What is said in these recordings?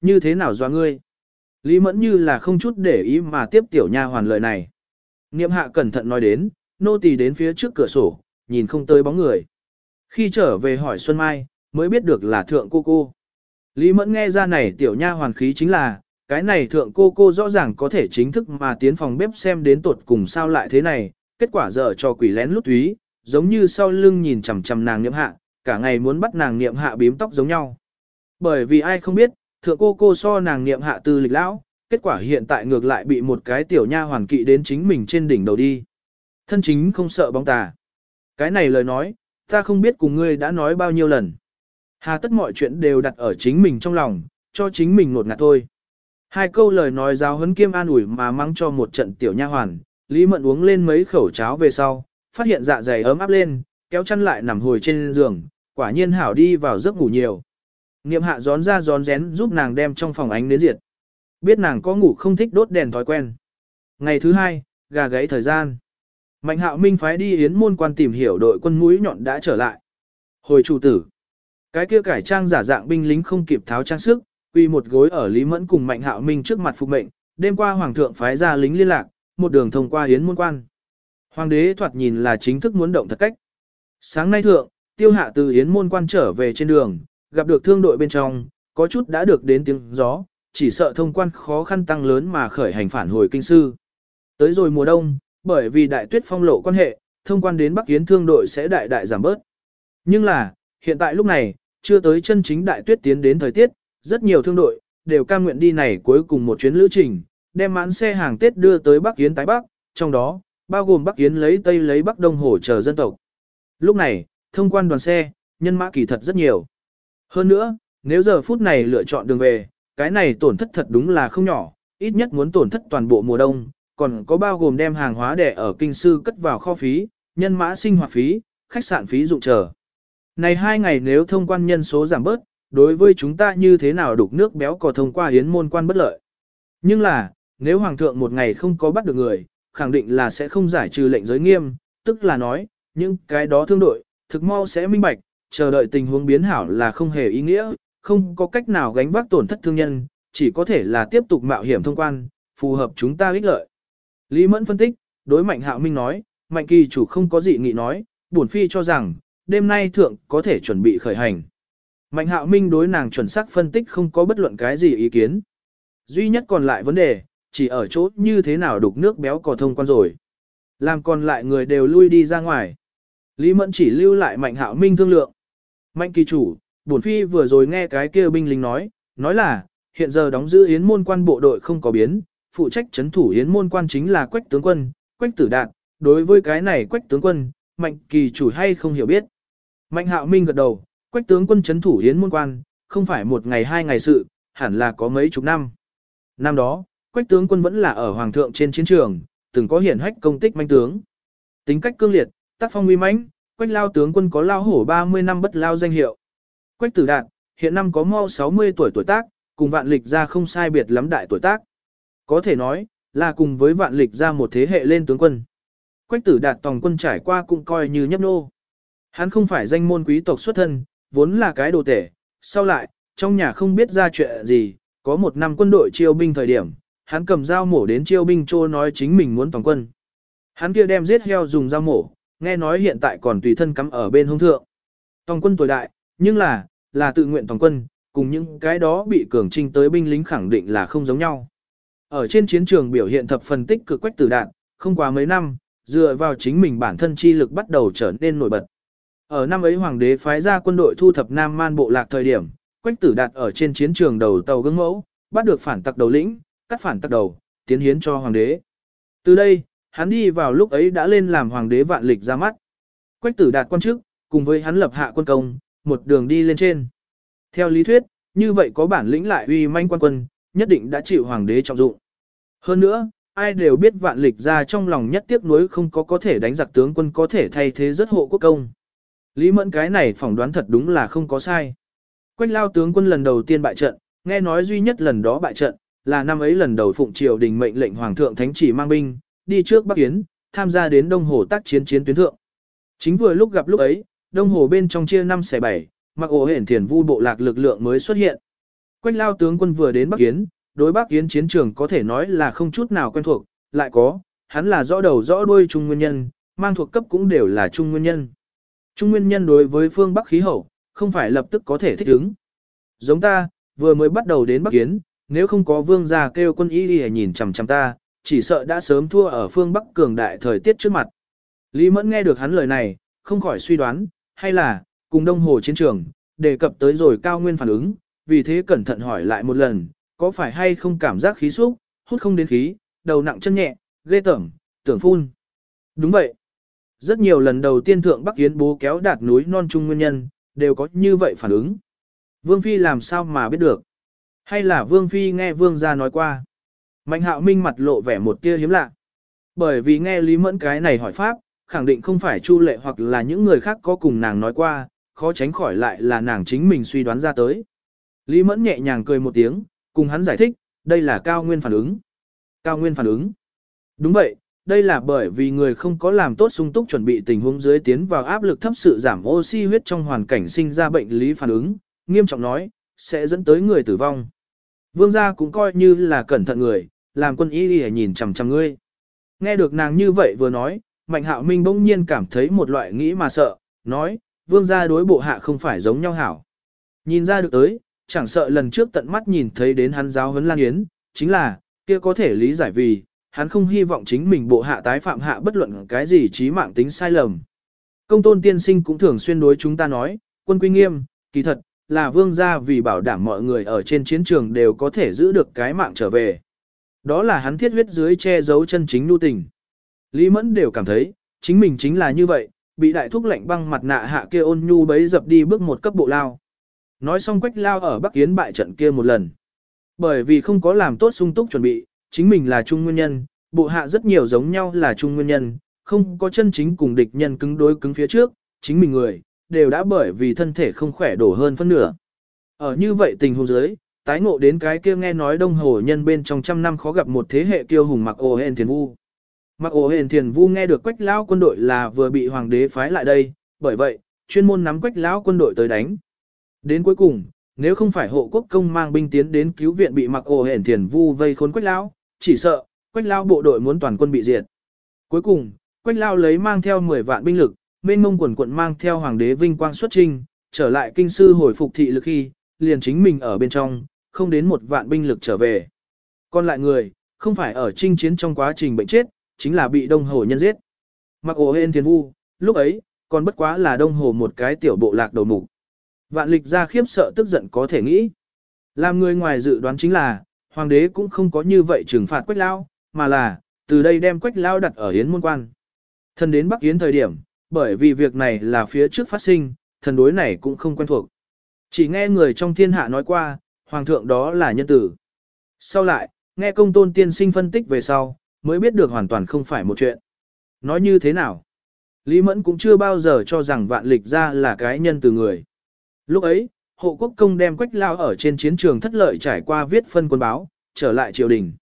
Như thế nào do ngươi? Lý Mẫn như là không chút để ý mà tiếp tiểu nha hoàn lời này. Niệm hạ cẩn thận nói đến, nô tỳ đến phía trước cửa sổ, nhìn không tới bóng người. Khi trở về hỏi Xuân Mai, mới biết được là thượng cô cô. Lý Mẫn nghe ra này tiểu nha hoàn khí chính là, cái này thượng cô cô rõ ràng có thể chính thức mà tiến phòng bếp xem đến tột cùng sao lại thế này, kết quả giờ cho quỷ lén lút túy, giống như sau lưng nhìn chằm chằm nàng niệm hạ, cả ngày muốn bắt nàng niệm hạ bím tóc giống nhau. Bởi vì ai không biết, thượng cô cô so nàng niệm hạ tư lịch lão, kết quả hiện tại ngược lại bị một cái tiểu nha hoàn kỵ đến chính mình trên đỉnh đầu đi. Thân chính không sợ bóng tà. Cái này lời nói, ta không biết cùng ngươi đã nói bao nhiêu lần. Hà tất mọi chuyện đều đặt ở chính mình trong lòng, cho chính mình ngột ngạt thôi. Hai câu lời nói giáo huấn kiêm an ủi mà mang cho một trận tiểu nha hoàn, Lý Mận uống lên mấy khẩu cháo về sau, phát hiện dạ dày ấm áp lên, kéo chăn lại nằm hồi trên giường, quả nhiên hảo đi vào giấc ngủ nhiều. Niệm hạ gión ra gión rén giúp nàng đem trong phòng ánh đến diệt. Biết nàng có ngủ không thích đốt đèn thói quen. Ngày thứ hai, gà gáy thời gian. Mạnh hạo minh phái đi yến môn quan tìm hiểu đội quân mũi nhọn đã trở lại. Hồi chủ tử. Cái kia cải trang giả dạng binh lính không kịp tháo trang sức, quy một gối ở Lý Mẫn cùng Mạnh hạo minh trước mặt phục mệnh. Đêm qua hoàng thượng phái ra lính liên lạc, một đường thông qua yến môn quan. Hoàng đế thoạt nhìn là chính thức muốn động thật cách. Sáng nay thượng, tiêu hạ từ yến môn quan trở về trên đường, gặp được thương đội bên trong, có chút đã được đến tiếng gió, chỉ sợ thông quan khó khăn tăng lớn mà khởi hành phản hồi kinh sư. Tới rồi mùa đông, bởi vì đại tuyết phong lộ quan hệ, thông quan đến Bắc Yến thương đội sẽ đại đại giảm bớt. Nhưng là, hiện tại lúc này, chưa tới chân chính đại tuyết tiến đến thời tiết, rất nhiều thương đội, đều cam nguyện đi này cuối cùng một chuyến lữ trình, đem mãn xe hàng Tết đưa tới Bắc Yến tái Bắc, trong đó, bao gồm Bắc Yến lấy Tây lấy Bắc Đông hỗ trợ dân tộc. Lúc này, thông quan đoàn xe, nhân mã kỳ thật rất nhiều. Hơn nữa, nếu giờ phút này lựa chọn đường về, cái này tổn thất thật đúng là không nhỏ, ít nhất muốn tổn thất toàn bộ mùa đông, còn có bao gồm đem hàng hóa để ở kinh sư cất vào kho phí, nhân mã sinh hoạt phí, khách sạn phí dụng chờ. Này hai ngày nếu thông quan nhân số giảm bớt, đối với chúng ta như thế nào đục nước béo có thông qua hiến môn quan bất lợi. Nhưng là, nếu hoàng thượng một ngày không có bắt được người, khẳng định là sẽ không giải trừ lệnh giới nghiêm, tức là nói, những cái đó thương đội, thực mau sẽ minh bạch, chờ đợi tình huống biến hảo là không hề ý nghĩa, không có cách nào gánh vác tổn thất thương nhân, chỉ có thể là tiếp tục mạo hiểm thông quan, phù hợp chúng ta ích lợi. Lý Mẫn phân tích, đối Mạnh Hạo Minh nói, Mạnh Kỳ chủ không có gì nghị nói, bổn phi cho rằng, đêm nay thượng có thể chuẩn bị khởi hành. Mạnh Hạo Minh đối nàng chuẩn xác phân tích không có bất luận cái gì ý kiến. Duy nhất còn lại vấn đề, chỉ ở chỗ như thế nào đục nước béo cò thông quan rồi. Làm còn lại người đều lui đi ra ngoài. Lý Mẫn chỉ lưu lại Mạnh Hạo Minh thương lượng. Mạnh kỳ chủ, bổn phi vừa rồi nghe cái kia binh lính nói, nói là, hiện giờ đóng giữ yến môn quan bộ đội không có biến, phụ trách chấn thủ yến môn quan chính là quách tướng quân, quách tử đạn, đối với cái này quách tướng quân, mạnh kỳ chủ hay không hiểu biết. Mạnh hạo minh gật đầu, quách tướng quân chấn thủ yến môn quan, không phải một ngày hai ngày sự, hẳn là có mấy chục năm. Năm đó, quách tướng quân vẫn là ở hoàng thượng trên chiến trường, từng có hiển hách công tích manh tướng. Tính cách cương liệt, tác phong uy mãnh, quách lao tướng quân có lao hổ 30 năm bất lao danh hiệu. Quách tử đạn, hiện năm có mau 60 tuổi tuổi tác, cùng vạn lịch ra không sai biệt lắm đại tuổi tác. Có thể nói, là cùng với vạn lịch ra một thế hệ lên tướng quân. Quách tử đạt tòng quân trải qua cũng coi như nhấp nô. Hắn không phải danh môn quý tộc xuất thân, vốn là cái đồ tể. Sau lại, trong nhà không biết ra chuyện gì, có một năm quân đội chiêu binh thời điểm, hắn cầm dao mổ đến chiêu binh trô nói chính mình muốn toàn quân. Hắn kia đem giết heo dùng dao mổ, nghe nói hiện tại còn tùy thân cắm ở bên hông thượng. Tòng quân tuổi đại, nhưng là, là tự nguyện tòng quân, cùng những cái đó bị cường trinh tới binh lính khẳng định là không giống nhau. Ở trên chiến trường biểu hiện thập phần tích cực quách tử đạn, không quá mấy năm, dựa vào chính mình bản thân chi lực bắt đầu trở nên nổi bật. Ở năm ấy hoàng đế phái ra quân đội thu thập Nam Man bộ lạc thời điểm, quách tử đạt ở trên chiến trường đầu tàu gương mẫu, bắt được phản tặc đầu lĩnh, cắt phản tặc đầu, tiến hiến cho hoàng đế. Từ đây, hắn đi vào lúc ấy đã lên làm hoàng đế vạn lịch ra mắt. Quách tử đạt quan chức, cùng với hắn lập hạ quân công, một đường đi lên trên. Theo lý thuyết, như vậy có bản lĩnh lại uy manh quan quân, nhất định đã chịu hoàng đế trọng dụng. Hơn nữa, ai đều biết vạn lịch ra trong lòng nhất tiếc nuối không có có thể đánh giặc tướng quân có thể thay thế rất hộ quốc công. Lý mẫn cái này phỏng đoán thật đúng là không có sai. Quách lao tướng quân lần đầu tiên bại trận, nghe nói duy nhất lần đó bại trận, là năm ấy lần đầu phụng triều đình mệnh lệnh hoàng thượng thánh chỉ mang binh, đi trước Bắc Yến tham gia đến Đông Hồ tác chiến chiến tuyến thượng. Chính vừa lúc gặp lúc ấy, Đông Hồ bên trong chia 5 xẻ 7, mặc ổ hển thiền vu bộ lạc lực lượng mới xuất hiện. Quách lao tướng quân vừa đến Bắc Yến, đối Bắc Yến chiến trường có thể nói là không chút nào quen thuộc, lại có, hắn là rõ đầu rõ đuôi trung nguyên nhân, mang thuộc cấp cũng đều là trung nguyên nhân. Trung nguyên nhân đối với phương Bắc khí hậu, không phải lập tức có thể thích ứng. Giống ta, vừa mới bắt đầu đến Bắc Yến, nếu không có vương gia kêu quân y đi nhìn chằm chằm ta, chỉ sợ đã sớm thua ở phương Bắc cường đại thời tiết trước mặt. Lý Mẫn nghe được hắn lời này, không khỏi suy đoán, hay là, cùng đông hồ chiến trường, đề cập tới rồi cao nguyên phản ứng, vì thế cẩn thận hỏi lại một lần, có phải hay không cảm giác khí xúc, hút không đến khí, đầu nặng chân nhẹ, ghê tởm, tưởng phun. Đúng vậy. Rất nhiều lần đầu tiên thượng Bắc Yến bố kéo đạt núi non trung nguyên nhân, đều có như vậy phản ứng. Vương Phi làm sao mà biết được? Hay là Vương Phi nghe Vương gia nói qua? Mạnh hạo minh mặt lộ vẻ một tia hiếm lạ. Bởi vì nghe Lý Mẫn cái này hỏi pháp, khẳng định không phải Chu Lệ hoặc là những người khác có cùng nàng nói qua, khó tránh khỏi lại là nàng chính mình suy đoán ra tới. Lý Mẫn nhẹ nhàng cười một tiếng, cùng hắn giải thích, đây là cao nguyên phản ứng. Cao nguyên phản ứng. Đúng vậy, đây là bởi vì người không có làm tốt sung túc chuẩn bị tình huống dưới tiến vào áp lực thấp sự giảm oxy huyết trong hoàn cảnh sinh ra bệnh lý phản ứng, nghiêm trọng nói, sẽ dẫn tới người tử vong. Vương gia cũng coi như là cẩn thận người, làm quân y đi nhìn chằm chằm ngươi. Nghe được nàng như vậy vừa nói, Mạnh Hạo Minh bỗng nhiên cảm thấy một loại nghĩ mà sợ, nói, vương gia đối bộ hạ không phải giống nhau hảo. Nhìn ra được tới, chẳng sợ lần trước tận mắt nhìn thấy đến hắn giáo huấn Lan Yến, chính là, kia có thể lý giải vì, hắn không hy vọng chính mình bộ hạ tái phạm hạ bất luận cái gì trí mạng tính sai lầm. Công tôn tiên sinh cũng thường xuyên đối chúng ta nói, quân quy nghiêm, kỳ thật, là vương gia vì bảo đảm mọi người ở trên chiến trường đều có thể giữ được cái mạng trở về. Đó là hắn thiết huyết dưới che giấu chân chính nhu tình. Lý Mẫn đều cảm thấy, chính mình chính là như vậy, bị đại thúc lạnh băng mặt nạ hạ kia ôn nhu bấy dập đi bước một cấp bộ lao. Nói xong quách lao ở Bắc Yến bại trận kia một lần. Bởi vì không có làm tốt sung túc chuẩn bị, chính mình là trung nguyên nhân, bộ hạ rất nhiều giống nhau là trung nguyên nhân, không có chân chính cùng địch nhân cứng đối cứng phía trước, chính mình người, đều đã bởi vì thân thể không khỏe đổ hơn phân nửa. Ở như vậy tình huống dưới, tái ngộ đến cái kia nghe nói đông hồ nhân bên trong trăm năm khó gặp một thế hệ kiêu hùng mặc ồ hên thiền vu. Mặc ồ hên thiền vu nghe được quách lão quân đội là vừa bị hoàng đế phái lại đây, bởi vậy, chuyên môn nắm quách lão quân đội tới đánh. Đến cuối cùng, nếu không phải hộ quốc công mang binh tiến đến cứu viện bị mặc ồ hển thiền vu vây khốn quách lão, chỉ sợ, quách lão bộ đội muốn toàn quân bị diệt. Cuối cùng, quách lão lấy mang theo 10 vạn binh lực, mênh mông quần quận mang theo hoàng đế vinh quang xuất trinh, trở lại kinh sư hồi phục thị lực khi, liền chính mình ở bên trong, không đến một vạn binh lực trở về. Còn lại người, không phải ở chinh chiến trong quá trình bệnh chết, chính là bị đông hồ nhân giết. Mặc ổ hên thiền vu, lúc ấy, còn bất quá là đông hồ một cái tiểu bộ lạc đầu mục. Vạn lịch ra khiếp sợ tức giận có thể nghĩ. Làm người ngoài dự đoán chính là, hoàng đế cũng không có như vậy trừng phạt quách lao, mà là, từ đây đem quách lao đặt ở Yến môn quan. thân đến Bắc Yến thời điểm, bởi vì việc này là phía trước phát sinh, thần đối này cũng không quen thuộc. Chỉ nghe người trong thiên hạ nói qua, hoàng thượng đó là nhân tử. Sau lại, nghe công tôn tiên sinh phân tích về sau, mới biết được hoàn toàn không phải một chuyện. Nói như thế nào? Lý Mẫn cũng chưa bao giờ cho rằng vạn lịch ra là cái nhân từ người. Lúc ấy, hộ quốc công đem quách lao ở trên chiến trường thất lợi trải qua viết phân quân báo, trở lại triều đình.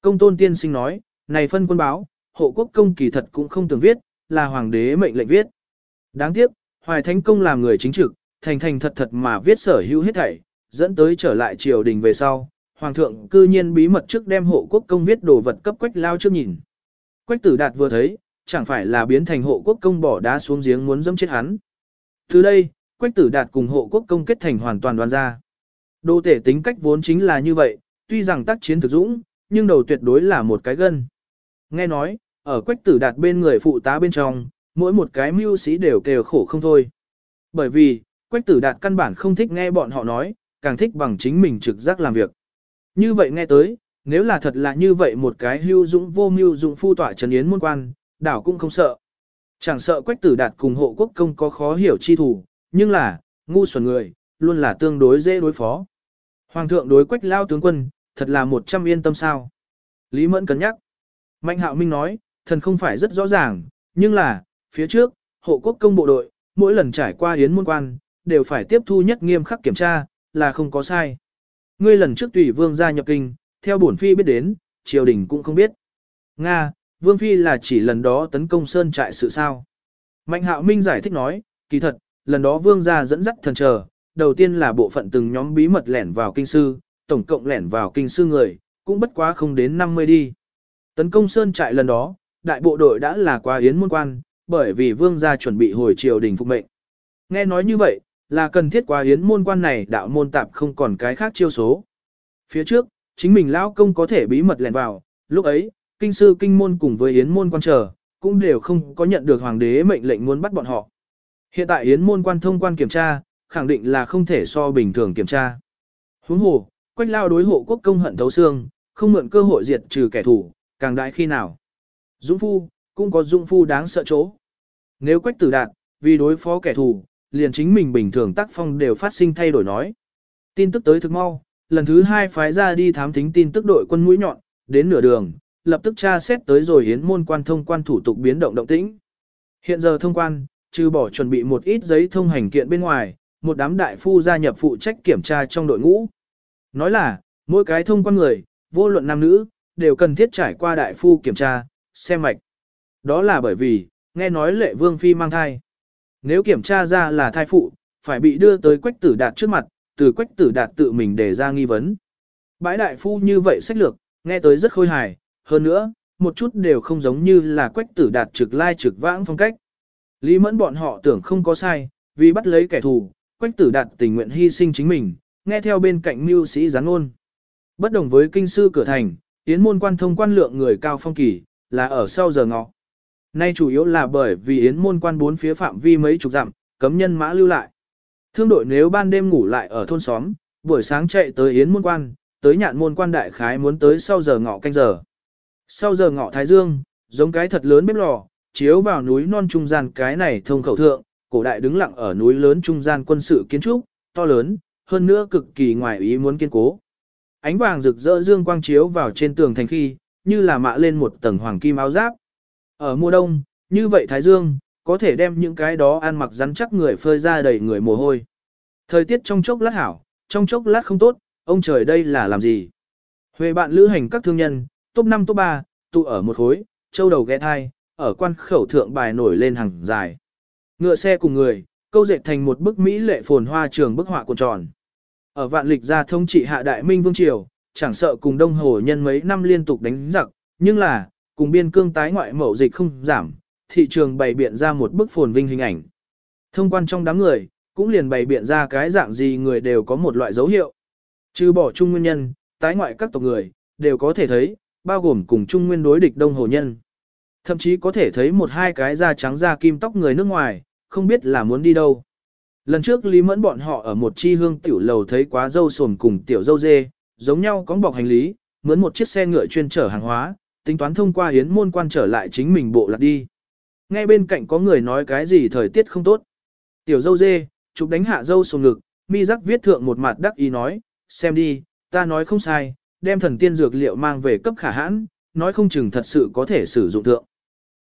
Công tôn tiên sinh nói, này phân quân báo, hộ quốc công kỳ thật cũng không từng viết, là hoàng đế mệnh lệnh viết. Đáng tiếc, hoài thánh công làm người chính trực, thành thành thật thật mà viết sở hữu hết thảy, dẫn tới trở lại triều đình về sau, hoàng thượng cư nhiên bí mật trước đem hộ quốc công viết đồ vật cấp quách lao trước nhìn. Quách tử đạt vừa thấy, chẳng phải là biến thành hộ quốc công bỏ đá xuống giếng muốn dẫm chết hắn. Từ đây, Quách tử đạt cùng hộ quốc công kết thành hoàn toàn đoàn ra. Đô tể tính cách vốn chính là như vậy, tuy rằng tác chiến thực dũng, nhưng đầu tuyệt đối là một cái gân. Nghe nói, ở quách tử đạt bên người phụ tá bên trong, mỗi một cái mưu sĩ đều kêu khổ không thôi. Bởi vì, quách tử đạt căn bản không thích nghe bọn họ nói, càng thích bằng chính mình trực giác làm việc. Như vậy nghe tới, nếu là thật là như vậy một cái hưu dũng vô mưu dụng phu tỏa trấn yến môn quan, đảo cũng không sợ. Chẳng sợ quách tử đạt cùng hộ quốc công có khó hiểu chi thủ, nhưng là, ngu xuẩn người, luôn là tương đối dễ đối phó. Hoàng thượng đối quách lao tướng quân, thật là một trăm yên tâm sao. Lý Mẫn cân nhắc. Mạnh hạo minh nói, thần không phải rất rõ ràng, nhưng là, phía trước, hộ quốc công bộ đội, mỗi lần trải qua Yến môn quan, đều phải tiếp thu nhất nghiêm khắc kiểm tra, là không có sai. Ngươi lần trước tùy vương gia nhập kinh, theo bổn phi biết đến, triều đình cũng không biết. Nga, vương phi là chỉ lần đó tấn công sơn trại sự sao. Mạnh hạo minh giải thích nói, kỳ thật, lần đó vương gia dẫn dắt thần chờ, đầu tiên là bộ phận từng nhóm bí mật lẻn vào kinh sư, tổng cộng lẻn vào kinh sư người, cũng bất quá không đến 50 đi. Tấn công sơn trại lần đó, đại bộ đội đã là qua yến môn quan, bởi vì vương gia chuẩn bị hồi triều đình phục mệnh. Nghe nói như vậy, là cần thiết qua yến môn quan này đạo môn tạp không còn cái khác chiêu số. Phía trước, chính mình lão công có thể bí mật lẻn vào, lúc ấy, kinh sư kinh môn cùng với yến môn quan chờ, cũng đều không có nhận được hoàng đế mệnh lệnh muốn bắt bọn họ. Hiện tại yến môn quan thông quan kiểm tra, khẳng định là không thể so bình thường kiểm tra. Huống hồ, quách lao đối hộ quốc công hận thấu xương, không mượn cơ hội diệt trừ kẻ thù, càng đại khi nào. Dũng phu, cũng có dũng phu đáng sợ chỗ. Nếu quách tử đạt, vì đối phó kẻ thù, liền chính mình bình thường tác phong đều phát sinh thay đổi nói. Tin tức tới thực mau, lần thứ hai phái ra đi thám thính tin tức đội quân mũi nhọn, đến nửa đường, lập tức tra xét tới rồi hiến môn quan thông quan thủ tục biến động động tĩnh. Hiện giờ thông quan, trừ bỏ chuẩn bị một ít giấy thông hành kiện bên ngoài, một đám đại phu gia nhập phụ trách kiểm tra trong đội ngũ. Nói là, mỗi cái thông quan người, vô luận nam nữ, đều cần thiết trải qua đại phu kiểm tra, xem mạch. Đó là bởi vì, nghe nói lệ vương phi mang thai. Nếu kiểm tra ra là thai phụ, phải bị đưa tới quách tử đạt trước mặt, từ quách tử đạt tự mình để ra nghi vấn. Bãi đại phu như vậy sách lược, nghe tới rất khôi hài, hơn nữa, một chút đều không giống như là quách tử đạt trực lai trực vãng phong cách. Lý mẫn bọn họ tưởng không có sai, vì bắt lấy kẻ thù, quách tử đạt tình nguyện hy sinh chính mình, nghe theo bên cạnh mưu sĩ gián ôn. Bất đồng với kinh sư cửa thành, tiến môn quan thông quan lượng người cao phong kỳ, là ở sau giờ ngọ. Nay chủ yếu là bởi vì yến môn quan bốn phía phạm vi mấy chục dặm, cấm nhân mã lưu lại. Thương đội nếu ban đêm ngủ lại ở thôn xóm, buổi sáng chạy tới yến môn quan, tới nhạn môn quan đại khái muốn tới sau giờ ngọ canh giờ. Sau giờ ngọ thái dương, giống cái thật lớn bếp lò, chiếu vào núi non trung gian cái này thông khẩu thượng, cổ đại đứng lặng ở núi lớn trung gian quân sự kiến trúc, to lớn, hơn nữa cực kỳ ngoài ý muốn kiên cố. Ánh vàng rực rỡ dương quang chiếu vào trên tường thành khi, như là mạ lên một tầng hoàng kim áo giáp. Ở mùa đông, như vậy Thái Dương, có thể đem những cái đó ăn mặc rắn chắc người phơi ra đầy người mồ hôi. Thời tiết trong chốc lát hảo, trong chốc lát không tốt, ông trời đây là làm gì? Huệ bạn lữ hành các thương nhân, top 5 top 3, tụ ở một khối, châu đầu ghé thai, ở quan khẩu thượng bài nổi lên hàng dài. Ngựa xe cùng người, câu dệt thành một bức Mỹ lệ phồn hoa trường bức họa cuộn tròn. Ở vạn lịch gia thông trị hạ đại minh vương triều, chẳng sợ cùng đông hồ nhân mấy năm liên tục đánh giặc, nhưng là, cùng biên cương tái ngoại mậu dịch không giảm, thị trường bày biện ra một bức phồn vinh hình ảnh. Thông quan trong đám người, cũng liền bày biện ra cái dạng gì người đều có một loại dấu hiệu. Trừ bỏ chung nguyên nhân, tái ngoại các tộc người, đều có thể thấy, bao gồm cùng chung nguyên đối địch đông hồ nhân. Thậm chí có thể thấy một hai cái da trắng da kim tóc người nước ngoài, không biết là muốn đi đâu. Lần trước Lý Mẫn bọn họ ở một chi hương tiểu lầu thấy quá dâu sồn cùng tiểu dâu dê, giống nhau có bọc hành lý, mướn một chiếc xe ngựa chuyên chở hàng hóa, tính toán thông qua hiến môn quan trở lại chính mình bộ lạc đi. Ngay bên cạnh có người nói cái gì thời tiết không tốt. Tiểu dâu dê, chụp đánh hạ dâu sùng ngực, mi giác viết thượng một mặt đắc ý nói, xem đi, ta nói không sai, đem thần tiên dược liệu mang về cấp khả hãn, nói không chừng thật sự có thể sử dụng thượng.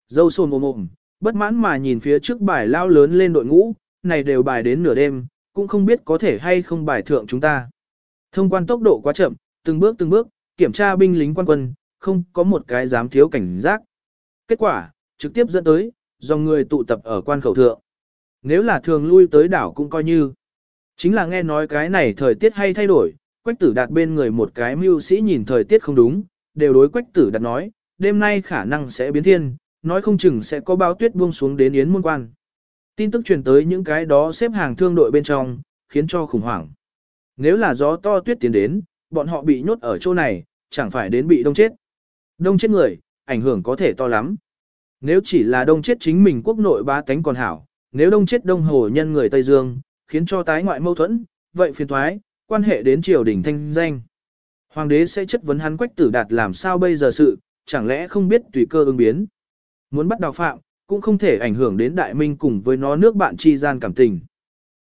Dâu sồn ôm ôm, bất mãn mà nhìn phía trước bài lao lớn lên đội ngũ, này đều bài đến nửa đêm, cũng không biết có thể hay không bài thượng chúng ta. Thông quan tốc độ quá chậm, từng bước từng bước, kiểm tra binh lính quan quân, không có một cái dám thiếu cảnh giác. Kết quả, trực tiếp dẫn tới, do người tụ tập ở quan khẩu thượng. Nếu là thường lui tới đảo cũng coi như. Chính là nghe nói cái này thời tiết hay thay đổi, quách tử đạt bên người một cái mưu sĩ nhìn thời tiết không đúng, đều đối quách tử đạt nói, đêm nay khả năng sẽ biến thiên, nói không chừng sẽ có bao tuyết buông xuống đến yến môn quan. Tin tức truyền tới những cái đó xếp hàng thương đội bên trong, khiến cho khủng hoảng. Nếu là gió to tuyết tiến đến, bọn họ bị nhốt ở chỗ này, chẳng phải đến bị đông chết. Đông chết người, ảnh hưởng có thể to lắm. Nếu chỉ là đông chết chính mình quốc nội ba tánh còn hảo, nếu đông chết đông hồ nhân người Tây Dương, khiến cho tái ngoại mâu thuẫn, vậy phiền thoái, quan hệ đến triều đình thanh danh. Hoàng đế sẽ chất vấn hắn quách tử đạt làm sao bây giờ sự, chẳng lẽ không biết tùy cơ ứng biến. Muốn bắt đào phạm, cũng không thể ảnh hưởng đến đại minh cùng với nó nước bạn chi gian cảm tình.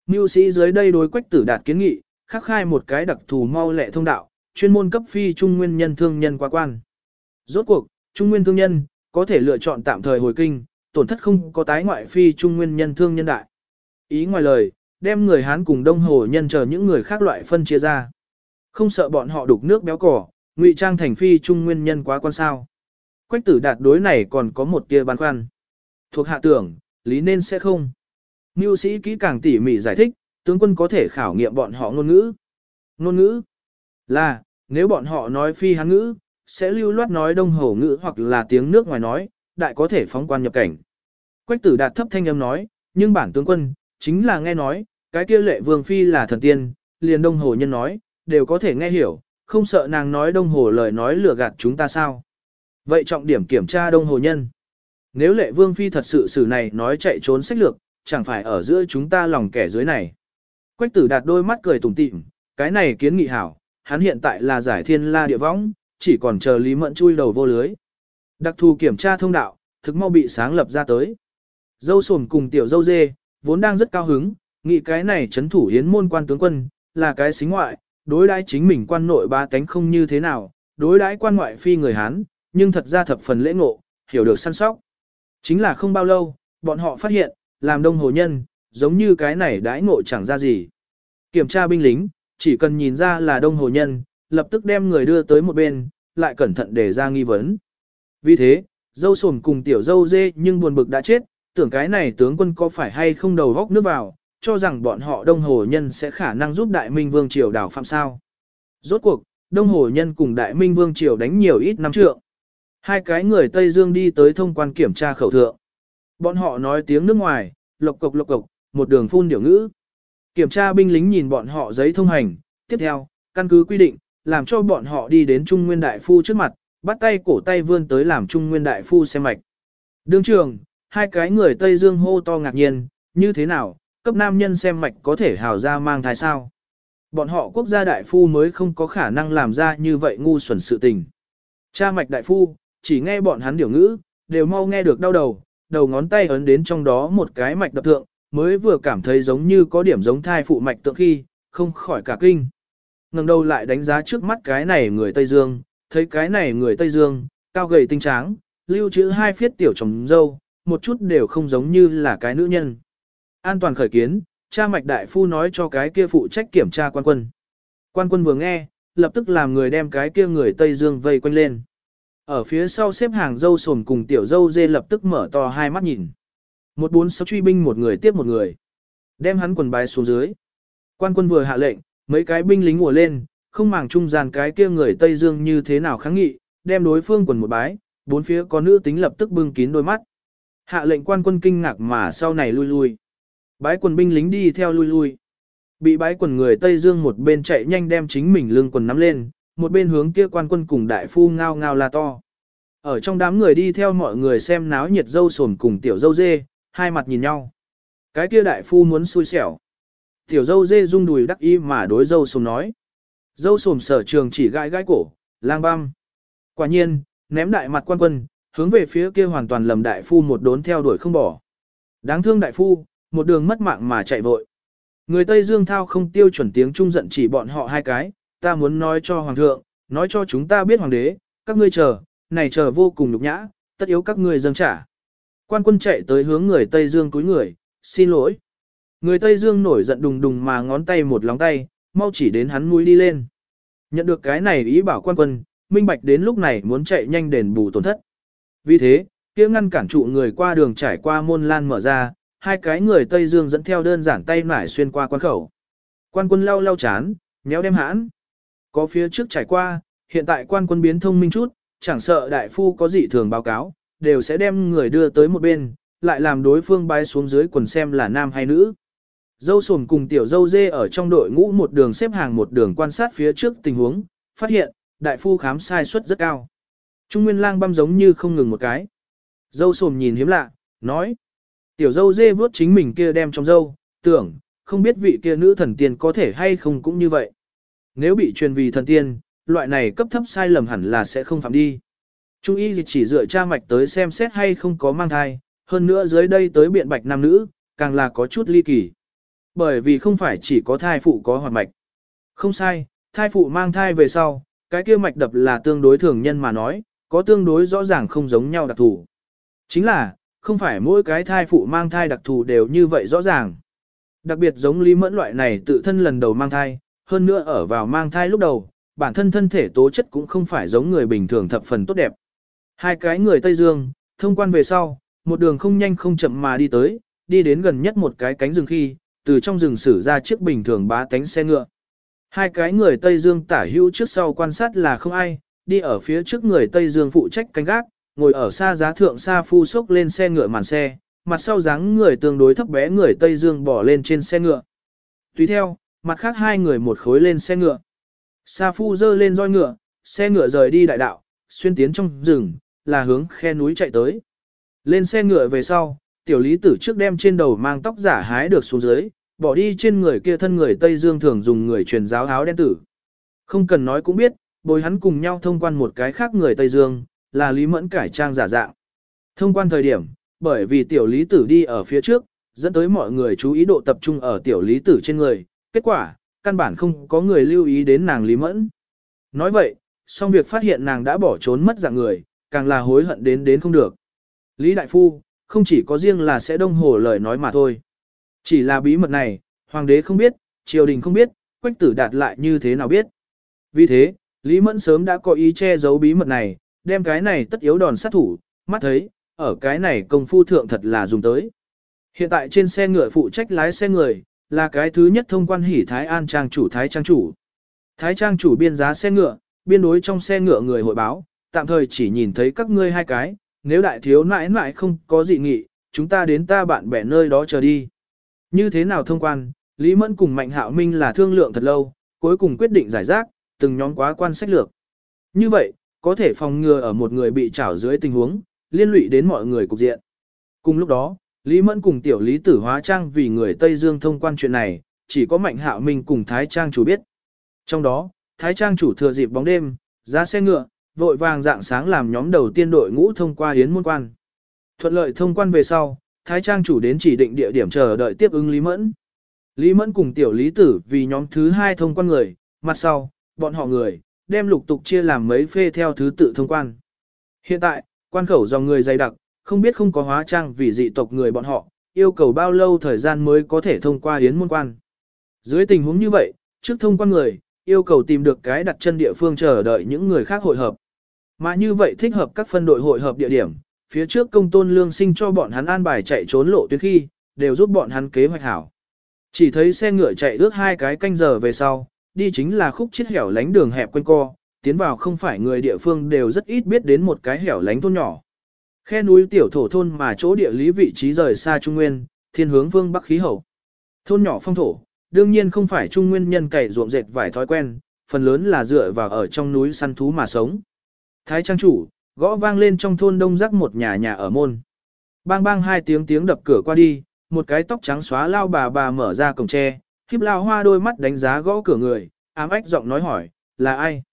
Mưu sĩ dưới đây đối quách tử đạt kiến nghị, khắc khai một cái đặc thù mau lẹ thông đạo, chuyên môn cấp phi trung nguyên nhân thương nhân qua quan. Rốt cuộc, trung nguyên thương nhân, có thể lựa chọn tạm thời hồi kinh, tổn thất không có tái ngoại phi trung nguyên nhân thương nhân đại. Ý ngoài lời, đem người Hán cùng đông hồ nhân chờ những người khác loại phân chia ra. Không sợ bọn họ đục nước béo cỏ, ngụy trang thành phi trung nguyên nhân quá quan sao. Quách tử đạt đối này còn có một tia băn khoăn. Thuộc hạ tưởng, lý nên sẽ không. Mưu sĩ kỹ càng tỉ mỉ giải thích, tướng quân có thể khảo nghiệm bọn họ ngôn ngữ. Ngôn ngữ là, nếu bọn họ nói phi hán ngữ, sẽ lưu loát nói đông hồ ngữ hoặc là tiếng nước ngoài nói, đại có thể phóng quan nhập cảnh. Quách tử đạt thấp thanh âm nói, nhưng bản tướng quân, chính là nghe nói, cái kia lệ vương phi là thần tiên, liền đông hồ nhân nói, đều có thể nghe hiểu, không sợ nàng nói đông hồ lời nói lừa gạt chúng ta sao. Vậy trọng điểm kiểm tra đông hồ nhân. Nếu lệ vương phi thật sự xử này nói chạy trốn sách lược, chẳng phải ở giữa chúng ta lòng kẻ dưới này. Quách tử đạt đôi mắt cười tủm tỉm, cái này kiến nghị hảo, hắn hiện tại là giải thiên la địa võng, chỉ còn chờ Lý Mẫn chui đầu vô lưới. Đặc thù kiểm tra thông đạo, thực mau bị sáng lập ra tới. Dâu sồm cùng tiểu dâu dê, vốn đang rất cao hứng, nghĩ cái này chấn thủ hiến môn quan tướng quân, là cái xính ngoại, đối đãi chính mình quan nội ba tánh không như thế nào, đối đãi quan ngoại phi người Hán, nhưng thật ra thập phần lễ ngộ, hiểu được săn sóc. Chính là không bao lâu, bọn họ phát hiện, làm đông hồ nhân, giống như cái này đãi ngộ chẳng ra gì. Kiểm tra binh lính, chỉ cần nhìn ra là đông hồ nhân, lập tức đem người đưa tới một bên, lại cẩn thận để ra nghi vấn. Vì thế, dâu sồm cùng tiểu dâu dê nhưng buồn bực đã chết, tưởng cái này tướng quân có phải hay không đầu góc nước vào, cho rằng bọn họ đông hồ nhân sẽ khả năng giúp đại minh vương triều đảo phạm sao. Rốt cuộc, đông hồ nhân cùng đại minh vương triều đánh nhiều ít năm trượng. Hai cái người Tây Dương đi tới thông quan kiểm tra khẩu thượng. Bọn họ nói tiếng nước ngoài, lộc cộc lộc cộc, một đường phun điểu ngữ. Kiểm tra binh lính nhìn bọn họ giấy thông hành, tiếp theo, căn cứ quy định, làm cho bọn họ đi đến Trung Nguyên Đại Phu trước mặt, bắt tay cổ tay vươn tới làm Trung Nguyên Đại Phu xem mạch. Đương trường, hai cái người Tây Dương hô to ngạc nhiên, như thế nào, cấp nam nhân xem mạch có thể hào ra mang thai sao. Bọn họ quốc gia đại phu mới không có khả năng làm ra như vậy ngu xuẩn sự tình. Cha mạch đại phu, chỉ nghe bọn hắn điều ngữ, đều mau nghe được đau đầu, đầu ngón tay ấn đến trong đó một cái mạch đập thượng, mới vừa cảm thấy giống như có điểm giống thai phụ mạch tượng khi, không khỏi cả kinh. ngẩng đầu lại đánh giá trước mắt cái này người Tây Dương, thấy cái này người Tây Dương, cao gầy tinh tráng, lưu trữ hai phiết tiểu trồng dâu, một chút đều không giống như là cái nữ nhân. An toàn khởi kiến, cha mạch đại phu nói cho cái kia phụ trách kiểm tra quan quân. Quan quân vừa nghe, lập tức làm người đem cái kia người Tây Dương vây quanh lên. Ở phía sau xếp hàng dâu sồn cùng tiểu dâu dê lập tức mở to hai mắt nhìn. Một bốn sáu truy binh một người tiếp một người. Đem hắn quần bài xuống dưới. Quan quân vừa hạ lệnh, mấy cái binh lính ngồi lên, không màng trung gian cái kia người Tây Dương như thế nào kháng nghị, đem đối phương quần một bái, bốn phía có nữ tính lập tức bưng kín đôi mắt. Hạ lệnh quan quân kinh ngạc mà sau này lui lui. Bái quần binh lính đi theo lui lui. Bị bái quần người Tây Dương một bên chạy nhanh đem chính mình lưng quần nắm lên, một bên hướng kia quan quân cùng đại phu ngao ngao la to. Ở trong đám người đi theo mọi người xem náo nhiệt dâu sồn cùng tiểu dâu dê, hai mặt nhìn nhau. Cái kia đại phu muốn xui xẻo. Tiểu dâu dê rung đùi đắc ý mà đối dâu sồm nói. Dâu sồm sở trường chỉ gãi gãi cổ, lang băm. Quả nhiên, ném đại mặt quan quân, hướng về phía kia hoàn toàn lầm đại phu một đốn theo đuổi không bỏ. Đáng thương đại phu, một đường mất mạng mà chạy vội. Người Tây Dương thao không tiêu chuẩn tiếng trung giận chỉ bọn họ hai cái, ta muốn nói cho hoàng thượng, nói cho chúng ta biết hoàng đế, các ngươi chờ, này chờ vô cùng nhục nhã, tất yếu các ngươi dâng trả. Quan quân chạy tới hướng người Tây Dương túi người, xin lỗi. Người Tây Dương nổi giận đùng đùng mà ngón tay một lóng tay, mau chỉ đến hắn mũi đi lên. Nhận được cái này ý bảo quan quân, minh bạch đến lúc này muốn chạy nhanh đền bù tổn thất. Vì thế, kia ngăn cản trụ người qua đường trải qua môn lan mở ra, hai cái người Tây Dương dẫn theo đơn giản tay nải xuyên qua quan khẩu. Quan quân lau lau chán, méo đem hãn. Có phía trước trải qua, hiện tại quan quân biến thông minh chút, chẳng sợ đại phu có gì thường báo cáo, đều sẽ đem người đưa tới một bên, lại làm đối phương bái xuống dưới quần xem là nam hay nữ. Dâu sồm cùng tiểu dâu dê ở trong đội ngũ một đường xếp hàng một đường quan sát phía trước tình huống, phát hiện, đại phu khám sai suất rất cao. Trung Nguyên lang băm giống như không ngừng một cái. Dâu sồm nhìn hiếm lạ, nói. Tiểu dâu dê vuốt chính mình kia đem trong dâu, tưởng, không biết vị kia nữ thần tiên có thể hay không cũng như vậy. Nếu bị truyền vì thần tiên, loại này cấp thấp sai lầm hẳn là sẽ không phạm đi. Trung y chỉ dựa cha mạch tới xem xét hay không có mang thai, hơn nữa dưới đây tới biện bạch nam nữ, càng là có chút ly kỳ. Bởi vì không phải chỉ có thai phụ có hoạt mạch. Không sai, thai phụ mang thai về sau, cái kia mạch đập là tương đối thường nhân mà nói, có tương đối rõ ràng không giống nhau đặc thù. Chính là, không phải mỗi cái thai phụ mang thai đặc thù đều như vậy rõ ràng. Đặc biệt giống Lý Mẫn loại này tự thân lần đầu mang thai, hơn nữa ở vào mang thai lúc đầu, bản thân thân thể tố chất cũng không phải giống người bình thường thập phần tốt đẹp. Hai cái người Tây Dương, thông quan về sau, một đường không nhanh không chậm mà đi tới, đi đến gần nhất một cái cánh rừng khi, từ trong rừng xử ra chiếc bình thường bá tánh xe ngựa. Hai cái người Tây Dương tả hữu trước sau quan sát là không ai, đi ở phía trước người Tây Dương phụ trách canh gác, ngồi ở xa giá thượng xa phu sốc lên xe ngựa màn xe, mặt sau dáng người tương đối thấp bé người Tây Dương bỏ lên trên xe ngựa. Tùy theo, mặt khác hai người một khối lên xe ngựa. Sa phu dơ lên roi ngựa, xe ngựa rời đi đại đạo, xuyên tiến trong rừng, là hướng khe núi chạy tới. Lên xe ngựa về sau, tiểu lý tử trước đem trên đầu mang tóc giả hái được xuống dưới, bỏ đi trên người kia thân người Tây Dương thường dùng người truyền giáo áo đen tử. Không cần nói cũng biết, bồi hắn cùng nhau thông quan một cái khác người Tây Dương, là Lý Mẫn cải trang giả dạng. Thông quan thời điểm, bởi vì tiểu lý tử đi ở phía trước, dẫn tới mọi người chú ý độ tập trung ở tiểu lý tử trên người, kết quả, căn bản không có người lưu ý đến nàng Lý Mẫn. Nói vậy, xong việc phát hiện nàng đã bỏ trốn mất dạng người, càng là hối hận đến đến không được. Lý Đại Phu, không chỉ có riêng là sẽ đông hồ lời nói mà thôi. Chỉ là bí mật này, hoàng đế không biết, triều đình không biết, quách tử đạt lại như thế nào biết. Vì thế, Lý Mẫn sớm đã có ý che giấu bí mật này, đem cái này tất yếu đòn sát thủ, mắt thấy, ở cái này công phu thượng thật là dùng tới. Hiện tại trên xe ngựa phụ trách lái xe người, là cái thứ nhất thông quan hỉ Thái An Trang chủ Thái Trang chủ. Thái Trang chủ biên giá xe ngựa, biên đối trong xe ngựa người hội báo, tạm thời chỉ nhìn thấy các ngươi hai cái, nếu đại thiếu nãi nãi không có dị nghị, chúng ta đến ta bạn bè nơi đó chờ đi. Như thế nào thông quan, Lý Mẫn cùng Mạnh Hạo Minh là thương lượng thật lâu, cuối cùng quyết định giải rác, từng nhóm quá quan sách lược. Như vậy, có thể phòng ngừa ở một người bị trảo dưới tình huống, liên lụy đến mọi người cục diện. Cùng lúc đó, Lý Mẫn cùng tiểu Lý Tử Hóa Trang vì người Tây Dương thông quan chuyện này, chỉ có Mạnh Hạo Minh cùng Thái Trang chủ biết. Trong đó, Thái Trang chủ thừa dịp bóng đêm, ra xe ngựa, vội vàng dạng sáng làm nhóm đầu tiên đội ngũ thông qua hiến môn quan. Thuận lợi thông quan về sau, Thái Trang chủ đến chỉ định địa điểm chờ đợi tiếp ứng Lý Mẫn. Lý Mẫn cùng tiểu Lý Tử vì nhóm thứ hai thông quan người, mặt sau, bọn họ người, đem lục tục chia làm mấy phê theo thứ tự thông quan. Hiện tại, quan khẩu dòng người dày đặc, không biết không có hóa trang vì dị tộc người bọn họ, yêu cầu bao lâu thời gian mới có thể thông qua hiến môn quan. Dưới tình huống như vậy, trước thông quan người, yêu cầu tìm được cái đặt chân địa phương chờ đợi những người khác hội hợp. Mà như vậy thích hợp các phân đội hội hợp địa điểm, phía trước công tôn lương sinh cho bọn hắn an bài chạy trốn lộ tuyến khi, đều giúp bọn hắn kế hoạch hảo. Chỉ thấy xe ngựa chạy ước hai cái canh giờ về sau, đi chính là khúc chiết hẻo lánh đường hẹp quanh co, tiến vào không phải người địa phương đều rất ít biết đến một cái hẻo lánh thôn nhỏ. Khe núi tiểu thổ thôn mà chỗ địa lý vị trí rời xa Trung Nguyên, thiên hướng vương bắc khí hậu. Thôn nhỏ phong thổ, đương nhiên không phải Trung Nguyên nhân cày ruộng dệt vải thói quen, phần lớn là dựa vào ở trong núi săn thú mà sống. Thái trang chủ, gõ vang lên trong thôn đông rắc một nhà nhà ở môn. Bang bang hai tiếng tiếng đập cửa qua đi, một cái tóc trắng xóa lao bà bà mở ra cổng tre, khiếp lao hoa đôi mắt đánh giá gõ cửa người, ám ách giọng nói hỏi, là ai?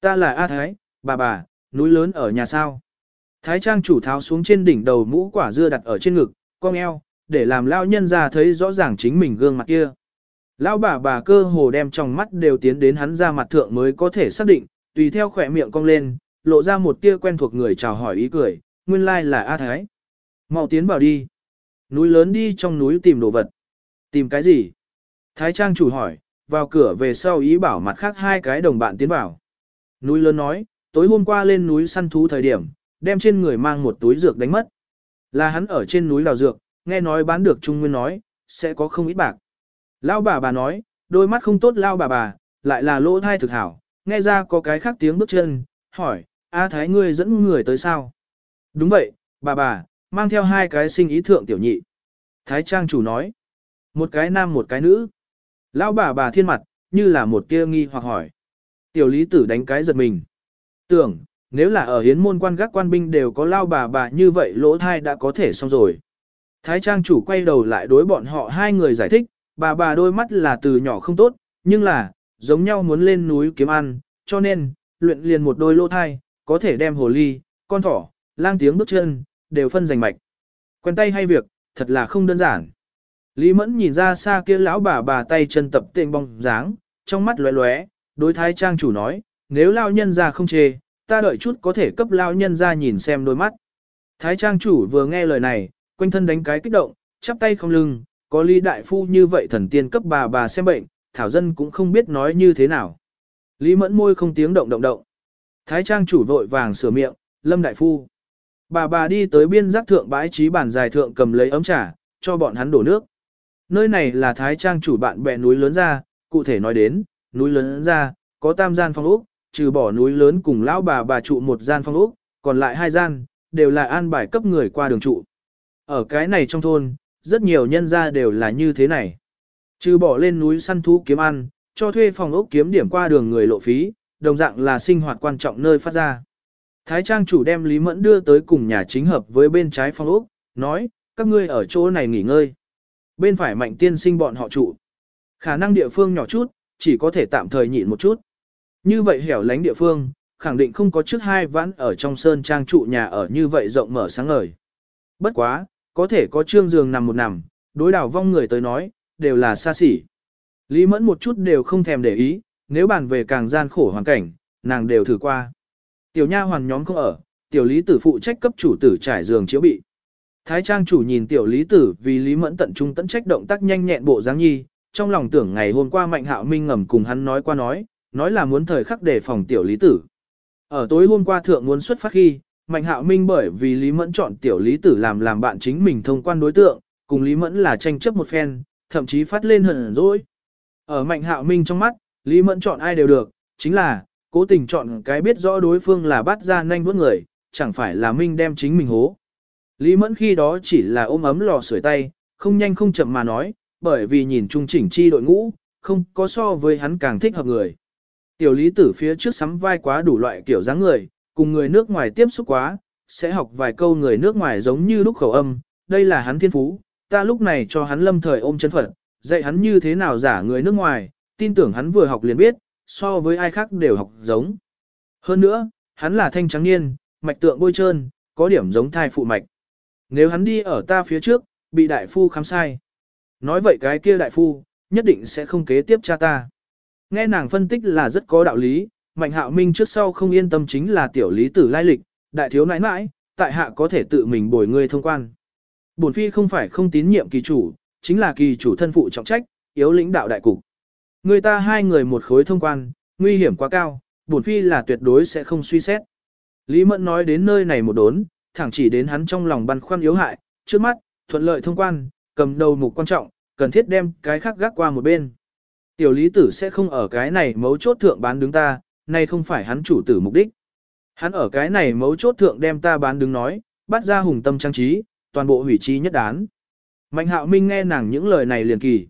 Ta là A Thái, bà bà, núi lớn ở nhà sao? Thái trang chủ tháo xuống trên đỉnh đầu mũ quả dưa đặt ở trên ngực, cong eo, để làm lao nhân ra thấy rõ ràng chính mình gương mặt kia. Lão bà bà cơ hồ đem trong mắt đều tiến đến hắn ra mặt thượng mới có thể xác định, tùy theo khỏe miệng cong lên, lộ ra một tia quen thuộc người chào hỏi ý cười, nguyên lai là A Thái. mau tiến vào đi. Núi lớn đi trong núi tìm đồ vật. Tìm cái gì? Thái Trang chủ hỏi, vào cửa về sau ý bảo mặt khác hai cái đồng bạn tiến vào. Núi lớn nói, tối hôm qua lên núi săn thú thời điểm, đem trên người mang một túi dược đánh mất. Là hắn ở trên núi đào dược, nghe nói bán được Trung Nguyên nói, sẽ có không ít bạc. Lao bà bà nói, đôi mắt không tốt lao bà bà, lại là lỗ thai thực hảo, nghe ra có cái khác tiếng bước chân, hỏi, A Thái ngươi dẫn người tới sao? Đúng vậy, bà bà, mang theo hai cái sinh ý thượng tiểu nhị. Thái Trang chủ nói, một cái nam một cái nữ. Lão bà bà thiên mặt, như là một tia nghi hoặc hỏi. Tiểu lý tử đánh cái giật mình. Tưởng, nếu là ở hiến môn quan gác quan binh đều có lao bà bà như vậy lỗ thai đã có thể xong rồi. Thái trang chủ quay đầu lại đối bọn họ hai người giải thích, bà bà đôi mắt là từ nhỏ không tốt, nhưng là, giống nhau muốn lên núi kiếm ăn, cho nên, luyện liền một đôi lỗ thai, có thể đem hồ ly, con thỏ, lang tiếng bước chân, đều phân giành mạch. Quen tay hay việc, thật là không đơn giản. Lý Mẫn nhìn ra xa kia lão bà bà tay chân tập tên bong dáng, trong mắt lóe lóe, đối thái trang chủ nói, nếu lao nhân ra không chê, ta đợi chút có thể cấp lao nhân ra nhìn xem đôi mắt. Thái trang chủ vừa nghe lời này, quanh thân đánh cái kích động, chắp tay không lưng, có lý đại phu như vậy thần tiên cấp bà bà xem bệnh, thảo dân cũng không biết nói như thế nào. Lý mẫn môi không tiếng động động động. Thái trang chủ vội vàng sửa miệng, lâm đại phu. Bà bà đi tới biên giác thượng bãi trí bàn dài thượng cầm lấy ấm trà, cho bọn hắn đổ nước. Nơi này là Thái Trang chủ bạn bè núi lớn ra, cụ thể nói đến, núi lớn ra, có tam gian phong ốc, trừ bỏ núi lớn cùng lão bà bà trụ một gian phong ốc, còn lại hai gian, đều là an bài cấp người qua đường trụ. Ở cái này trong thôn, rất nhiều nhân gia đều là như thế này. Trừ bỏ lên núi săn thú kiếm ăn, cho thuê phòng ốc kiếm điểm qua đường người lộ phí, đồng dạng là sinh hoạt quan trọng nơi phát ra. Thái Trang chủ đem Lý Mẫn đưa tới cùng nhà chính hợp với bên trái phong ốc, nói, các ngươi ở chỗ này nghỉ ngơi. Bên phải mạnh tiên sinh bọn họ trụ. Khả năng địa phương nhỏ chút, chỉ có thể tạm thời nhịn một chút. Như vậy hẻo lánh địa phương, khẳng định không có trước hai vãn ở trong sơn trang trụ nhà ở như vậy rộng mở sáng ngời. Bất quá, có thể có trương giường nằm một nằm, đối đảo vong người tới nói, đều là xa xỉ. Lý mẫn một chút đều không thèm để ý, nếu bàn về càng gian khổ hoàn cảnh, nàng đều thử qua. Tiểu nha hoàn nhóm không ở, tiểu lý tử phụ trách cấp chủ tử trải giường chiếu bị. Thái trang chủ nhìn tiểu lý tử vì lý mẫn tận trung tận trách động tác nhanh nhẹn bộ dáng nhi, trong lòng tưởng ngày hôm qua mạnh hạo minh ngầm cùng hắn nói qua nói, nói là muốn thời khắc đề phòng tiểu lý tử. Ở tối hôm qua thượng muốn xuất phát khi, mạnh hạo minh bởi vì lý mẫn chọn tiểu lý tử làm làm bạn chính mình thông quan đối tượng, cùng lý mẫn là tranh chấp một phen, thậm chí phát lên hận dỗi. Ở mạnh hạo minh trong mắt, lý mẫn chọn ai đều được, chính là, cố tình chọn cái biết rõ đối phương là bắt ra nhanh bước người, chẳng phải là minh đem chính mình hố. Lý mẫn khi đó chỉ là ôm ấm lò sưởi tay, không nhanh không chậm mà nói, bởi vì nhìn trung chỉnh chi đội ngũ, không có so với hắn càng thích hợp người. Tiểu lý tử phía trước sắm vai quá đủ loại kiểu dáng người, cùng người nước ngoài tiếp xúc quá, sẽ học vài câu người nước ngoài giống như lúc khẩu âm, đây là hắn thiên phú, ta lúc này cho hắn lâm thời ôm chân phận, dạy hắn như thế nào giả người nước ngoài, tin tưởng hắn vừa học liền biết, so với ai khác đều học giống. Hơn nữa, hắn là thanh trắng niên, mạch tượng bôi trơn, có điểm giống thai phụ mạch. Nếu hắn đi ở ta phía trước, bị đại phu khám sai. Nói vậy cái kia đại phu, nhất định sẽ không kế tiếp cha ta. Nghe nàng phân tích là rất có đạo lý, Mạnh Hạo Minh trước sau không yên tâm chính là tiểu lý tử lai lịch, đại thiếu nãi nãi, tại hạ có thể tự mình bồi ngươi thông quan. Bổn phi không phải không tín nhiệm kỳ chủ, chính là kỳ chủ thân phụ trọng trách, yếu lĩnh đạo đại cục. Người ta hai người một khối thông quan, nguy hiểm quá cao, bổn phi là tuyệt đối sẽ không suy xét. Lý Mẫn nói đến nơi này một đốn, thẳng chỉ đến hắn trong lòng băn khoăn yếu hại, trước mắt, thuận lợi thông quan, cầm đầu mục quan trọng, cần thiết đem cái khác gác qua một bên. Tiểu lý tử sẽ không ở cái này mấu chốt thượng bán đứng ta, nay không phải hắn chủ tử mục đích. Hắn ở cái này mấu chốt thượng đem ta bán đứng nói, bắt ra hùng tâm trang trí, toàn bộ hủy chi nhất đán. Mạnh hạo minh nghe nàng những lời này liền kỳ.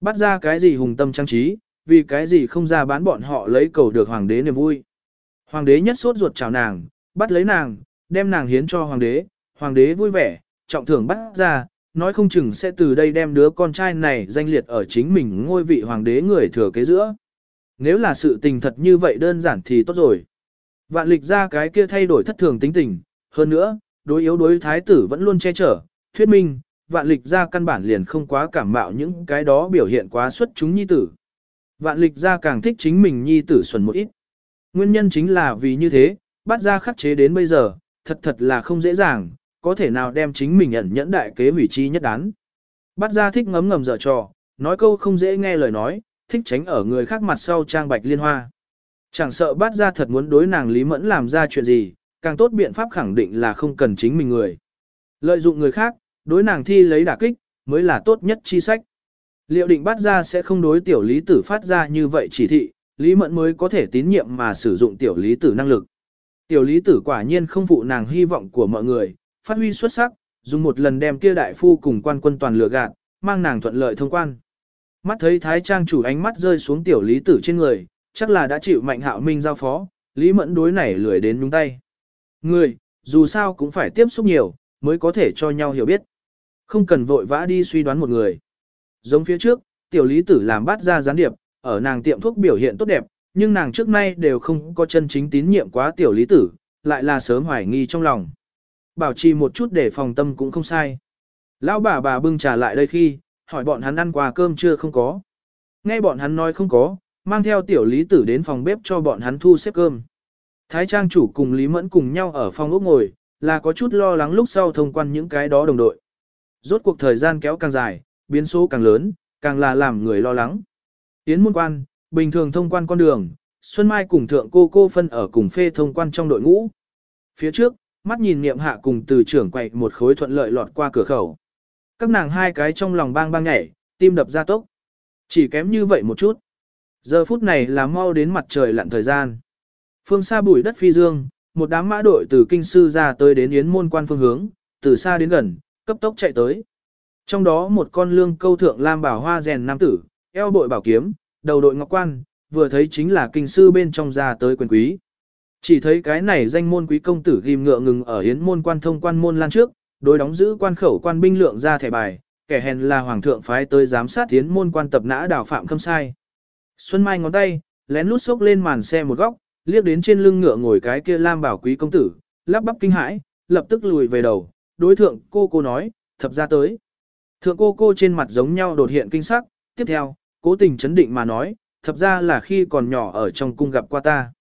Bắt ra cái gì hùng tâm trang trí, vì cái gì không ra bán bọn họ lấy cầu được hoàng đế niềm vui. Hoàng đế nhất sốt ruột chào nàng, bắt lấy nàng, đem nàng hiến cho hoàng đế, hoàng đế vui vẻ, trọng thưởng bắt ra, nói không chừng sẽ từ đây đem đứa con trai này danh liệt ở chính mình ngôi vị hoàng đế người thừa kế giữa. Nếu là sự tình thật như vậy đơn giản thì tốt rồi. Vạn lịch ra cái kia thay đổi thất thường tính tình, hơn nữa, đối yếu đối thái tử vẫn luôn che chở, thuyết minh, vạn lịch ra căn bản liền không quá cảm mạo những cái đó biểu hiện quá xuất chúng nhi tử. Vạn lịch ra càng thích chính mình nhi tử xuẩn một ít. Nguyên nhân chính là vì như thế, bắt ra khắc chế đến bây giờ, thật thật là không dễ dàng, có thể nào đem chính mình ẩn nhẫn đại kế hủy chi nhất đán. Bắt ra thích ngấm ngầm dở trò, nói câu không dễ nghe lời nói, thích tránh ở người khác mặt sau trang bạch liên hoa. Chẳng sợ bắt ra thật muốn đối nàng Lý Mẫn làm ra chuyện gì, càng tốt biện pháp khẳng định là không cần chính mình người. Lợi dụng người khác, đối nàng thi lấy đả kích, mới là tốt nhất chi sách. Liệu định bắt ra sẽ không đối tiểu lý tử phát ra như vậy chỉ thị, Lý Mẫn mới có thể tín nhiệm mà sử dụng tiểu lý tử năng lực. Tiểu lý tử quả nhiên không phụ nàng hy vọng của mọi người, phát huy xuất sắc, dùng một lần đem kia đại phu cùng quan quân toàn lừa gạt, mang nàng thuận lợi thông quan. Mắt thấy thái trang chủ ánh mắt rơi xuống tiểu lý tử trên người, chắc là đã chịu mạnh hạo minh giao phó, lý mẫn đối này lười đến nhúng tay. Người, dù sao cũng phải tiếp xúc nhiều, mới có thể cho nhau hiểu biết. Không cần vội vã đi suy đoán một người. Giống phía trước, tiểu lý tử làm bát ra gián điệp, ở nàng tiệm thuốc biểu hiện tốt đẹp, nhưng nàng trước nay đều không có chân chính tín nhiệm quá tiểu lý tử, lại là sớm hoài nghi trong lòng. Bảo trì một chút để phòng tâm cũng không sai. Lão bà bà bưng trà lại đây khi, hỏi bọn hắn ăn quà cơm chưa không có. Nghe bọn hắn nói không có, mang theo tiểu lý tử đến phòng bếp cho bọn hắn thu xếp cơm. Thái trang chủ cùng Lý Mẫn cùng nhau ở phòng ốc ngồi, là có chút lo lắng lúc sau thông quan những cái đó đồng đội. Rốt cuộc thời gian kéo càng dài, biến số càng lớn, càng là làm người lo lắng. Tiến môn quan, bình thường thông quan con đường, Xuân Mai cùng thượng cô cô phân ở cùng phê thông quan trong đội ngũ. Phía trước, mắt nhìn niệm hạ cùng từ trưởng quậy một khối thuận lợi lọt qua cửa khẩu. Các nàng hai cái trong lòng bang bang nhảy, tim đập ra tốc. Chỉ kém như vậy một chút. Giờ phút này là mau đến mặt trời lặn thời gian. Phương xa bụi đất phi dương, một đám mã đội từ kinh sư ra tới đến yến môn quan phương hướng, từ xa đến gần, cấp tốc chạy tới. Trong đó một con lương câu thượng lam bảo hoa rèn nam tử, eo bội bảo kiếm, đầu đội ngọc quan, vừa thấy chính là kinh sư bên trong ra tới quyền quý. Chỉ thấy cái này danh môn quý công tử ghim ngựa ngừng ở yến môn quan thông quan môn lan trước, đối đóng giữ quan khẩu quan binh lượng ra thẻ bài, kẻ hèn là hoàng thượng phái tới giám sát yến môn quan tập nã đảo phạm khâm sai. Xuân Mai ngón tay, lén lút xốc lên màn xe một góc, liếc đến trên lưng ngựa ngồi cái kia lam bảo quý công tử, lắp bắp kinh hãi, lập tức lùi về đầu, đối thượng cô cô nói, thập ra tới. Thượng cô cô trên mặt giống nhau đột hiện kinh sắc, tiếp theo, cố tình chấn định mà nói, thập ra là khi còn nhỏ ở trong cung gặp qua ta.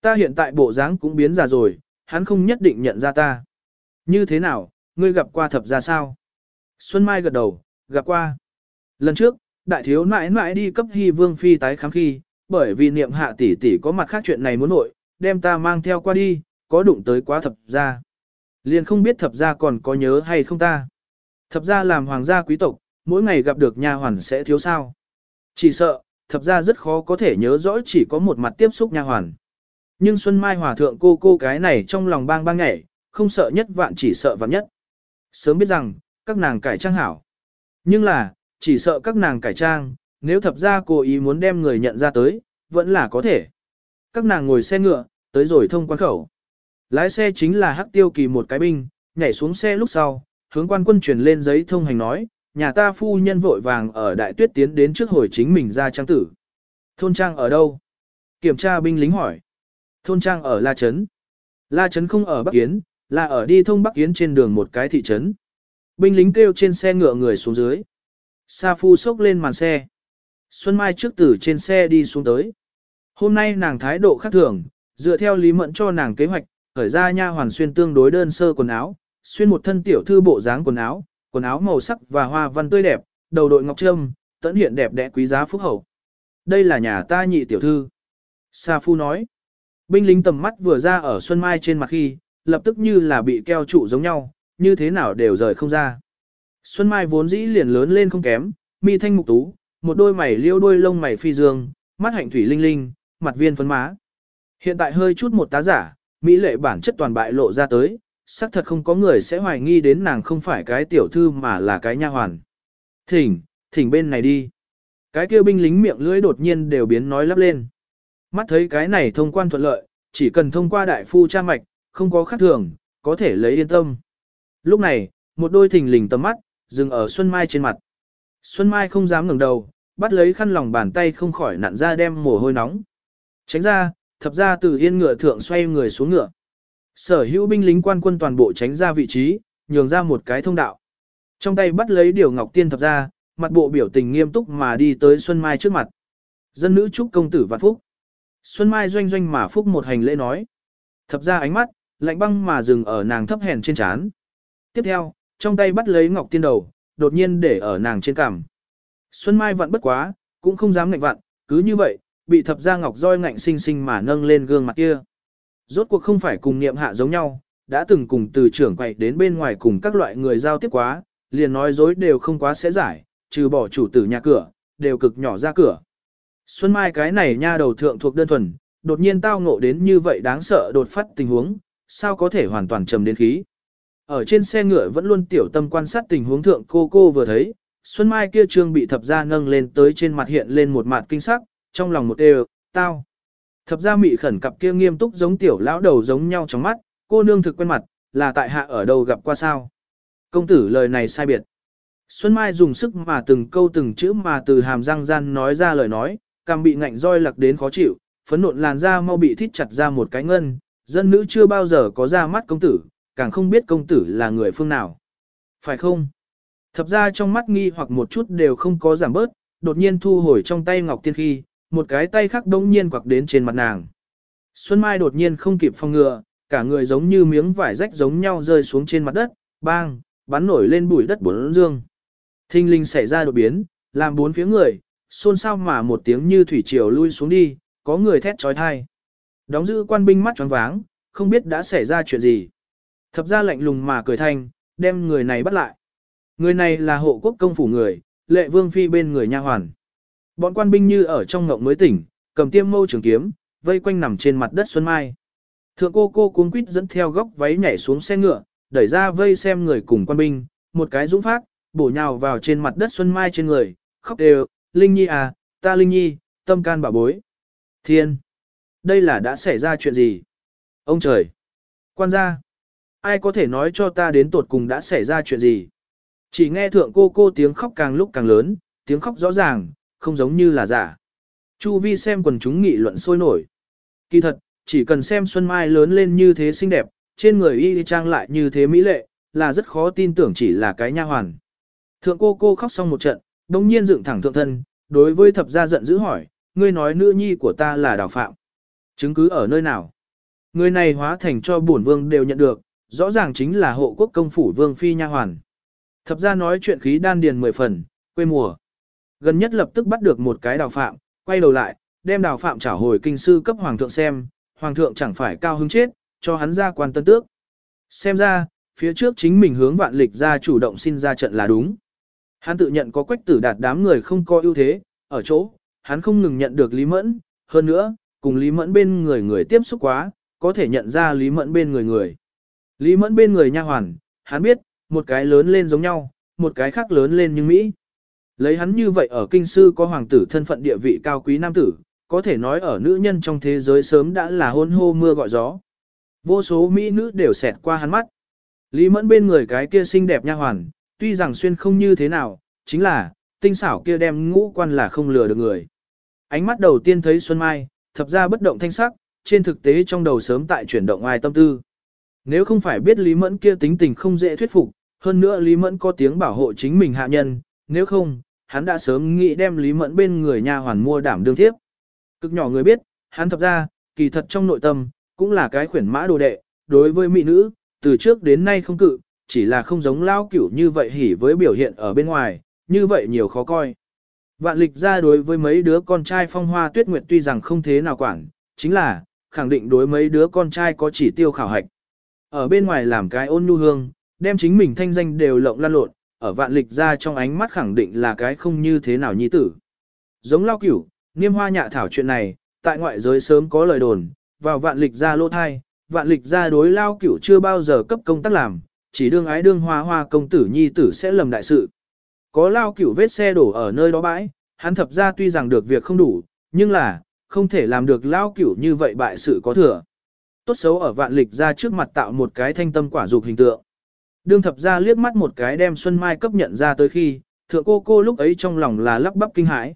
Ta hiện tại bộ dáng cũng biến già rồi, hắn không nhất định nhận ra ta. Như thế nào, ngươi gặp qua thập ra sao? Xuân Mai gật đầu, gặp qua. Lần trước, đại thiếu nãi nãi đi cấp hy vương phi tái khám khi, bởi vì niệm hạ tỷ tỷ có mặt khác chuyện này muốn nội, đem ta mang theo qua đi, có đụng tới quá thập gia. Liền không biết thập gia còn có nhớ hay không ta. Thập gia làm hoàng gia quý tộc, mỗi ngày gặp được nha hoàn sẽ thiếu sao. Chỉ sợ, thập gia rất khó có thể nhớ rõ chỉ có một mặt tiếp xúc nha hoàn. Nhưng Xuân Mai Hòa Thượng cô cô cái này trong lòng bang bang nhảy, không sợ nhất vạn chỉ sợ vạn nhất. Sớm biết rằng, các nàng cải trang hảo. Nhưng là, chỉ sợ các nàng cải trang, nếu thập gia cố ý muốn đem người nhận ra tới, vẫn là có thể. Các nàng ngồi xe ngựa, tới rồi thông quan khẩu. Lái xe chính là hắc tiêu kỳ một cái binh, nhảy xuống xe lúc sau, hướng quan quân truyền lên giấy thông hành nói, nhà ta phu nhân vội vàng ở đại tuyết tiến đến trước hồi chính mình ra trang tử. Thôn trang ở đâu? Kiểm tra binh lính hỏi. Thôn trang ở La Trấn. La Trấn không ở Bắc Kiến, là ở đi thông Bắc Kiến trên đường một cái thị trấn. Binh lính kêu trên xe ngựa người xuống dưới. Sa Phu sốc lên màn xe. Xuân Mai trước tử trên xe đi xuống tới. Hôm nay nàng thái độ khác thường, dựa theo lý mẫn cho nàng kế hoạch, khởi ra nha hoàn xuyên tương đối đơn sơ quần áo, xuyên một thân tiểu thư bộ dáng quần áo, quần áo màu sắc và hoa văn tươi đẹp, đầu đội ngọc trâm, tận hiện đẹp đẽ quý giá phúc hậu. Đây là nhà ta nhị tiểu thư. Sa Phu nói. Binh lính tầm mắt vừa ra ở Xuân Mai trên mặt khi, lập tức như là bị keo trụ giống nhau, như thế nào đều rời không ra. Xuân Mai vốn dĩ liền lớn lên không kém, mi thanh mục tú, một đôi mày liêu đôi lông mày phi dương, mắt hạnh thủy linh linh, mặt viên phấn má. Hiện tại hơi chút một tá giả, mỹ lệ bản chất toàn bại lộ ra tới, xác thật không có người sẽ hoài nghi đến nàng không phải cái tiểu thư mà là cái nha hoàn. Thỉnh, thỉnh bên này đi. Cái kia binh lính miệng lưỡi đột nhiên đều biến nói lắp lên. Mắt thấy cái này thông quan thuận lợi, chỉ cần thông qua đại phu cha mạch, không có khác thường, có thể lấy yên tâm. Lúc này, một đôi thình lình tầm mắt, dừng ở Xuân Mai trên mặt. Xuân Mai không dám ngẩng đầu, bắt lấy khăn lòng bàn tay không khỏi nặn ra đem mồ hôi nóng. Tránh ra, thập ra từ yên ngựa thượng xoay người xuống ngựa. Sở hữu binh lính quan quân toàn bộ tránh ra vị trí, nhường ra một cái thông đạo. Trong tay bắt lấy điều ngọc tiên thập ra, mặt bộ biểu tình nghiêm túc mà đi tới Xuân Mai trước mặt. Dân nữ chúc công tử vạn phúc. Xuân Mai doanh doanh mà phúc một hành lễ nói. Thập ra ánh mắt, lạnh băng mà dừng ở nàng thấp hèn trên trán. Tiếp theo, trong tay bắt lấy ngọc tiên đầu, đột nhiên để ở nàng trên cằm. Xuân Mai vặn bất quá, cũng không dám ngạnh vặn, cứ như vậy, bị thập gia ngọc roi ngạnh sinh sinh mà nâng lên gương mặt kia. Rốt cuộc không phải cùng niệm hạ giống nhau, đã từng cùng từ trưởng quậy đến bên ngoài cùng các loại người giao tiếp quá, liền nói dối đều không quá sẽ giải, trừ bỏ chủ tử nhà cửa, đều cực nhỏ ra cửa. Xuân Mai cái này nha đầu thượng thuộc đơn thuần, đột nhiên tao ngộ đến như vậy đáng sợ đột phát tình huống, sao có thể hoàn toàn trầm đến khí. Ở trên xe ngựa vẫn luôn tiểu tâm quan sát tình huống thượng cô cô vừa thấy, Xuân Mai kia trương bị thập gia nâng lên tới trên mặt hiện lên một mặt kinh sắc, trong lòng một đều, tao. Thập gia mị khẩn cặp kia nghiêm túc giống tiểu lão đầu giống nhau trong mắt, cô nương thực quen mặt, là tại hạ ở đâu gặp qua sao. Công tử lời này sai biệt. Xuân Mai dùng sức mà từng câu từng chữ mà từ hàm răng gian nói ra lời nói, càng bị ngạnh roi lặc đến khó chịu, phấn nộn làn da mau bị thít chặt ra một cái ngân, dân nữ chưa bao giờ có ra mắt công tử, càng không biết công tử là người phương nào. Phải không? Thập ra trong mắt nghi hoặc một chút đều không có giảm bớt, đột nhiên thu hồi trong tay Ngọc Tiên khi, một cái tay khác đông nhiên quặc đến trên mặt nàng. Xuân Mai đột nhiên không kịp phòng ngừa, cả người giống như miếng vải rách giống nhau rơi xuống trên mặt đất, bang, bắn nổi lên bụi đất bốn dương. Thinh linh xảy ra đột biến, làm bốn phía người, xôn xao mà một tiếng như thủy triều lui xuống đi, có người thét trói thai. Đóng giữ quan binh mắt tròn váng, không biết đã xảy ra chuyện gì. Thập ra lạnh lùng mà cười thanh, đem người này bắt lại. Người này là hộ quốc công phủ người, lệ vương phi bên người nha hoàn. Bọn quan binh như ở trong ngộng mới tỉnh, cầm tiêm mâu trường kiếm, vây quanh nằm trên mặt đất Xuân Mai. Thượng cô cô cuống quýt dẫn theo góc váy nhảy xuống xe ngựa, đẩy ra vây xem người cùng quan binh, một cái dũng phát, bổ nhào vào trên mặt đất Xuân Mai trên người, khóc đều, Linh Nhi à, ta Linh Nhi, tâm can bảo bối. Thiên! Đây là đã xảy ra chuyện gì? Ông trời! Quan gia! Ai có thể nói cho ta đến tột cùng đã xảy ra chuyện gì? Chỉ nghe thượng cô cô tiếng khóc càng lúc càng lớn, tiếng khóc rõ ràng, không giống như là giả. Chu vi xem quần chúng nghị luận sôi nổi. Kỳ thật, chỉ cần xem Xuân Mai lớn lên như thế xinh đẹp, trên người y trang lại như thế mỹ lệ, là rất khó tin tưởng chỉ là cái nha hoàn. Thượng cô cô khóc xong một trận, đồng nhiên dựng thẳng thượng thân, đối với thập gia giận dữ hỏi, ngươi nói nữ nhi của ta là đào phạm. Chứng cứ ở nơi nào? Người này hóa thành cho bổn vương đều nhận được, rõ ràng chính là hộ quốc công phủ vương phi nha hoàn. Thập gia nói chuyện khí đan điền mười phần, quê mùa. Gần nhất lập tức bắt được một cái đào phạm, quay đầu lại, đem đào phạm trả hồi kinh sư cấp hoàng thượng xem, hoàng thượng chẳng phải cao hứng chết, cho hắn ra quan tân tước. Xem ra, phía trước chính mình hướng vạn lịch ra chủ động xin ra trận là đúng. Hắn tự nhận có quách tử đạt đám người không có ưu thế, ở chỗ, hắn không ngừng nhận được Lý Mẫn, hơn nữa, cùng Lý Mẫn bên người người tiếp xúc quá, có thể nhận ra Lý Mẫn bên người người. Lý Mẫn bên người nha hoàn, hắn biết, một cái lớn lên giống nhau, một cái khác lớn lên như Mỹ. Lấy hắn như vậy ở kinh sư có hoàng tử thân phận địa vị cao quý nam tử, có thể nói ở nữ nhân trong thế giới sớm đã là hôn hô mưa gọi gió. Vô số Mỹ nữ đều xẹt qua hắn mắt. Lý Mẫn bên người cái kia xinh đẹp nha hoàn, tuy rằng xuyên không như thế nào, chính là, tinh xảo kia đem ngũ quan là không lừa được người. Ánh mắt đầu tiên thấy Xuân Mai, thập ra bất động thanh sắc, trên thực tế trong đầu sớm tại chuyển động ai tâm tư. Nếu không phải biết Lý Mẫn kia tính tình không dễ thuyết phục, hơn nữa Lý Mẫn có tiếng bảo hộ chính mình hạ nhân, nếu không, hắn đã sớm nghĩ đem Lý Mẫn bên người nha hoàn mua đảm đương thiếp. Cực nhỏ người biết, hắn thật ra, kỳ thật trong nội tâm, cũng là cái khuyển mã đồ đệ, đối với mỹ nữ, từ trước đến nay không cự, chỉ là không giống lao cửu như vậy hỉ với biểu hiện ở bên ngoài, như vậy nhiều khó coi. Vạn lịch ra đối với mấy đứa con trai phong hoa tuyết nguyệt tuy rằng không thế nào quản, chính là, khẳng định đối mấy đứa con trai có chỉ tiêu khảo hạch. Ở bên ngoài làm cái ôn nhu hương, đem chính mình thanh danh đều lộng lan lộn, ở vạn lịch ra trong ánh mắt khẳng định là cái không như thế nào nhi tử. Giống lao cửu, niêm hoa nhạ thảo chuyện này, tại ngoại giới sớm có lời đồn, vào vạn lịch ra lô thai, vạn lịch ra đối lao cửu chưa bao giờ cấp công tác làm, chỉ đương ái đương hoa hoa công tử nhi tử sẽ lầm đại sự. Có lao cửu vết xe đổ ở nơi đó bãi, hắn thập ra tuy rằng được việc không đủ, nhưng là, không thể làm được lao cửu như vậy bại sự có thừa. Tốt xấu ở vạn lịch ra trước mặt tạo một cái thanh tâm quả dục hình tượng. Đương thập ra liếc mắt một cái đem Xuân Mai cấp nhận ra tới khi, thượng cô cô lúc ấy trong lòng là lắp bắp kinh hãi.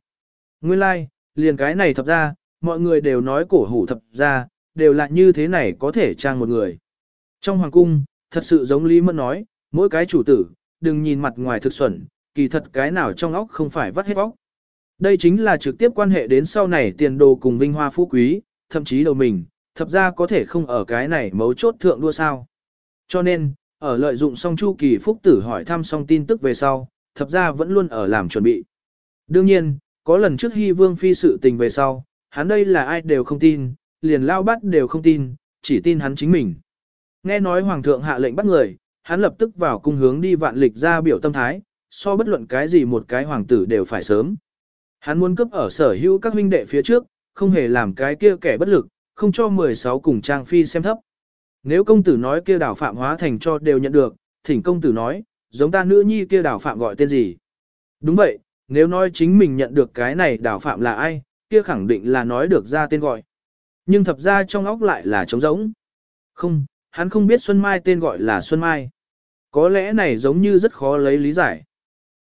Nguyên lai, like, liền cái này thập ra, mọi người đều nói cổ hủ thập ra, đều là như thế này có thể trang một người. Trong hoàng cung, thật sự giống Lý Mẫn nói, mỗi cái chủ tử, đừng nhìn mặt ngoài thực xuẩn, kỳ thật cái nào trong óc không phải vắt hết óc. Đây chính là trực tiếp quan hệ đến sau này tiền đồ cùng vinh hoa phú quý, thậm chí đầu mình, thập ra có thể không ở cái này mấu chốt thượng đua sao. Cho nên, ở lợi dụng xong chu kỳ phúc tử hỏi thăm xong tin tức về sau, thập ra vẫn luôn ở làm chuẩn bị. Đương nhiên, có lần trước Hy Vương Phi sự tình về sau, hắn đây là ai đều không tin, liền lao bắt đều không tin, chỉ tin hắn chính mình. Nghe nói Hoàng thượng hạ lệnh bắt người, hắn lập tức vào cung hướng đi vạn lịch ra biểu tâm thái, so bất luận cái gì một cái hoàng tử đều phải sớm. Hắn muốn cướp ở sở hữu các huynh đệ phía trước, không hề làm cái kia kẻ bất lực, không cho 16 cùng trang phi xem thấp. Nếu công tử nói kia đảo phạm hóa thành cho đều nhận được, thỉnh công tử nói, giống ta nữ nhi kia đảo phạm gọi tên gì. Đúng vậy, nếu nói chính mình nhận được cái này đảo phạm là ai, kia khẳng định là nói được ra tên gọi. Nhưng thập ra trong óc lại là trống rỗng. Không, hắn không biết Xuân Mai tên gọi là Xuân Mai. Có lẽ này giống như rất khó lấy lý giải.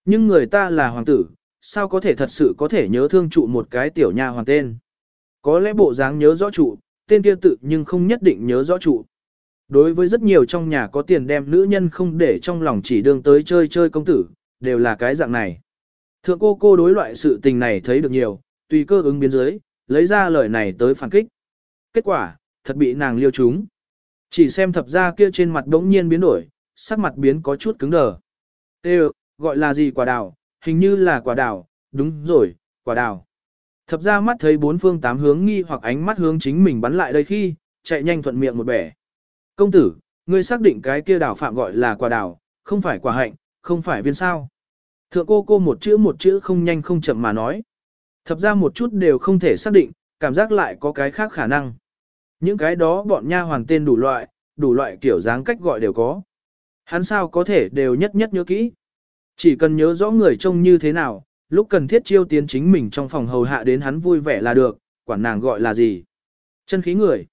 Nhưng người ta là hoàng tử, sao có thể thật sự có thể nhớ thương trụ một cái tiểu nha hoàng tên. Có lẽ bộ dáng nhớ rõ trụ, tên kia tự nhưng không nhất định nhớ rõ trụ. Đối với rất nhiều trong nhà có tiền đem nữ nhân không để trong lòng chỉ đương tới chơi chơi công tử, đều là cái dạng này. Thượng cô cô đối loại sự tình này thấy được nhiều, tùy cơ ứng biến dưới, lấy ra lời này tới phản kích. Kết quả, thật bị nàng liêu chúng. Chỉ xem thập ra kia trên mặt đống nhiên biến đổi, sắc mặt biến có chút cứng đờ. Ê, gọi là gì quả đào, hình như là quả đào, đúng rồi, quả đào. Thập ra mắt thấy bốn phương tám hướng nghi hoặc ánh mắt hướng chính mình bắn lại đây khi, chạy nhanh thuận miệng một bẻ. Công tử, ngươi xác định cái kia đảo phạm gọi là quả đảo, không phải quả hạnh, không phải viên sao. Thượng cô cô một chữ một chữ không nhanh không chậm mà nói. Thập ra một chút đều không thể xác định, cảm giác lại có cái khác khả năng. Những cái đó bọn nha hoàn tên đủ loại, đủ loại kiểu dáng cách gọi đều có. Hắn sao có thể đều nhất nhất nhớ kỹ. Chỉ cần nhớ rõ người trông như thế nào, lúc cần thiết chiêu tiến chính mình trong phòng hầu hạ đến hắn vui vẻ là được, quản nàng gọi là gì. Chân khí người.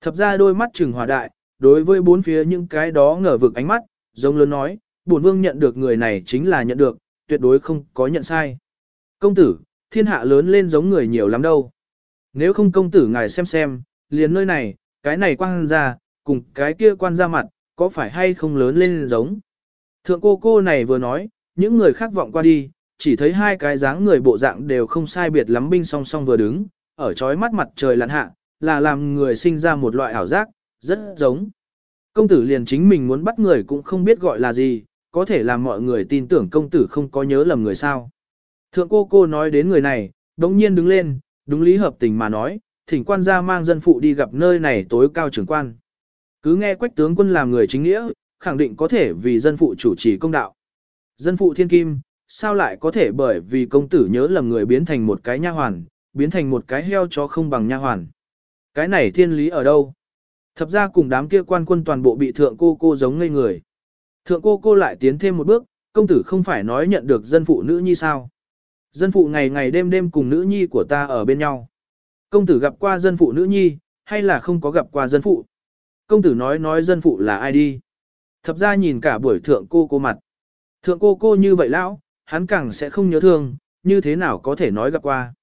Thập ra đôi mắt trừng hòa đại, đối với bốn phía những cái đó ngờ vực ánh mắt, giống lớn nói, bổn vương nhận được người này chính là nhận được, tuyệt đối không có nhận sai. Công tử, thiên hạ lớn lên giống người nhiều lắm đâu. Nếu không công tử ngài xem xem, liền nơi này, cái này quan ra, cùng cái kia quan ra mặt, có phải hay không lớn lên giống. Thượng cô cô này vừa nói, những người khác vọng qua đi, chỉ thấy hai cái dáng người bộ dạng đều không sai biệt lắm binh song song vừa đứng, ở chói mắt mặt trời lặn hạ, là làm người sinh ra một loại ảo giác, rất giống. Công tử liền chính mình muốn bắt người cũng không biết gọi là gì, có thể làm mọi người tin tưởng công tử không có nhớ lầm người sao. Thượng cô cô nói đến người này, đống nhiên đứng lên, đúng lý hợp tình mà nói, thỉnh quan gia mang dân phụ đi gặp nơi này tối cao trưởng quan. Cứ nghe quách tướng quân làm người chính nghĩa, khẳng định có thể vì dân phụ chủ trì công đạo. Dân phụ thiên kim, sao lại có thể bởi vì công tử nhớ lầm người biến thành một cái nha hoàn, biến thành một cái heo chó không bằng nha hoàn. Cái này thiên lý ở đâu? Thập ra cùng đám kia quan quân toàn bộ bị thượng cô cô giống ngây người. Thượng cô cô lại tiến thêm một bước, công tử không phải nói nhận được dân phụ nữ nhi sao? Dân phụ ngày ngày đêm đêm cùng nữ nhi của ta ở bên nhau. Công tử gặp qua dân phụ nữ nhi, hay là không có gặp qua dân phụ? Công tử nói nói dân phụ là ai đi? Thập ra nhìn cả buổi thượng cô cô mặt. Thượng cô cô như vậy lão, hắn càng sẽ không nhớ thương, như thế nào có thể nói gặp qua.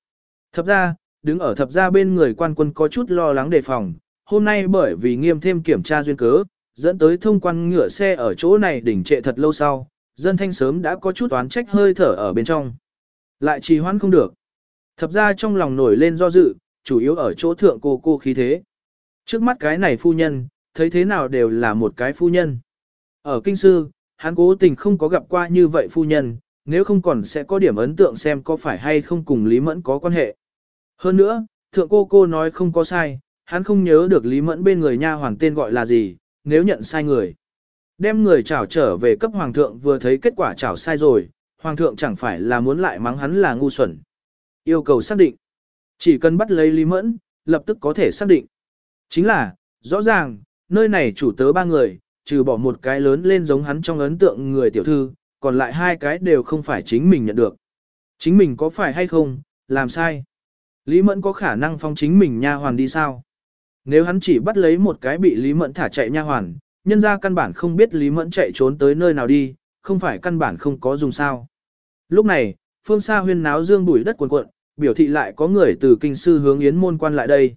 Thập ra, đứng ở thập ra bên người quan quân có chút lo lắng đề phòng, hôm nay bởi vì nghiêm thêm kiểm tra duyên cớ, dẫn tới thông quan ngựa xe ở chỗ này đỉnh trệ thật lâu sau, dân thanh sớm đã có chút oán trách hơi thở ở bên trong. Lại trì hoãn không được. Thập ra trong lòng nổi lên do dự, chủ yếu ở chỗ thượng cô cô khí thế. Trước mắt cái này phu nhân, thấy thế nào đều là một cái phu nhân. Ở kinh sư, hắn cố tình không có gặp qua như vậy phu nhân, nếu không còn sẽ có điểm ấn tượng xem có phải hay không cùng Lý Mẫn có quan hệ. Hơn nữa, thượng cô cô nói không có sai, hắn không nhớ được Lý Mẫn bên người nha hoàng tên gọi là gì, nếu nhận sai người. Đem người trảo trở về cấp hoàng thượng vừa thấy kết quả trảo sai rồi, hoàng thượng chẳng phải là muốn lại mắng hắn là ngu xuẩn. Yêu cầu xác định. Chỉ cần bắt lấy Lý Mẫn, lập tức có thể xác định. Chính là, rõ ràng, nơi này chủ tớ ba người, trừ bỏ một cái lớn lên giống hắn trong ấn tượng người tiểu thư, còn lại hai cái đều không phải chính mình nhận được. Chính mình có phải hay không, làm sai. Lý Mẫn có khả năng phong chính mình nha hoàn đi sao? Nếu hắn chỉ bắt lấy một cái bị Lý Mẫn thả chạy nha hoàn, nhân ra căn bản không biết Lý Mẫn chạy trốn tới nơi nào đi, không phải căn bản không có dùng sao. Lúc này, phương xa huyên náo dương bụi đất cuộn cuộn, biểu thị lại có người từ kinh sư hướng yến môn quan lại đây.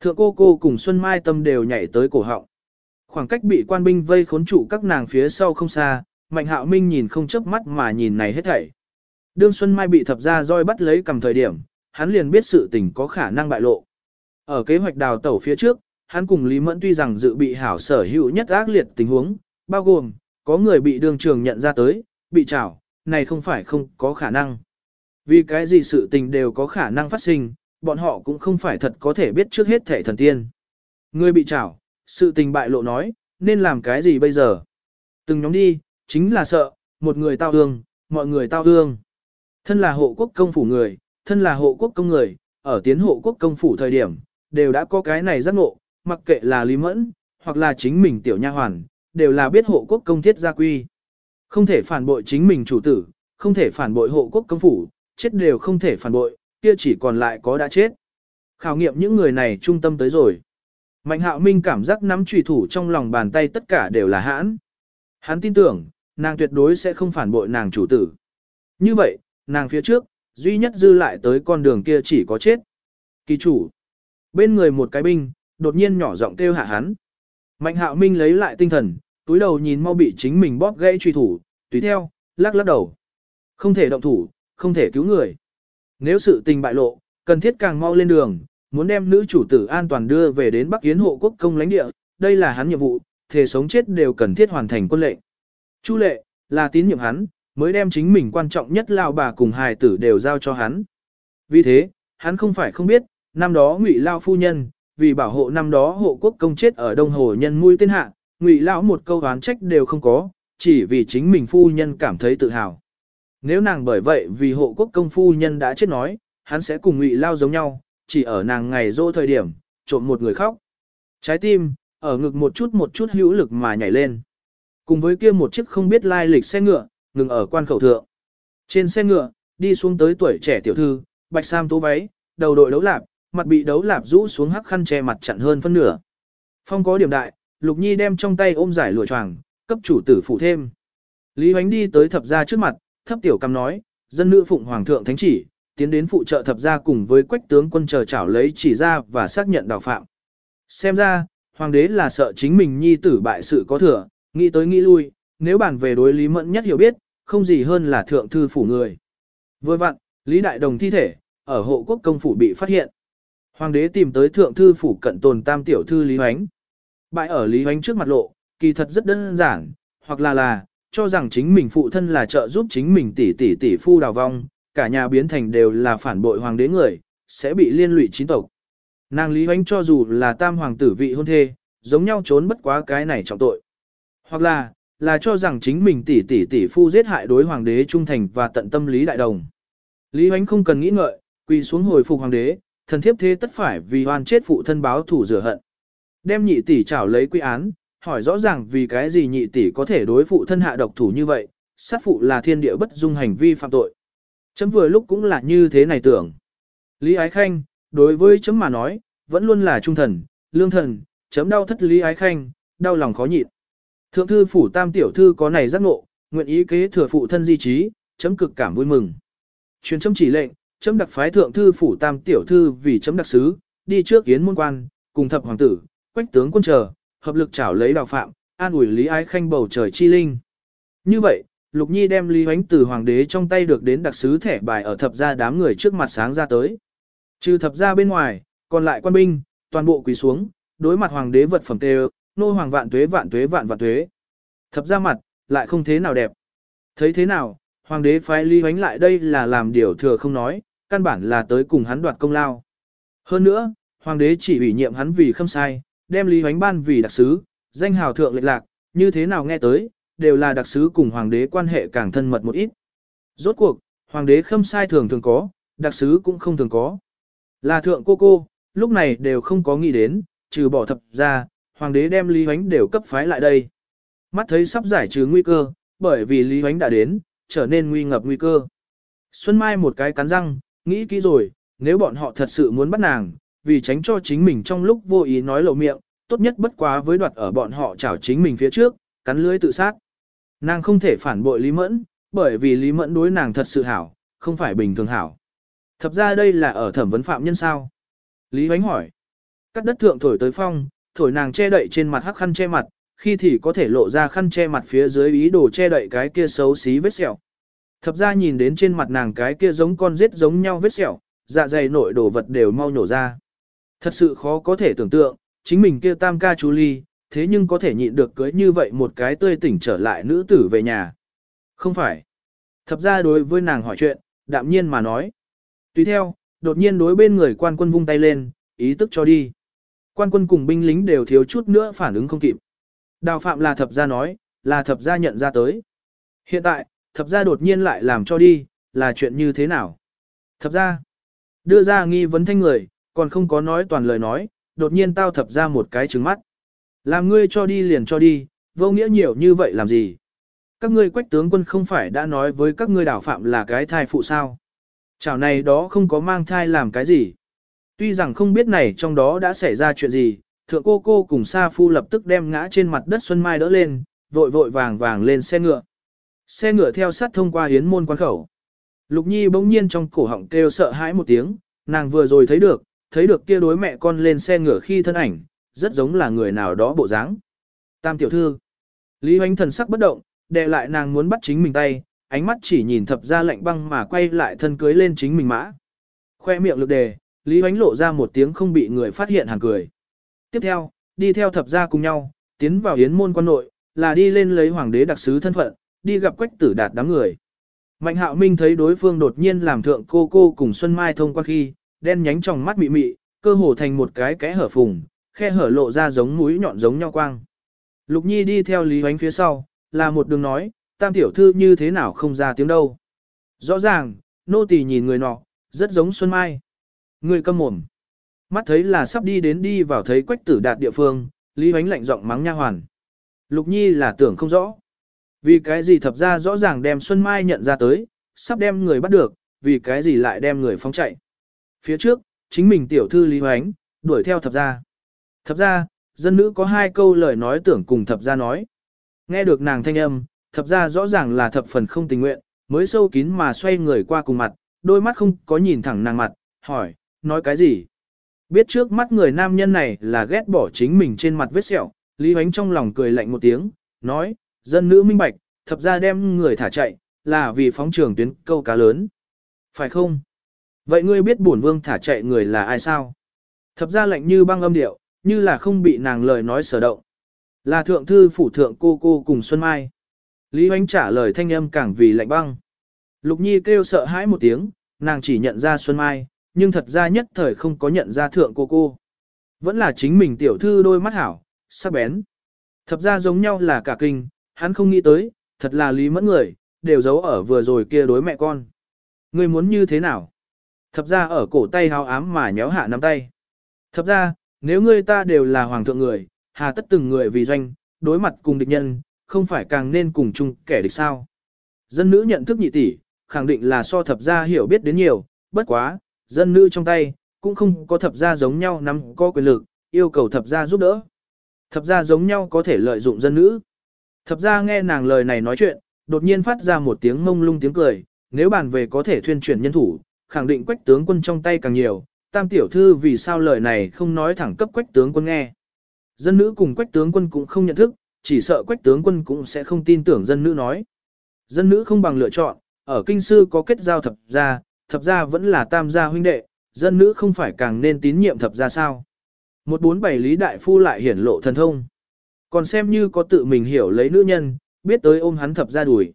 Thượng cô cô cùng Xuân Mai Tâm đều nhảy tới cổ họng. Khoảng cách bị quan binh vây khốn trụ các nàng phía sau không xa, Mạnh Hạo Minh nhìn không chớp mắt mà nhìn này hết thảy. Đương Xuân Mai bị thập ra roi bắt lấy cầm thời điểm, hắn liền biết sự tình có khả năng bại lộ. Ở kế hoạch đào tẩu phía trước, hắn cùng Lý Mẫn tuy rằng dự bị hảo sở hữu nhất ác liệt tình huống, bao gồm, có người bị đường trường nhận ra tới, bị trảo, này không phải không có khả năng. Vì cái gì sự tình đều có khả năng phát sinh, bọn họ cũng không phải thật có thể biết trước hết thể thần tiên. Người bị trảo, sự tình bại lộ nói, nên làm cái gì bây giờ? Từng nhóm đi, chính là sợ, một người tao hương, mọi người tao hương. Thân là hộ quốc công phủ người, thân là hộ quốc công người, ở tiến hộ quốc công phủ thời điểm, đều đã có cái này giác ngộ, mặc kệ là Lý Mẫn, hoặc là chính mình tiểu nha hoàn, đều là biết hộ quốc công thiết gia quy. Không thể phản bội chính mình chủ tử, không thể phản bội hộ quốc công phủ, chết đều không thể phản bội, kia chỉ còn lại có đã chết. Khảo nghiệm những người này trung tâm tới rồi. Mạnh hạo minh cảm giác nắm trùy thủ trong lòng bàn tay tất cả đều là hãn. Hắn tin tưởng, nàng tuyệt đối sẽ không phản bội nàng chủ tử. Như vậy, nàng phía trước, duy nhất dư lại tới con đường kia chỉ có chết. Kỳ chủ. Bên người một cái binh, đột nhiên nhỏ giọng kêu hạ hắn. Mạnh hạo minh lấy lại tinh thần, túi đầu nhìn mau bị chính mình bóp gãy truy thủ, tùy theo, lắc lắc đầu. Không thể động thủ, không thể cứu người. Nếu sự tình bại lộ, cần thiết càng mau lên đường, muốn đem nữ chủ tử an toàn đưa về đến Bắc Yến hộ quốc công lãnh địa, đây là hắn nhiệm vụ, thể sống chết đều cần thiết hoàn thành quân lệnh. Chu lệ, là tín nhiệm hắn, mới đem chính mình quan trọng nhất lao bà cùng hài tử đều giao cho hắn. Vì thế, hắn không phải không biết, năm đó ngụy lao phu nhân, vì bảo hộ năm đó hộ quốc công chết ở Đông Hồ nhân mũi tên hạ, ngụy lão một câu oán trách đều không có, chỉ vì chính mình phu nhân cảm thấy tự hào. Nếu nàng bởi vậy vì hộ quốc công phu nhân đã chết nói, hắn sẽ cùng ngụy lao giống nhau, chỉ ở nàng ngày dỗ thời điểm, trộm một người khóc. Trái tim, ở ngực một chút một chút hữu lực mà nhảy lên. Cùng với kia một chiếc không biết lai lịch xe ngựa, ngừng ở quan khẩu thượng. Trên xe ngựa, đi xuống tới tuổi trẻ tiểu thư, bạch sam tố váy, đầu đội đấu lạp, mặt bị đấu lạp rũ xuống hắc khăn che mặt chặn hơn phân nửa. Phong có điểm đại, Lục Nhi đem trong tay ôm giải lụa choàng, cấp chủ tử phụ thêm. Lý Hoánh đi tới thập gia trước mặt, thấp tiểu cầm nói, dân nữ phụng hoàng thượng thánh chỉ, tiến đến phụ trợ thập gia cùng với quách tướng quân chờ chảo lấy chỉ ra và xác nhận đào phạm. Xem ra, hoàng đế là sợ chính mình nhi tử bại sự có thừa, nghĩ tới nghĩ lui, nếu bản về đối lý mẫn nhất hiểu biết, không gì hơn là thượng thư phủ người. Vừa vặn, Lý Đại Đồng thi thể, ở hộ quốc công phủ bị phát hiện. Hoàng đế tìm tới thượng thư phủ cận tồn tam tiểu thư Lý Hoánh. Bại ở Lý Hoánh trước mặt lộ, kỳ thật rất đơn giản, hoặc là là, cho rằng chính mình phụ thân là trợ giúp chính mình tỷ tỷ tỷ phu đào vong, cả nhà biến thành đều là phản bội hoàng đế người, sẽ bị liên lụy chính tộc. Nàng Lý Hoánh cho dù là tam hoàng tử vị hôn thê, giống nhau trốn bất quá cái này trọng tội. Hoặc là, là cho rằng chính mình tỷ tỷ tỷ phu giết hại đối hoàng đế trung thành và tận tâm lý đại đồng. Lý Hoánh không cần nghĩ ngợi, quỳ xuống hồi phục hoàng đế, thần thiếp thế tất phải vì oan chết phụ thân báo thủ rửa hận. Đem nhị tỷ trảo lấy quy án, hỏi rõ ràng vì cái gì nhị tỷ có thể đối phụ thân hạ độc thủ như vậy, sát phụ là thiên địa bất dung hành vi phạm tội. Chấm vừa lúc cũng là như thế này tưởng. Lý Ái Khanh, đối với chấm mà nói, vẫn luôn là trung thần, lương thần, chấm đau thất Lý Ái Khanh, đau lòng khó nhịn. Thượng thư phủ tam tiểu thư có này giác ngộ, nguyện ý kế thừa phụ thân di trí, chấm cực cảm vui mừng. Truyền chấm chỉ lệnh, chấm đặc phái thượng thư phủ tam tiểu thư vì chấm đặc sứ, đi trước yến môn quan, cùng thập hoàng tử, quách tướng quân chờ, hợp lực trảo lấy đào phạm, an ủi Lý Ái Khanh bầu trời chi linh. Như vậy, Lục Nhi đem Lý Hoánh từ hoàng đế trong tay được đến đặc sứ thẻ bài ở thập gia đám người trước mặt sáng ra tới. Trừ thập gia bên ngoài, còn lại quan binh, toàn bộ quỳ xuống, đối mặt hoàng đế vật phẩm tê nô hoàng vạn tuế vạn tuế vạn vạn tuế. Thập gia mặt, lại không thế nào đẹp. Thấy thế nào, hoàng đế phái Lý Hoánh lại đây là làm điều thừa không nói, căn bản là tới cùng hắn đoạt công lao. Hơn nữa, hoàng đế chỉ ủy nhiệm hắn vì không sai, đem Lý Hoánh ban vì đặc sứ, danh hào thượng lệch lạc, như thế nào nghe tới, đều là đặc sứ cùng hoàng đế quan hệ càng thân mật một ít. Rốt cuộc, hoàng đế khâm sai thường thường có, đặc sứ cũng không thường có. Là thượng cô cô, lúc này đều không có nghĩ đến, trừ bỏ thập ra, hoàng đế đem Lý Hoánh đều cấp phái lại đây. Mắt thấy sắp giải trừ nguy cơ, bởi vì Lý Hoánh đã đến, trở nên nguy ngập nguy cơ. Xuân Mai một cái cắn răng, nghĩ kỹ rồi, nếu bọn họ thật sự muốn bắt nàng, vì tránh cho chính mình trong lúc vô ý nói lộ miệng, tốt nhất bất quá với đoạt ở bọn họ chảo chính mình phía trước, cắn lưới tự sát. Nàng không thể phản bội Lý Mẫn, bởi vì Lý Mẫn đối nàng thật sự hảo, không phải bình thường hảo. Thật ra đây là ở thẩm vấn phạm nhân sao? Lý Hoánh hỏi. Cắt đất thượng thổi tới phong, thổi nàng che đậy trên mặt hắc khăn che mặt, khi thì có thể lộ ra khăn che mặt phía dưới ý đồ che đậy cái kia xấu xí vết sẹo. Thập ra nhìn đến trên mặt nàng cái kia giống con rết giống nhau vết sẹo, dạ dày nội đồ vật đều mau nổ ra. Thật sự khó có thể tưởng tượng, chính mình kia tam ca chú ly, thế nhưng có thể nhịn được cưới như vậy một cái tươi tỉnh trở lại nữ tử về nhà. Không phải. Thập ra đối với nàng hỏi chuyện, đạm nhiên mà nói. Tùy theo, đột nhiên đối bên người quan quân vung tay lên, ý tức cho đi. Quan quân cùng binh lính đều thiếu chút nữa phản ứng không kịp. Đào phạm là thập gia nói, là thập gia nhận ra tới. Hiện tại, thập gia đột nhiên lại làm cho đi, là chuyện như thế nào? Thập gia, đưa ra nghi vấn thanh người, còn không có nói toàn lời nói, đột nhiên tao thập ra một cái trứng mắt. Làm ngươi cho đi liền cho đi, vô nghĩa nhiều như vậy làm gì? Các ngươi quách tướng quân không phải đã nói với các ngươi đảo phạm là cái thai phụ sao? Chảo này đó không có mang thai làm cái gì. Tuy rằng không biết này trong đó đã xảy ra chuyện gì, thượng cô cô cùng Sa Phu lập tức đem ngã trên mặt đất Xuân Mai đỡ lên, vội vội vàng vàng lên xe ngựa. Xe ngựa theo sát thông qua hiến môn quan khẩu. Lục Nhi bỗng nhiên trong cổ họng kêu sợ hãi một tiếng, nàng vừa rồi thấy được, thấy được kia đối mẹ con lên xe ngựa khi thân ảnh, rất giống là người nào đó bộ dáng. Tam tiểu thư. Lý Hoánh thần sắc bất động, đè lại nàng muốn bắt chính mình tay, ánh mắt chỉ nhìn thập ra lạnh băng mà quay lại thân cưới lên chính mình mã. Khoe miệng lực đề, Lý Hoánh lộ ra một tiếng không bị người phát hiện hàng cười. Tiếp theo, đi theo thập gia cùng nhau, tiến vào hiến môn quan nội, là đi lên lấy hoàng đế đặc sứ thân phận, đi gặp quách tử đạt đám người. Mạnh hạo minh thấy đối phương đột nhiên làm thượng cô cô cùng Xuân Mai thông qua khi, đen nhánh trong mắt mị mị, cơ hồ thành một cái kẽ hở phùng, khe hở lộ ra giống mũi nhọn giống nhau quang. Lục Nhi đi theo Lý Hoánh phía sau, là một đường nói, tam tiểu thư như thế nào không ra tiếng đâu. Rõ ràng, nô tỳ nhìn người nọ, rất giống Xuân Mai. Người câm mồm. Mắt thấy là sắp đi đến đi vào thấy quách tử đạt địa phương, Lý Hoánh lạnh giọng mắng nha hoàn. Lục Nhi là tưởng không rõ. Vì cái gì thập ra rõ ràng đem Xuân Mai nhận ra tới, sắp đem người bắt được, vì cái gì lại đem người phóng chạy. Phía trước, chính mình tiểu thư Lý Hoánh, đuổi theo thập ra. Thập ra, dân nữ có hai câu lời nói tưởng cùng thập ra nói. Nghe được nàng thanh âm, thập ra rõ ràng là thập phần không tình nguyện, mới sâu kín mà xoay người qua cùng mặt, đôi mắt không có nhìn thẳng nàng mặt, hỏi, nói cái gì? Biết trước mắt người nam nhân này là ghét bỏ chính mình trên mặt vết sẹo, Lý Hoánh trong lòng cười lạnh một tiếng, nói, dân nữ minh bạch, thập ra đem người thả chạy, là vì phóng trường tuyến câu cá lớn. Phải không? Vậy ngươi biết bổn vương thả chạy người là ai sao? Thập ra lạnh như băng âm điệu, như là không bị nàng lời nói sở động. Là thượng thư phủ thượng cô cô cùng Xuân Mai. Lý Hoánh trả lời thanh âm càng vì lạnh băng. Lục Nhi kêu sợ hãi một tiếng, nàng chỉ nhận ra Xuân Mai, nhưng thật ra nhất thời không có nhận ra thượng cô cô. Vẫn là chính mình tiểu thư đôi mắt hảo, sắc bén. Thập ra giống nhau là cả kinh, hắn không nghĩ tới, thật là lý mẫn người, đều giấu ở vừa rồi kia đối mẹ con. ngươi muốn như thế nào? Thập ra ở cổ tay háo ám mà nhéo hạ nắm tay. Thập ra, nếu ngươi ta đều là hoàng thượng người, hà tất từng người vì doanh, đối mặt cùng địch nhân, không phải càng nên cùng chung kẻ địch sao. Dân nữ nhận thức nhị tỷ, khẳng định là so thập gia hiểu biết đến nhiều, bất quá, dân nữ trong tay, cũng không có thập gia giống nhau nắm có quyền lực, yêu cầu thập gia giúp đỡ. Thập gia giống nhau có thể lợi dụng dân nữ. Thập gia nghe nàng lời này nói chuyện, đột nhiên phát ra một tiếng mông lung tiếng cười, nếu bàn về có thể thuyên chuyển nhân thủ, khẳng định quách tướng quân trong tay càng nhiều, tam tiểu thư vì sao lời này không nói thẳng cấp quách tướng quân nghe. Dân nữ cùng quách tướng quân cũng không nhận thức, chỉ sợ quách tướng quân cũng sẽ không tin tưởng dân nữ nói. Dân nữ không bằng lựa chọn, ở kinh sư có kết giao thập gia, thập gia vẫn là tam gia huynh đệ, dân nữ không phải càng nên tín nhiệm thập gia sao. Một bốn bảy lý đại phu lại hiển lộ thần thông. Còn xem như có tự mình hiểu lấy nữ nhân, biết tới ôm hắn thập gia đuổi.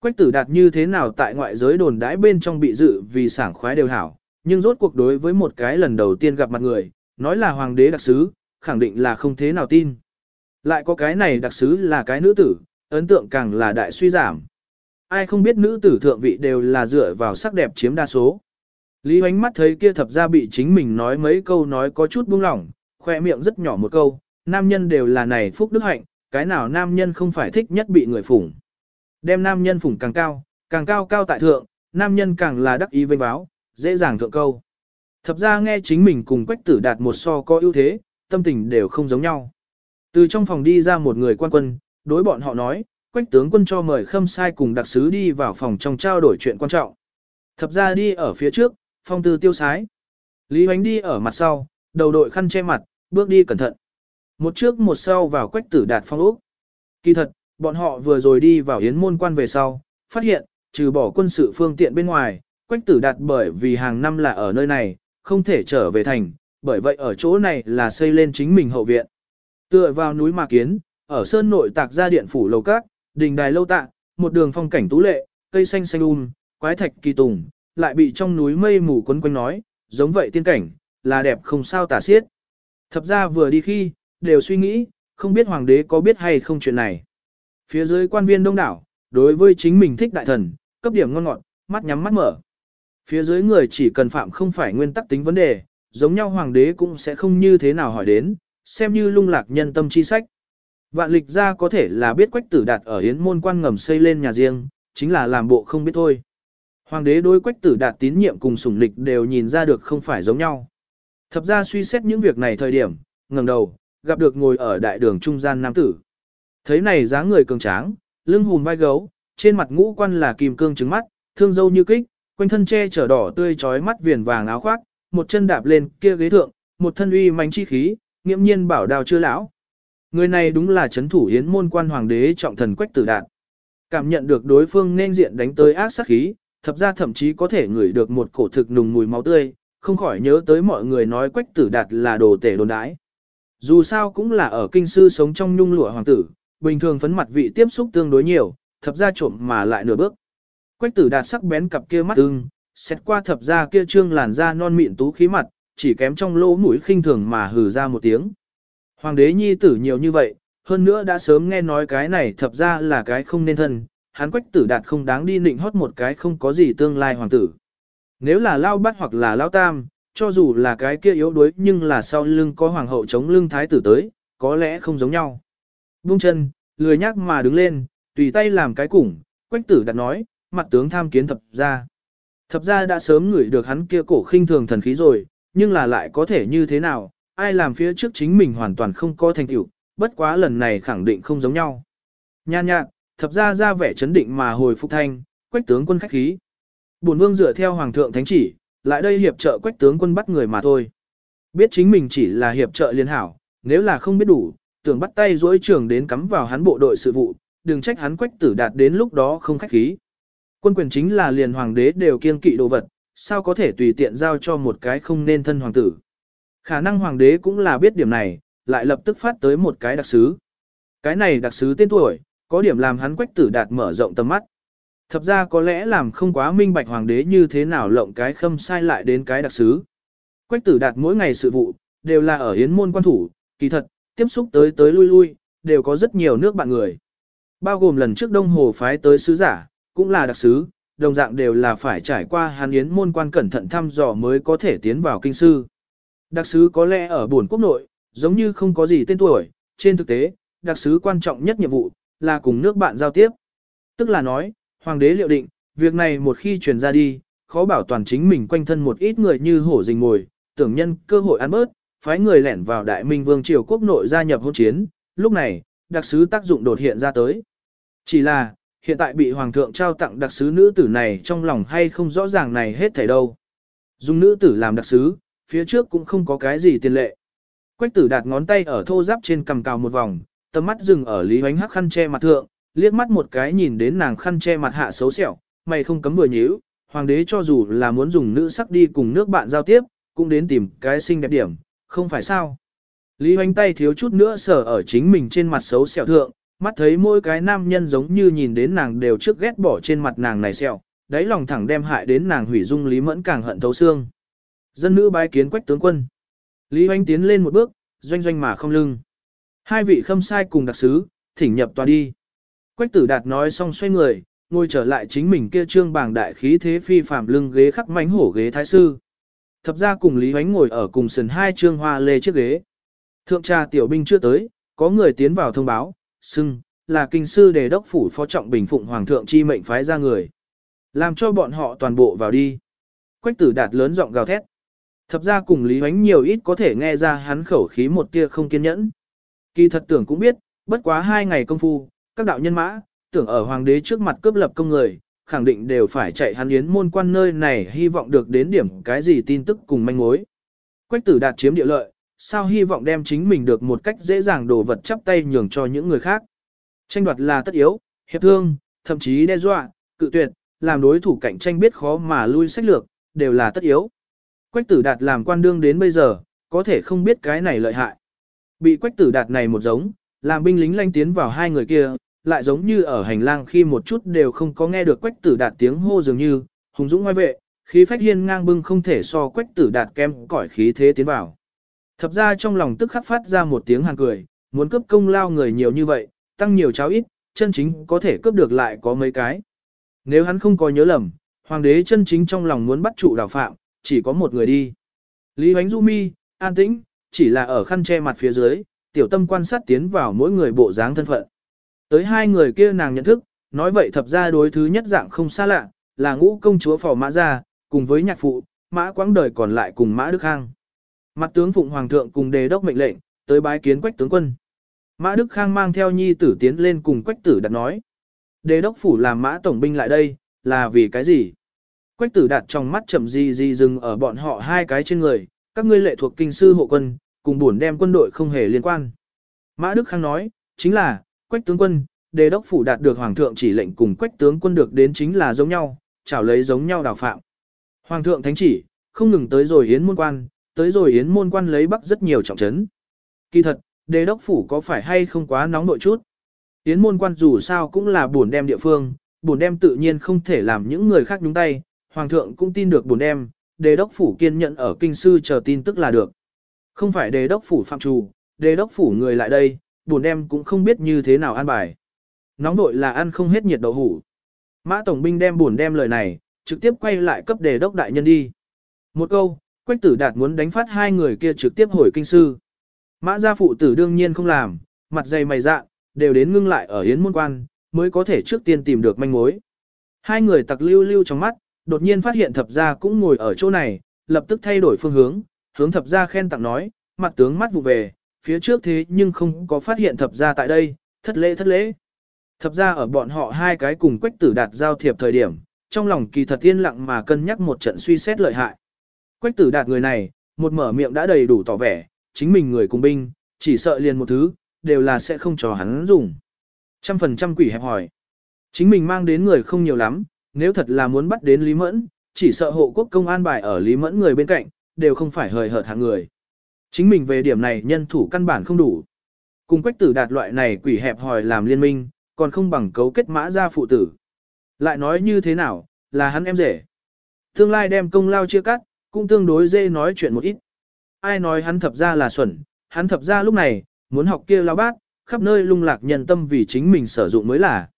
Quách tử đạt như thế nào tại ngoại giới đồn đãi bên trong bị dự vì sảng khoái đều hảo, nhưng rốt cuộc đối với một cái lần đầu tiên gặp mặt người, nói là hoàng đế đặc sứ, khẳng định là không thế nào tin. Lại có cái này đặc sứ là cái nữ tử, ấn tượng càng là đại suy giảm. Ai không biết nữ tử thượng vị đều là dựa vào sắc đẹp chiếm đa số. Lý hoánh mắt thấy kia thập ra bị chính mình nói mấy câu nói có chút buông lỏng, khoe miệng rất nhỏ một câu, nam nhân đều là này phúc đức hạnh, cái nào nam nhân không phải thích nhất bị người phủng. Đem nam nhân phủng càng cao, càng cao cao tại thượng, nam nhân càng là đắc ý vinh báo, dễ dàng thượng câu. Thập ra nghe chính mình cùng quách tử đạt một so có ưu thế, tâm tình đều không giống nhau. Từ trong phòng đi ra một người quan quân, đối bọn họ nói, quách tướng quân cho mời khâm sai cùng đặc sứ đi vào phòng trong trao đổi chuyện quan trọng. Thập ra đi ở phía trước, phong tư tiêu sái. Lý Hoánh đi ở mặt sau, đầu đội khăn che mặt, bước đi cẩn thận. Một trước một sau vào quách tử đạt phong ốc. Kỳ thật, bọn họ vừa rồi đi vào yến môn quan về sau, phát hiện, trừ bỏ quân sự phương tiện bên ngoài, quách tử đạt bởi vì hàng năm là ở nơi này, không thể trở về thành, bởi vậy ở chỗ này là xây lên chính mình hậu viện. Tựa vào núi Mạc Kiến, ở sơn nội tạc ra điện phủ lầu cát, đình đài lâu tạ, một đường phong cảnh tú lệ, cây xanh xanh um, quái thạch kỳ tùng, lại bị trong núi mây mù quấn quanh nói, giống vậy tiên cảnh, là đẹp không sao tả xiết. Thập ra vừa đi khi, đều suy nghĩ, không biết hoàng đế có biết hay không chuyện này. Phía dưới quan viên đông đảo, đối với chính mình thích đại thần, cấp điểm ngon ngọt, mắt nhắm mắt mở. Phía dưới người chỉ cần phạm không phải nguyên tắc tính vấn đề, giống nhau hoàng đế cũng sẽ không như thế nào hỏi đến, xem như lung lạc nhân tâm chi sách. Vạn lịch ra có thể là biết quách tử đạt ở hiến môn quan ngầm xây lên nhà riêng, chính là làm bộ không biết thôi. Hoàng đế đối quách tử đạt tín nhiệm cùng sủng lịch đều nhìn ra được không phải giống nhau. Thập ra suy xét những việc này thời điểm, ngẩng đầu, gặp được ngồi ở đại đường trung gian nam tử. Thấy này dáng người cường tráng, lưng hùm vai gấu, trên mặt ngũ quan là kim cương trứng mắt, thương dâu như kích, quanh thân che chở đỏ tươi trói mắt viền vàng áo khoác, một chân đạp lên kia ghế thượng, một thân uy mãnh chi khí, nghiễm nhiên bảo đào chưa lão. Người này đúng là chấn thủ hiến môn quan hoàng đế trọng thần quách tử đạt. Cảm nhận được đối phương nên diện đánh tới ác sát khí, thập ra thậm chí có thể ngửi được một cổ thực nùng mùi máu tươi, không khỏi nhớ tới mọi người nói quách tử đạt là đồ tể đồn đái. Dù sao cũng là ở kinh sư sống trong nhung lụa hoàng tử, bình thường phấn mặt vị tiếp xúc tương đối nhiều, thập ra trộm mà lại nửa bước. Quách tử đạt sắc bén cặp kia mắt ưng, xét qua thập ra kia trương làn da non mịn tú khí mặt, chỉ kém trong lỗ mũi khinh thường mà hừ ra một tiếng. Hoàng đế nhi tử nhiều như vậy, hơn nữa đã sớm nghe nói cái này thập ra là cái không nên thân, hắn quách tử đạt không đáng đi nịnh hót một cái không có gì tương lai hoàng tử. Nếu là lao bắt hoặc là lao tam, cho dù là cái kia yếu đuối nhưng là sau lưng có hoàng hậu chống lưng thái tử tới, có lẽ không giống nhau. Bung chân, lười nhắc mà đứng lên, tùy tay làm cái củng, quách tử đặt nói, mặt tướng tham kiến thập ra. Thập ra đã sớm ngửi được hắn kia cổ khinh thường thần khí rồi, nhưng là lại có thể như thế nào, ai làm phía trước chính mình hoàn toàn không có thành tựu, bất quá lần này khẳng định không giống nhau. Nhan nhạt, thập ra ra vẻ chấn định mà hồi phục thanh, quách tướng quân khách khí. Bổn vương dựa theo hoàng thượng thánh chỉ, lại đây hiệp trợ quách tướng quân bắt người mà thôi. Biết chính mình chỉ là hiệp trợ liên hảo, nếu là không biết đủ, tưởng bắt tay dối trường đến cắm vào hắn bộ đội sự vụ, đừng trách hắn quách tử đạt đến lúc đó không khách khí. Quân quyền chính là liền hoàng đế đều kiên kỵ đồ vật, sao có thể tùy tiện giao cho một cái không nên thân hoàng tử. Khả năng hoàng đế cũng là biết điểm này, lại lập tức phát tới một cái đặc sứ. Cái này đặc sứ tên tuổi, có điểm làm hắn quách tử đạt mở rộng tầm mắt. Thập ra có lẽ làm không quá minh bạch hoàng đế như thế nào lộng cái khâm sai lại đến cái đặc sứ. Quách tử đạt mỗi ngày sự vụ, đều là ở hiến môn quan thủ, kỳ thật, tiếp xúc tới tới lui lui, đều có rất nhiều nước bạn người. Bao gồm lần trước Đông Hồ phái tới sứ giả, cũng là đặc sứ, đồng dạng đều là phải trải qua hàn yến môn quan cẩn thận thăm dò mới có thể tiến vào kinh sư. Đặc sứ có lẽ ở buồn quốc nội, giống như không có gì tên tuổi, trên thực tế, đặc sứ quan trọng nhất nhiệm vụ, là cùng nước bạn giao tiếp. Tức là nói, hoàng đế liệu định, việc này một khi truyền ra đi, khó bảo toàn chính mình quanh thân một ít người như hổ rình ngồi, tưởng nhân cơ hội ăn bớt, phái người lẻn vào đại minh vương triều quốc nội gia nhập hôn chiến, lúc này, đặc sứ tác dụng đột hiện ra tới. Chỉ là, hiện tại bị hoàng thượng trao tặng đặc sứ nữ tử này trong lòng hay không rõ ràng này hết thảy đâu. Dùng nữ tử làm đặc sứ, phía trước cũng không có cái gì tiền lệ. Quách tử đặt ngón tay ở thô giáp trên cầm cào một vòng, tầm mắt dừng ở Lý Hoánh Hắc khăn che mặt thượng, liếc mắt một cái nhìn đến nàng khăn che mặt hạ xấu xẻo, mày không cấm vừa nhíu, hoàng đế cho dù là muốn dùng nữ sắc đi cùng nước bạn giao tiếp, cũng đến tìm cái xinh đẹp điểm, không phải sao. Lý Hoánh tay thiếu chút nữa sở ở chính mình trên mặt xấu xẻo thượng, mắt thấy mỗi cái nam nhân giống như nhìn đến nàng đều trước ghét bỏ trên mặt nàng này xẻo, đáy lòng thẳng đem hại đến nàng hủy dung Lý Mẫn càng hận thấu xương. Dân nữ bái kiến quách tướng quân. Lý Hoánh tiến lên một bước, doanh doanh mà không lưng. Hai vị khâm sai cùng đặc sứ, thỉnh nhập tòa đi. Quách tử đạt nói xong xoay người, ngồi trở lại chính mình kia trương bảng đại khí thế phi phạm lưng ghế khắc mánh hổ ghế thái sư. Thập ra cùng Lý Hoánh ngồi ở cùng sườn hai trương hoa lê chiếc ghế. Thượng trà tiểu binh chưa tới, có người tiến vào thông báo, xưng, là kinh sư đề đốc phủ phó trọng bình phụng hoàng thượng chi mệnh phái ra người. Làm cho bọn họ toàn bộ vào đi. Quách tử đạt lớn giọng gào thét. Thập ra cùng Lý Hoánh nhiều ít có thể nghe ra hắn khẩu khí một tia không kiên nhẫn. Kỳ thật tưởng cũng biết, bất quá hai ngày công phu, các đạo nhân mã, tưởng ở hoàng đế trước mặt cướp lập công người, khẳng định đều phải chạy hắn yến môn quan nơi này hy vọng được đến điểm cái gì tin tức cùng manh mối. Quách tử đạt chiếm địa lợi, sao hy vọng đem chính mình được một cách dễ dàng đổ vật chắp tay nhường cho những người khác. Tranh đoạt là tất yếu, hiệp thương, thậm chí đe dọa, cự tuyệt, làm đối thủ cạnh tranh biết khó mà lui sách lược, đều là tất yếu. Quách tử đạt làm quan đương đến bây giờ, có thể không biết cái này lợi hại. Bị quách tử đạt này một giống, làm binh lính lanh tiến vào hai người kia, lại giống như ở hành lang khi một chút đều không có nghe được quách tử đạt tiếng hô dường như, hùng dũng ngoài vệ, khí phách hiên ngang bưng không thể so quách tử đạt kem cỏi khí thế tiến vào. Thập ra trong lòng tức khắc phát ra một tiếng hàng cười, muốn cướp công lao người nhiều như vậy, tăng nhiều cháo ít, chân chính có thể cướp được lại có mấy cái. Nếu hắn không có nhớ lầm, hoàng đế chân chính trong lòng muốn bắt trụ đào phạm, chỉ có một người đi. Lý Hoánh Du Mi, an tĩnh, chỉ là ở khăn che mặt phía dưới, tiểu tâm quan sát tiến vào mỗi người bộ dáng thân phận. Tới hai người kia nàng nhận thức, nói vậy thập ra đối thứ nhất dạng không xa lạ, là ngũ công chúa phò mã gia, cùng với nhạc phụ, mã quãng đời còn lại cùng mã Đức Khang. Mặt tướng Phụng Hoàng thượng cùng đề đốc mệnh lệnh, tới bái kiến quách tướng quân. Mã Đức Khang mang theo nhi tử tiến lên cùng quách tử đặt nói. Đề đốc phủ làm mã tổng binh lại đây, là vì cái gì? Quách tử đặt trong mắt chậm gì gì dừng ở bọn họ hai cái trên người, các ngươi lệ thuộc kinh sư hộ quân, cùng buồn đem quân đội không hề liên quan. Mã Đức Khang nói, chính là, quách tướng quân, đề đốc phủ đạt được hoàng thượng chỉ lệnh cùng quách tướng quân được đến chính là giống nhau, chảo lấy giống nhau đào phạm. Hoàng thượng thánh chỉ, không ngừng tới rồi yến môn quan, tới rồi yến môn quan lấy bắc rất nhiều trọng trấn. Kỳ thật, đề đốc phủ có phải hay không quá nóng nội chút. Yến môn quan dù sao cũng là buồn đem địa phương, buồn đem tự nhiên không thể làm những người khác nhúng tay, hoàng thượng cũng tin được buồn đem, đề đốc phủ kiên nhận ở kinh sư chờ tin tức là được. Không phải đề đốc phủ phạm trù, đề đốc phủ người lại đây, buồn đem cũng không biết như thế nào ăn bài. nóng vội là ăn không hết nhiệt đậu hủ. Mã Tổng binh đem buồn đem lời này, trực tiếp quay lại cấp đề đốc đại nhân đi. Một câu, Quách tử đạt muốn đánh phát hai người kia trực tiếp hồi kinh sư. Mã gia phụ tử đương nhiên không làm, mặt dày mày dạ, đều đến ngưng lại ở yến môn quan, mới có thể trước tiên tìm được manh mối. Hai người tặc lưu lưu trong mắt, đột nhiên phát hiện thập gia cũng ngồi ở chỗ này, lập tức thay đổi phương hướng, hướng thập gia khen tặng nói, mặt tướng mắt vụ về, phía trước thế nhưng không có phát hiện thập gia tại đây, thất lễ thất lễ. Thập gia ở bọn họ hai cái cùng quách tử đạt giao thiệp thời điểm, trong lòng kỳ thật yên lặng mà cân nhắc một trận suy xét lợi hại. Quách tử đạt người này, một mở miệng đã đầy đủ tỏ vẻ, chính mình người cùng binh, chỉ sợ liền một thứ, đều là sẽ không cho hắn dùng. Trăm phần trăm quỷ hẹp hỏi. Chính mình mang đến người không nhiều lắm, nếu thật là muốn bắt đến Lý Mẫn, chỉ sợ hộ quốc công an bài ở Lý Mẫn người bên cạnh, đều không phải hời hợt hạng người. Chính mình về điểm này nhân thủ căn bản không đủ. Cùng quách tử đạt loại này quỷ hẹp hòi làm liên minh, còn không bằng cấu kết mã ra phụ tử. Lại nói như thế nào, là hắn em rể. Tương lai đem công lao chia cắt, cũng tương đối dễ nói chuyện một ít. Ai nói hắn thập ra là xuẩn, hắn thập ra lúc này, muốn học kia lao bát, khắp nơi lung lạc nhân tâm vì chính mình sử dụng mới là.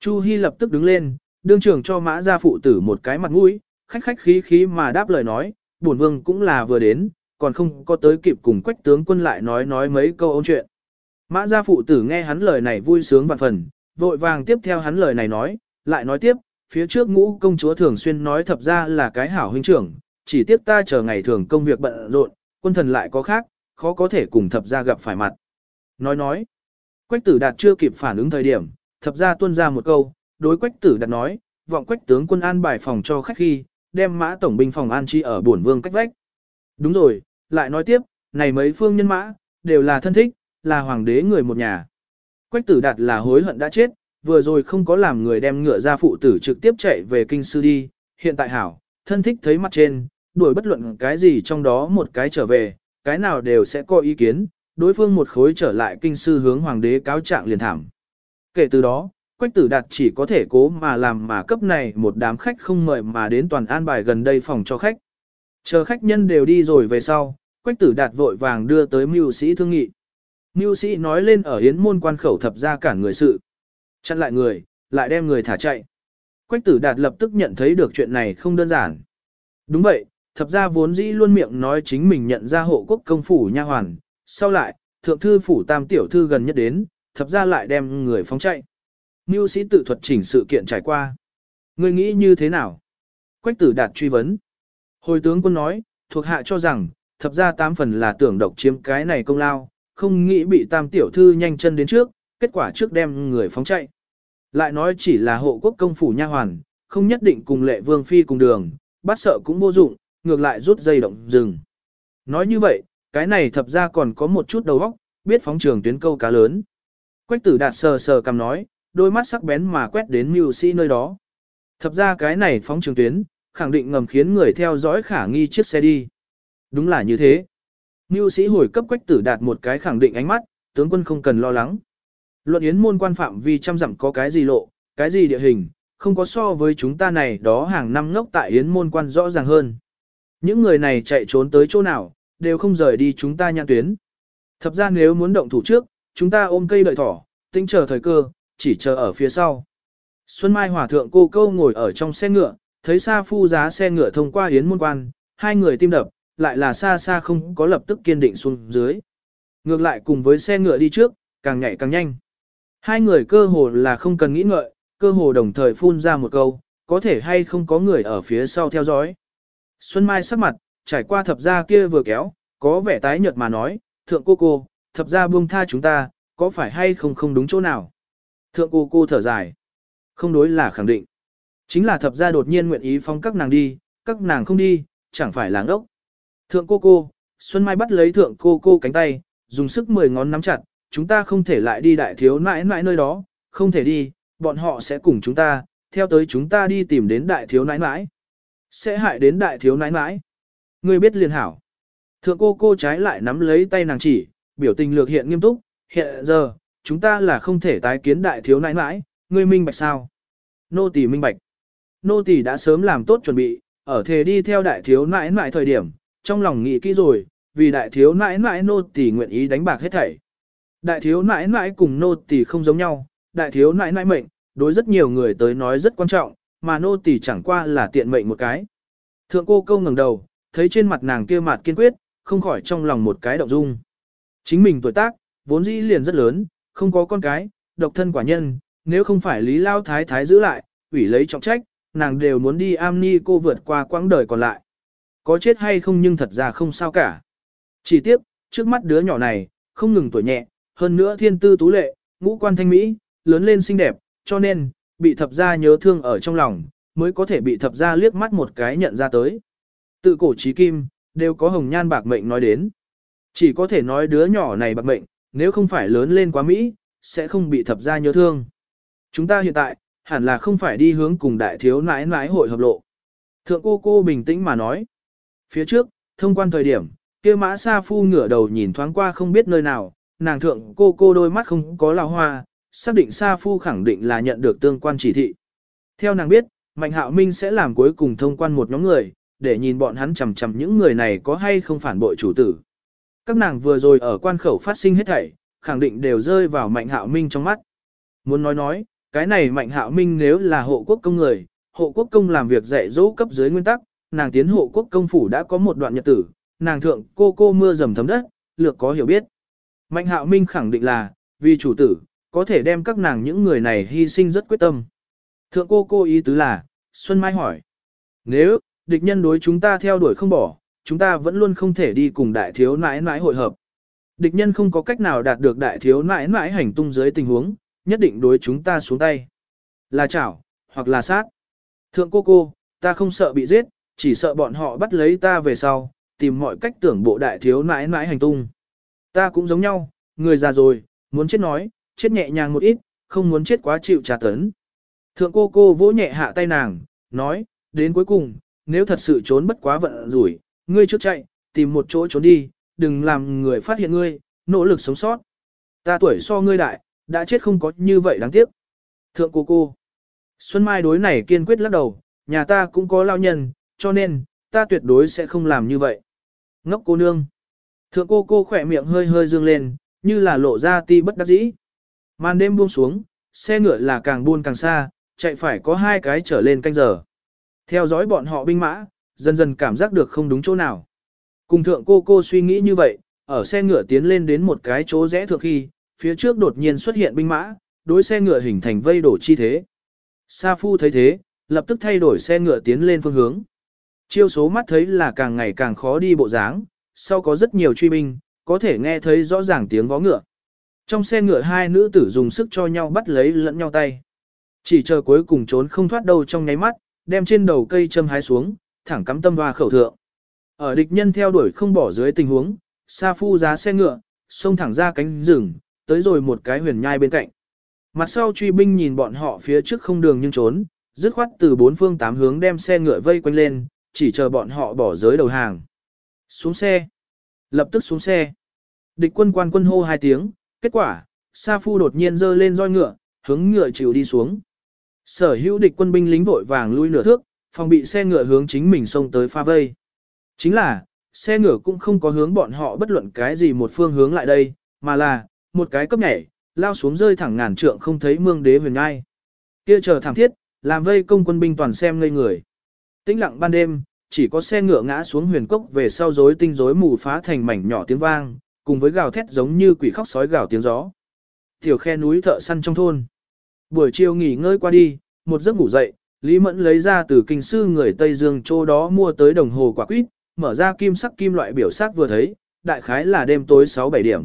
Chu Hi lập tức đứng lên, đương trưởng cho mã gia phụ tử một cái mặt mũi, khách khách khí khí mà đáp lời nói, bổn vương cũng là vừa đến, còn không có tới kịp cùng quách tướng quân lại nói nói mấy câu ôn chuyện. Mã gia phụ tử nghe hắn lời này vui sướng vạn phần, vội vàng tiếp theo hắn lời này nói, lại nói tiếp, phía trước ngũ công chúa thường xuyên nói thập ra là cái hảo huynh trưởng, chỉ tiếp ta chờ ngày thường công việc bận rộn, quân thần lại có khác, khó có thể cùng thập ra gặp phải mặt. Nói nói, quách tử đạt chưa kịp phản ứng thời điểm, thập ra tuân ra một câu, đối quách tử đạt nói, vọng quách tướng quân an bài phòng cho khách khi, đem mã tổng binh phòng an chi ở buồn vương cách vách. Đúng rồi, lại nói tiếp, này mấy phương nhân mã, đều là thân thích, là hoàng đế người một nhà. Quách tử đạt là hối hận đã chết, vừa rồi không có làm người đem ngựa ra phụ tử trực tiếp chạy về kinh sư đi, hiện tại hảo, thân thích thấy mặt trên, đuổi bất luận cái gì trong đó một cái trở về, cái nào đều sẽ có ý kiến, đối phương một khối trở lại kinh sư hướng hoàng đế cáo trạng liền thảm. Kể từ đó, Quách tử đạt chỉ có thể cố mà làm mà cấp này một đám khách không mời mà đến toàn an bài gần đây phòng cho khách. Chờ khách nhân đều đi rồi về sau, Quách tử đạt vội vàng đưa tới mưu sĩ thương nghị. Mưu sĩ nói lên ở hiến môn quan khẩu thập ra cản người sự. Chặn lại người, lại đem người thả chạy. Quách tử đạt lập tức nhận thấy được chuyện này không đơn giản. Đúng vậy, thập ra vốn dĩ luôn miệng nói chính mình nhận ra hộ quốc công phủ nha hoàn. Sau lại, thượng thư phủ tam tiểu thư gần nhất đến, thập ra lại đem người phóng chạy. Mưu sĩ tự thuật chỉnh sự kiện trải qua. Ngươi nghĩ như thế nào? Quách tử đạt truy vấn. Hồi tướng quân nói, thuộc hạ cho rằng, thập ra tám phần là tưởng độc chiếm cái này công lao, không nghĩ bị tam tiểu thư nhanh chân đến trước, kết quả trước đem người phóng chạy. Lại nói chỉ là hộ quốc công phủ nha hoàn, không nhất định cùng lệ vương phi cùng đường, bắt sợ cũng vô dụng, ngược lại rút dây động rừng. Nói như vậy, cái này thập ra còn có một chút đầu óc, biết phóng trường tuyến câu cá lớn. Quách tử đạt sờ sờ cầm nói, đôi mắt sắc bén mà quét đến mưu sĩ nơi đó. Thập ra cái này phóng trường tuyến, khẳng định ngầm khiến người theo dõi khả nghi chiếc xe đi. Đúng là như thế. Mưu sĩ hồi cấp quách tử đạt một cái khẳng định ánh mắt, tướng quân không cần lo lắng. Luận yến môn quan phạm vì trăm dặm có cái gì lộ, cái gì địa hình, không có so với chúng ta này đó hàng năm ngốc tại yến môn quan rõ ràng hơn. Những người này chạy trốn tới chỗ nào, đều không rời đi chúng ta nhãn tuyến. Thập ra nếu muốn động thủ trước, chúng ta ôm cây đợi thỏ, tính chờ thời cơ, chỉ chờ ở phía sau. Xuân Mai Hòa Thượng cô câu ngồi ở trong xe ngựa, thấy xa phu giá xe ngựa thông qua yến môn quan, hai người tim đập, lại là xa xa không có lập tức kiên định xuống dưới. Ngược lại cùng với xe ngựa đi trước, càng nhảy càng nhanh. Hai người cơ hồ là không cần nghĩ ngợi, cơ hồ đồng thời phun ra một câu, có thể hay không có người ở phía sau theo dõi. Xuân Mai sắc mặt, trải qua thập gia kia vừa kéo, có vẻ tái nhợt mà nói, thượng cô cô, thập gia buông tha chúng ta, có phải hay không không đúng chỗ nào. Thượng cô cô thở dài. Không đối là khẳng định. Chính là thập gia đột nhiên nguyện ý phóng các nàng đi, các nàng không đi, chẳng phải làng ốc. Thượng cô cô, Xuân Mai bắt lấy thượng cô cô cánh tay, dùng sức mười ngón nắm chặt, chúng ta không thể lại đi đại thiếu nãi nãi nơi đó, không thể đi, bọn họ sẽ cùng chúng ta, theo tới chúng ta đi tìm đến đại thiếu nãi nãi. Sẽ hại đến đại thiếu nãi nãi. Ngươi biết liền hảo. Thượng cô cô trái lại nắm lấy tay nàng chỉ, biểu tình lược hiện nghiêm túc, hiện giờ, chúng ta là không thể tái kiến đại thiếu nãi nãi, ngươi minh bạch sao? Nô tỳ minh bạch. Nô tỳ đã sớm làm tốt chuẩn bị, ở thề đi theo đại thiếu nãi nãi thời điểm, trong lòng nghĩ kỹ rồi, vì đại thiếu nãi nãi nô tỳ nguyện ý đánh bạc hết thảy. Đại thiếu nãi nãi cùng nô tỳ không giống nhau, đại thiếu nãi nãi mệnh, đối rất nhiều người tới nói rất quan trọng, mà nô tỳ chẳng qua là tiện mệnh một cái. Thượng cô câu ngẩng đầu, thấy trên mặt nàng kia mặt kiên quyết, không khỏi trong lòng một cái động dung. Chính mình tuổi tác, vốn dĩ liền rất lớn, không có con cái, độc thân quả nhân, nếu không phải Lý Lao Thái Thái giữ lại, ủy lấy trọng trách, nàng đều muốn đi am ni cô vượt qua quãng đời còn lại. Có chết hay không nhưng thật ra không sao cả. Chỉ tiếp, trước mắt đứa nhỏ này, không ngừng tuổi nhẹ, hơn nữa thiên tư tú lệ, ngũ quan thanh mỹ, lớn lên xinh đẹp, cho nên, bị thập gia nhớ thương ở trong lòng, mới có thể bị thập gia liếc mắt một cái nhận ra tới. Tự cổ trí kim, đều có hồng nhan bạc mệnh nói đến. Chỉ có thể nói đứa nhỏ này bạc mệnh, nếu không phải lớn lên quá Mỹ, sẽ không bị thập gia nhớ thương. Chúng ta hiện tại, hẳn là không phải đi hướng cùng đại thiếu nãi nãi hội hợp lộ. Thượng cô cô bình tĩnh mà nói. Phía trước, thông quan thời điểm, kia mã sa phu ngửa đầu nhìn thoáng qua không biết nơi nào, nàng thượng cô cô đôi mắt không có lào hoa, xác định sa phu khẳng định là nhận được tương quan chỉ thị. Theo nàng biết, Mạnh Hạo Minh sẽ làm cuối cùng thông quan một nhóm người, để nhìn bọn hắn chằm chằm những người này có hay không phản bội chủ tử. Các nàng vừa rồi ở quan khẩu phát sinh hết thảy, khẳng định đều rơi vào Mạnh Hạo Minh trong mắt. Muốn nói nói, cái này Mạnh Hạo Minh nếu là hộ quốc công người, hộ quốc công làm việc dạy dỗ cấp dưới nguyên tắc, nàng tiến hộ quốc công phủ đã có một đoạn nhật tử, nàng thượng cô cô mưa dầm thấm đất, lược có hiểu biết. Mạnh Hạo Minh khẳng định là, vì chủ tử, có thể đem các nàng những người này hy sinh rất quyết tâm. Thượng cô cô ý tứ là, Xuân Mai hỏi, nếu, địch nhân đối chúng ta theo đuổi không bỏ, chúng ta vẫn luôn không thể đi cùng đại thiếu nãi nãi hội hợp. Địch nhân không có cách nào đạt được đại thiếu nãi nãi hành tung dưới tình huống, nhất định đối chúng ta xuống tay. Là chảo, hoặc là sát. Thượng cô cô, ta không sợ bị giết, chỉ sợ bọn họ bắt lấy ta về sau, tìm mọi cách tưởng bộ đại thiếu nãi nãi hành tung. Ta cũng giống nhau, người già rồi, muốn chết nói, chết nhẹ nhàng một ít, không muốn chết quá chịu trả tấn. Thượng cô cô vỗ nhẹ hạ tay nàng, nói, đến cuối cùng, nếu thật sự trốn bất quá vận rủi, ngươi trước chạy, tìm một chỗ trốn đi, đừng làm người phát hiện ngươi, nỗ lực sống sót. Ta tuổi so ngươi đại, đã chết không có như vậy đáng tiếc. Thượng cô cô. Xuân Mai đối này kiên quyết lắc đầu, nhà ta cũng có lao nhân, cho nên, ta tuyệt đối sẽ không làm như vậy. Ngốc cô nương. Thượng cô cô khỏe miệng hơi hơi dương lên, như là lộ ra ti bất đắc dĩ. Màn đêm buông xuống, xe ngựa là càng buôn càng xa, chạy phải có hai cái trở lên canh giờ. Theo dõi bọn họ binh mã, dần dần cảm giác được không đúng chỗ nào. Cùng thượng cô cô suy nghĩ như vậy, ở xe ngựa tiến lên đến một cái chỗ rẽ thượng khi, phía trước đột nhiên xuất hiện binh mã, đối xe ngựa hình thành vây đổ chi thế. Sa Phu thấy thế, lập tức thay đổi xe ngựa tiến lên phương hướng. Chiêu số mắt thấy là càng ngày càng khó đi bộ dáng, sau có rất nhiều truy binh, có thể nghe thấy rõ ràng tiếng vó ngựa. Trong xe ngựa hai nữ tử dùng sức cho nhau bắt lấy lẫn nhau tay. Chỉ chờ cuối cùng trốn không thoát đâu trong nháy mắt, đem trên đầu cây châm hái xuống, thẳng cắm tâm hoa khẩu thượng. Ở địch nhân theo đuổi không bỏ dưới tình huống, Sa Phu giá xe ngựa, xông thẳng ra cánh rừng, tới rồi một cái huyền nhai bên cạnh. Mặt sau truy binh nhìn bọn họ phía trước không đường nhưng trốn, dứt khoát từ bốn phương tám hướng đem xe ngựa vây quanh lên, chỉ chờ bọn họ bỏ giới đầu hàng. Xuống xe. Lập tức xuống xe. Địch quân quan quân hô hai tiếng, kết quả, Sa Phu đột nhiên giơ lên roi ngựa, hướng ngựa chịu đi xuống. Sở hữu địch quân binh lính vội vàng lui nửa thước, phòng bị xe ngựa hướng chính mình xông tới pha vây. Chính là, xe ngựa cũng không có hướng bọn họ bất luận cái gì một phương hướng lại đây, mà là, một cái cấp nhảy, lao xuống rơi thẳng ngàn trượng không thấy mương đế huyền ngai. Kia chờ thẳng thiết, làm vây công quân binh toàn xem ngây người. Tĩnh lặng ban đêm, chỉ có xe ngựa ngã xuống huyền cốc về sau rối tinh rối mù phá thành mảnh nhỏ tiếng vang, cùng với gào thét giống như quỷ khóc sói gào tiếng gió. Tiểu khe núi thợ săn trong thôn. Buổi chiều nghỉ ngơi qua đi, một giấc ngủ dậy, Lý Mẫn lấy ra từ kinh sư người Tây Dương chỗ đó mua tới đồng hồ quả quýt, mở ra kim sắc kim loại biểu sắc vừa thấy, đại khái là đêm tối 6-7 điểm.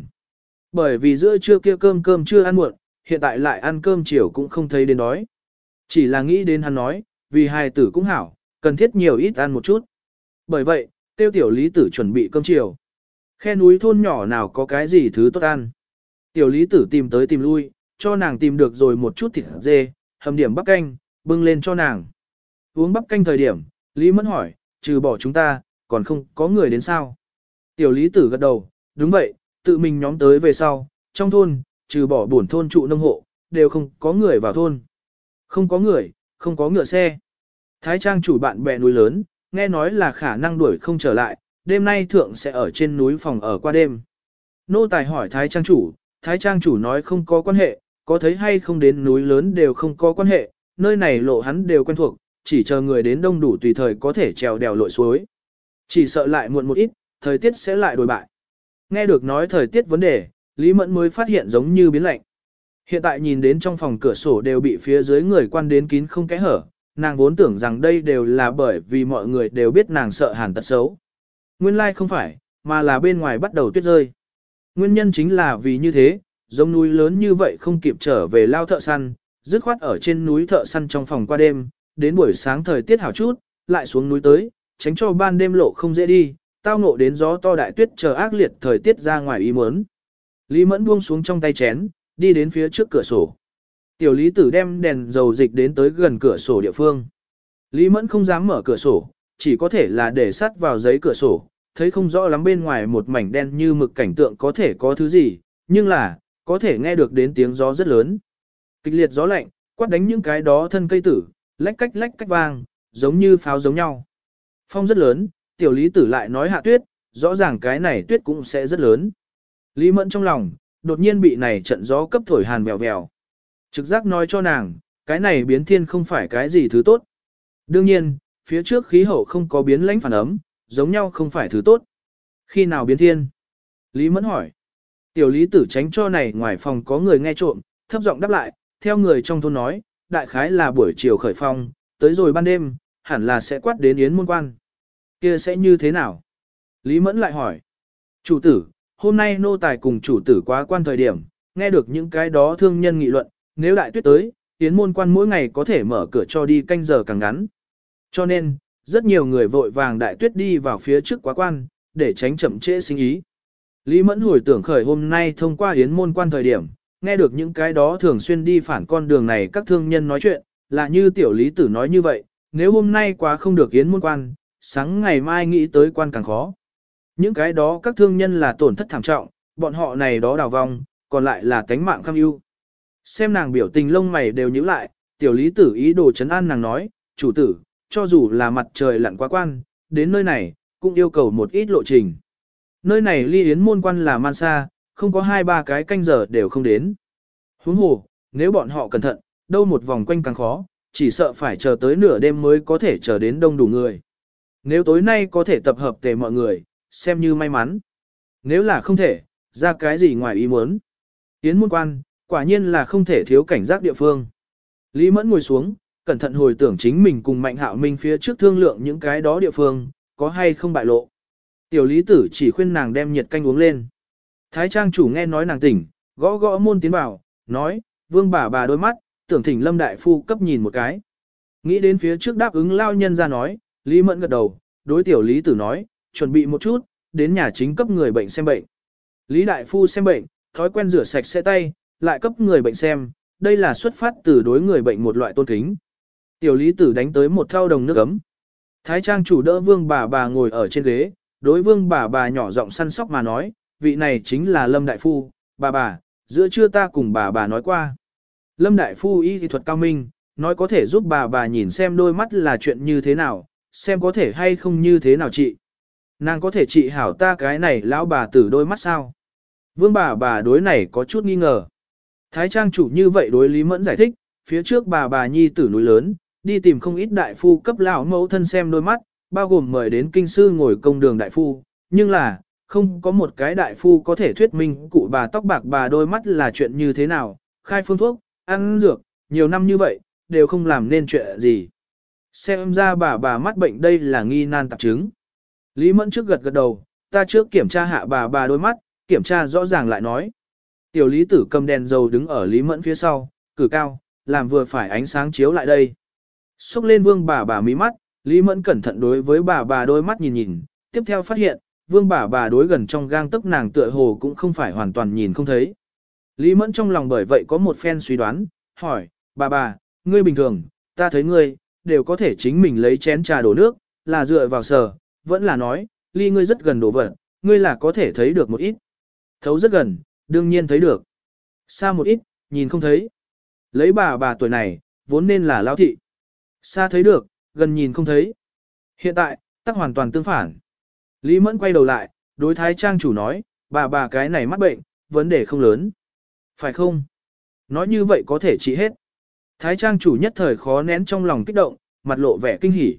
Bởi vì giữa trưa kia cơm cơm chưa ăn muộn, hiện tại lại ăn cơm chiều cũng không thấy đến đói. Chỉ là nghĩ đến hắn nói, vì hài tử cũng hảo, cần thiết nhiều ít ăn một chút. Bởi vậy, tiêu tiểu lý tử chuẩn bị cơm chiều. Khe núi thôn nhỏ nào có cái gì thứ tốt ăn. Tiểu lý tử tìm tới tìm lui, cho nàng tìm được rồi một chút thịt dê, hầm điểm bắp canh, bưng lên cho nàng. Uống bắp canh thời điểm, Lý Mẫn hỏi, trừ bỏ chúng ta, còn không có người đến sao? Tiểu lý tử gật đầu, đúng vậy, tự mình nhóm tới về sau, trong thôn, trừ bỏ buồn thôn trụ nông hộ, đều không có người vào thôn. Không có người, không có ngựa xe. Thái trang chủ bạn bè núi lớn, nghe nói là khả năng đuổi không trở lại, đêm nay thượng sẽ ở trên núi phòng ở qua đêm. Nô tài hỏi Thái trang chủ, Thái trang chủ nói không có quan hệ, có thấy hay không đến núi lớn đều không có quan hệ, nơi này lộ hắn đều quen thuộc, chỉ chờ người đến đông đủ tùy thời có thể trèo đèo lội suối. Chỉ sợ lại muộn một ít, thời tiết sẽ lại đổi bại. Nghe được nói thời tiết vấn đề, Lý Mẫn mới phát hiện giống như biến lạnh. Hiện tại nhìn đến trong phòng cửa sổ đều bị phía dưới người quan đến kín không kẽ hở, nàng vốn tưởng rằng đây đều là bởi vì mọi người đều biết nàng sợ hàn tật xấu. Nguyên lai like không phải, mà là bên ngoài bắt đầu tuyết rơi. Nguyên nhân chính là vì như thế, giống núi lớn như vậy không kịp trở về lao thợ săn, dứt khoát ở trên núi thợ săn trong phòng qua đêm, đến buổi sáng thời tiết hảo chút, lại xuống núi tới, tránh cho ban đêm lộ không dễ đi, tao ngộ đến gió to đại tuyết chờ ác liệt thời tiết ra ngoài ý muốn. Lý Mẫn buông xuống trong tay chén, đi đến phía trước cửa sổ. Tiểu Lý Tử đem đèn dầu dịch đến tới gần cửa sổ địa phương. Lý Mẫn không dám mở cửa sổ, chỉ có thể là để sắt vào giấy cửa sổ, thấy không rõ lắm bên ngoài một mảnh đen như mực cảnh tượng có thể có thứ gì, nhưng là, có thể nghe được đến tiếng gió rất lớn. Kịch liệt gió lạnh, quát đánh những cái đó thân cây tử, lách cách lách cách vang, giống như pháo giống nhau. Phong rất lớn, tiểu lý tử lại nói hạ tuyết, rõ ràng cái này tuyết cũng sẽ rất lớn. Lý mẫn trong lòng, đột nhiên bị này trận gió cấp thổi hàn vèo vèo. Trực giác nói cho nàng, cái này biến thiên không phải cái gì thứ tốt. Đương nhiên, phía trước khí hậu không có biến lãnh phản ấm, giống nhau không phải thứ tốt. Khi nào biến thiên? Lý mẫn hỏi. Tiểu lý tử tránh cho này ngoài phòng có người nghe trộm, thấp giọng đáp lại, theo người trong thôn nói, đại khái là buổi chiều khởi phong, tới rồi ban đêm, hẳn là sẽ quát đến yến môn quan. kia sẽ như thế nào? Lý Mẫn lại hỏi. Chủ tử, hôm nay nô tài cùng chủ tử quá quan thời điểm, nghe được những cái đó thương nhân nghị luận, nếu đại tuyết tới, yến môn quan mỗi ngày có thể mở cửa cho đi canh giờ càng ngắn. Cho nên, rất nhiều người vội vàng đại tuyết đi vào phía trước quá quan, để tránh chậm trễ sinh ý. Lý Mẫn hồi tưởng khởi hôm nay thông qua yến môn quan thời điểm, nghe được những cái đó thường xuyên đi phản con đường này các thương nhân nói chuyện, là như tiểu lý tử nói như vậy, nếu hôm nay quá không được yến môn quan, sáng ngày mai nghĩ tới quan càng khó. Những cái đó các thương nhân là tổn thất thảm trọng, bọn họ này đó đào vong, còn lại là tánh mạng kham ưu. Xem nàng biểu tình lông mày đều nhíu lại, tiểu lý tử ý đồ chấn an nàng nói, chủ tử, cho dù là mặt trời lặn quá quan, đến nơi này, cũng yêu cầu một ít lộ trình. Nơi này ly yến môn quan là man xa, không có hai ba cái canh giờ đều không đến. Huống hồ, nếu bọn họ cẩn thận, đâu một vòng quanh càng khó, chỉ sợ phải chờ tới nửa đêm mới có thể chờ đến đông đủ người. Nếu tối nay có thể tập hợp tề mọi người, xem như may mắn. Nếu là không thể, ra cái gì ngoài ý muốn. Yến môn quan, quả nhiên là không thể thiếu cảnh giác địa phương. Lý Mẫn ngồi xuống, cẩn thận hồi tưởng chính mình cùng Mạnh Hạo Minh phía trước thương lượng những cái đó địa phương, có hay không bại lộ. Tiểu lý tử chỉ khuyên nàng đem nhiệt canh uống lên. Thái trang chủ nghe nói nàng tỉnh, gõ gõ môn tiến vào, nói, vương bà bà đôi mắt, tưởng thỉnh lâm đại phu cấp nhìn một cái. Nghĩ đến phía trước đáp ứng lao nhân ra nói, Lý Mẫn gật đầu, đối tiểu lý tử nói, chuẩn bị một chút, đến nhà chính cấp người bệnh xem bệnh. Lý đại phu xem bệnh, thói quen rửa sạch sẽ tay, lại cấp người bệnh xem, đây là xuất phát từ đối người bệnh một loại tôn kính. Tiểu lý tử đánh tới một thao đồng nước ấm. Thái trang chủ đỡ vương bà bà ngồi ở trên ghế, đối vương bà bà nhỏ giọng săn sóc mà nói, vị này chính là Lâm Đại Phu, bà bà, giữa trưa ta cùng bà bà nói qua. Lâm Đại Phu y thị thuật cao minh, nói có thể giúp bà bà nhìn xem đôi mắt là chuyện như thế nào, xem có thể hay không như thế nào chị. Nàng có thể trị hảo ta cái này lão bà tử đôi mắt sao? Vương bà bà đối này có chút nghi ngờ. Thái trang chủ như vậy đối Lý Mẫn giải thích, phía trước bà bà nhi tử núi lớn, đi tìm không ít đại phu cấp lão mẫu thân xem đôi mắt, bao gồm mời đến kinh sư ngồi công đường đại phu, nhưng là, không có một cái đại phu có thể thuyết minh cụ bà tóc bạc bà đôi mắt là chuyện như thế nào, khai phương thuốc, ăn dược, nhiều năm như vậy, đều không làm nên chuyện gì. Xem ra bà bà mắt bệnh đây là nghi nan tạp chứng. Lý Mẫn trước gật gật đầu, ta trước kiểm tra hạ bà bà đôi mắt, kiểm tra rõ ràng lại nói. Tiểu Lý Tử cầm đèn dầu đứng ở Lý Mẫn phía sau, cử cao, làm vừa phải ánh sáng chiếu lại đây. Xúc lên vương bà bà mí mắt, Lý Mẫn cẩn thận đối với bà bà đôi mắt nhìn nhìn, tiếp theo phát hiện, vương bà bà đối gần trong gang tức nàng tựa hồ cũng không phải hoàn toàn nhìn không thấy. Lý Mẫn trong lòng bởi vậy có một phen suy đoán, hỏi, bà bà, ngươi bình thường, ta thấy ngươi, đều có thể chính mình lấy chén trà đổ nước, là dựa vào sờ, vẫn là nói, ly ngươi rất gần đổ vật, ngươi là có thể thấy được một ít. Thấu rất gần, đương nhiên thấy được. Xa một ít, nhìn không thấy. Lấy bà bà tuổi này, vốn nên là lão thị. Xa thấy được, gần nhìn không thấy. Hiện tại, tắc hoàn toàn tương phản. Lý Mẫn quay đầu lại, đối thái trang chủ nói, bà bà cái này mắc bệnh, vấn đề không lớn. Phải không? Nói như vậy có thể trị hết. Thái trang chủ nhất thời khó nén trong lòng kích động, mặt lộ vẻ kinh hỉ.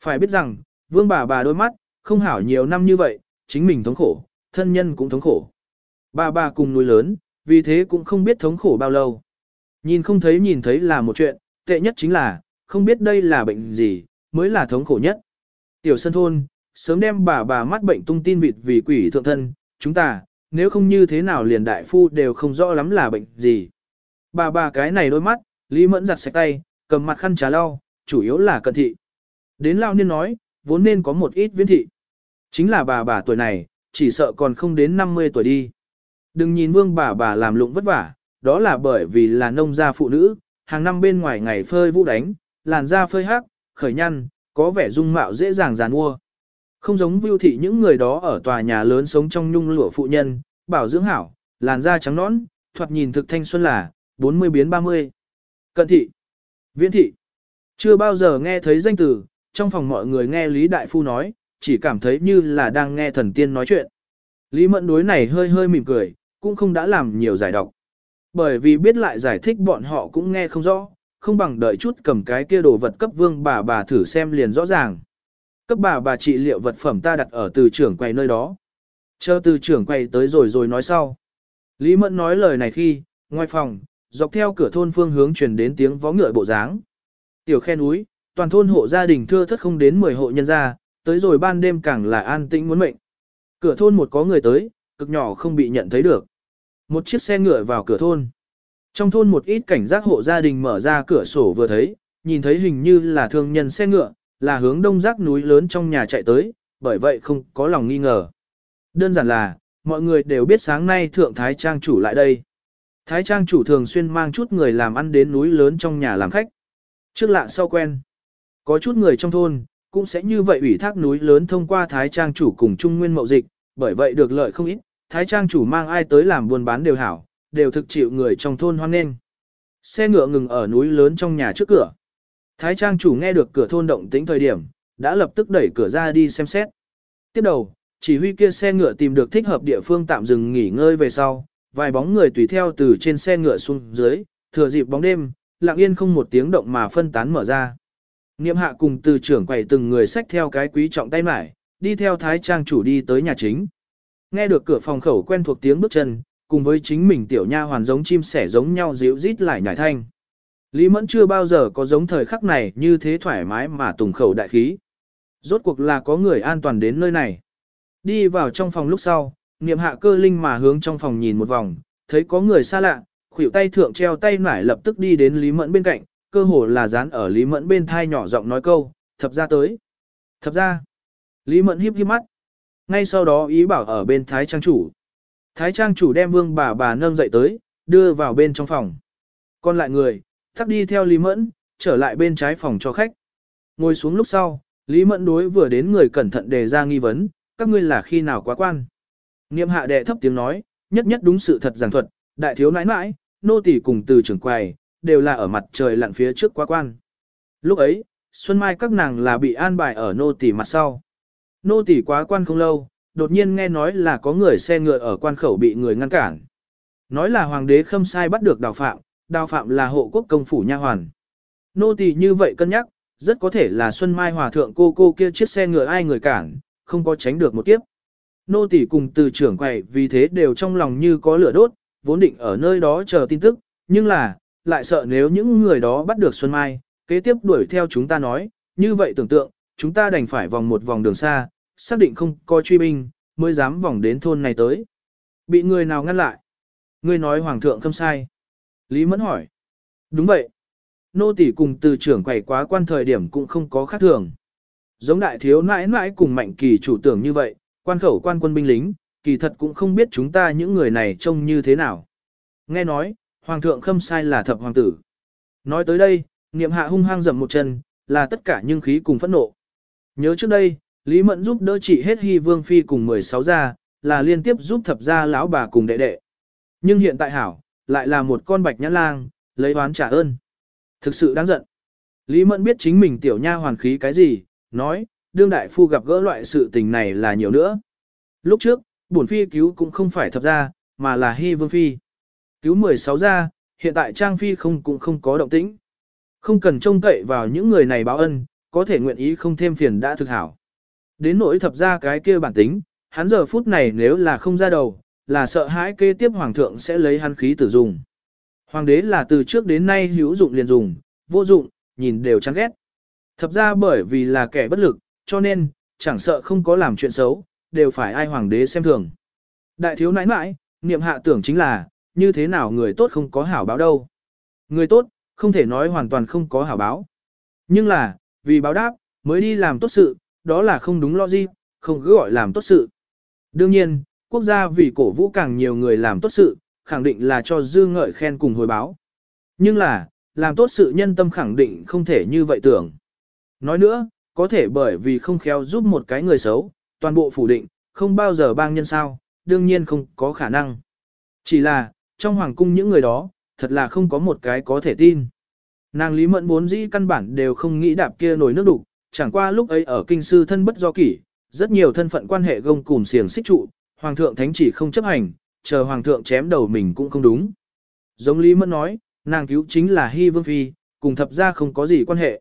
Phải biết rằng, vương bà bà đôi mắt, không hảo nhiều năm như vậy, chính mình thống khổ, thân nhân cũng thống khổ. Bà bà cùng núi lớn, vì thế cũng không biết thống khổ bao lâu. Nhìn không thấy nhìn thấy là một chuyện, tệ nhất chính là, không biết đây là bệnh gì, mới là thống khổ nhất. Tiểu sân thôn, sớm đem bà bà mắt bệnh tung tin vịt vì quỷ thượng thân, chúng ta, nếu không như thế nào liền đại phu đều không rõ lắm là bệnh gì. Bà bà cái này đôi mắt, Lý Mẫn giặt sạch tay, cầm mặt khăn trà lau, chủ yếu là cận thị. Đến lao niên nói, vốn nên có một ít viễn thị. Chính là bà bà tuổi này, chỉ sợ còn không đến 50 tuổi đi. Đừng nhìn vương bà bà làm lụng vất vả, đó là bởi vì là nông gia phụ nữ, hàng năm bên ngoài ngày phơi vũ đánh, làn da phơi hắc, khởi nhăn, có vẻ dung mạo dễ dàng giàn mua. Không giống vưu thị những người đó ở tòa nhà lớn sống trong nhung lụa phụ nhân, bảo dưỡng hảo, làn da trắng nõn, thoạt nhìn thực thanh xuân là 40 biến 30. Cận thị, viễn thị, chưa bao giờ nghe thấy danh từ, trong phòng mọi người nghe Lý Đại Phu nói, chỉ cảm thấy như là đang nghe thần tiên nói chuyện. Lý Mẫn đối này hơi hơi mỉm cười, cũng không đã làm nhiều giải độc. Bởi vì biết lại giải thích bọn họ cũng nghe không rõ, không bằng đợi chút cầm cái kia đồ vật cấp vương bà bà thử xem liền rõ ràng. Cấp bà bà trị liệu vật phẩm ta đặt ở từ trưởng quầy nơi đó. Chờ từ trưởng quầy tới rồi rồi nói sau. Lý Mẫn nói lời này khi, ngoài phòng, dọc theo cửa thôn phương hướng truyền đến tiếng vó ngựa bộ dáng. Tiểu khe núi, toàn thôn hộ gia đình thưa thất không đến 10 hộ nhân gia, tới rồi ban đêm càng là an tĩnh muốn mệnh. Cửa thôn một có người tới, cực nhỏ không bị nhận thấy được. Một chiếc xe ngựa vào cửa thôn. Trong thôn một ít cảnh giác hộ gia đình mở ra cửa sổ vừa thấy, nhìn thấy hình như là thương nhân xe ngựa, là hướng đông giác núi lớn trong nhà chạy tới, bởi vậy không có lòng nghi ngờ. Đơn giản là, mọi người đều biết sáng nay Thượng Thái Trang chủ lại đây. Thái Trang chủ thường xuyên mang chút người làm ăn đến núi lớn trong nhà làm khách. Trước lạ sau quen. Có chút người trong thôn, cũng sẽ như vậy ủy thác núi lớn thông qua Thái Trang chủ cùng Trung Nguyên mậu dịch, bởi vậy được lợi không ít, Thái Trang chủ mang ai tới làm buôn bán đều hảo, đều thực chịu người trong thôn hoan nghênh. Xe ngựa ngừng ở núi lớn trong nhà trước cửa. Thái Trang chủ nghe được cửa thôn động tĩnh thời điểm, đã lập tức đẩy cửa ra đi xem xét. Tiếp đầu, chỉ huy kia xe ngựa tìm được thích hợp địa phương tạm dừng nghỉ ngơi về sau, vài bóng người tùy theo từ trên xe ngựa xuống dưới, thừa dịp bóng đêm, lặng yên không một tiếng động mà phân tán mở ra. Niệm hạ cùng từ trưởng quầy từng người xách theo cái quý trọng tay mải, đi theo thái trang chủ đi tới nhà chính. Nghe được cửa phòng khẩu quen thuộc tiếng bước chân, cùng với chính mình tiểu nha hoàn giống chim sẻ giống nhau díu rít lại nhảy thanh. Lý Mẫn chưa bao giờ có giống thời khắc này như thế thoải mái mà tùng khẩu đại khí. Rốt cuộc là có người an toàn đến nơi này. Đi vào trong phòng lúc sau, niệm hạ cơ linh mà hướng trong phòng nhìn một vòng, thấy có người xa lạ, khuỷu tay thượng treo tay nải lập tức đi đến Lý Mẫn bên cạnh, cơ hồ là dán ở Lý Mẫn bên thai nhỏ giọng nói câu, thập ra tới. Thập ra. Lý Mẫn híp híp mắt. Ngay sau đó ý bảo ở bên Thái Trang chủ. Thái Trang chủ đem vương bà bà nâng dậy tới, đưa vào bên trong phòng. Còn lại người, thắc đi theo Lý Mẫn, trở lại bên trái phòng cho khách. Ngồi xuống lúc sau, Lý Mẫn đối vừa đến người cẩn thận đề ra nghi vấn, các ngươi là khi nào quá quan. Niệm hạ đệ thấp tiếng nói, nhất nhất đúng sự thật giảng thuật, đại thiếu nãi nãi, nô tỳ cùng từ trưởng quầy, đều là ở mặt trời lặn phía trước quá quan. Lúc ấy, Xuân Mai các nàng là bị an bài ở nô tỳ mặt sau. Nô tỳ quá quan không lâu, đột nhiên nghe nói là có người xe ngựa ở quan khẩu bị người ngăn cản. Nói là hoàng đế khâm sai bắt được đào phạm, đào phạm là hộ quốc công phủ nha hoàn. Nô tỳ như vậy cân nhắc, rất có thể là Xuân Mai hòa thượng cô cô kia chiếc xe ngựa ai người cản, không có tránh được một kiếp. Nô tỳ cùng từ trưởng quầy vì thế đều trong lòng như có lửa đốt, vốn định ở nơi đó chờ tin tức, nhưng là, lại sợ nếu những người đó bắt được Xuân Mai, kế tiếp đuổi theo chúng ta nói, như vậy tưởng tượng, chúng ta đành phải vòng một vòng đường xa, xác định không có truy binh, mới dám vòng đến thôn này tới. Bị người nào ngăn lại? Người nói hoàng thượng không sai. Lý Mẫn hỏi. Đúng vậy. Nô tỷ cùng từ trưởng quầy quá quan thời điểm cũng không có khác thường. Giống đại thiếu nãi nãi cùng mạnh kỳ chủ tưởng như vậy, quan khẩu quan quân binh lính, kỳ thật cũng không biết chúng ta những người này trông như thế nào. Nghe nói, hoàng thượng khâm sai là thập hoàng tử. Nói tới đây, niệm hạ hung hăng dầm một chân, là tất cả nhưng khí cùng phẫn nộ. Nhớ trước đây, Lý Mẫn giúp đỡ chị hết hy vương phi cùng 16 gia, là liên tiếp giúp thập gia lão bà cùng đệ đệ. Nhưng hiện tại hảo, lại là một con bạch nhãn lang, lấy oán trả ơn. Thực sự đáng giận. Lý Mẫn biết chính mình tiểu nha hoàn khí cái gì, nói, đương đại phu gặp gỡ loại sự tình này là nhiều nữa. Lúc trước, bổn phi cứu cũng không phải thập gia, mà là hy vương phi. Cứu 16 gia, hiện tại Trang Phi không cũng không có động tĩnh. Không cần trông cậy vào những người này báo ân, có thể nguyện ý không thêm phiền đã thực hảo. Đến nỗi thập ra cái kia bản tính, hắn giờ phút này nếu là không ra đầu, là sợ hãi kế tiếp hoàng thượng sẽ lấy hắn khí tử dùng. Hoàng đế là từ trước đến nay hữu dụng liền dùng, vô dụng, nhìn đều chán ghét. Thập ra bởi vì là kẻ bất lực, cho nên, chẳng sợ không có làm chuyện xấu, đều phải ai hoàng đế xem thường. Đại thiếu nãi nãi, niệm hạ tưởng chính là, như thế nào người tốt không có hảo báo đâu. Người tốt, không thể nói hoàn toàn không có hảo báo. Nhưng là, vì báo đáp, mới đi làm tốt sự, đó là không đúng logic, không cứ gọi làm tốt sự. Đương nhiên, quốc gia vì cổ vũ càng nhiều người làm tốt sự, khẳng định là cho dư ngợi khen cùng hồi báo. Nhưng là, làm tốt sự nhân tâm khẳng định không thể như vậy tưởng. Nói nữa, có thể bởi vì không khéo giúp một cái người xấu, toàn bộ phủ định, không bao giờ bang nhân sao, đương nhiên không có khả năng. Chỉ là, trong hoàng cung những người đó, thật là không có một cái có thể tin. Nàng Lý Mẫn muốn dĩ căn bản đều không nghĩ đạp kia nổi nước đục, chẳng qua lúc ấy ở kinh sư thân bất do kỷ, rất nhiều thân phận quan hệ gông cùm xiềng xích trụ, hoàng thượng thánh chỉ không chấp hành, chờ hoàng thượng chém đầu mình cũng không đúng. Giống Lý Mẫn nói, nàng cứu chính là Hy Vương Phi, cùng thập gia không có gì quan hệ.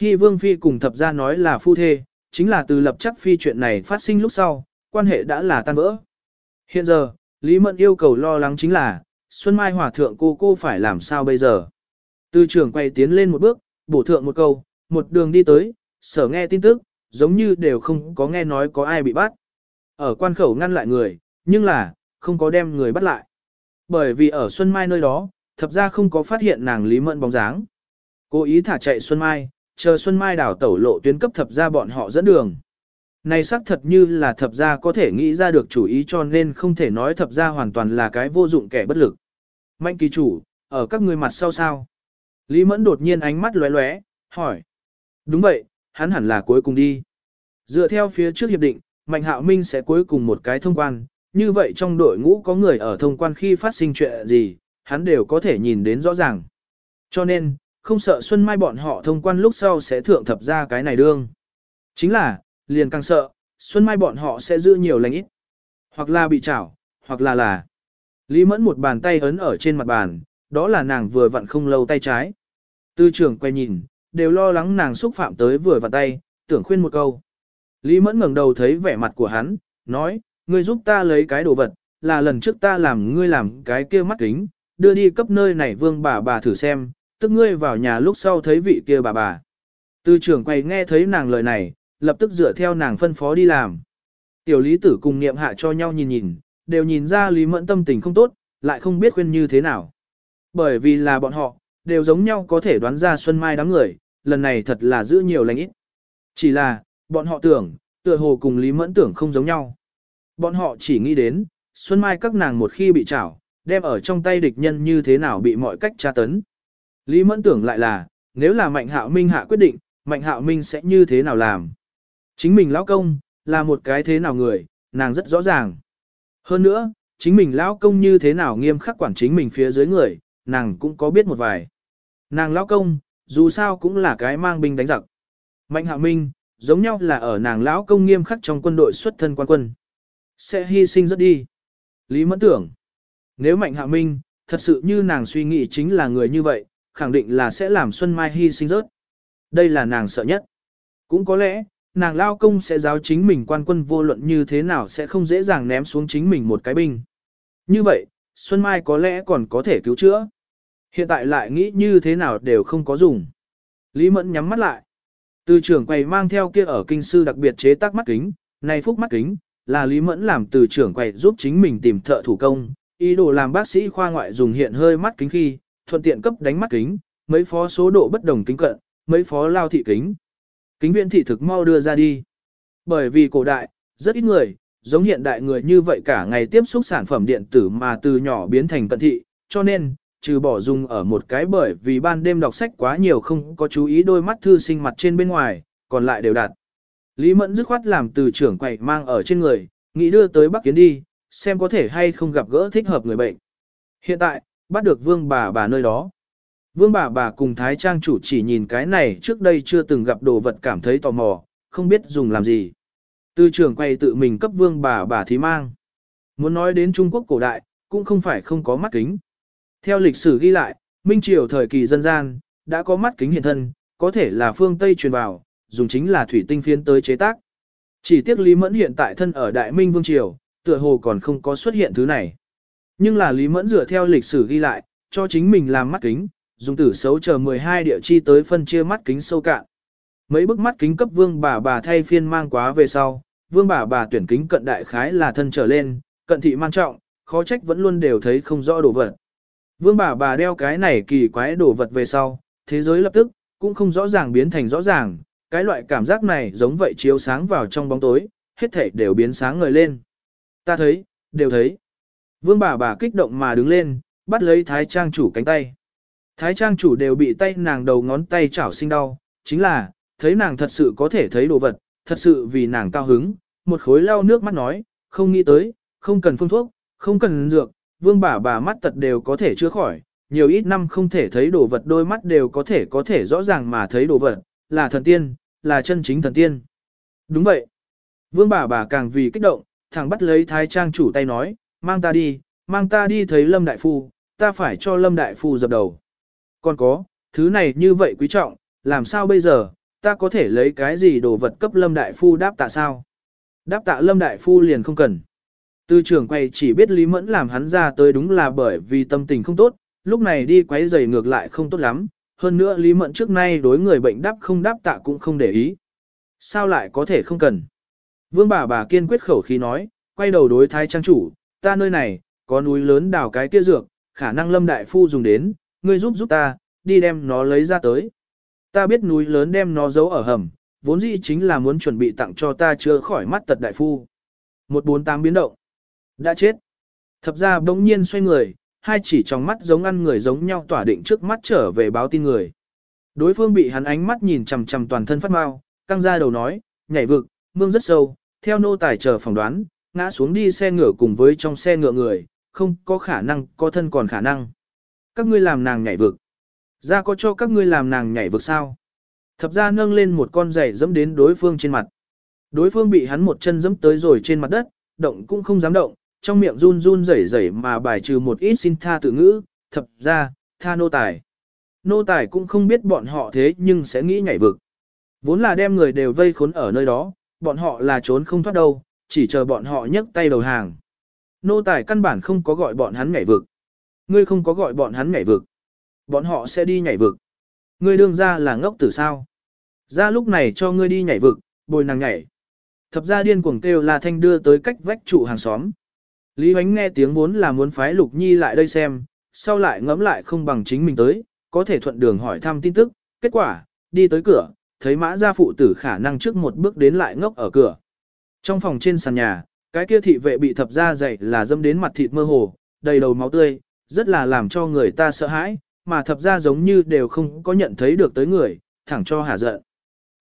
Hy Vương Phi cùng thập gia nói là phu thê, chính là từ lập chắc phi chuyện này phát sinh lúc sau, quan hệ đã là tan vỡ. Hiện giờ, Lý Mẫn yêu cầu lo lắng chính là, Xuân Mai Hòa Thượng cô cô phải làm sao bây giờ. Từ trưởng quay tiến lên một bước, bổ thượng một câu, một đường đi tới, sở nghe tin tức, giống như đều không có nghe nói có ai bị bắt. Ở quan khẩu ngăn lại người, nhưng là, không có đem người bắt lại. Bởi vì ở Xuân Mai nơi đó, thập ra không có phát hiện nàng Lý Mẫn bóng dáng. Cố ý thả chạy Xuân Mai, chờ Xuân Mai đảo tẩu lộ tuyến cấp thập ra bọn họ dẫn đường. Này xác thật như là thập gia có thể nghĩ ra được chủ ý cho nên không thể nói thập gia hoàn toàn là cái vô dụng kẻ bất lực. Mạnh kỳ chủ, ở các người mặt sau sao? Lý Mẫn đột nhiên ánh mắt lóe lóe, hỏi. Đúng vậy, hắn hẳn là cuối cùng đi. Dựa theo phía trước hiệp định, Mạnh Hạo Minh sẽ cuối cùng một cái thông quan, như vậy trong đội ngũ có người ở thông quan khi phát sinh chuyện gì, hắn đều có thể nhìn đến rõ ràng. Cho nên, không sợ Xuân Mai bọn họ thông quan lúc sau sẽ thượng thập ra cái này đương. Chính là, liền càng sợ, Xuân Mai bọn họ sẽ giữ nhiều lành ít. Hoặc là bị chảo, hoặc là là. Lý Mẫn một bàn tay ấn ở trên mặt bàn, đó là nàng vừa vặn không lâu tay trái. Tư trưởng quay nhìn, đều lo lắng nàng xúc phạm tới vừa vặn tay, tưởng khuyên một câu. Lý Mẫn ngẩng đầu thấy vẻ mặt của hắn, nói, ngươi giúp ta lấy cái đồ vật, là lần trước ta làm ngươi làm cái kia mắt kính, đưa đi cấp nơi này vương bà bà thử xem, tức ngươi vào nhà lúc sau thấy vị kia bà bà. Tư trưởng quay nghe thấy nàng lời này, lập tức dựa theo nàng phân phó đi làm. Tiểu lý tử cùng niệm hạ cho nhau nhìn nhìn, đều nhìn ra lý mẫn tâm tình không tốt, lại không biết khuyên như thế nào. Bởi vì là bọn họ, đều giống nhau có thể đoán ra Xuân Mai đám người, lần này thật là giữ nhiều lành ít. Chỉ là, bọn họ tưởng, tựa hồ cùng Lý Mẫn tưởng không giống nhau. Bọn họ chỉ nghĩ đến, Xuân Mai các nàng một khi bị trảo, đem ở trong tay địch nhân như thế nào bị mọi cách tra tấn. Lý Mẫn tưởng lại là, nếu là Mạnh Hạo Minh hạ quyết định, Mạnh Hạo Minh sẽ như thế nào làm. Chính mình lão công, là một cái thế nào người, nàng rất rõ ràng. Hơn nữa, chính mình lão công như thế nào nghiêm khắc quản chính mình phía dưới người, nàng cũng có biết một vài. Nàng lão công, dù sao cũng là cái mang binh đánh giặc. Mạnh hạ minh, giống nhau là ở nàng lão công nghiêm khắc trong quân đội xuất thân quan quân. Sẽ hy sinh rất đi. Lý mẫn tưởng, nếu mạnh hạ minh, thật sự như nàng suy nghĩ chính là người như vậy, khẳng định là sẽ làm Xuân Mai hy sinh rớt. Đây là nàng sợ nhất. Cũng có lẽ, nàng lao công sẽ giáo chính mình quan quân vô luận như thế nào sẽ không dễ dàng ném xuống chính mình một cái binh. Như vậy, Xuân Mai có lẽ còn có thể cứu chữa. Hiện tại lại nghĩ như thế nào đều không có dùng. Lý Mẫn nhắm mắt lại. Từ trưởng quầy mang theo kia ở kinh sư đặc biệt chế tác mắt kính, này phúc mắt kính, là Lý Mẫn làm từ trưởng quầy giúp chính mình tìm thợ thủ công, ý đồ làm bác sĩ khoa ngoại dùng hiện hơi mắt kính khi, thuận tiện cấp đánh mắt kính, mấy phó số độ bất đồng kính cận, mấy phó lao thị kính. Kính viện thị thực mau đưa ra đi. Bởi vì cổ đại, rất ít người, giống hiện đại người như vậy cả ngày tiếp xúc sản phẩm điện tử mà từ nhỏ biến thành cận thị, cho nên, trừ bỏ dùng ở một cái bởi vì ban đêm đọc sách quá nhiều không có chú ý đôi mắt thư sinh mặt trên bên ngoài, còn lại đều đạt. Lý Mẫn dứt khoát làm từ trưởng quầy mang ở trên người, nghĩ đưa tới Bắc Kiến đi, xem có thể hay không gặp gỡ thích hợp người bệnh. Hiện tại, bắt được vương bà bà nơi đó. Vương bà bà cùng Thái Trang chủ chỉ nhìn cái này trước đây chưa từng gặp đồ vật cảm thấy tò mò, không biết dùng làm gì. Tư trưởng quay tự mình cấp vương bà bà thí mang. Muốn nói đến Trung Quốc cổ đại, cũng không phải không có mắt kính. Theo lịch sử ghi lại, Minh Triều thời kỳ dân gian, đã có mắt kính hiện thân, có thể là phương Tây truyền vào, dùng chính là thủy tinh phiến tới chế tác. Chỉ tiếc Lý Mẫn hiện tại thân ở Đại Minh Vương Triều, tựa hồ còn không có xuất hiện thứ này. Nhưng là Lý Mẫn dựa theo lịch sử ghi lại, cho chính mình làm mắt kính, dùng tử xấu chờ 12 địa chi tới phân chia mắt kính sâu cạn. Mấy bức mắt kính cấp vương bà bà thay phiên mang quá về sau, vương bà bà tuyển kính cận đại khái là thân trở lên, cận thị man trọng, khó trách vẫn luôn đều thấy không rõ đồ vật. Vương bà bà đeo cái này kỳ quái đồ vật về sau, thế giới lập tức, cũng không rõ ràng biến thành rõ ràng, cái loại cảm giác này giống vậy chiếu sáng vào trong bóng tối, hết thảy đều biến sáng ngời lên. Ta thấy, đều thấy. Vương bà bà kích động mà đứng lên, bắt lấy thái trang chủ cánh tay. Thái trang chủ đều bị tay nàng đầu ngón tay chảo sinh đau, chính là, thấy nàng thật sự có thể thấy đồ vật, thật sự vì nàng cao hứng, một khối lau nước mắt nói, không nghĩ tới, không cần phương thuốc, không cần dược, vương bà bà mắt tật đều có thể chữa khỏi, nhiều ít năm không thể thấy đồ vật đôi mắt đều có thể có thể rõ ràng mà thấy đồ vật, là thần tiên, là chân chính thần tiên. Đúng vậy. Vương bà bà càng vì kích động, thằng bắt lấy thái trang chủ tay nói, mang ta đi, mang ta đi thấy Lâm Đại Phu, ta phải cho Lâm Đại Phu dập đầu. Còn có, thứ này như vậy quý trọng, làm sao bây giờ, ta có thể lấy cái gì đồ vật cấp Lâm Đại Phu đáp tạ sao? Đáp tạ Lâm Đại Phu liền không cần. Tư trưởng quay chỉ biết Lý Mẫn làm hắn ra tới đúng là bởi vì tâm tình không tốt, lúc này đi quấy giày ngược lại không tốt lắm, hơn nữa Lý Mẫn trước nay đối người bệnh đáp không đáp tạ cũng không để ý. Sao lại có thể không cần? Vương bà bà kiên quyết khẩu khí nói, quay đầu đối thái trang chủ, ta nơi này, có núi lớn đào cái kia dược, khả năng lâm đại phu dùng đến, ngươi giúp giúp ta, đi đem nó lấy ra tới. Ta biết núi lớn đem nó giấu ở hầm, vốn dĩ chính là muốn chuẩn bị tặng cho ta chữa khỏi mắt tật đại phu. 148 biến động. Đã chết. Thập ra bỗng nhiên xoay người, hai chỉ trong mắt giống ăn người giống nhau tỏa định trước mắt trở về báo tin người. Đối phương bị hắn ánh mắt nhìn chằm chằm toàn thân phát mau, căng ra đầu nói, nhảy vực, mương rất sâu, theo nô tài chờ phỏng đoán, ngã xuống đi xe ngựa cùng với trong xe ngựa người, không có khả năng, có thân còn khả năng. Các ngươi làm nàng nhảy vực. Ra có cho các ngươi làm nàng nhảy vực sao? Thập ra nâng lên một con giày dẫm đến đối phương trên mặt. Đối phương bị hắn một chân dẫm tới rồi trên mặt đất, động cũng không dám động, trong miệng run run rẩy rẩy mà bài trừ một ít xin tha tự ngữ, thập ra, tha nô tài. Nô tài cũng không biết bọn họ thế nhưng sẽ nghĩ nhảy vực. Vốn là đem người đều vây khốn ở nơi đó, bọn họ là trốn không thoát đâu, chỉ chờ bọn họ nhấc tay đầu hàng. Nô tài căn bản không có gọi bọn hắn nhảy vực. Ngươi không có gọi bọn hắn nhảy vực. Bọn họ sẽ đi nhảy vực. Ngươi đương ra là ngốc tử sao. Ra lúc này cho ngươi đi nhảy vực, bồi nàng nhảy. Thập gia điên cuồng kêu là thanh đưa tới cách vách trụ hàng xóm. Lý Huánh nghe tiếng vốn là muốn phái Lục Nhi lại đây xem, sau lại ngẫm lại không bằng chính mình tới, có thể thuận đường hỏi thăm tin tức, kết quả, đi tới cửa, thấy mã gia phụ tử khả năng trước một bước đến lại ngốc ở cửa. Trong phòng trên sàn nhà, cái kia thị vệ bị thập ra dậy là dâm đến mặt thịt mơ hồ, đầy đầu máu tươi, rất là làm cho người ta sợ hãi, mà thập ra giống như đều không có nhận thấy được tới người, thẳng cho hả giận.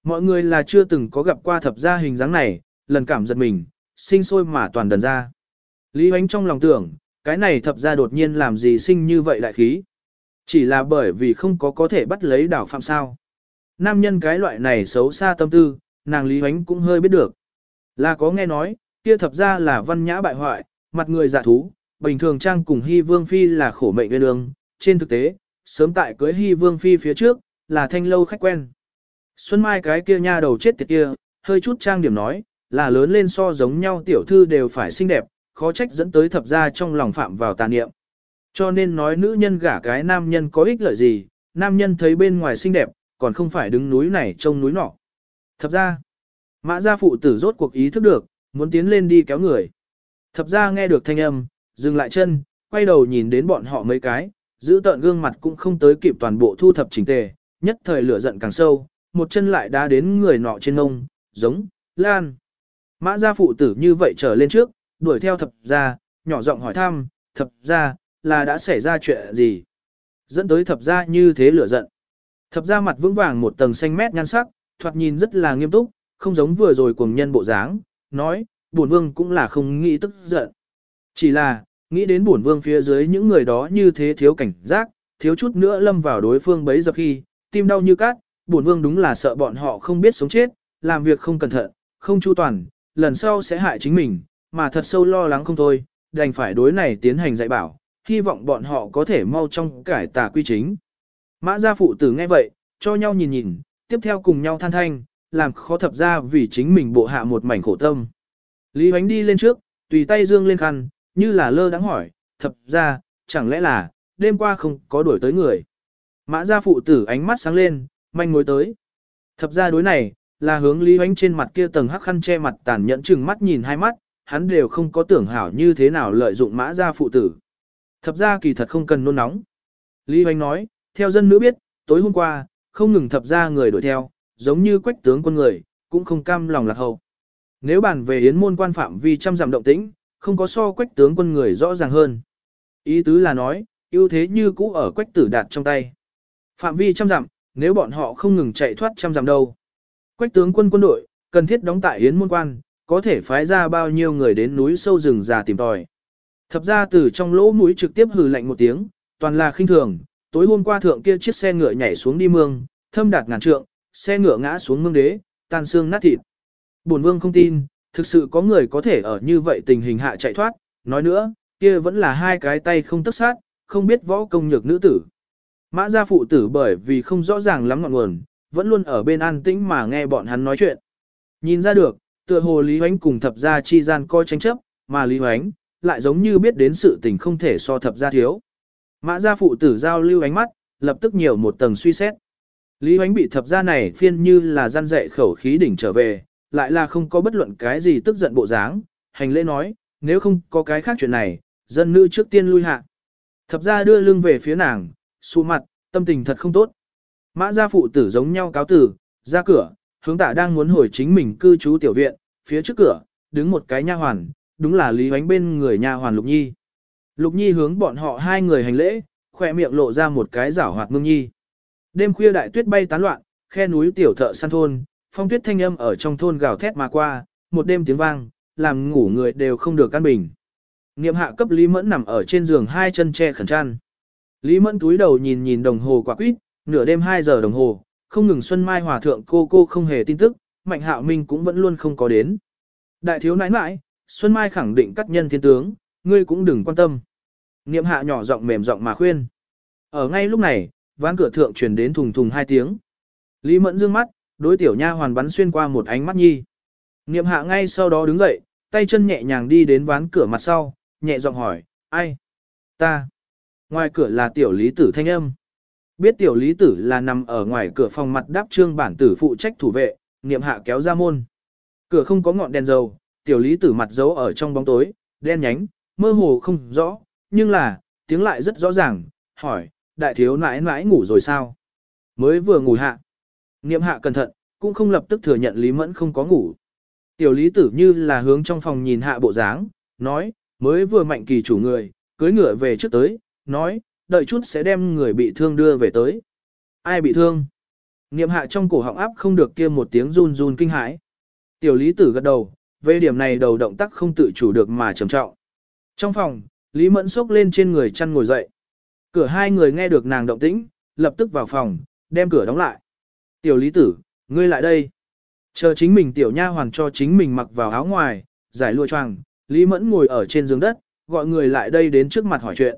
Mọi người là chưa từng có gặp qua thập ra hình dáng này, lần cảm giật mình, sinh sôi mà toàn đần ra. Lý Hoánh trong lòng tưởng, cái này thập ra đột nhiên làm gì sinh như vậy đại khí. Chỉ là bởi vì không có có thể bắt lấy đảo phạm sao. Nam nhân cái loại này xấu xa tâm tư, nàng Lý Hoánh cũng hơi biết được. Là có nghe nói, kia thập ra là văn nhã bại hoại, mặt người giả thú, bình thường trang cùng Hy Vương Phi là khổ mệnh nguyên ương, trên thực tế, sớm tại cưới Hy Vương Phi phía trước, là thanh lâu khách quen. Xuân Mai cái kia nha đầu chết tiệt kia, hơi chút trang điểm nói, là lớn lên so giống nhau tiểu thư đều phải xinh đẹp, khó trách dẫn tới thập gia trong lòng phạm vào tà niệm. Cho nên nói nữ nhân gả cái nam nhân có ích lợi gì, nam nhân thấy bên ngoài xinh đẹp, còn không phải đứng núi này trông núi nọ. Thập gia, mã gia phụ tử rốt cuộc ý thức được, muốn tiến lên đi kéo người. Thập gia nghe được thanh âm, dừng lại chân, quay đầu nhìn đến bọn họ mấy cái, giữ tợn gương mặt cũng không tới kịp toàn bộ thu thập chỉnh tề, nhất thời lửa giận càng sâu, một chân lại đá đến người nọ trên ngông, giống, lan. Mã gia phụ tử như vậy trở lên trước, đuổi theo thập gia, nhỏ giọng hỏi thăm, thập gia, là đã xảy ra chuyện gì? Dẫn tới thập gia như thế lửa giận. Thập gia mặt vững vàng một tầng xanh mét nhan sắc, thoạt nhìn rất là nghiêm túc, không giống vừa rồi cuồng nhân bộ dáng, nói, buồn vương cũng là không nghĩ tức giận. Chỉ là, nghĩ đến bổn vương phía dưới những người đó như thế thiếu cảnh giác, thiếu chút nữa lâm vào đối phương bấy giờ khi, tim đau như cát, bổn vương đúng là sợ bọn họ không biết sống chết, làm việc không cẩn thận, không chu toàn, lần sau sẽ hại chính mình, mà thật sâu lo lắng không thôi, đành phải đối này tiến hành dạy bảo, hy vọng bọn họ có thể mau trong cải tà quy chính. Mã gia phụ tử nghe vậy, cho nhau nhìn nhìn, tiếp theo cùng nhau than thanh, làm khó thập ra vì chính mình bộ hạ một mảnh khổ tâm. Lý Hoánh đi lên trước, tùy tay dương lên khăn, như là lơ đáng hỏi, thập ra, chẳng lẽ là, đêm qua không có đuổi tới người. Mã gia phụ tử ánh mắt sáng lên, manh ngồi tới. Thập ra đối này, là hướng Lý Hoánh trên mặt kia tầng hắc khăn che mặt tàn nhẫn chừng mắt nhìn hai mắt, hắn đều không có tưởng hảo như thế nào lợi dụng mã gia phụ tử. Thập ra kỳ thật không cần nôn nóng. Lý Hoánh nói, theo dân nữ biết, tối hôm qua, không ngừng thập ra người đuổi theo, giống như quách tướng quân người, cũng không cam lòng lạc hậu. Nếu bàn về yến môn quan phạm vì trăm giảm động tĩnh, không có so quách tướng quân người rõ ràng hơn. Ý tứ là nói, ưu thế như cũ ở quách tử đạt trong tay. Phạm vi trăm dặm, nếu bọn họ không ngừng chạy thoát trăm dặm đâu. Quách tướng quân quân đội, cần thiết đóng tại Yến môn quan, có thể phái ra bao nhiêu người đến núi sâu rừng già tìm tòi. Thập ra từ trong lỗ mũi trực tiếp hừ lạnh một tiếng, toàn là khinh thường, tối hôm qua thượng kia chiếc xe ngựa nhảy xuống đi mương, thâm đạt ngàn trượng, xe ngựa ngã xuống mương đế, tan xương nát thịt. Bổn vương không tin, thực sự có người có thể ở như vậy tình hình hạ chạy thoát, nói nữa, kia vẫn là hai cái tay không tức sát, không biết võ công nhược nữ tử. Mã gia phụ tử bởi vì không rõ ràng lắm ngọn nguồn, vẫn luôn ở bên an tĩnh mà nghe bọn hắn nói chuyện. Nhìn ra được, tựa hồ Lý Hoánh cùng thập gia chi gian coi tranh chấp, mà Lý Hoánh lại giống như biết đến sự tình không thể so thập gia thiếu. Mã gia phụ tử giao lưu ánh mắt, lập tức nhiều một tầng suy xét. Lý Hoánh bị thập gia này phiên như là gian dạy khẩu khí đỉnh trở về, lại là không có bất luận cái gì tức giận bộ dáng, hành lễ nói, nếu không có cái khác chuyện này, dân nữ trước tiên lui hạ. Thập gia đưa lưng về phía nàng, xù mặt, tâm tình thật không tốt. Mã gia phụ tử giống nhau cáo tử, ra cửa, hướng tả đang muốn hồi chính mình cư trú tiểu viện, phía trước cửa, đứng một cái nha hoàn, đúng là Lý Hoánh bên người nha hoàn Lục Nhi. Lục Nhi hướng bọn họ hai người hành lễ, khỏe miệng lộ ra một cái rảo hoạt mương nhi. Đêm khuya đại tuyết bay tán loạn, khe núi tiểu thợ săn thôn, phong tuyết thanh âm ở trong thôn gào thét mà qua, một đêm tiếng vang, làm ngủ người đều không được căn bình. Niệm hạ cấp Lý Mẫn nằm ở trên giường hai chân che khẩn trăn. Lý Mẫn túi đầu nhìn nhìn đồng hồ quả quýt, nửa đêm 2 giờ đồng hồ, không ngừng Xuân Mai Hòa Thượng cô cô không hề tin tức, Mạnh Hạo Minh cũng vẫn luôn không có đến. Đại thiếu nãi nãi, Xuân Mai khẳng định cắt nhân thiên tướng, ngươi cũng đừng quan tâm. Niệm hạ nhỏ giọng mềm giọng mà khuyên. Ở ngay lúc này, ván cửa thượng truyền đến thùng thùng hai tiếng. Lý Mẫn dương mắt, đối tiểu nha hoàn bắn xuyên qua một ánh mắt nhi. Niệm hạ ngay sau đó đứng dậy, tay chân nhẹ nhàng đi đến ván cửa mặt sau, nhẹ giọng hỏi, ai? Ta. Ngoài cửa là tiểu lý tử thanh âm. Biết tiểu lý tử là nằm ở ngoài cửa phòng mặt đáp trương bản tử phụ trách thủ vệ, niệm hạ kéo ra môn. Cửa không có ngọn đèn dầu, tiểu lý tử mặt giấu ở trong bóng tối, đen nhánh, mơ hồ không rõ, nhưng là, tiếng lại rất rõ ràng, hỏi, đại thiếu nãi nãi ngủ rồi sao? Mới vừa ngủ hạ. Niệm hạ cẩn thận, cũng không lập tức thừa nhận Lý Mẫn không có ngủ. Tiểu lý tử như là hướng trong phòng nhìn hạ bộ dáng, nói, mới vừa mạnh kỳ chủ người, cưới ngựa về trước tới, nói, đợi chút sẽ đem người bị thương đưa về tới. Ai bị thương? Niệm hạ trong cổ họng áp không được kia một tiếng run run kinh hãi. Tiểu lý tử gật đầu, về điểm này đầu động tác không tự chủ được mà trầm trọng. Trong phòng, Lý Mẫn sốc lên trên người chăn ngồi dậy. Cửa hai người nghe được nàng động tĩnh, lập tức vào phòng, đem cửa đóng lại. Tiểu lý tử, ngươi lại đây. Chờ chính mình tiểu nha hoàn cho chính mình mặc vào áo ngoài, giải lụa choàng, Lý Mẫn ngồi ở trên giường đất, gọi người lại đây đến trước mặt hỏi chuyện.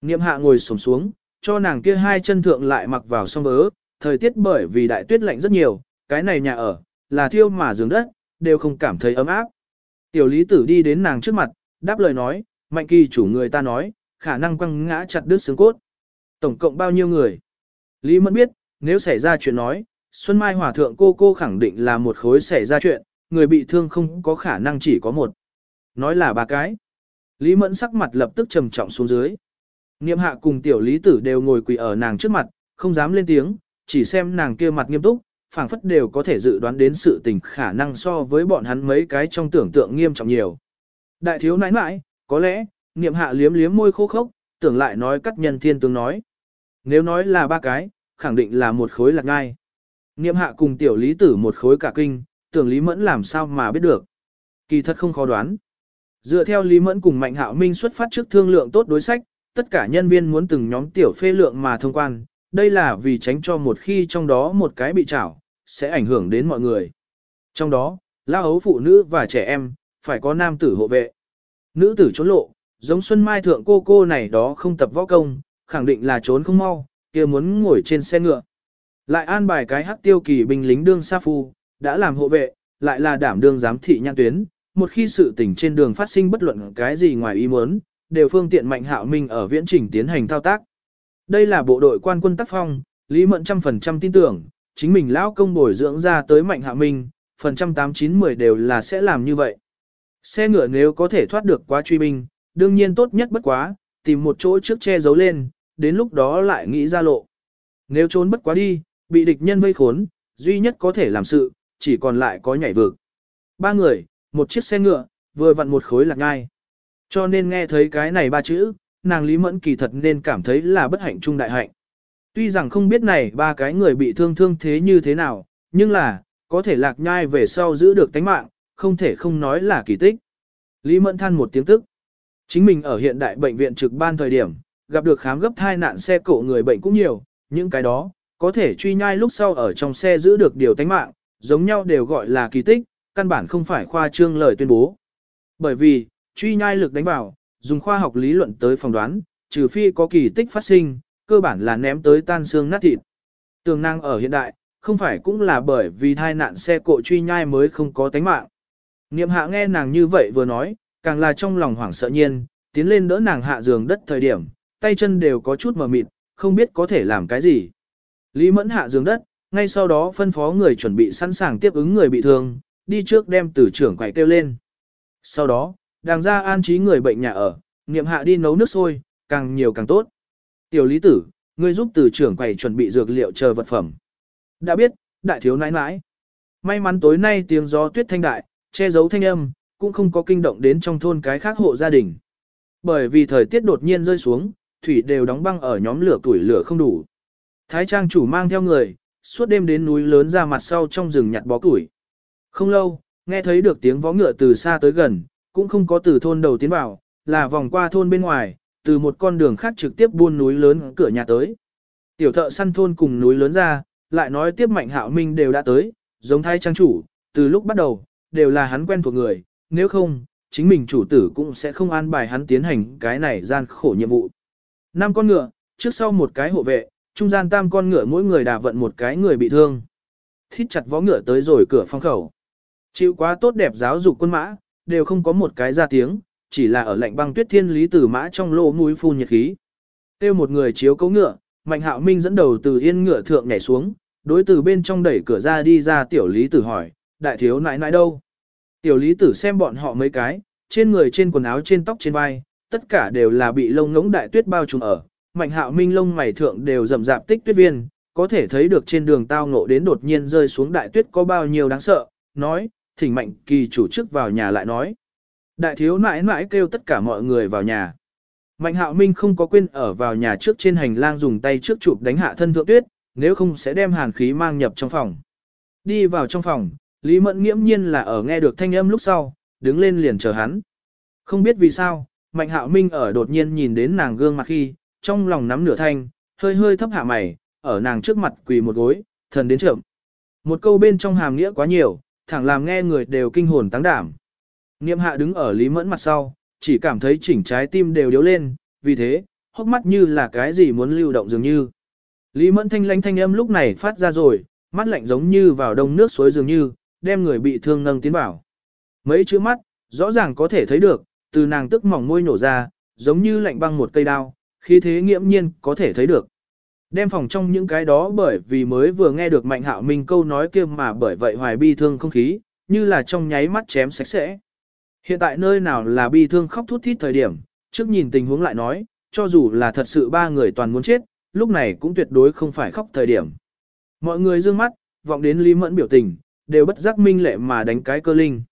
Niệm hạ ngồi sổm xuống, cho nàng kia hai chân thượng lại mặc vào xong vớ, thời tiết bởi vì đại tuyết lạnh rất nhiều, cái này nhà ở, là thiêu mà giường đất, đều không cảm thấy ấm áp. Tiểu lý tử đi đến nàng trước mặt, đáp lời nói, mạnh kỳ chủ người ta nói, khả năng quăng ngã chặt đứt xương cốt. Tổng cộng bao nhiêu người? Lý Mẫn biết, nếu xảy ra chuyện nói, Xuân Mai Hòa Thượng cô cô khẳng định là một khối xảy ra chuyện, người bị thương không có khả năng chỉ có một. Nói là ba cái. Lý Mẫn sắc mặt lập tức trầm trọng xuống dưới. Niệm hạ cùng tiểu lý tử đều ngồi quỳ ở nàng trước mặt, không dám lên tiếng, chỉ xem nàng kia mặt nghiêm túc, phảng phất đều có thể dự đoán đến sự tình khả năng so với bọn hắn mấy cái trong tưởng tượng nghiêm trọng nhiều. Đại thiếu nãi nãi, có lẽ, niệm hạ liếm liếm môi khô khốc, tưởng lại nói cắt nhân thiên tướng nói. Nếu nói là ba cái, khẳng định là một khối lạc ngai. Niệm hạ cùng tiểu lý tử một khối cả kinh, tưởng lý mẫn làm sao mà biết được. Kỳ thật không khó đoán. Dựa theo lý mẫn cùng mạnh hạo minh xuất phát trước thương lượng tốt đối sách, tất cả nhân viên muốn từng nhóm tiểu phê lượng mà thông quan, đây là vì tránh cho một khi trong đó một cái bị trảo, sẽ ảnh hưởng đến mọi người. Trong đó, lao hấu phụ nữ và trẻ em, phải có nam tử hộ vệ. Nữ tử trốn lộ, Giống Xuân Mai thượng cô cô này đó không tập võ công, khẳng định là trốn không mau, kia muốn ngồi trên xe ngựa. Lại an bài cái hắc tiêu kỳ binh lính đương sa phu, đã làm hộ vệ, lại là đảm đương giám thị nhãn tuyến, một khi sự tình trên đường phát sinh bất luận cái gì ngoài ý muốn, đều phương tiện mạnh hạo minh ở viễn trình tiến hành thao tác. Đây là bộ đội quan quân tác phong, Lý Mẫn trăm phần trăm tin tưởng, chính mình lão công bồi dưỡng ra tới mạnh hạo minh, phần trăm tám chín mười đều là sẽ làm như vậy. Xe ngựa nếu có thể thoát được quá truy binh, đương nhiên tốt nhất bất quá, tìm một chỗ trước che giấu lên, đến lúc đó lại nghĩ ra lộ. Nếu trốn bất quá đi, bị địch nhân vây khốn, duy nhất có thể làm sự, chỉ còn lại có nhảy vực. Ba người, một chiếc xe ngựa, vừa vặn một khối lạc ngai. Cho nên nghe thấy cái này ba chữ, nàng Lý Mẫn kỳ thật nên cảm thấy là bất hạnh trung đại hạnh. Tuy rằng không biết này ba cái người bị thương thương thế như thế nào, nhưng là, có thể lạc nhai về sau giữ được tánh mạng, không thể không nói là kỳ tích. Lý Mẫn than một tiếng tức. Chính mình ở hiện đại bệnh viện trực ban thời điểm, gặp được khám gấp thai nạn xe cộ người bệnh cũng nhiều, những cái đó, có thể truy nhai lúc sau ở trong xe giữ được điều tánh mạng, giống nhau đều gọi là kỳ tích, căn bản không phải khoa trương lời tuyên bố. Bởi vì, truy nhai lực đánh vào, dùng khoa học lý luận tới phỏng đoán, trừ phi có kỳ tích phát sinh, cơ bản là ném tới tan xương nát thịt. Tường năng ở hiện đại, không phải cũng là bởi vì thai nạn xe cộ truy nhai mới không có tánh mạng. Niệm hạ nghe nàng như vậy vừa nói, càng là trong lòng hoảng sợ nhiên, tiến lên đỡ nàng hạ giường đất thời điểm, tay chân đều có chút mờ mịt, không biết có thể làm cái gì. Lý mẫn hạ giường đất, ngay sau đó phân phó người chuẩn bị sẵn sàng tiếp ứng người bị thương, đi trước đem từ trưởng quầy kêu lên. Sau đó, đàng ra an trí người bệnh nhà ở, niệm hạ đi nấu nước sôi, càng nhiều càng tốt. Tiểu lý tử, ngươi giúp từ trưởng quầy chuẩn bị dược liệu chờ vật phẩm. Đã biết, đại thiếu nãi nãi. May mắn tối nay tiếng gió tuyết thanh đại, che giấu thanh âm, cũng không có kinh động đến trong thôn cái khác hộ gia đình. Bởi vì thời tiết đột nhiên rơi xuống, thủy đều đóng băng ở nhóm lửa tuổi lửa không đủ. Thái trang chủ mang theo người, suốt đêm đến núi lớn ra mặt sau trong rừng nhặt bó củi. Không lâu, nghe thấy được tiếng vó ngựa từ xa tới gần, cũng không có từ thôn đầu tiến vào, là vòng qua thôn bên ngoài, từ một con đường khác trực tiếp buôn núi lớn cửa nhà tới. Tiểu thợ săn thôn cùng núi lớn ra, lại nói tiếp mạnh hạo minh đều đã tới, giống thái trang chủ, từ lúc bắt đầu, đều là hắn quen thuộc người, nếu không, chính mình chủ tử cũng sẽ không an bài hắn tiến hành cái này gian khổ nhiệm vụ. Năm con ngựa, trước sau một cái hộ vệ, trung gian tam con ngựa mỗi người đà vận một cái người bị thương. Thít chặt vó ngựa tới rồi cửa phong khẩu. Chịu quá tốt đẹp giáo dục quân mã, đều không có một cái ra tiếng, chỉ là ở lạnh băng tuyết thiên lý tử mã trong lỗ mũi phun nhiệt khí. Tiêu một người chiếu cấu ngựa, Mạnh Hạo Minh dẫn đầu từ yên ngựa thượng nhảy xuống, đối từ bên trong đẩy cửa ra đi ra tiểu lý tử hỏi, đại thiếu nãi nãi đâu? Tiểu lý tử xem bọn họ mấy cái, trên người trên quần áo trên tóc trên vai, tất cả đều là bị lông ngỗng đại tuyết bao trùm ở. Mạnh hạo minh lông mày thượng đều rậm rạp tích tuyết viên, có thể thấy được trên đường tao ngộ đến đột nhiên rơi xuống đại tuyết có bao nhiêu đáng sợ, nói, thỉnh mạnh kỳ chủ chức vào nhà lại nói. Đại thiếu nãi nãi kêu tất cả mọi người vào nhà. Mạnh hạo minh không có quên ở vào nhà trước trên hành lang dùng tay trước chụp đánh hạ thân thượng tuyết, nếu không sẽ đem hàn khí mang nhập trong phòng. Đi vào trong phòng, Lý Mẫn nghiễm nhiên là ở nghe được thanh âm lúc sau, đứng lên liền chờ hắn. Không biết vì sao, Mạnh Hạo Minh ở đột nhiên nhìn đến nàng gương mặt khi, trong lòng nắm nửa thanh, hơi hơi thấp hạ mày, ở nàng trước mặt quỳ một gối, thần đến trưởng. Một câu bên trong hàm nghĩa quá nhiều, thẳng làm nghe người đều kinh hồn táng đảm. Niệm hạ đứng ở Lý Mẫn mặt sau, chỉ cảm thấy chỉnh trái tim đều điếu lên, vì thế, hốc mắt như là cái gì muốn lưu động dường như. Lý Mẫn thanh lãnh thanh âm lúc này phát ra rồi, mắt lạnh giống như vào đông nước suối dường như, đem người bị thương nâng tiến vào. Mấy chữ mắt, rõ ràng có thể thấy được, từ nàng tức mỏng môi nổ ra, giống như lạnh băng một cây đao, khí thế nghiễm nhiên có thể thấy được. Đem phòng trong những cái đó bởi vì mới vừa nghe được mạnh hạo minh câu nói kia mà bởi vậy hoài bi thương không khí, như là trong nháy mắt chém sạch sẽ. Hiện tại nơi nào là bi thương khóc thút thít thời điểm, trước nhìn tình huống lại nói, cho dù là thật sự ba người toàn muốn chết, lúc này cũng tuyệt đối không phải khóc thời điểm. Mọi người dương mắt, vọng đến Lý Mẫn biểu tình, đều bất giác minh lệ mà đánh cái cơ linh.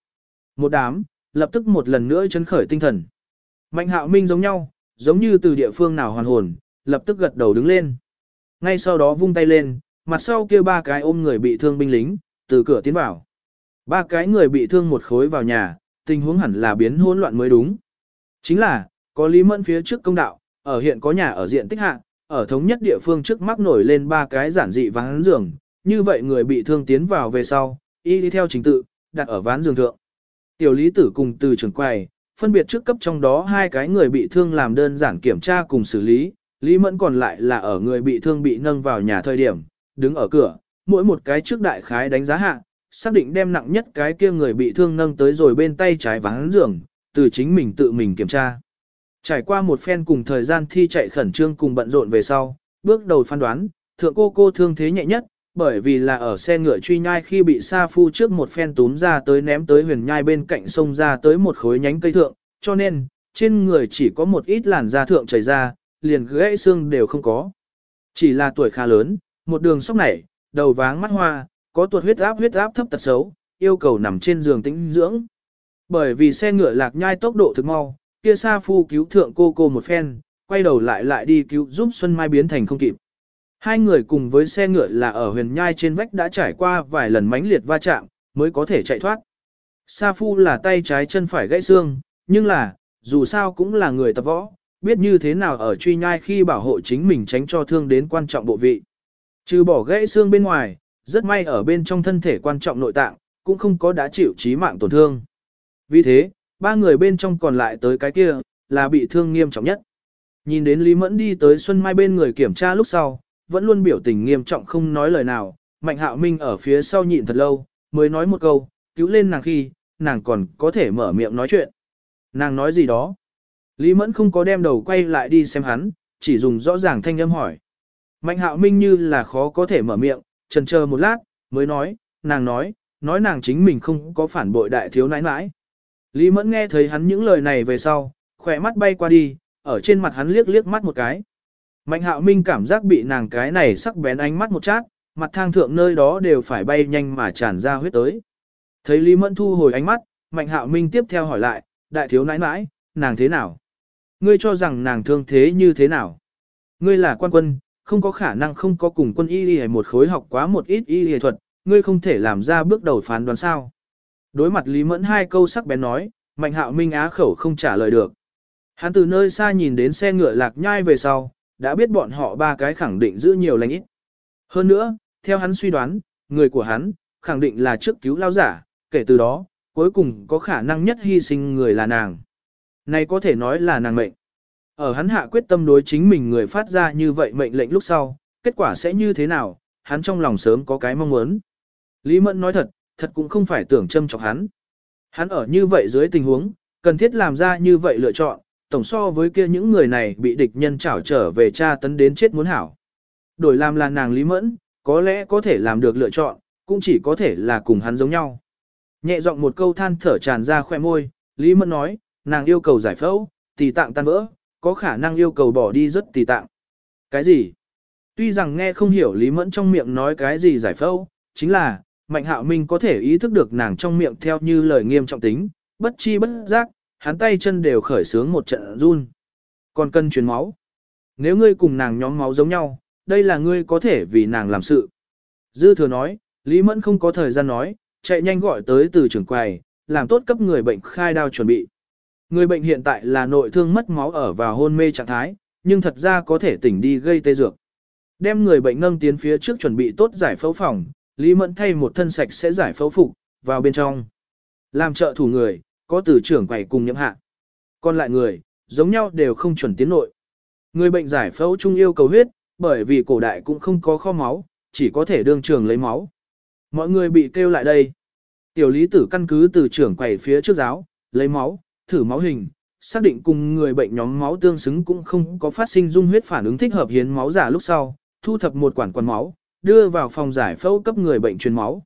Một đám, lập tức một lần nữa chấn khởi tinh thần. Mạnh hạo minh giống nhau, giống như từ địa phương nào hoàn hồn, lập tức gật đầu đứng lên. Ngay sau đó vung tay lên, mặt sau kia ba cái ôm người bị thương binh lính, từ cửa tiến vào. Ba cái người bị thương một khối vào nhà, tình huống hẳn là biến hỗn loạn mới đúng. Chính là, có Lý Mẫn phía trước công đạo, ở hiện có nhà ở diện tích hạ, ở thống nhất địa phương trước mắc nổi lên ba cái giản dị ván giường, như vậy người bị thương tiến vào về sau, y đi theo trình tự, đặt ở ván giường thượng. Tiểu lý tử cùng từ trường quầy, phân biệt trước cấp trong đó hai cái người bị thương làm đơn giản kiểm tra cùng xử lý, Lý Mẫn còn lại là ở người bị thương bị nâng vào nhà thời điểm, đứng ở cửa, mỗi một cái trước đại khái đánh giá hạ, xác định đem nặng nhất cái kia người bị thương nâng tới rồi bên tay trái vắng giường, từ chính mình tự mình kiểm tra. Trải qua một phen cùng thời gian thi chạy khẩn trương cùng bận rộn về sau, bước đầu phán đoán, thượng cô cô thương thế nhẹ nhất, bởi vì là ở xe ngựa truy nhai khi bị Sa Phu trước một phen túm ra tới ném tới huyền nhai bên cạnh sông ra tới một khối nhánh cây thượng, cho nên, trên người chỉ có một ít làn da thượng chảy ra, liền gãy xương đều không có. Chỉ là tuổi khá lớn, một đường sóc nảy, đầu váng mắt hoa, có tuột huyết áp huyết áp thấp tật xấu, yêu cầu nằm trên giường tĩnh dưỡng. Bởi vì xe ngựa lạc nhai tốc độ thực mau, kia Sa Phu cứu thượng cô cô một phen, quay đầu lại lại đi cứu giúp Xuân Mai biến thành không kịp. Hai người cùng với xe ngựa là ở huyền nhai trên vách đã trải qua vài lần mãnh liệt va chạm, mới có thể chạy thoát. Sa Phu là tay trái chân phải gãy xương, nhưng là, dù sao cũng là người tập võ, biết như thế nào ở truy nhai khi bảo hộ chính mình tránh cho thương đến quan trọng bộ vị. Trừ bỏ gãy xương bên ngoài, rất may ở bên trong thân thể quan trọng nội tạng, cũng không có đã chịu chí mạng tổn thương. Vì thế, ba người bên trong còn lại tới cái kia, là bị thương nghiêm trọng nhất. Nhìn đến Lý Mẫn đi tới Xuân Mai bên người kiểm tra lúc sau, vẫn luôn biểu tình nghiêm trọng không nói lời nào, Mạnh Hạo Minh ở phía sau nhịn thật lâu, mới nói một câu, cứu lên nàng khi, nàng còn có thể mở miệng nói chuyện. Nàng nói gì đó? Lý Mẫn không có đem đầu quay lại đi xem hắn, chỉ dùng rõ ràng thanh âm hỏi. Mạnh Hạo Minh như là khó có thể mở miệng, chần chờ một lát, mới nói, nàng nói, nói nàng chính mình không có phản bội đại thiếu nãi nãi. Lý Mẫn nghe thấy hắn những lời này về sau, khỏe mắt bay qua đi, ở trên mặt hắn liếc liếc mắt một cái. Mạnh hạo minh cảm giác bị nàng cái này sắc bén ánh mắt một chát, mặt thang thượng nơi đó đều phải bay nhanh mà tràn ra huyết tới. Thấy Lý Mẫn thu hồi ánh mắt, Mạnh hạo minh tiếp theo hỏi lại, đại thiếu nãi nãi, nàng thế nào? Ngươi cho rằng nàng thương thế như thế nào? Ngươi là quan quân, không có khả năng không có cùng quân y y một khối học quá một ít y y thuật, ngươi không thể làm ra bước đầu phán đoán sao. Đối mặt Lý Mẫn hai câu sắc bén nói, Mạnh hạo minh á khẩu không trả lời được. Hắn từ nơi xa nhìn đến xe ngựa lạc nhai về sau, đã biết bọn họ ba cái khẳng định giữ nhiều lành ít. Hơn nữa, theo hắn suy đoán, người của hắn, khẳng định là trước cứu lao giả, kể từ đó, cuối cùng có khả năng nhất hy sinh người là nàng. Này có thể nói là nàng mệnh. Ở hắn hạ quyết tâm đối chính mình người phát ra như vậy mệnh lệnh lúc sau, kết quả sẽ như thế nào, hắn trong lòng sớm có cái mong muốn. Lý Mẫn nói thật, thật cũng không phải tưởng châm chọc hắn. Hắn ở như vậy dưới tình huống, cần thiết làm ra như vậy lựa chọn, tổng so với kia những người này bị địch nhân trảo trở về cha tấn đến chết muốn hảo. Đổi làm là nàng Lý Mẫn, có lẽ có thể làm được lựa chọn, cũng chỉ có thể là cùng hắn giống nhau. Nhẹ giọng một câu than thở tràn ra khoe môi, Lý Mẫn nói, nàng yêu cầu giải phẫu, tỷ tạng tan vỡ, có khả năng yêu cầu bỏ đi rất tỷ tạng. Cái gì? Tuy rằng nghe không hiểu Lý Mẫn trong miệng nói cái gì giải phẫu, chính là, Mạnh Hạo Minh có thể ý thức được nàng trong miệng theo như lời nghiêm trọng tính, bất chi bất giác, hắn tay chân đều khởi sướng một trận run. Còn cân truyền máu. Nếu ngươi cùng nàng nhóm máu giống nhau, đây là ngươi có thể vì nàng làm sự. Dư thừa nói, Lý Mẫn không có thời gian nói, chạy nhanh gọi tới từ trưởng quầy, làm tốt cấp người bệnh khai đao chuẩn bị. Người bệnh hiện tại là nội thương mất máu ở vào hôn mê trạng thái, nhưng thật ra có thể tỉnh đi gây tê dược. Đem người bệnh nâng tiến phía trước chuẩn bị tốt giải phẫu phòng, Lý Mẫn thay một thân sạch sẽ giải phẫu phục, vào bên trong. Làm trợ thủ người, có từ trưởng quầy cùng nhậm hạ. Còn lại người, giống nhau đều không chuẩn tiến nội. Người bệnh giải phẫu chung yêu cầu huyết, bởi vì cổ đại cũng không có kho máu, chỉ có thể đương trường lấy máu. Mọi người bị kêu lại đây. Tiểu lý tử căn cứ từ trưởng quầy phía trước giáo, lấy máu, thử máu hình, xác định cùng người bệnh nhóm máu tương xứng cũng không có phát sinh dung huyết phản ứng thích hợp hiến máu giả lúc sau, thu thập một quản quản máu, đưa vào phòng giải phẫu cấp người bệnh truyền máu.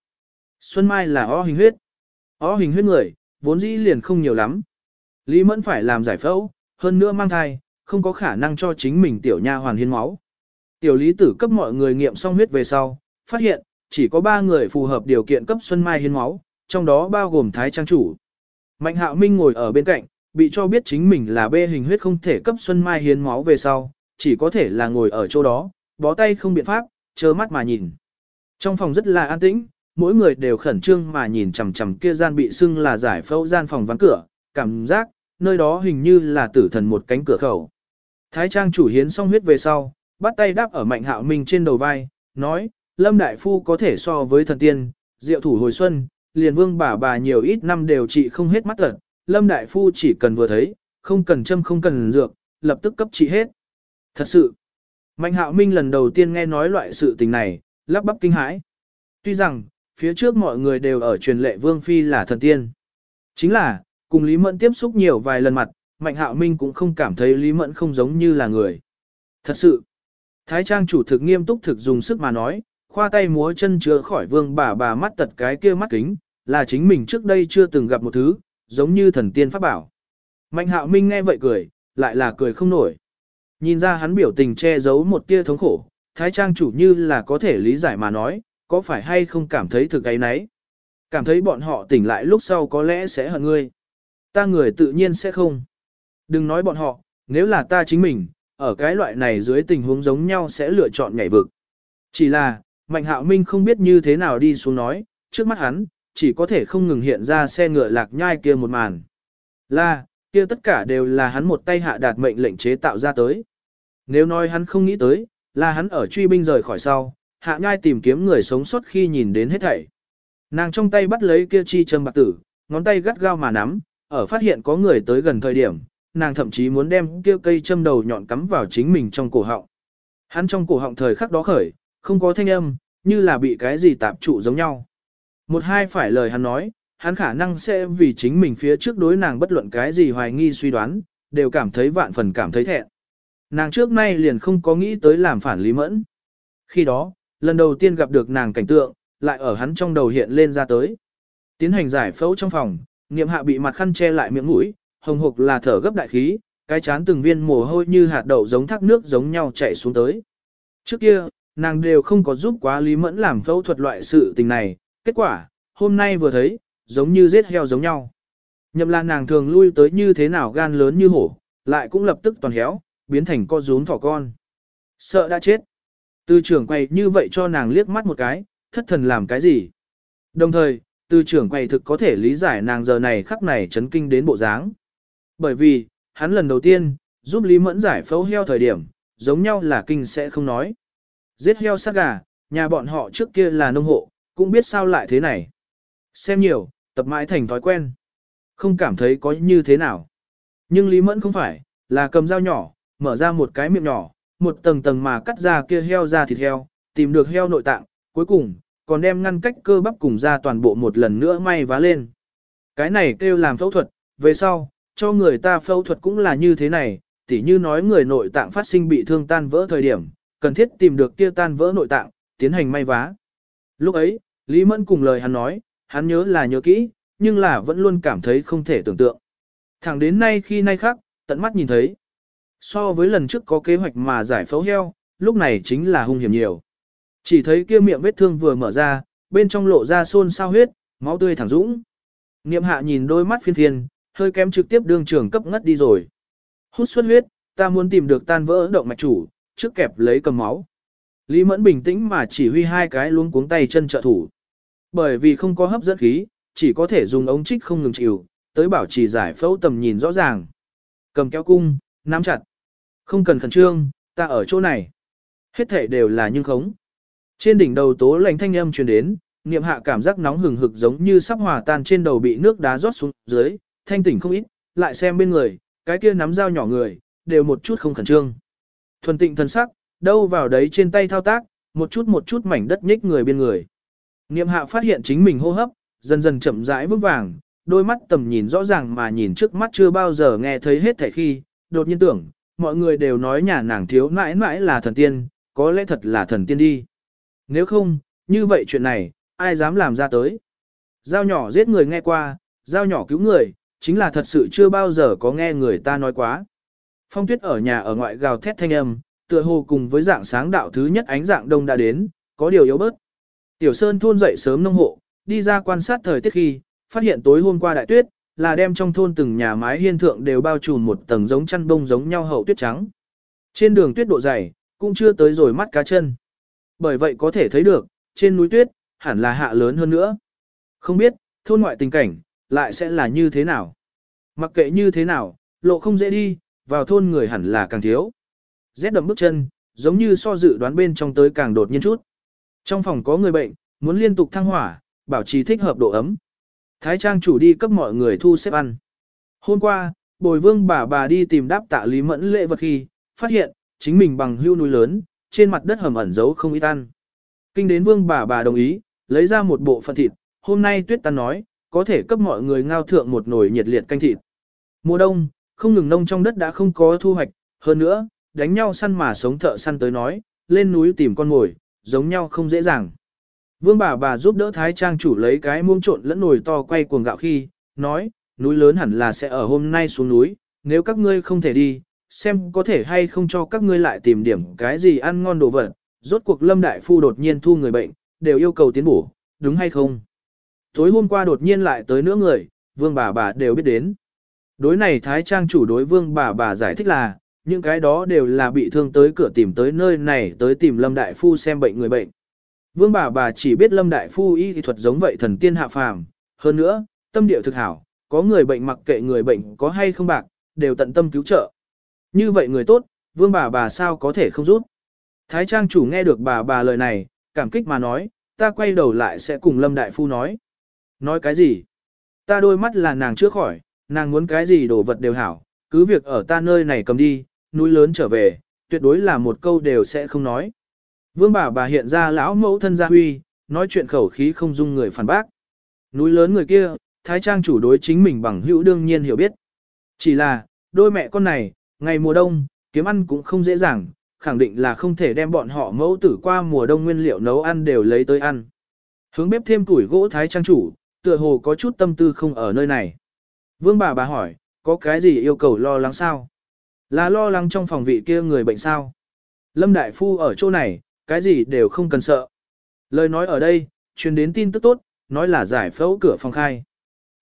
Xuân Mai là O hình huyết. O hình huyết người, vốn dĩ liền không nhiều lắm. Lý Mẫn phải làm giải phẫu, hơn nữa mang thai, không có khả năng cho chính mình tiểu nha hoàn hiến máu. Tiểu lý tử cấp mọi người nghiệm xong huyết về sau, phát hiện, chỉ có 3 người phù hợp điều kiện cấp Xuân Mai hiến máu, trong đó bao gồm Thái Trang Chủ. Mạnh Hạo Minh ngồi ở bên cạnh, bị cho biết chính mình là bê hình huyết không thể cấp Xuân Mai hiến máu về sau, chỉ có thể là ngồi ở chỗ đó, bó tay không biện pháp, chớ mắt mà nhìn. Trong phòng rất là an tĩnh, mỗi người đều khẩn trương mà nhìn chằm chằm kia gian bị xưng là giải phẫu gian phòng ván cửa, cảm giác, nơi đó hình như là tử thần một cánh cửa khẩu. Thái trang chủ hiến xong huyết về sau, bắt tay đáp ở mạnh hạo minh trên đầu vai, nói, Lâm Đại Phu có thể so với thần tiên, diệu thủ hồi xuân, liền vương bà bà nhiều ít năm đều trị không hết mắt tật, Lâm Đại Phu chỉ cần vừa thấy, không cần châm không cần dược, lập tức cấp trị hết. Thật sự, Mạnh Hạo Minh lần đầu tiên nghe nói loại sự tình này, lắp bắp kinh hãi. Tuy rằng, phía trước mọi người đều ở truyền lệ Vương Phi là thần tiên. Chính là, cùng Lý Mẫn tiếp xúc nhiều vài lần mặt, Mạnh Hạo Minh cũng không cảm thấy Lý Mẫn không giống như là người. Thật sự, Thái Trang chủ thực nghiêm túc thực dùng sức mà nói, khoa tay múa chân chứa khỏi vương bà bà mắt tật cái kia mắt kính, là chính mình trước đây chưa từng gặp một thứ, giống như thần tiên pháp bảo. Mạnh Hạo Minh nghe vậy cười, lại là cười không nổi. Nhìn ra hắn biểu tình che giấu một tia thống khổ, Thái Trang chủ như là có thể lý giải mà nói, có phải hay không cảm thấy thực ấy nấy. Cảm thấy bọn họ tỉnh lại lúc sau có lẽ sẽ hận ngươi. Ta người tự nhiên sẽ không. Đừng nói bọn họ, nếu là ta chính mình, ở cái loại này dưới tình huống giống nhau sẽ lựa chọn nhảy vực. Chỉ là, Mạnh Hạo Minh không biết như thế nào đi xuống nói, trước mắt hắn, chỉ có thể không ngừng hiện ra xe ngựa lạc nhai kia một màn. Là, kia tất cả đều là hắn một tay hạ đạt mệnh lệnh chế tạo ra tới. Nếu nói hắn không nghĩ tới, là hắn ở truy binh rời khỏi sau, hạ nhai tìm kiếm người sống sót khi nhìn đến hết thảy. Nàng trong tay bắt lấy kia chi châm bạc tử, ngón tay gắt gao mà nắm, ở phát hiện có người tới gần thời điểm, nàng thậm chí muốn đem kia cây châm đầu nhọn cắm vào chính mình trong cổ họng. Hắn trong cổ họng thời khắc đó khởi, không có thanh âm, như là bị cái gì tạp trụ giống nhau. Một hai phải lời hắn nói, hắn khả năng sẽ vì chính mình phía trước đối nàng bất luận cái gì hoài nghi suy đoán, đều cảm thấy vạn phần cảm thấy thẹn. Nàng trước nay liền không có nghĩ tới làm phản Lý Mẫn. Khi đó, lần đầu tiên gặp được nàng cảnh tượng, lại ở hắn trong đầu hiện lên ra tới. Tiến hành giải phẫu trong phòng, niệm hạ bị mặt khăn che lại miệng mũi, hồng hộc là thở gấp đại khí, cái chán từng viên mồ hôi như hạt đậu giống thác nước giống nhau chảy xuống tới. Trước kia, nàng đều không có giúp quá Lý Mẫn làm phẫu thuật loại sự tình này, kết quả, hôm nay vừa thấy, giống như giết heo giống nhau. Nhậm là nàng thường lui tới như thế nào gan lớn như hổ, lại cũng lập tức toàn héo, biến thành con rún thỏ con. Sợ đã chết. Từ trưởng quay như vậy cho nàng liếc mắt một cái, thất thần làm cái gì. Đồng thời, từ trưởng quay thực có thể lý giải nàng giờ này khắc này chấn kinh đến bộ dáng. Bởi vì, hắn lần đầu tiên, giúp Lý Mẫn giải phẫu heo thời điểm, giống nhau là kinh sẽ không nói. Giết heo sát gà, nhà bọn họ trước kia là nông hộ, cũng biết sao lại thế này. Xem nhiều, tập mãi thành thói quen. Không cảm thấy có như thế nào. Nhưng Lý Mẫn không phải, là cầm dao nhỏ, mở ra một cái miệng nhỏ, một tầng tầng mà cắt ra kia heo ra thịt heo, tìm được heo nội tạng, cuối cùng, còn đem ngăn cách cơ bắp cùng ra toàn bộ một lần nữa may vá lên. Cái này kêu làm phẫu thuật, về sau, cho người ta phẫu thuật cũng là như thế này, tỉ như nói người nội tạng phát sinh bị thương tan vỡ thời điểm, cần thiết tìm được kia tan vỡ nội tạng, tiến hành may vá. Lúc ấy, Lý Mẫn cùng lời hắn nói, hắn nhớ là nhớ kỹ, nhưng là vẫn luôn cảm thấy không thể tưởng tượng. Thẳng đến nay khi nay khác, tận mắt nhìn thấy. So với lần trước có kế hoạch mà giải phẫu heo, lúc này chính là hung hiểm nhiều. Chỉ thấy kia miệng vết thương vừa mở ra, bên trong lộ ra xôn sao huyết, máu tươi thẳng dũng. Niệm hạ nhìn đôi mắt phiên thiên, hơi kém trực tiếp đương trường cấp ngất đi rồi. Hút xuất huyết, ta muốn tìm được tan vỡ động mạch chủ, trước kẹp lấy cầm máu. Lý Mẫn bình tĩnh mà chỉ huy hai cái luống cuống tay chân trợ thủ. Bởi vì không có hấp dẫn khí, chỉ có thể dùng ống trích không ngừng chịu, tới bảo trì giải phẫu tầm nhìn rõ ràng. Cầm kéo cung, nắm chặt. Không cần khẩn trương, ta ở chỗ này. Hết thể đều là nhưng khống. Trên đỉnh đầu tố lành thanh âm truyền đến, niệm hạ cảm giác nóng hừng hực giống như sắp hòa tan trên đầu bị nước đá rót xuống dưới, thanh tỉnh không ít, lại xem bên người, cái kia nắm dao nhỏ người, đều một chút không khẩn trương. Thuần tịnh thân sắc, đâu vào đấy trên tay thao tác, một chút một chút mảnh đất nhích người bên người. Niệm hạ phát hiện chính mình hô hấp, dần dần chậm rãi vững vàng, đôi mắt tầm nhìn rõ ràng mà nhìn trước mắt chưa bao giờ nghe thấy hết thảy khi, đột nhiên tưởng, mọi người đều nói nhà nàng thiếu mãi mãi là thần tiên, có lẽ thật là thần tiên đi. Nếu không, như vậy chuyện này, ai dám làm ra tới. giao nhỏ giết người nghe qua, giao nhỏ cứu người, chính là thật sự chưa bao giờ có nghe người ta nói quá. Phong tuyết ở nhà ở ngoại gào thét thanh âm, tựa hồ cùng với dạng sáng đạo thứ nhất ánh dạng đông đã đến, có điều yếu bớt. Tiểu Sơn thôn dậy sớm nông hộ, đi ra quan sát thời tiết khi, phát hiện tối hôm qua đại tuyết, là đem trong thôn từng nhà mái hiên thượng đều bao trùm một tầng giống chăn bông giống nhau hậu tuyết trắng. Trên đường tuyết độ dày, cũng chưa tới rồi mắt cá chân. Bởi vậy có thể thấy được, trên núi tuyết, hẳn là hạ lớn hơn nữa. Không biết, thôn ngoại tình cảnh, lại sẽ là như thế nào. Mặc kệ như thế nào, lộ không dễ đi, vào thôn người hẳn là càng thiếu. Rét đậm bước chân, giống như so dự đoán bên trong tới càng đột nhiên chút. Trong phòng có người bệnh, muốn liên tục thăng hỏa, bảo trì thích hợp độ ấm. Thái trang chủ đi cấp mọi người thu xếp ăn. Hôm qua, bồi vương bà bà đi tìm đáp tạ Lý Mẫn lễ vật khi, phát hiện, chính mình bằng hưu núi lớn, trên mặt đất hầm ẩn giấu không ít ăn. Kinh đến vương bà bà đồng ý, lấy ra một bộ phận thịt, hôm nay tuyết tan nói, có thể cấp mọi người ngao thượng một nồi nhiệt liệt canh thịt. Mùa đông, không ngừng nông trong đất đã không có thu hoạch, hơn nữa, đánh nhau săn mà sống thợ săn tới nói, lên núi tìm con mồi, giống nhau không dễ dàng. Vương bà bà giúp đỡ Thái Trang chủ lấy cái muông trộn lẫn nồi to quay cuồng gạo khi, nói, núi lớn hẳn là sẽ ở hôm nay xuống núi, nếu các ngươi không thể đi, xem có thể hay không cho các ngươi lại tìm điểm cái gì ăn ngon đồ vật, rốt cuộc Lâm Đại Phu đột nhiên thu người bệnh, đều yêu cầu tiến bổ, đúng hay không? Tối hôm qua đột nhiên lại tới nữa người, vương bà bà đều biết đến. Đối này Thái Trang chủ đối vương bà bà giải thích là, những cái đó đều là bị thương tới cửa tìm tới nơi này tới tìm Lâm Đại Phu xem bệnh người bệnh. Vương bà bà chỉ biết Lâm Đại Phu y thì thuật giống vậy thần tiên hạ phàm, hơn nữa, tâm địa thực hảo, có người bệnh mặc kệ người bệnh có hay không bạc, đều tận tâm cứu trợ. Như vậy người tốt, vương bà bà sao có thể không rút. Thái Trang chủ nghe được bà bà lời này, cảm kích mà nói, ta quay đầu lại sẽ cùng Lâm Đại Phu nói. Nói cái gì? Ta đôi mắt là nàng chưa khỏi, nàng muốn cái gì đồ vật đều hảo, cứ việc ở ta nơi này cầm đi, núi lớn trở về, tuyệt đối là một câu đều sẽ không nói. Vương bà bà hiện ra lão mẫu thân gia huy, nói chuyện khẩu khí không dung người phản bác. Núi lớn người kia, thái trang chủ đối chính mình bằng hữu đương nhiên hiểu biết. Chỉ là, đôi mẹ con này, ngày mùa đông, kiếm ăn cũng không dễ dàng, khẳng định là không thể đem bọn họ mẫu tử qua mùa đông nguyên liệu nấu ăn đều lấy tới ăn. Hướng bếp thêm tuổi gỗ thái trang chủ, tựa hồ có chút tâm tư không ở nơi này. Vương bà bà hỏi, có cái gì yêu cầu lo lắng sao? Là lo lắng trong phòng vị kia người bệnh sao? Lâm Đại Phu ở chỗ này, cái gì đều không cần sợ. Lời nói ở đây, truyền đến tin tức tốt, nói là giải phẫu cửa phòng khai.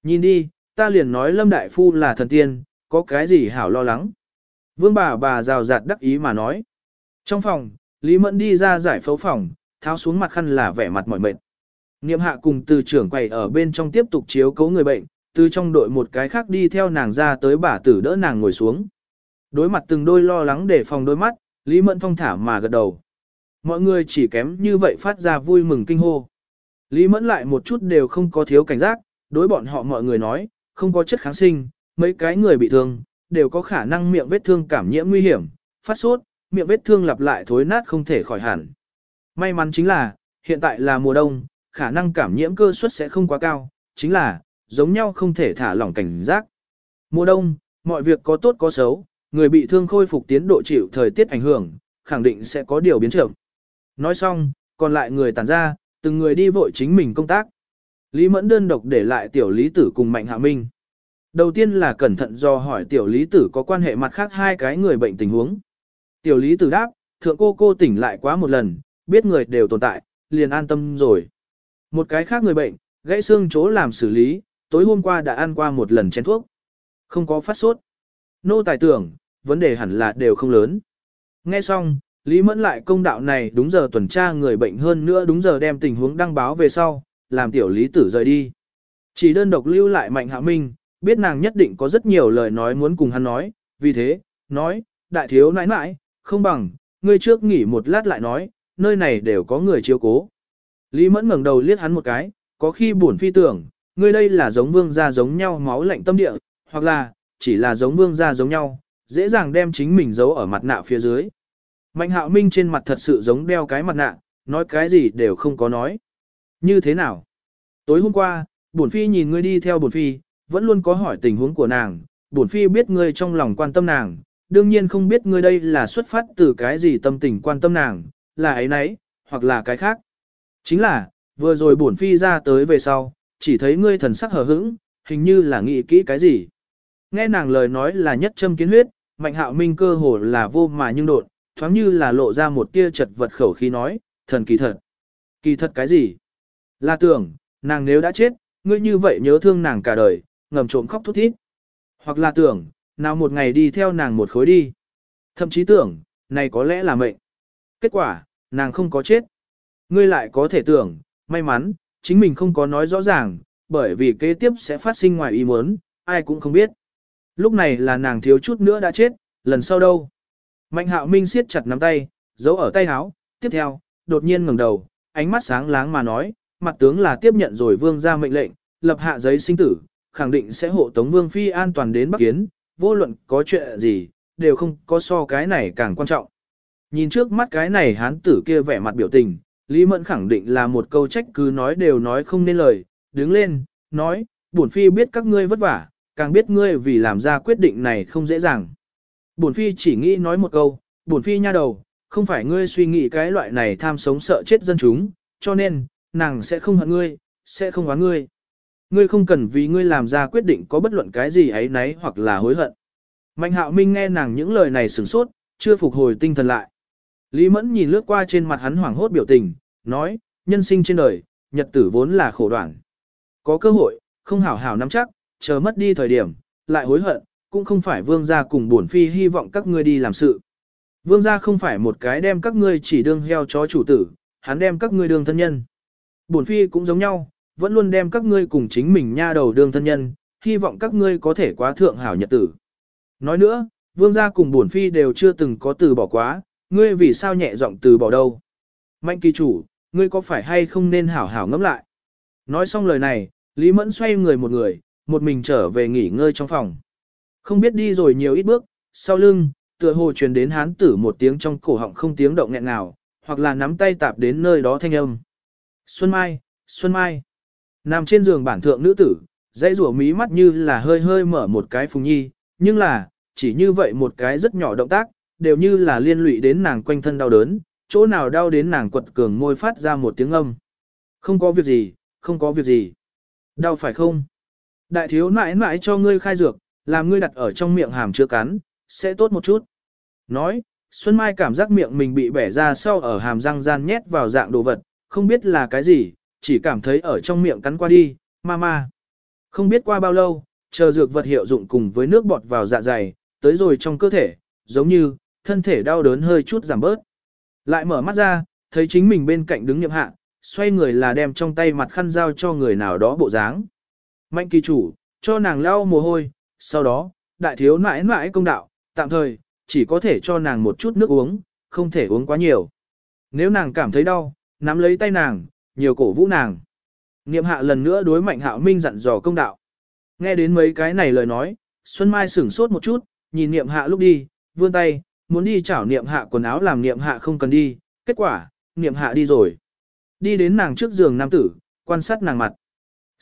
Nhìn đi, ta liền nói Lâm Đại Phu là thần tiên, có cái gì hảo lo lắng. Vương bà bà rào rạt đắc ý mà nói. Trong phòng, Lý Mẫn đi ra giải phẫu phòng, tháo xuống mặt khăn là vẻ mặt mỏi mệt. Niệm hạ cùng từ trưởng quầy ở bên trong tiếp tục chiếu cấu người bệnh, từ trong đội một cái khác đi theo nàng ra tới bà tử đỡ nàng ngồi xuống. Đối mặt từng đôi lo lắng để phòng đôi mắt, Lý Mẫn thong thả mà gật đầu. Mọi người chỉ kém như vậy phát ra vui mừng kinh hô. Lý Mẫn lại một chút đều không có thiếu cảnh giác, đối bọn họ mọi người nói, không có chất kháng sinh, mấy cái người bị thương, đều có khả năng miệng vết thương cảm nhiễm nguy hiểm, phát sốt, miệng vết thương lặp lại thối nát không thể khỏi hẳn. May mắn chính là, hiện tại là mùa đông, khả năng cảm nhiễm cơ suất sẽ không quá cao, chính là, giống nhau không thể thả lỏng cảnh giác. Mùa đông, mọi việc có tốt có xấu, người bị thương khôi phục tiến độ chịu thời tiết ảnh hưởng, khẳng định sẽ có điều biến chậm. Nói xong, còn lại người tản ra, từng người đi vội chính mình công tác. Lý Mẫn đơn độc để lại tiểu lý tử cùng Mạnh Hạ Minh. Đầu tiên là cẩn thận do hỏi tiểu lý tử có quan hệ mặt khác hai cái người bệnh tình huống. Tiểu lý tử đáp, thượng cô cô tỉnh lại quá một lần, biết người đều tồn tại, liền an tâm rồi. Một cái khác người bệnh, gãy xương chỗ làm xử lý, tối hôm qua đã ăn qua một lần chén thuốc. Không có phát sốt. Nô tài tưởng, vấn đề hẳn là đều không lớn. Nghe xong, Lý Mẫn lại công đạo này đúng giờ tuần tra người bệnh hơn nữa đúng giờ đem tình huống đăng báo về sau, làm tiểu lý tử rời đi. Chỉ đơn độc lưu lại Mạnh Hạ Minh, biết nàng nhất định có rất nhiều lời nói muốn cùng hắn nói, vì thế, nói, đại thiếu nãi nãi, không bằng, ngươi trước nghỉ một lát lại nói, nơi này đều có người chiếu cố. Lý Mẫn ngẩng đầu liếc hắn một cái, có khi buồn phi tưởng, ngươi đây là giống vương gia giống nhau máu lạnh tâm địa, hoặc là, chỉ là giống vương gia giống nhau, dễ dàng đem chính mình giấu ở mặt nạ phía dưới. Mạnh hạo minh trên mặt thật sự giống đeo cái mặt nạ, nói cái gì đều không có nói. Như thế nào? Tối hôm qua, bổn phi nhìn ngươi đi theo bổn phi, vẫn luôn có hỏi tình huống của nàng, bổn phi biết ngươi trong lòng quan tâm nàng, đương nhiên không biết ngươi đây là xuất phát từ cái gì tâm tình quan tâm nàng, là ấy nấy, hoặc là cái khác. Chính là, vừa rồi bổn phi ra tới về sau, chỉ thấy ngươi thần sắc hờ hững, hình như là nghĩ kỹ cái gì. Nghe nàng lời nói là nhất châm kiến huyết, mạnh hạo minh cơ hồ là vô mà nhưng đột, thoáng như là lộ ra một tia chật vật khẩu khí nói, thần kỳ thật. Kỳ thật cái gì? Là tưởng, nàng nếu đã chết, ngươi như vậy nhớ thương nàng cả đời, ngầm trộm khóc thút thít. Hoặc là tưởng, nào một ngày đi theo nàng một khối đi. Thậm chí tưởng, này có lẽ là mệnh. Kết quả, nàng không có chết. Ngươi lại có thể tưởng, may mắn, chính mình không có nói rõ ràng, bởi vì kế tiếp sẽ phát sinh ngoài ý muốn, ai cũng không biết. Lúc này là nàng thiếu chút nữa đã chết, lần sau đâu. Mạnh hạo minh siết chặt nắm tay, giấu ở tay háo. tiếp theo, đột nhiên ngẩng đầu, ánh mắt sáng láng mà nói, mặt tướng là tiếp nhận rồi vương ra mệnh lệnh, lập hạ giấy sinh tử, khẳng định sẽ hộ tống Vương Phi an toàn đến Bắc Kiến, vô luận có chuyện gì, đều không có so cái này càng quan trọng. Nhìn trước mắt cái này hán tử kia vẻ mặt biểu tình, Lý Mẫn khẳng định là một câu trách cứ nói đều nói không nên lời, đứng lên, nói, bổn phi biết các ngươi vất vả, càng biết ngươi vì làm ra quyết định này không dễ dàng. Bổn phi chỉ nghĩ nói một câu, bổn phi nha đầu, không phải ngươi suy nghĩ cái loại này tham sống sợ chết dân chúng, cho nên, nàng sẽ không hận ngươi, sẽ không oán ngươi. Ngươi không cần vì ngươi làm ra quyết định có bất luận cái gì ấy nấy hoặc là hối hận. Mạnh hạo minh nghe nàng những lời này sửng sốt, chưa phục hồi tinh thần lại. Lý mẫn nhìn lướt qua trên mặt hắn hoảng hốt biểu tình, nói, nhân sinh trên đời, nhật tử vốn là khổ đoạn. Có cơ hội, không hảo hảo nắm chắc, chờ mất đi thời điểm, lại hối hận, cũng không phải vương gia cùng bổn phi hy vọng các ngươi đi làm sự. Vương gia không phải một cái đem các ngươi chỉ đương heo chó chủ tử, hắn đem các ngươi đương thân nhân. Bổn phi cũng giống nhau, vẫn luôn đem các ngươi cùng chính mình nha đầu đương thân nhân, hy vọng các ngươi có thể quá thượng hảo nhật tử. Nói nữa, vương gia cùng bổn phi đều chưa từng có từ bỏ quá, ngươi vì sao nhẹ giọng từ bỏ đâu. Mạnh kỳ chủ, ngươi có phải hay không nên hảo hảo ngẫm lại. Nói xong lời này, Lý Mẫn xoay người một người, một mình trở về nghỉ ngơi trong phòng. Không biết đi rồi nhiều ít bước, sau lưng, tựa hồ truyền đến hán tử một tiếng trong cổ họng không tiếng động nghẹn nào, hoặc là nắm tay tạp đến nơi đó thanh âm. Xuân Mai, Xuân Mai. Nằm trên giường bản thượng nữ tử, dãy rủa mí mắt như là hơi hơi mở một cái phùng nhi, nhưng là, chỉ như vậy một cái rất nhỏ động tác, đều như là liên lụy đến nàng quanh thân đau đớn, chỗ nào đau đến nàng quật cường môi phát ra một tiếng âm. Không có việc gì, không có việc gì. Đau phải không? Đại thiếu nãi nãi cho ngươi khai dược, làm ngươi đặt ở trong miệng hàm chứa cắn, sẽ tốt một chút. Nói, Xuân Mai cảm giác miệng mình bị bẻ ra sau ở hàm răng gian nhét vào dạng đồ vật, không biết là cái gì, chỉ cảm thấy ở trong miệng cắn qua đi, ma ma. Không biết qua bao lâu, chờ dược vật hiệu dụng cùng với nước bọt vào dạ dày, tới rồi trong cơ thể, giống như, thân thể đau đớn hơi chút giảm bớt. Lại mở mắt ra, thấy chính mình bên cạnh đứng nhậm hạ, xoay người là đem trong tay mặt khăn giao cho người nào đó bộ dáng. Mạnh kỳ chủ, cho nàng lau mồ hôi, sau đó, đại thiếu nãi nãi công đạo, tạm thời, chỉ có thể cho nàng một chút nước uống, không thể uống quá nhiều. Nếu nàng cảm thấy đau, nắm lấy tay nàng, nhiều cổ vũ nàng. Niệm hạ lần nữa đối mạnh hạo minh dặn dò công đạo. Nghe đến mấy cái này lời nói, Xuân Mai sửng sốt một chút, nhìn niệm hạ lúc đi, vươn tay, muốn đi chảo niệm hạ quần áo làm niệm hạ không cần đi, kết quả, niệm hạ đi rồi. Đi đến nàng trước giường nam tử, quan sát nàng mặt.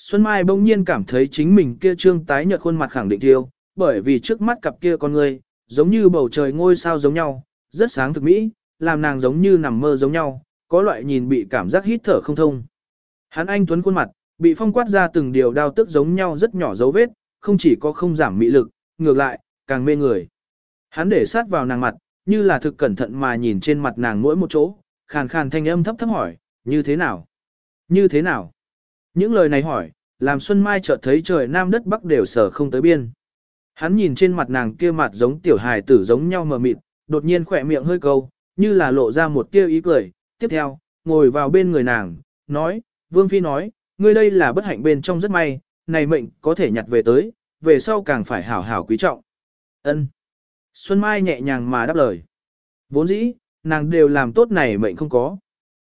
Xuân Mai bỗng nhiên cảm thấy chính mình kia trương tái nhợt khuôn mặt khẳng định tiêu, bởi vì trước mắt cặp kia con người, giống như bầu trời ngôi sao giống nhau, rất sáng thực mỹ, làm nàng giống như nằm mơ giống nhau, có loại nhìn bị cảm giác hít thở không thông. Hắn anh tuấn khuôn mặt, bị phong quát ra từng điều đao tức giống nhau rất nhỏ dấu vết, không chỉ có không giảm mỹ lực, ngược lại, càng mê người. Hắn để sát vào nàng mặt, như là thực cẩn thận mà nhìn trên mặt nàng mỗi một chỗ, khàn khàn thanh âm thấp thấp hỏi, như thế nào? Như thế nào? Những lời này hỏi, làm Xuân Mai chợt thấy trời nam đất bắc đều sở không tới biên. Hắn nhìn trên mặt nàng kia mặt giống tiểu hài tử giống nhau mờ mịt, đột nhiên khỏe miệng hơi câu, như là lộ ra một tia ý cười. Tiếp theo, ngồi vào bên người nàng, nói, Vương Phi nói, ngươi đây là bất hạnh bên trong rất may, này mệnh có thể nhặt về tới, về sau càng phải hảo hảo quý trọng. Ân. Xuân Mai nhẹ nhàng mà đáp lời. Vốn dĩ, nàng đều làm tốt này mệnh không có.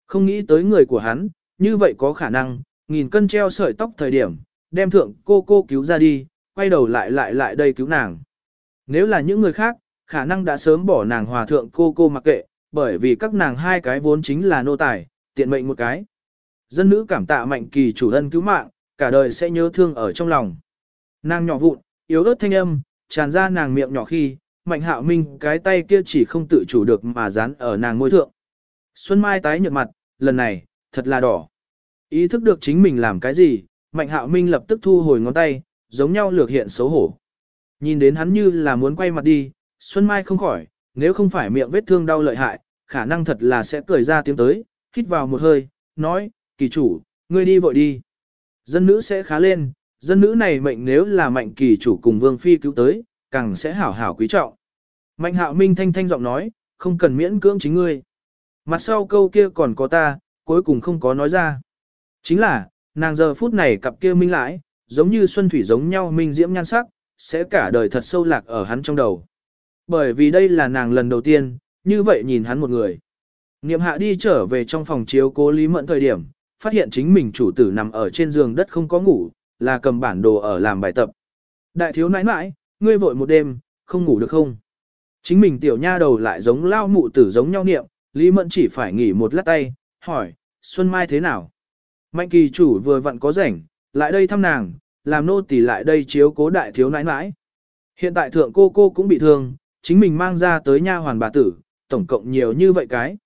Không nghĩ tới người của hắn, như vậy có khả năng, nghìn cân treo sợi tóc thời điểm, đem thượng cô cô cứu ra đi, quay đầu lại lại lại đây cứu nàng. Nếu là những người khác, khả năng đã sớm bỏ nàng hòa thượng cô cô mặc kệ, bởi vì các nàng hai cái vốn chính là nô tài, tiện mệnh một cái. Dân nữ cảm tạ mạnh kỳ chủ ân cứu mạng, cả đời sẽ nhớ thương ở trong lòng. Nàng nhỏ vụn, yếu ớt thanh âm, tràn ra nàng miệng nhỏ khi, mạnh hạo minh cái tay kia chỉ không tự chủ được mà dán ở nàng môi thượng. Xuân Mai tái nhợt mặt, lần này, thật là đỏ. Ý thức được chính mình làm cái gì, mạnh hạo minh lập tức thu hồi ngón tay, giống nhau lược hiện xấu hổ. Nhìn đến hắn như là muốn quay mặt đi, Xuân Mai không khỏi, nếu không phải miệng vết thương đau lợi hại, khả năng thật là sẽ cười ra tiếng tới, hít vào một hơi, nói, kỳ chủ, ngươi đi vội đi. Dân nữ sẽ khá lên, dân nữ này mệnh nếu là mạnh kỳ chủ cùng vương phi cứu tới, càng sẽ hảo hảo quý trọng. Mạnh hạo minh thanh thanh giọng nói, không cần miễn cưỡng chính ngươi. Mặt sau câu kia còn có ta, cuối cùng không có nói ra. Chính là, nàng giờ phút này cặp kia minh lãi, giống như xuân thủy giống nhau minh diễm nhan sắc, sẽ cả đời thật sâu lạc ở hắn trong đầu. Bởi vì đây là nàng lần đầu tiên, như vậy nhìn hắn một người. Niệm hạ đi trở về trong phòng chiếu cố Lý Mẫn thời điểm, phát hiện chính mình chủ tử nằm ở trên giường đất không có ngủ, là cầm bản đồ ở làm bài tập. Đại thiếu nãi nãi, ngươi vội một đêm, không ngủ được không? Chính mình tiểu nha đầu lại giống lao mụ tử giống nhau niệm, Lý Mẫn chỉ phải nghỉ một lát tay, hỏi, Xuân Mai thế nào? Mạnh kỳ chủ vừa vặn có rảnh, lại đây thăm nàng, làm nô tỳ lại đây chiếu cố đại thiếu nãi nãi. Hiện tại thượng cô cô cũng bị thương, chính mình mang ra tới nha hoàn bà tử, tổng cộng nhiều như vậy cái.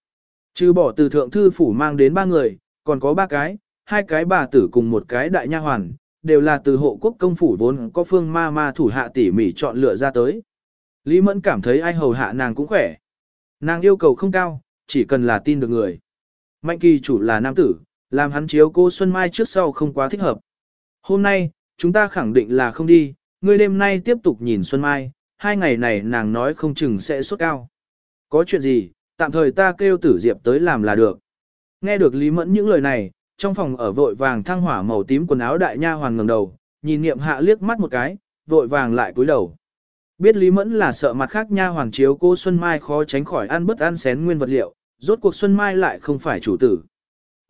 Trừ bỏ từ thượng thư phủ mang đến ba người, còn có ba cái, hai cái bà tử cùng một cái đại nha hoàn, đều là từ hộ quốc công phủ vốn có phương ma ma thủ hạ tỉ mỉ chọn lựa ra tới. Lý Mẫn cảm thấy ai hầu hạ nàng cũng khỏe. Nàng yêu cầu không cao, chỉ cần là tin được người. Mạnh kỳ chủ là nam tử, làm hắn chiếu cô Xuân Mai trước sau không quá thích hợp. Hôm nay, chúng ta khẳng định là không đi, ngươi đêm nay tiếp tục nhìn Xuân Mai, hai ngày này nàng nói không chừng sẽ sốt cao. Có chuyện gì, tạm thời ta kêu tử diệp tới làm là được. Nghe được Lý Mẫn những lời này, trong phòng ở vội vàng thăng hỏa màu tím quần áo đại nha hoàng ngẩng đầu, nhìn niệm hạ liếc mắt một cái, vội vàng lại cúi đầu. Biết Lý Mẫn là sợ mặt khác nha hoàng chiếu cô Xuân Mai khó tránh khỏi ăn bất ăn xén nguyên vật liệu, rốt cuộc Xuân Mai lại không phải chủ tử.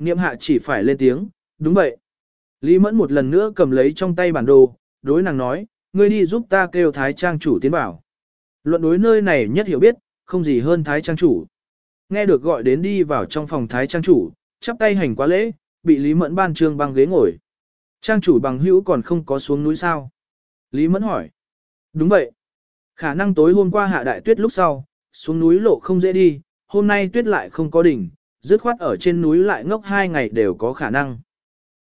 Niệm hạ chỉ phải lên tiếng, đúng vậy. Lý Mẫn một lần nữa cầm lấy trong tay bản đồ, đối nàng nói, ngươi đi giúp ta kêu Thái Trang chủ tiến bảo. Luận đối nơi này nhất hiểu biết, không gì hơn Thái Trang chủ. Nghe được gọi đến đi vào trong phòng Thái Trang chủ, chắp tay hành quá lễ, bị Lý Mẫn ban trương băng ghế ngồi. Trang chủ bằng hữu còn không có xuống núi sao? Lý Mẫn hỏi. Đúng vậy. Khả năng tối hôm qua hạ đại tuyết lúc sau, xuống núi lộ không dễ đi, hôm nay tuyết lại không có đỉnh, dứt khoát ở trên núi lại ngốc hai ngày đều có khả năng.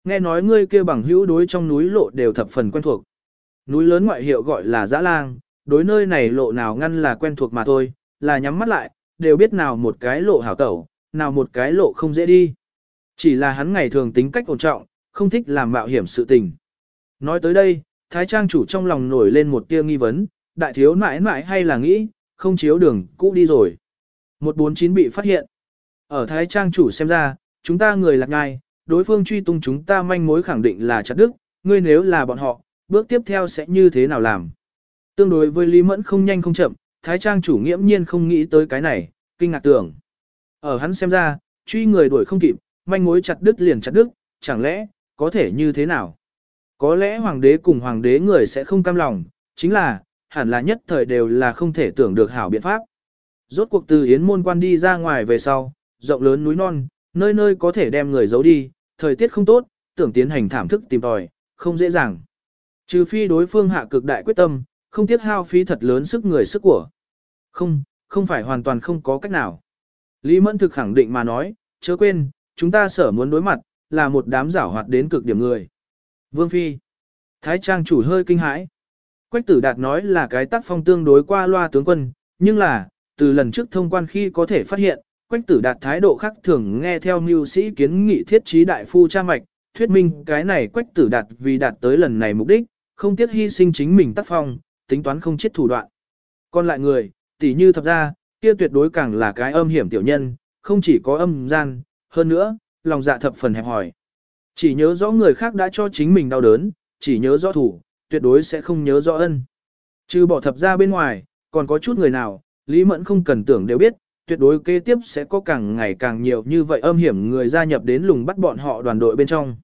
Nghe nói ngươi kia bằng hữu đối trong núi lộ đều thập phần quen thuộc. Núi lớn ngoại hiệu gọi là dã lang, đối nơi này lộ nào ngăn là quen thuộc mà thôi, là nhắm mắt lại, đều biết nào một cái lộ hảo tẩu, nào một cái lộ không dễ đi. Chỉ là hắn ngày thường tính cách ổn trọng, không thích làm mạo hiểm sự tình. Nói tới đây, Thái Trang chủ trong lòng nổi lên một tia nghi vấn, đại thiếu mãi mãi hay là nghĩ, không chiếu đường, cũ đi rồi. 149 bị phát hiện. Ở Thái Trang chủ xem ra, chúng ta người lạc ngai, đối phương truy tung chúng ta manh mối khẳng định là chặt đức, ngươi nếu là bọn họ, bước tiếp theo sẽ như thế nào làm. Tương đối với Lý Mẫn không nhanh không chậm, Thái Trang chủ nghiễm nhiên không nghĩ tới cái này, kinh ngạc tưởng. Ở hắn xem ra, truy người đuổi không kịp, manh mối chặt đứt liền chặt đứt, chẳng lẽ, có thể như thế nào? Có lẽ hoàng đế cùng hoàng đế người sẽ không cam lòng, chính là, hẳn là nhất thời đều là không thể tưởng được hảo biện pháp. Rốt cuộc từ Yến môn quan đi ra ngoài về sau, rộng lớn núi non, nơi nơi có thể đem người giấu đi, thời tiết không tốt, tưởng tiến hành thảm thức tìm tòi, không dễ dàng. Trừ phi đối phương hạ cực đại quyết tâm, không tiếc hao phí thật lớn sức người sức của. Không, không phải hoàn toàn không có cách nào. Lý Mẫn thực khẳng định mà nói, chớ quên, chúng ta sở muốn đối mặt, là một đám giảo hoạt đến cực điểm người. Vương Phi. Thái Trang chủ hơi kinh hãi. Quách tử đạt nói là cái tác phong tương đối qua loa tướng quân, nhưng là, từ lần trước thông quan khi có thể phát hiện, quách tử đạt thái độ khác thường nghe theo mưu sĩ kiến nghị thiết trí đại phu cha mạch, thuyết minh cái này quách tử đạt vì đạt tới lần này mục đích, không tiếc hy sinh chính mình tác phong, tính toán không chết thủ đoạn. Còn lại người, tỷ như thập ra, kia tuyệt đối càng là cái âm hiểm tiểu nhân, không chỉ có âm gian, hơn nữa, lòng dạ thập phần hẹp hỏi. Chỉ nhớ rõ người khác đã cho chính mình đau đớn, chỉ nhớ rõ thủ, tuyệt đối sẽ không nhớ rõ ân. Trừ bỏ thập ra bên ngoài, còn có chút người nào, Lý Mẫn không cần tưởng đều biết, tuyệt đối kế tiếp sẽ có càng ngày càng nhiều như vậy âm hiểm người gia nhập đến lùng bắt bọn họ đoàn đội bên trong.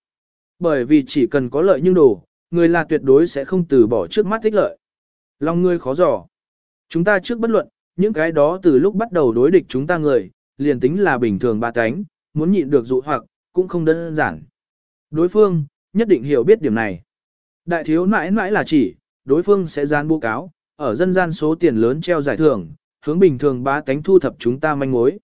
Bởi vì chỉ cần có lợi nhưng đủ, người là tuyệt đối sẽ không từ bỏ trước mắt thích lợi. Lòng ngươi khó dò. Chúng ta trước bất luận, những cái đó từ lúc bắt đầu đối địch chúng ta người, liền tính là bình thường ba cánh, muốn nhịn được dụ hoặc, cũng không đơn giản. Đối phương, nhất định hiểu biết điểm này. Đại thiếu nãi nãi là chỉ, đối phương sẽ gian bố cáo, ở dân gian số tiền lớn treo giải thưởng, hướng bình thường ba cánh thu thập chúng ta manh mối.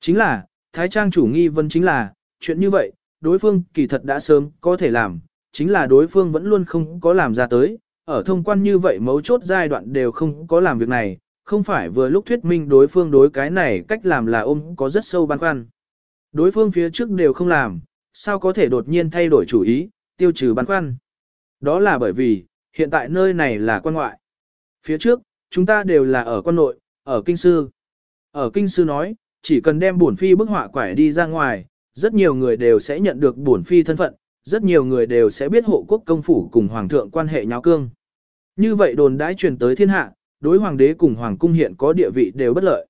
Chính là, Thái Trang chủ nghi vấn chính là, chuyện như vậy, đối phương kỳ thật đã sớm có thể làm, chính là đối phương vẫn luôn không có làm ra tới, ở thông quan như vậy mấu chốt giai đoạn đều không có làm việc này, không phải vừa lúc thuyết minh đối phương đối cái này cách làm là ôm có rất sâu băn khoăn. Đối phương phía trước đều không làm, sao có thể đột nhiên thay đổi chủ ý, tiêu trừ băn khoăn. Đó là bởi vì, hiện tại nơi này là quan ngoại. Phía trước, chúng ta đều là ở quan nội, ở kinh sư. Ở kinh sư nói, chỉ cần đem bổn phi bức họa quải đi ra ngoài, rất nhiều người đều sẽ nhận được bổn phi thân phận, rất nhiều người đều sẽ biết hộ quốc công phủ cùng hoàng thượng quan hệ nháo cương. Như vậy đồn đãi truyền tới thiên hạ, đối hoàng đế cùng hoàng cung hiện có địa vị đều bất lợi.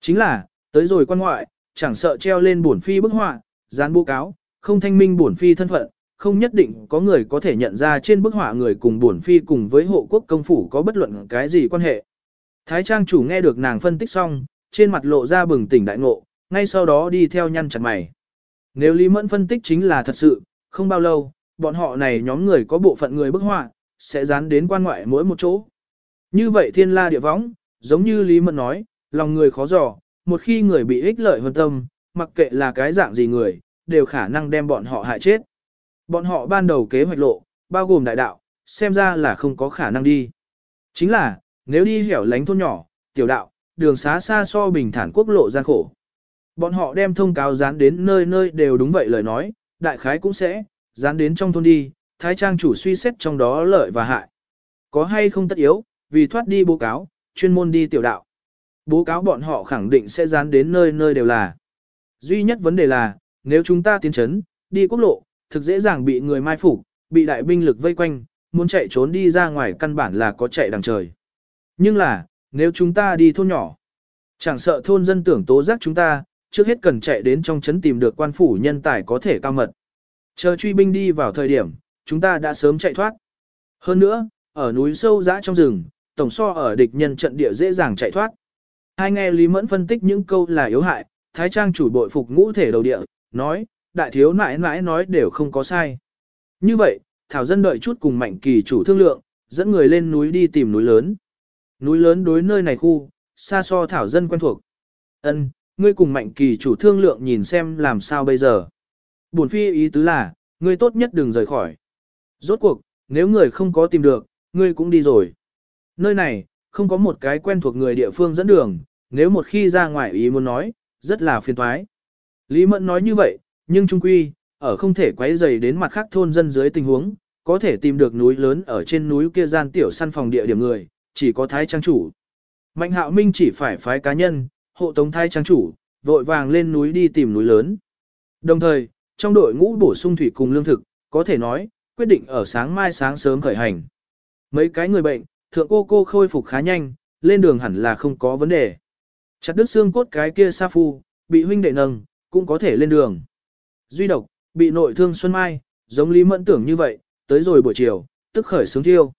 Chính là, tới rồi quan ngoại, chẳng sợ treo lên bổn phi bức họa, dán bố cáo, không thanh minh bổn phi thân phận, không nhất định có người có thể nhận ra trên bức họa người cùng bổn phi cùng với hộ quốc công phủ có bất luận cái gì quan hệ. Thái trang chủ nghe được nàng phân tích xong, trên mặt lộ ra bừng tỉnh đại ngộ, ngay sau đó đi theo nhăn chặt mày. Nếu Lý Mẫn phân tích chính là thật sự, không bao lâu, bọn họ này nhóm người có bộ phận người bức họa, sẽ dán đến quan ngoại mỗi một chỗ. Như vậy thiên la địa võng, giống như Lý Mẫn nói, lòng người khó dò, một khi người bị ích lợi hơn tâm, mặc kệ là cái dạng gì người, đều khả năng đem bọn họ hại chết. Bọn họ ban đầu kế hoạch lộ, bao gồm đại đạo, xem ra là không có khả năng đi. Chính là, nếu đi hẻo lánh thôn nhỏ, tiểu đạo, đường xá xa so bình thản quốc lộ gian khổ. Bọn họ đem thông cáo dán đến nơi nơi đều đúng vậy lời nói, đại khái cũng sẽ, dán đến trong thôn đi, thái trang chủ suy xét trong đó lợi và hại. Có hay không tất yếu, vì thoát đi bố cáo, chuyên môn đi tiểu đạo. Bố cáo bọn họ khẳng định sẽ dán đến nơi nơi đều là. Duy nhất vấn đề là, nếu chúng ta tiến chấn, đi quốc lộ, thực dễ dàng bị người mai phục, bị đại binh lực vây quanh, muốn chạy trốn đi ra ngoài căn bản là có chạy đằng trời. Nhưng là, nếu chúng ta đi thôn nhỏ, chẳng sợ thôn dân tưởng tố giác chúng ta, trước hết cần chạy đến trong trấn tìm được quan phủ nhân tài có thể cao mật. Chờ truy binh đi vào thời điểm, chúng ta đã sớm chạy thoát. Hơn nữa, ở núi sâu dã trong rừng, tổng so ở địch nhân trận địa dễ dàng chạy thoát. Hai nghe Lý Mẫn phân tích những câu là yếu hại, Thái Trang chủ bội phục ngũ thể đầu địa, nói, đại thiếu nãi nãi nói đều không có sai. Như vậy, Thảo dân đợi chút cùng mạnh kỳ chủ thương lượng, dẫn người lên núi đi tìm núi lớn. Núi lớn đối nơi này khu, xa so Thảo dân quen thuộc. Ân, ngươi cùng mạnh kỳ chủ thương lượng nhìn xem làm sao bây giờ. Bổn phi ý tứ là, ngươi tốt nhất đừng rời khỏi. Rốt cuộc, nếu người không có tìm được, ngươi cũng đi rồi. Nơi này, không có một cái quen thuộc người địa phương dẫn đường, nếu một khi ra ngoài ý muốn nói, rất là phiền toái. Lý Mẫn nói như vậy, nhưng trung quy, ở không thể quấy rầy đến mặt khác thôn dân dưới tình huống, có thể tìm được núi lớn ở trên núi kia gian tiểu săn phòng địa điểm người, chỉ có thái trang chủ. Mạnh hạo minh chỉ phải phái cá nhân, hộ tống thái trang chủ, vội vàng lên núi đi tìm núi lớn. Đồng thời, trong đội ngũ bổ sung thủy cùng lương thực, có thể nói, quyết định ở sáng mai sáng sớm khởi hành. Mấy cái người bệnh, thượng cô cô khôi phục khá nhanh, lên đường hẳn là không có vấn đề. Chặt đứt xương cốt cái kia sa phu, bị huynh đệ nâng, cũng có thể lên đường. Duy độc, bị nội thương Xuân Mai, giống Lý Mẫn tưởng như vậy, tới rồi buổi chiều, tức khởi sướng thiêu.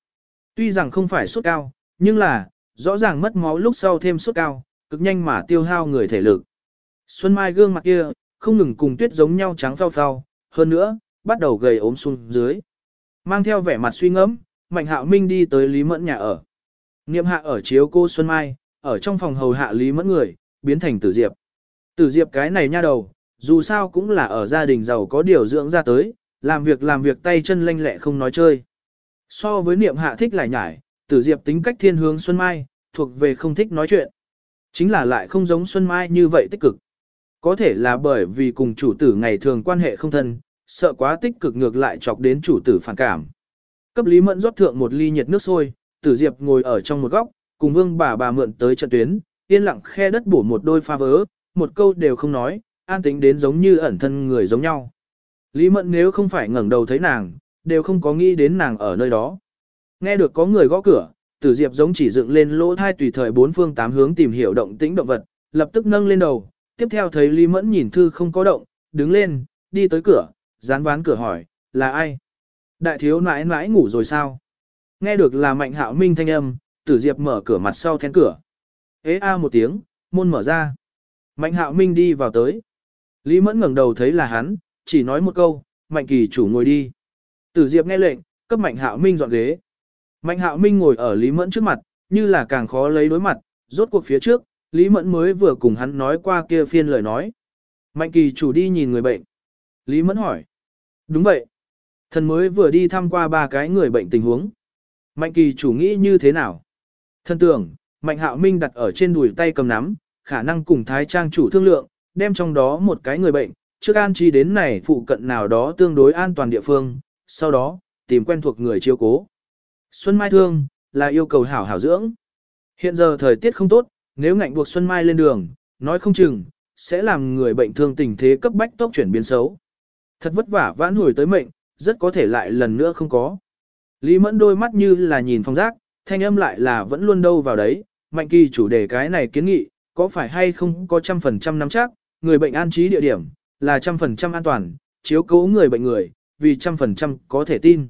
Tuy rằng không phải sốt cao, nhưng là, rõ ràng mất máu lúc sau thêm sốt cao, cực nhanh mà tiêu hao người thể lực. Xuân Mai gương mặt kia, không ngừng cùng tuyết giống nhau trắng phao phao, hơn nữa, bắt đầu gầy ốm xuống dưới. Mang theo vẻ mặt suy ngẫm, Mạnh Hạo Minh đi tới Lý Mẫn nhà ở. Niệm hạ ở chiếu cô Xuân Mai, ở trong phòng hầu hạ Lý Mẫn người, biến thành Tử Diệp. Tử Diệp cái này nha đầu, dù sao cũng là ở gia đình giàu có điều dưỡng ra tới, làm việc làm việc tay chân lanh lẹ không nói chơi. So với niệm hạ thích lại nhải, Tử Diệp tính cách thiên hướng Xuân Mai, thuộc về không thích nói chuyện. Chính là lại không giống Xuân Mai như vậy tích cực. Có thể là bởi vì cùng chủ tử ngày thường quan hệ không thân, sợ quá tích cực ngược lại chọc đến chủ tử phản cảm. Cấp Lý Mẫn rót thượng một ly nhiệt nước sôi, Tử Diệp ngồi ở trong một góc, cùng Vương bà bà mượn tới trận tuyến, yên lặng khe đất bổ một đôi pha vớ, một câu đều không nói, an tính đến giống như ẩn thân người giống nhau. Lý Mẫn nếu không phải ngẩng đầu thấy nàng, đều không có nghĩ đến nàng ở nơi đó. Nghe được có người gõ cửa, Tử Diệp giống chỉ dựng lên lỗ thai tùy thời bốn phương tám hướng tìm hiểu động tĩnh động vật, lập tức nâng lên đầu, tiếp theo thấy Lý Mẫn nhìn thư không có động, đứng lên, đi tới cửa, dán ván cửa hỏi, là ai? Đại thiếu nãi nãi ngủ rồi sao? Nghe được là mạnh hạo minh thanh âm, tử diệp mở cửa mặt sau then cửa. Ế a một tiếng, môn mở ra. Mạnh hạo minh đi vào tới. Lý mẫn ngẩng đầu thấy là hắn, chỉ nói một câu, mạnh kỳ chủ ngồi đi. Tử diệp nghe lệnh, cấp mạnh hạo minh dọn ghế. Mạnh hạo minh ngồi ở Lý mẫn trước mặt, như là càng khó lấy đối mặt, rốt cuộc phía trước, Lý mẫn mới vừa cùng hắn nói qua kia phiên lời nói. Mạnh kỳ chủ đi nhìn người bệnh. Lý mẫn hỏi. Đúng vậy. Thần mới vừa đi thăm qua ba cái người bệnh tình huống. Mạnh kỳ chủ nghĩ như thế nào? Thần tưởng, Mạnh hạo minh đặt ở trên đùi tay cầm nắm, khả năng cùng thái trang chủ thương lượng, đem trong đó một cái người bệnh, trước an chi đến này phụ cận nào đó tương đối an toàn địa phương, sau đó, tìm quen thuộc người chiêu cố. Xuân Mai thương, là yêu cầu hảo hảo dưỡng. Hiện giờ thời tiết không tốt, nếu ngạnh buộc Xuân Mai lên đường, nói không chừng, sẽ làm người bệnh thương tình thế cấp bách tốc chuyển biến xấu. Thật vất vả vãn hồi tới mệnh, rất có thể lại lần nữa không có. Lý mẫn đôi mắt như là nhìn phong giác, thanh âm lại là vẫn luôn đâu vào đấy, mạnh kỳ chủ đề cái này kiến nghị, có phải hay không có trăm phần trăm nắm chắc, người bệnh an trí địa điểm, là trăm phần trăm an toàn, chiếu cố người bệnh người, vì trăm phần trăm có thể tin.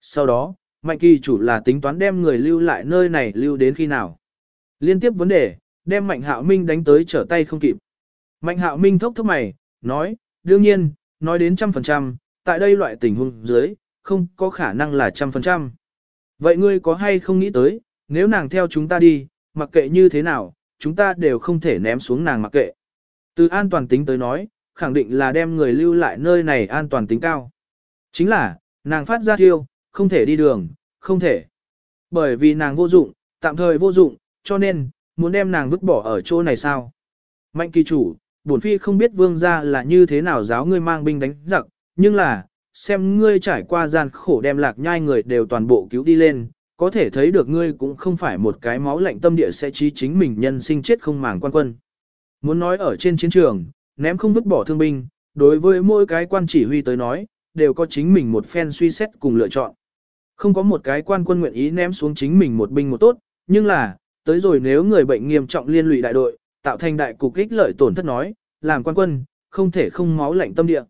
Sau đó, mạnh kỳ chủ là tính toán đem người lưu lại nơi này lưu đến khi nào. Liên tiếp vấn đề, đem mạnh hạo minh đánh tới trở tay không kịp. Mạnh hạo minh thốc thốc mày, nói, đương nhiên, nói đến trăm phần trăm, tại đây loại tình huống dưới, không có khả năng là trăm phần trăm. Vậy ngươi có hay không nghĩ tới, nếu nàng theo chúng ta đi, mặc kệ như thế nào, chúng ta đều không thể ném xuống nàng mặc kệ. Từ an toàn tính tới nói, khẳng định là đem người lưu lại nơi này an toàn tính cao. Chính là, nàng phát ra thiêu, không thể đi đường, không thể. Bởi vì nàng vô dụng, tạm thời vô dụng, cho nên, muốn đem nàng vứt bỏ ở chỗ này sao? Mạnh kỳ chủ, bổn phi không biết vương gia là như thế nào giáo ngươi mang binh đánh giặc, nhưng là, xem ngươi trải qua gian khổ đem lạc nhai người đều toàn bộ cứu đi lên, có thể thấy được ngươi cũng không phải một cái máu lạnh tâm địa sẽ trí chính mình nhân sinh chết không màng quan quân. Muốn nói ở trên chiến trường, ném không vứt bỏ thương binh, đối với mỗi cái quan chỉ huy tới nói, đều có chính mình một phen suy xét cùng lựa chọn. Không có một cái quan quân nguyện ý ném xuống chính mình một binh một tốt, nhưng là, tới rồi nếu người bệnh nghiêm trọng liên lụy đại đội, tạo thành đại cục ích lợi tổn thất nói, làm quan quân, không thể không máu lạnh tâm địa.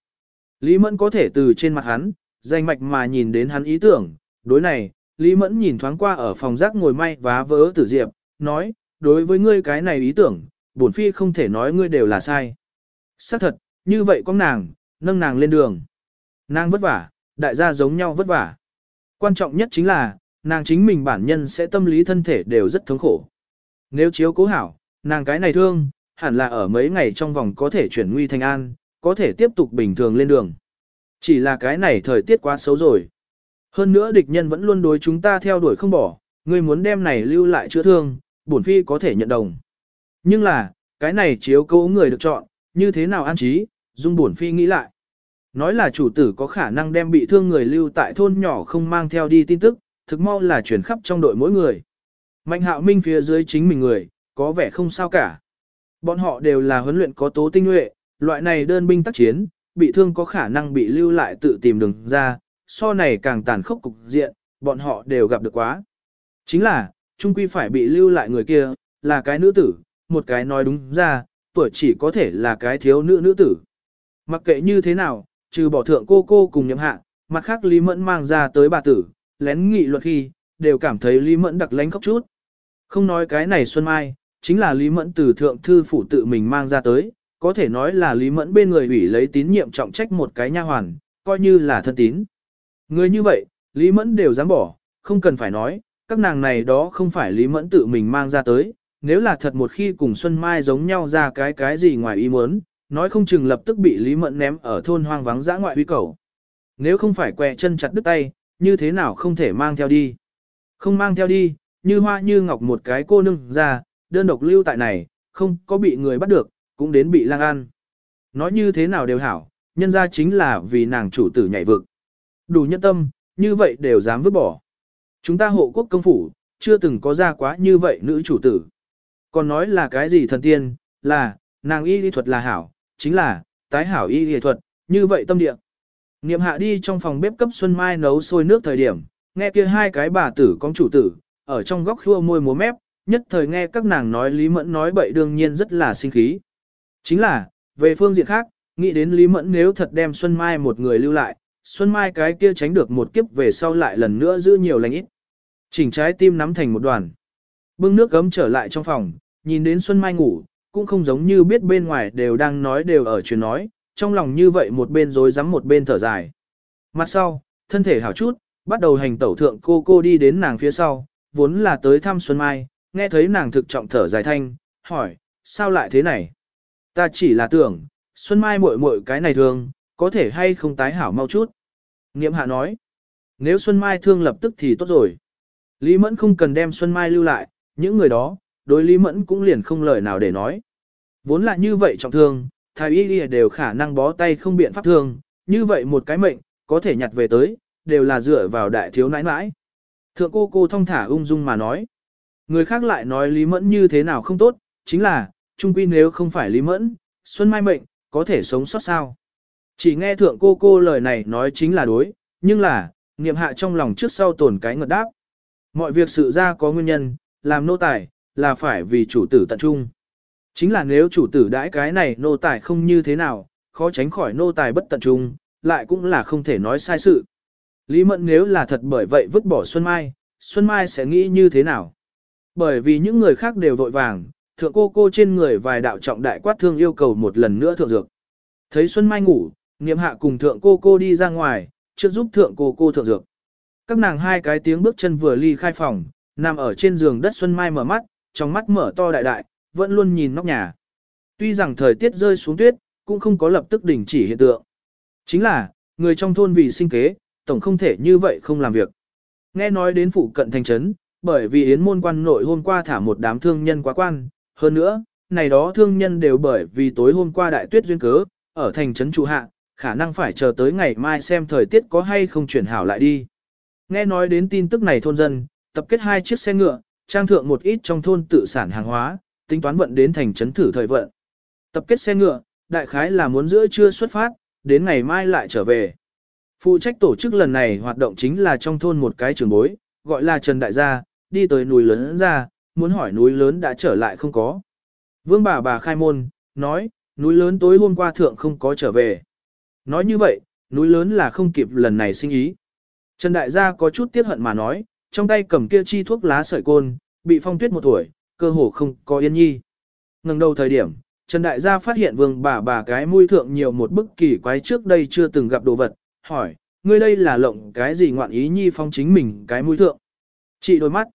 Lý Mẫn có thể từ trên mặt hắn, danh mạch mà nhìn đến hắn ý tưởng, đối này, Lý Mẫn nhìn thoáng qua ở phòng rác ngồi may vá vỡ tử diệp, nói, đối với ngươi cái này ý tưởng, bổn phi không thể nói ngươi đều là sai. Xác thật, như vậy có nàng, nâng nàng lên đường. Nàng vất vả, đại gia giống nhau vất vả. Quan trọng nhất chính là, nàng chính mình bản nhân sẽ tâm lý thân thể đều rất thống khổ. Nếu chiếu cố hảo, nàng cái này thương, hẳn là ở mấy ngày trong vòng có thể chuyển nguy thành an, có thể tiếp tục bình thường lên đường. Chỉ là cái này thời tiết quá xấu rồi. Hơn nữa địch nhân vẫn luôn đối chúng ta theo đuổi không bỏ, người muốn đem này lưu lại chữa thương, bổn phi có thể nhận đồng. Nhưng là, cái này chiếu cố người được chọn, như thế nào an trí, dung bổn phi nghĩ lại. Nói là chủ tử có khả năng đem bị thương người lưu tại thôn nhỏ không mang theo đi tin tức, thực mau là chuyển khắp trong đội mỗi người. Mạnh hạo minh phía dưới chính mình người, có vẻ không sao cả. Bọn họ đều là huấn luyện có tố tinh nhuệ, loại này đơn binh tác chiến, bị thương có khả năng bị lưu lại tự tìm đường ra, so này càng tàn khốc cục diện, bọn họ đều gặp được quá. Chính là, trung quy phải bị lưu lại người kia, là cái nữ tử, một cái nói đúng ra, tuổi chỉ có thể là cái thiếu nữ nữ tử. Mặc kệ như thế nào, trừ bỏ thượng cô cô cùng nhậm hạ, mặt khác Lý Mẫn mang ra tới bà tử, lén nghị luật khi, đều cảm thấy Lý Mẫn đặc lánh khóc chút. Không nói cái này Xuân Mai, chính là Lý Mẫn từ thượng thư phủ tự mình mang ra tới, có thể nói là Lý Mẫn bên người ủy lấy tín nhiệm trọng trách một cái nha hoàn, coi như là thân tín. Người như vậy, Lý Mẫn đều dám bỏ, không cần phải nói, các nàng này đó không phải Lý Mẫn tự mình mang ra tới, nếu là thật một khi cùng Xuân Mai giống nhau ra cái cái gì ngoài ý muốn, nói không chừng lập tức bị Lý Mẫn ném ở thôn hoang vắng dã ngoại huy cầu. Nếu không phải què chân chặt đứt tay, như thế nào không thể mang theo đi. Không mang theo đi, như hoa như ngọc một cái cô nương ra, đơn độc lưu tại này, không có bị người bắt được, cũng đến bị lang ăn. Nói như thế nào đều hảo, nhân ra chính là vì nàng chủ tử nhảy vực. Đủ nhân tâm, như vậy đều dám vứt bỏ. Chúng ta hộ quốc công phủ, chưa từng có ra quá như vậy nữ chủ tử. Còn nói là cái gì thần tiên, là, nàng y lý thuật là hảo, chính là, tái hảo y y thuật, như vậy tâm địa. Niệm hạ đi trong phòng bếp cấp Xuân Mai nấu sôi nước thời điểm, nghe kia hai cái bà tử con chủ tử, ở trong góc khua môi múa mép, nhất thời nghe các nàng nói Lý Mẫn nói bậy đương nhiên rất là sinh khí. Chính là, về phương diện khác, nghĩ đến Lý Mẫn nếu thật đem Xuân Mai một người lưu lại, Xuân Mai cái kia tránh được một kiếp về sau lại lần nữa giữ nhiều lành ít. Chỉnh trái tim nắm thành một đoàn. Bưng nước gấm trở lại trong phòng, nhìn đến Xuân Mai ngủ, cũng không giống như biết bên ngoài đều đang nói đều ở truyền nói, trong lòng như vậy một bên rối rắm một bên thở dài. Mặt sau, thân thể hảo chút, bắt đầu hành tẩu thượng cô cô đi đến nàng phía sau, vốn là tới thăm Xuân Mai, nghe thấy nàng thực trọng thở dài thanh, hỏi, sao lại thế này? Ta chỉ là tưởng, Xuân Mai muội muội cái này thường có thể hay không tái hảo mau chút. Niệm hạ nói, nếu Xuân Mai thương lập tức thì tốt rồi. Lý Mẫn không cần đem Xuân Mai lưu lại, những người đó, đối Lý Mẫn cũng liền không lời nào để nói. Vốn là như vậy trọng thương, thái y đều khả năng bó tay không biện pháp thương, như vậy một cái mệnh, có thể nhặt về tới, đều là dựa vào đại thiếu nãi nãi. Thượng cô cô thông thả ung dung mà nói. Người khác lại nói Lý Mẫn như thế nào không tốt, chính là, trung quy nếu không phải Lý Mẫn, Xuân Mai mệnh, có thể sống sót sao. Chỉ nghe thượng cô cô lời này nói chính là đối, nhưng là, niệm hạ trong lòng trước sau tổn cái ngợt đáp. Mọi việc sự ra có nguyên nhân, làm nô tài, là phải vì chủ tử tận trung. Chính là nếu chủ tử đãi cái này nô tài không như thế nào, khó tránh khỏi nô tài bất tận trung, lại cũng là không thể nói sai sự. Lý Mẫn nếu là thật bởi vậy vứt bỏ Xuân Mai, Xuân Mai sẽ nghĩ như thế nào? Bởi vì những người khác đều vội vàng, thượng cô cô trên người vài đạo trọng đại quát thương yêu cầu một lần nữa thượng dược. Thấy Xuân Mai ngủ, niệm hạ cùng thượng cô cô đi ra ngoài, trước giúp thượng cô cô thượng dược. Các nàng hai cái tiếng bước chân vừa ly khai phòng, nằm ở trên giường đất Xuân Mai mở mắt, trong mắt mở to đại đại, vẫn luôn nhìn nóc nhà. Tuy rằng thời tiết rơi xuống tuyết, cũng không có lập tức đình chỉ hiện tượng. Chính là, người trong thôn vì sinh kế, tổng không thể như vậy không làm việc. Nghe nói đến phụ cận thành trấn, bởi vì yến môn quan nội hôm qua thả một đám thương nhân quá quan, hơn nữa, này đó thương nhân đều bởi vì tối hôm qua đại tuyết duyên cớ, ở thành trấn trụ hạ, khả năng phải chờ tới ngày mai xem thời tiết có hay không chuyển hảo lại đi. Nghe nói đến tin tức này thôn dân, tập kết hai chiếc xe ngựa, trang thượng một ít trong thôn tự sản hàng hóa, tính toán vận đến thành trấn thử thời vận. Tập kết xe ngựa, đại khái là muốn giữa trưa xuất phát, đến ngày mai lại trở về. Phụ trách tổ chức lần này hoạt động chính là trong thôn một cái trường bối, gọi là Trần Đại Gia, đi tới núi lớn ra, muốn hỏi núi lớn đã trở lại không có. Vương bà bà khai môn, nói, núi lớn tối hôm qua thượng không có trở về. Nói như vậy, núi lớn là không kịp lần này sinh ý. Trần Đại Gia có chút tiếc hận mà nói, trong tay cầm kia chi thuốc lá sợi côn, bị phong tuyết một tuổi, cơ hồ không có yên nhi. Ngừng đầu thời điểm, Trần Đại Gia phát hiện vương bà bà cái mũi thượng nhiều một bức kỳ quái trước đây chưa từng gặp đồ vật, hỏi, ngươi đây là lộng cái gì ngoạn ý nhi phong chính mình cái mũi thượng. Chị đôi mắt.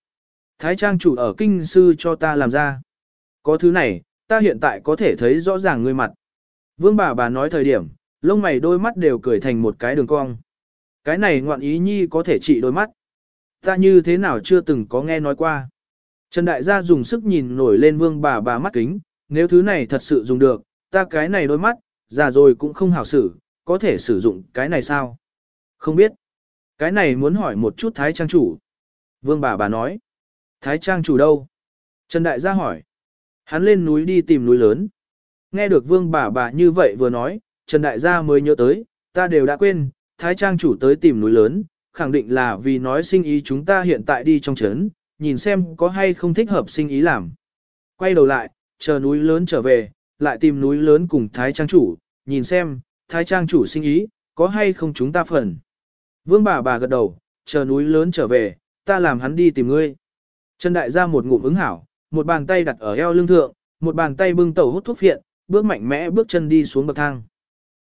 Thái trang chủ ở kinh sư cho ta làm ra. Có thứ này, ta hiện tại có thể thấy rõ ràng ngươi mặt. Vương bà bà nói thời điểm, lông mày đôi mắt đều cười thành một cái đường cong. Cái này ngoạn ý nhi có thể trị đôi mắt. Ta như thế nào chưa từng có nghe nói qua. Trần Đại gia dùng sức nhìn nổi lên vương bà bà mắt kính, nếu thứ này thật sự dùng được, ta cái này đôi mắt, già rồi cũng không hảo xử, có thể sử dụng cái này sao? Không biết. Cái này muốn hỏi một chút Thái Trang chủ. Vương bà bà nói. Thái Trang chủ đâu? Trần Đại gia hỏi. Hắn lên núi đi tìm núi lớn. Nghe được vương bà bà như vậy vừa nói, Trần Đại gia mới nhớ tới, ta đều đã quên, Thái Trang chủ tới tìm núi lớn, khẳng định là vì nói sinh ý chúng ta hiện tại đi trong trấn, nhìn xem có hay không thích hợp sinh ý làm. Quay đầu lại, chờ núi lớn trở về, lại tìm núi lớn cùng Thái Trang chủ, nhìn xem, Thái Trang chủ sinh ý, có hay không chúng ta phần. Vương bà bà gật đầu, chờ núi lớn trở về, ta làm hắn đi tìm ngươi. Trần Đại gia một ngụm ứng hảo, một bàn tay đặt ở eo lưng thượng, một bàn tay bưng tẩu hút thuốc phiện, bước mạnh mẽ bước chân đi xuống bậc thang.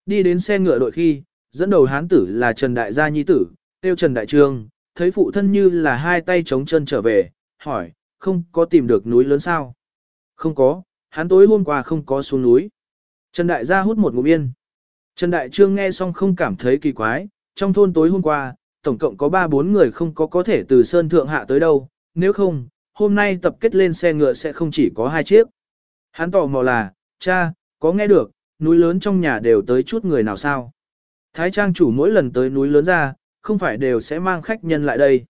Đi đến xe ngựa đội khi, dẫn đầu hán tử là Trần Đại gia nhi tử, tiêu Trần Đại Trương, thấy phụ thân như là hai tay chống chân trở về, hỏi, không có tìm được núi lớn sao? Không có, hắn tối hôm qua không có xuống núi. Trần Đại gia hút một ngụm yên. Trần Đại Trương nghe xong không cảm thấy kỳ quái, trong thôn tối hôm qua, tổng cộng có 3-4 người không có có thể từ Sơn Thượng hạ tới đâu, nếu không, hôm nay tập kết lên xe ngựa sẽ không chỉ có hai chiếc. Hắn tò mò là, cha, có nghe được, núi lớn trong nhà đều tới chút người nào sao? Thái trang chủ mỗi lần tới núi lớn ra, không phải đều sẽ mang khách nhân lại đây.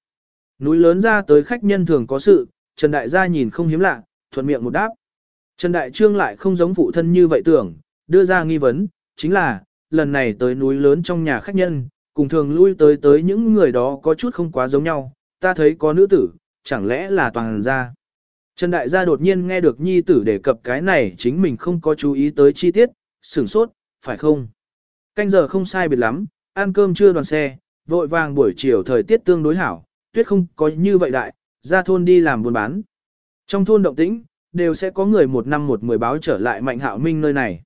Núi lớn ra tới khách nhân thường có sự, Trần Đại gia nhìn không hiếm lạ, thuận miệng một đáp. Trần Đại Trương lại không giống phụ thân như vậy tưởng, đưa ra nghi vấn, chính là, lần này tới núi lớn trong nhà khách nhân, cùng thường lui tới tới những người đó có chút không quá giống nhau, ta thấy có nữ tử, chẳng lẽ là toàn gia. Trần Đại gia đột nhiên nghe được nhi tử đề cập cái này chính mình không có chú ý tới chi tiết, sửng sốt, phải không? Canh giờ không sai biệt lắm, ăn cơm chưa đoàn xe, vội vàng buổi chiều thời tiết tương đối hảo, tuyết không có như vậy đại, ra thôn đi làm buôn bán. Trong thôn động tĩnh, đều sẽ có người một năm một mười báo trở lại Mạnh Hạo Minh nơi này.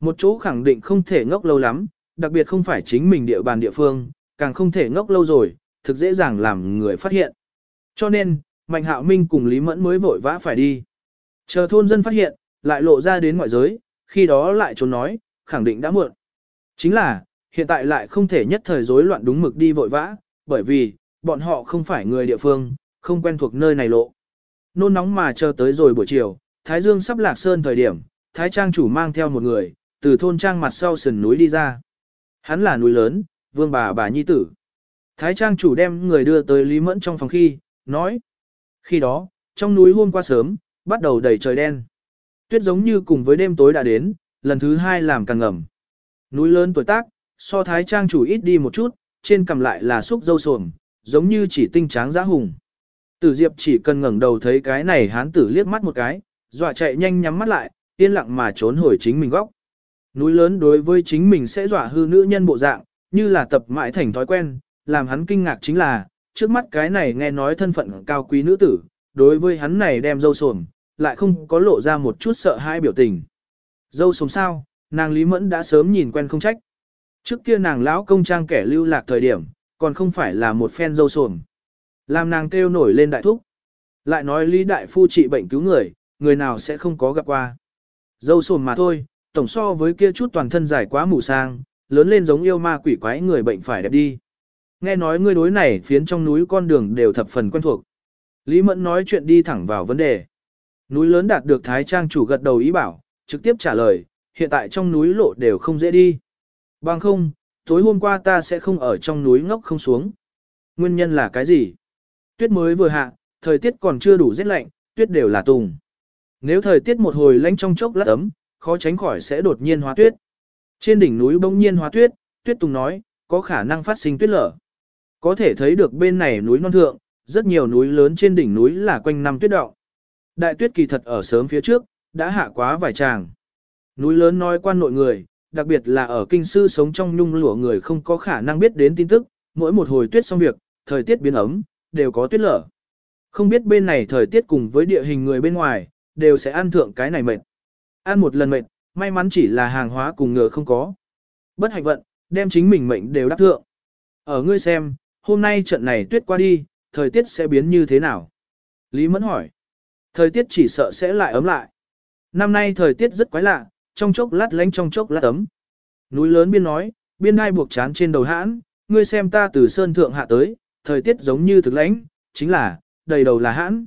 Một chỗ khẳng định không thể ngốc lâu lắm, đặc biệt không phải chính mình địa bàn địa phương, càng không thể ngốc lâu rồi, thực dễ dàng làm người phát hiện. Cho nên, Mạnh Hạo Minh cùng Lý Mẫn mới vội vã phải đi. Chờ thôn dân phát hiện, lại lộ ra đến ngoại giới, khi đó lại trốn nói, khẳng định đã muộn. Chính là, hiện tại lại không thể nhất thời rối loạn đúng mực đi vội vã, bởi vì, bọn họ không phải người địa phương, không quen thuộc nơi này lộ. Nôn nóng mà chờ tới rồi buổi chiều, Thái Dương sắp lạc sơn thời điểm, Thái Trang chủ mang theo một người, từ thôn trang mặt sau sườn núi đi ra. Hắn là núi lớn, vương bà bà nhi tử. Thái Trang chủ đem người đưa tới Lý Mẫn trong phòng khi, nói. Khi đó, trong núi hôm qua sớm, bắt đầu đầy trời đen. Tuyết giống như cùng với đêm tối đã đến, lần thứ hai làm càng ngầm. Núi lớn tuổi tác, so Thái Trang chủ ít đi một chút, trên cầm lại là xúc dâu sồm, giống như chỉ tinh tráng giã hùng. Tử Diệp chỉ cần ngẩng đầu thấy cái này hán tử liếc mắt một cái, dọa chạy nhanh nhắm mắt lại, yên lặng mà trốn hồi chính mình góc. Núi lớn đối với chính mình sẽ dọa hư nữ nhân bộ dạng, như là tập mãi thành thói quen, làm hắn kinh ngạc chính là, trước mắt cái này nghe nói thân phận cao quý nữ tử, đối với hắn này đem dâu sồm, lại không có lộ ra một chút sợ hãi biểu tình. Dâu sồm sao, nàng Lý Mẫn đã sớm nhìn quen không trách. Trước kia nàng lão công trang kẻ lưu lạc thời điểm, còn không phải là một phen dâu sồm. Làm nàng kêu nổi lên đại thúc. Lại nói Lý Đại Phu trị bệnh cứu người, người nào sẽ không có gặp qua. Dâu sồm mà thôi, tổng so với kia chút toàn thân dài quá mù sang, lớn lên giống yêu ma quỷ quái người bệnh phải đẹp đi. Nghe nói ngươi đối này phiến trong núi con đường đều thập phần quen thuộc. Lý Mẫn nói chuyện đi thẳng vào vấn đề. Núi lớn đạt được Thái Trang chủ gật đầu ý bảo, trực tiếp trả lời, hiện tại trong núi lộ đều không dễ đi. Bằng không, tối hôm qua ta sẽ không ở trong núi ngốc không xuống. Nguyên nhân là cái gì? Tuyết mới vừa hạ, thời tiết còn chưa đủ rét lạnh, tuyết đều là tùng. Nếu thời tiết một hồi lạnh trong chốc lát ấm, khó tránh khỏi sẽ đột nhiên hóa tuyết. Trên đỉnh núi bỗng nhiên hóa tuyết, tuyết tùng nói, có khả năng phát sinh tuyết lở. Có thể thấy được bên này núi non thượng, rất nhiều núi lớn trên đỉnh núi là quanh năm tuyết động. Đại tuyết kỳ thật ở sớm phía trước, đã hạ quá vài tràng. Núi lớn nói quan nội người, đặc biệt là ở kinh sư sống trong nhung lụa người không có khả năng biết đến tin tức, mỗi một hồi tuyết xong việc, thời tiết biến ấm, đều có tuyết lở. Không biết bên này thời tiết cùng với địa hình người bên ngoài, đều sẽ ăn thượng cái này mệt. Ăn một lần mệt, may mắn chỉ là hàng hóa cùng ngựa không có. Bất hạnh vận, đem chính mình mệnh đều đáp thượng. Ở ngươi xem, hôm nay trận này tuyết qua đi, thời tiết sẽ biến như thế nào? Lý Mẫn hỏi. Thời tiết chỉ sợ sẽ lại ấm lại. Năm nay thời tiết rất quái lạ, trong chốc lát lánh trong chốc lát tấm Núi lớn biên nói, biên đai buộc chán trên đầu hãn, ngươi xem ta từ sơn thượng hạ tới, thời tiết giống như thực lãnh, chính là, đầy đầu là hãn.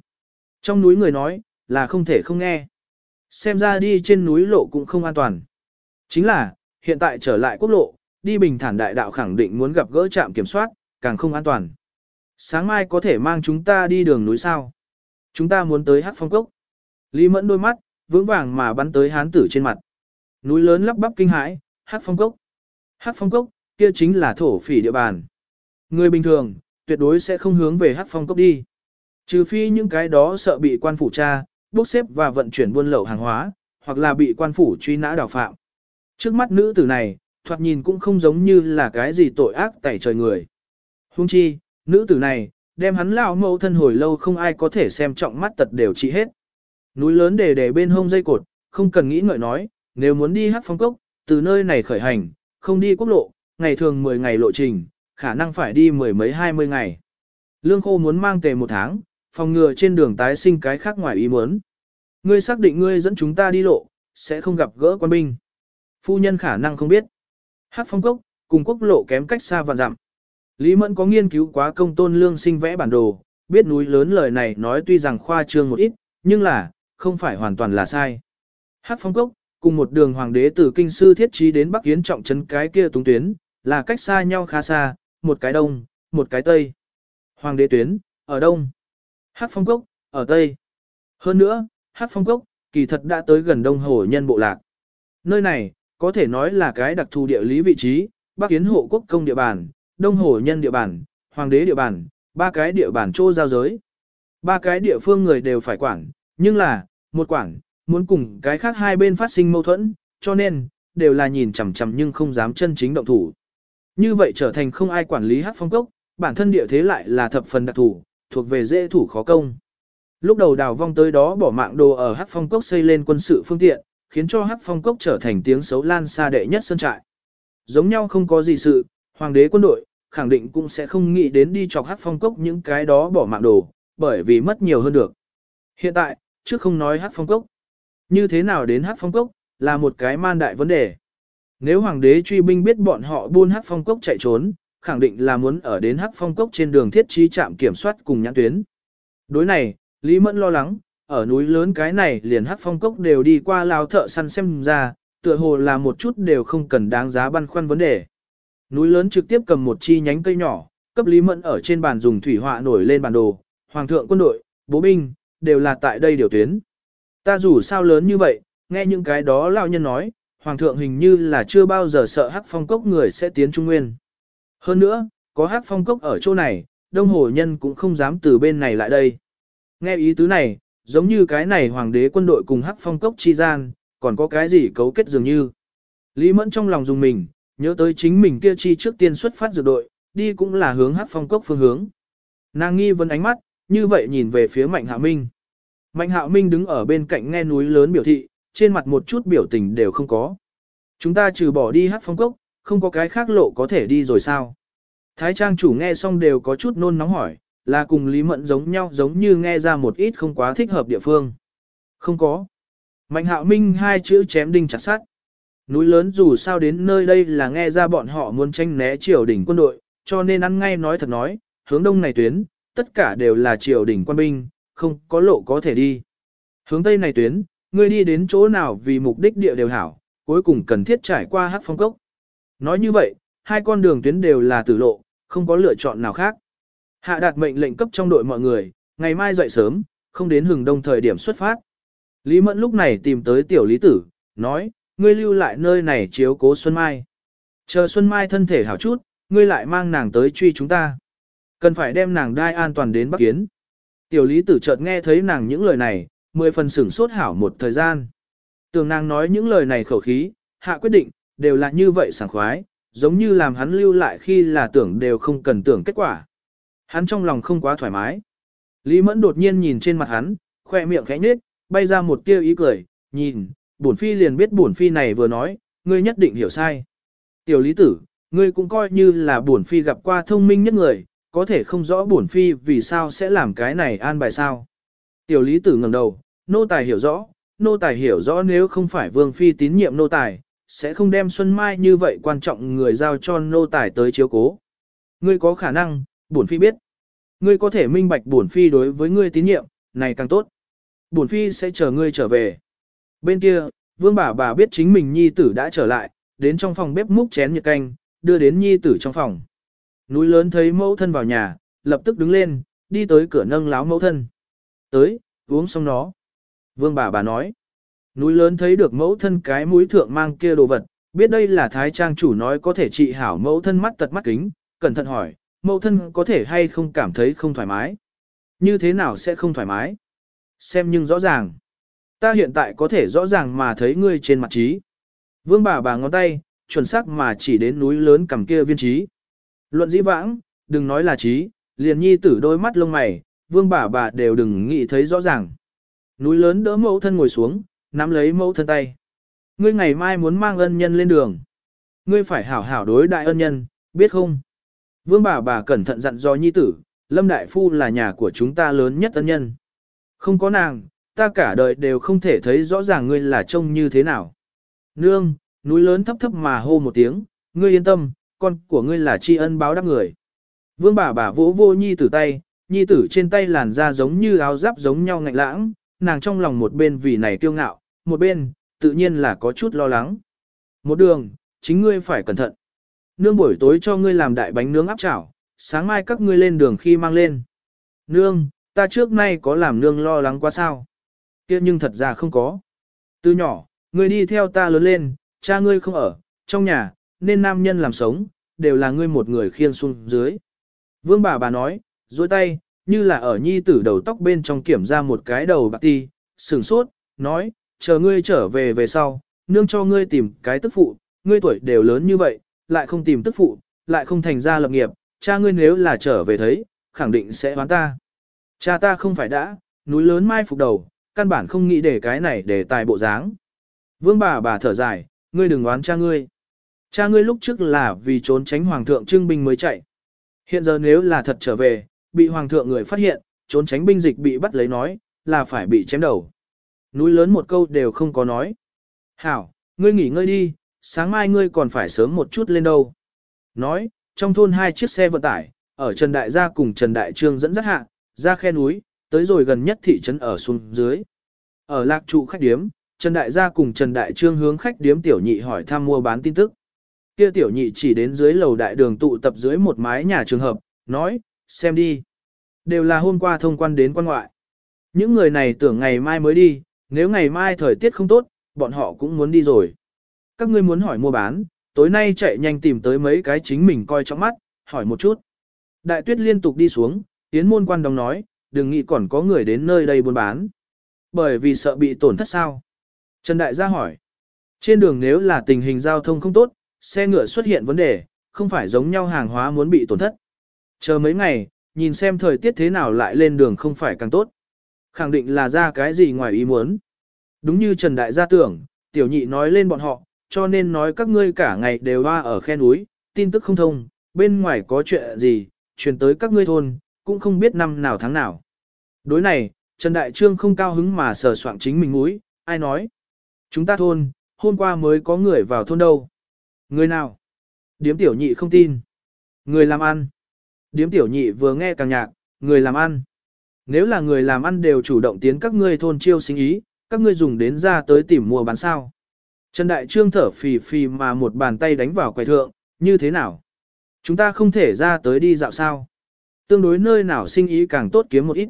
Trong núi người nói, là không thể không nghe. Xem ra đi trên núi lộ cũng không an toàn. Chính là, hiện tại trở lại quốc lộ, đi bình thản đại đạo khẳng định muốn gặp gỡ trạm kiểm soát, càng không an toàn. Sáng mai có thể mang chúng ta đi đường núi sao? Chúng ta muốn tới hát phong cốc. Lý mẫn đôi mắt, vững vàng mà bắn tới hán tử trên mặt. Núi lớn lắp bắp kinh hãi, hát phong cốc. Hát phong cốc, kia chính là thổ phỉ địa bàn. Người bình thường, tuyệt đối sẽ không hướng về hát phong cốc đi. Trừ phi những cái đó sợ bị quan phủ tra, bốc xếp và vận chuyển buôn lậu hàng hóa, hoặc là bị quan phủ truy nã đào phạm. Trước mắt nữ tử này, thoạt nhìn cũng không giống như là cái gì tội ác tẩy trời người. Hung chi, nữ tử này, đem hắn lão mẫu thân hồi lâu không ai có thể xem trọng mắt tật đều trị hết. Núi lớn để để bên hông dây cột, không cần nghĩ ngợi nói, nếu muốn đi hát phong cốc, từ nơi này khởi hành, không đi quốc lộ, ngày thường 10 ngày lộ trình, khả năng phải đi mười mấy hai mươi ngày. Lương khô muốn mang tề một tháng, phòng ngừa trên đường tái sinh cái khác ngoài ý muốn. Ngươi xác định ngươi dẫn chúng ta đi lộ, sẽ không gặp gỡ quan binh. Phu nhân khả năng không biết. Hát phong cốc, cùng quốc lộ kém cách xa và dặm. Lý Mẫn có nghiên cứu quá công tôn lương sinh vẽ bản đồ, biết núi lớn lời này nói tuy rằng khoa trương một ít, nhưng là, không phải hoàn toàn là sai. Hát phong cốc, cùng một đường hoàng đế từ kinh sư thiết trí đến Bắc Yến trọng trấn cái kia túng tuyến, là cách xa nhau khá xa, một cái đông, một cái tây. Hoàng đế tuyến, ở đông. Hát phong cốc, ở tây. Hơn nữa, hát phong cốc, kỳ thật đã tới gần đông hồ nhân bộ lạc. Nơi này, có thể nói là cái đặc thù địa lý vị trí, Bắc Yến hộ quốc công địa bàn, đông hồ nhân địa bàn, hoàng đế địa bàn, ba cái địa bàn chỗ giao giới. Ba cái địa phương người đều phải quản, nhưng là, một quản, muốn cùng cái khác hai bên phát sinh mâu thuẫn, cho nên, đều là nhìn chằm chằm nhưng không dám chân chính động thủ. Như vậy trở thành không ai quản lý hát phong cốc, bản thân địa thế lại là thập phần đặc thủ, thuộc về dễ thủ khó công. Lúc đầu đào vong tới đó bỏ mạng đồ ở hát phong cốc xây lên quân sự phương tiện, khiến cho hát phong cốc trở thành tiếng xấu lan xa đệ nhất sân trại. Giống nhau không có gì sự, hoàng đế quân đội, khẳng định cũng sẽ không nghĩ đến đi chọc hát phong cốc những cái đó bỏ mạng đồ, bởi vì mất nhiều hơn được. Hiện tại, trước không nói hát phong cốc. Như thế nào đến hát phong cốc, là một cái man đại vấn đề. Nếu hoàng đế truy binh biết bọn họ buôn hát phong cốc chạy trốn, khẳng định là muốn ở đến hát phong cốc trên đường thiết trí trạm kiểm soát cùng nhãn tuyến. Đối này, Lý Mẫn lo lắng, ở núi lớn cái này liền hát phong cốc đều đi qua lao thợ săn xem ra, tựa hồ là một chút đều không cần đáng giá băn khoăn vấn đề. Núi lớn trực tiếp cầm một chi nhánh cây nhỏ, cấp Lý Mẫn ở trên bàn dùng thủy họa nổi lên bản đồ, hoàng thượng quân đội, bố binh, đều là tại đây điều tuyến. Ta dù sao lớn như vậy, nghe những cái đó lão nhân nói, hoàng thượng hình như là chưa bao giờ sợ hắc phong cốc người sẽ tiến trung nguyên. Hơn nữa, có hắc phong cốc ở chỗ này, đông hồ nhân cũng không dám từ bên này lại đây. Nghe ý tứ này, giống như cái này hoàng đế quân đội cùng hắc phong cốc chi gian, còn có cái gì cấu kết dường như. Lý Mẫn trong lòng dùng mình, Nhớ tới chính mình kia chi trước tiên xuất phát dược đội, đi cũng là hướng hắc phong cốc phương hướng. Nàng nghi vấn ánh mắt, như vậy nhìn về phía Mạnh Hạ Minh. Mạnh Hạo Minh đứng ở bên cạnh nghe núi lớn biểu thị, trên mặt một chút biểu tình đều không có. Chúng ta trừ bỏ đi hát phong cốc, không có cái khác lộ có thể đi rồi sao? Thái trang chủ nghe xong đều có chút nôn nóng hỏi, là cùng Lý Mẫn giống nhau giống như nghe ra một ít không quá thích hợp địa phương. Không có. Mạnh hạo minh hai chữ chém đinh chặt sát. Núi lớn dù sao đến nơi đây là nghe ra bọn họ muốn tranh né triều đỉnh quân đội, cho nên ăn ngay nói thật nói, hướng đông này tuyến, tất cả đều là triều đỉnh quân binh, không có lộ có thể đi. Hướng tây này tuyến, ngươi đi đến chỗ nào vì mục đích địa đều hảo, cuối cùng cần thiết trải qua hắc phong cốc. Nói như vậy, hai con đường tuyến đều là tử lộ, không có lựa chọn nào khác. Hạ đạt mệnh lệnh cấp trong đội mọi người, ngày mai dậy sớm, không đến hừng đông thời điểm xuất phát. Lý Mẫn lúc này tìm tới tiểu lý tử, nói, ngươi lưu lại nơi này chiếu cố Xuân Mai. Chờ Xuân Mai thân thể hảo chút, ngươi lại mang nàng tới truy chúng ta. Cần phải đem nàng đai an toàn đến Bắc Kiến. Tiểu lý tử chợt nghe thấy nàng những lời này, mười phần sửng sốt hảo một thời gian. Tưởng nàng nói những lời này khẩu khí, hạ quyết định, đều là như vậy sảng khoái, giống như làm hắn lưu lại khi là tưởng đều không cần tưởng kết quả. Hắn trong lòng không quá thoải mái. Lý Mẫn đột nhiên nhìn trên mặt hắn, khoe miệng khẽ nhếch, bay ra một tia ý cười, nhìn, bổn phi liền biết bổn phi này vừa nói, ngươi nhất định hiểu sai. Tiểu lý tử, ngươi cũng coi như là bổn phi gặp qua thông minh nhất người, có thể không rõ bổn phi vì sao sẽ làm cái này an bài sao. Tiểu lý tử ngẩng đầu, nô tài hiểu rõ, nô tài hiểu rõ nếu không phải vương phi tín nhiệm nô tài, sẽ không đem Xuân Mai như vậy quan trọng người giao cho nô tài tới chiếu cố. Ngươi có khả năng, bổn phi biết. Ngươi có thể minh bạch bổn phi đối với ngươi tín nhiệm, này càng tốt. Bổn phi sẽ chờ ngươi trở về. Bên kia, vương bà bà biết chính mình nhi tử đã trở lại, đến trong phòng bếp múc chén nhiệt canh, đưa đến nhi tử trong phòng. Núi lớn thấy mẫu thân vào nhà, lập tức đứng lên, đi tới cửa nâng láo mẫu thân. Tới, uống xong nó. Vương bà bà nói. Núi lớn thấy được mẫu thân cái mũi thượng mang kia đồ vật, biết đây là thái trang chủ nói có thể trị hảo mẫu thân mắt tật mắt kính, cẩn thận hỏi, mẫu thân có thể hay không cảm thấy không thoải mái? Như thế nào sẽ không thoải mái? Xem nhưng rõ ràng. Ta hiện tại có thể rõ ràng mà thấy ngươi trên mặt trí. Vương bà bà ngón tay, chuẩn xác mà chỉ đến núi lớn cầm kia viên trí. Luận dĩ vãng, đừng nói là trí, liền nhi tử đôi mắt lông mày, vương bà bà đều đừng nghĩ thấy rõ ràng. Núi lớn đỡ mẫu thân ngồi xuống, nắm lấy mẫu thân tay. Ngươi ngày mai muốn mang ân nhân lên đường. Ngươi phải hảo hảo đối đại ân nhân, biết không? Vương bà bà cẩn thận dặn dò nhi tử, Lâm Đại Phu là nhà của chúng ta lớn nhất ân nhân. Không có nàng, ta cả đời đều không thể thấy rõ ràng ngươi là trông như thế nào. Nương, núi lớn thấp thấp mà hô một tiếng, ngươi yên tâm, con của ngươi là tri ân báo đáp người. Vương bà bà vỗ vô nhi tử tay, nhi tử trên tay làn da giống như áo giáp giống nhau ngạnh lãng, nàng trong lòng một bên vì này kiêu ngạo, một bên, tự nhiên là có chút lo lắng. Một đường, chính ngươi phải cẩn thận. Nương buổi tối cho ngươi làm đại bánh nướng áp chảo, sáng mai các ngươi lên đường khi mang lên. Nương, ta trước nay có làm nương lo lắng quá sao? kia nhưng thật ra không có. Từ nhỏ, ngươi đi theo ta lớn lên, cha ngươi không ở, trong nhà, nên nam nhân làm sống, đều là ngươi một người khiên xuống dưới. Vương bà bà nói, dối tay, như là ở nhi tử đầu tóc bên trong kiểm ra một cái đầu bạc ti, sừng sốt, nói, chờ ngươi trở về về sau, nương cho ngươi tìm cái tức phụ, ngươi tuổi đều lớn như vậy, lại không tìm tức phụ, lại không thành ra lập nghiệp, cha ngươi nếu là trở về thấy, khẳng định sẽ đoán ta. Cha ta không phải đã, núi lớn mai phục đầu, căn bản không nghĩ để cái này để tài bộ dáng. Vương bà bà thở dài, ngươi đừng oán cha ngươi. Cha ngươi lúc trước là vì trốn tránh hoàng thượng trưng binh mới chạy. Hiện giờ nếu là thật trở về, bị hoàng thượng người phát hiện, trốn tránh binh dịch bị bắt lấy nói, là phải bị chém đầu. Núi lớn một câu đều không có nói. Hảo, ngươi nghỉ ngơi đi, sáng mai ngươi còn phải sớm một chút lên đâu. Nói, trong thôn hai chiếc xe vận tải, ở Trần Đại Gia cùng Trần Đại Trương dẫn dắt hạ, ra khe núi, tới rồi gần nhất thị trấn ở xuống dưới. Ở lạc trụ khách điếm, Trần Đại Gia cùng Trần Đại Trương hướng khách điếm tiểu nhị hỏi thăm mua bán tin tức. Kia tiểu nhị chỉ đến dưới lầu đại đường tụ tập dưới một mái nhà trường hợp, nói, xem đi. Đều là hôm qua thông quan đến quan ngoại. Những người này tưởng ngày mai mới đi, nếu ngày mai thời tiết không tốt, bọn họ cũng muốn đi rồi. Các ngươi muốn hỏi mua bán, tối nay chạy nhanh tìm tới mấy cái chính mình coi trong mắt, hỏi một chút. Đại tuyết liên tục đi xuống, tiến môn quan đồng nói, đừng nghĩ còn có người đến nơi đây buôn bán. Bởi vì sợ bị tổn thất sao? Trần Đại gia hỏi. Trên đường nếu là tình hình giao thông không tốt, xe ngựa xuất hiện vấn đề, không phải giống nhau hàng hóa muốn bị tổn thất. Chờ mấy ngày, nhìn xem thời tiết thế nào lại lên đường không phải càng tốt. Khẳng định là ra cái gì ngoài ý muốn. Đúng như Trần Đại gia tưởng, tiểu nhị nói lên bọn họ, cho nên nói các ngươi cả ngày đều hoa ở khe núi, tin tức không thông, bên ngoài có chuyện gì, truyền tới các ngươi thôn, cũng không biết năm nào tháng nào. Đối này, Trần Đại Trương không cao hứng mà sờ soạn chính mình mũi, ai nói. Chúng ta thôn, hôm qua mới có người vào thôn đâu. Người nào? Điếm tiểu nhị không tin. Người làm ăn. Điếm tiểu nhị vừa nghe càng nhạc, người làm ăn. Nếu là người làm ăn đều chủ động tiến các ngươi thôn chiêu sinh ý, các ngươi dùng đến ra tới tìm mua bán sao. Trần Đại Trương thở phì phì mà một bàn tay đánh vào quầy thượng, như thế nào? Chúng ta không thể ra tới đi dạo sao? Tương đối nơi nào sinh ý càng tốt kiếm một ít.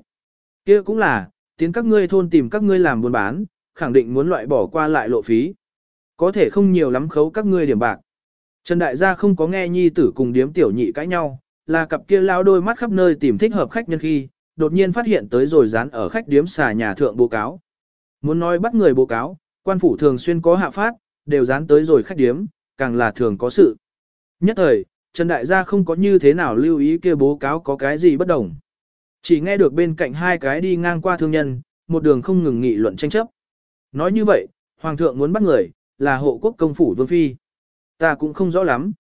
kia cũng là, tiến các ngươi thôn tìm các ngươi làm buôn bán, khẳng định muốn loại bỏ qua lại lộ phí. Có thể không nhiều lắm khấu các ngươi điểm bạc. Trần Đại gia không có nghe nhi tử cùng điếm tiểu nhị cãi nhau, là cặp kia lao đôi mắt khắp nơi tìm thích hợp khách nhân khi, đột nhiên phát hiện tới rồi dán ở khách điếm xà nhà thượng bố cáo. Muốn nói bắt người bố cáo, quan phủ thường xuyên có hạ phát, đều dán tới rồi khách điếm, càng là thường có sự. Nhất thời, Trần Đại gia không có như thế nào lưu ý kia bố cáo có cái gì bất đồng. Chỉ nghe được bên cạnh hai cái đi ngang qua thương nhân, một đường không ngừng nghị luận tranh chấp. Nói như vậy, Hoàng thượng muốn bắt người, là hộ quốc công phủ Vương Phi. Ta cũng không rõ lắm.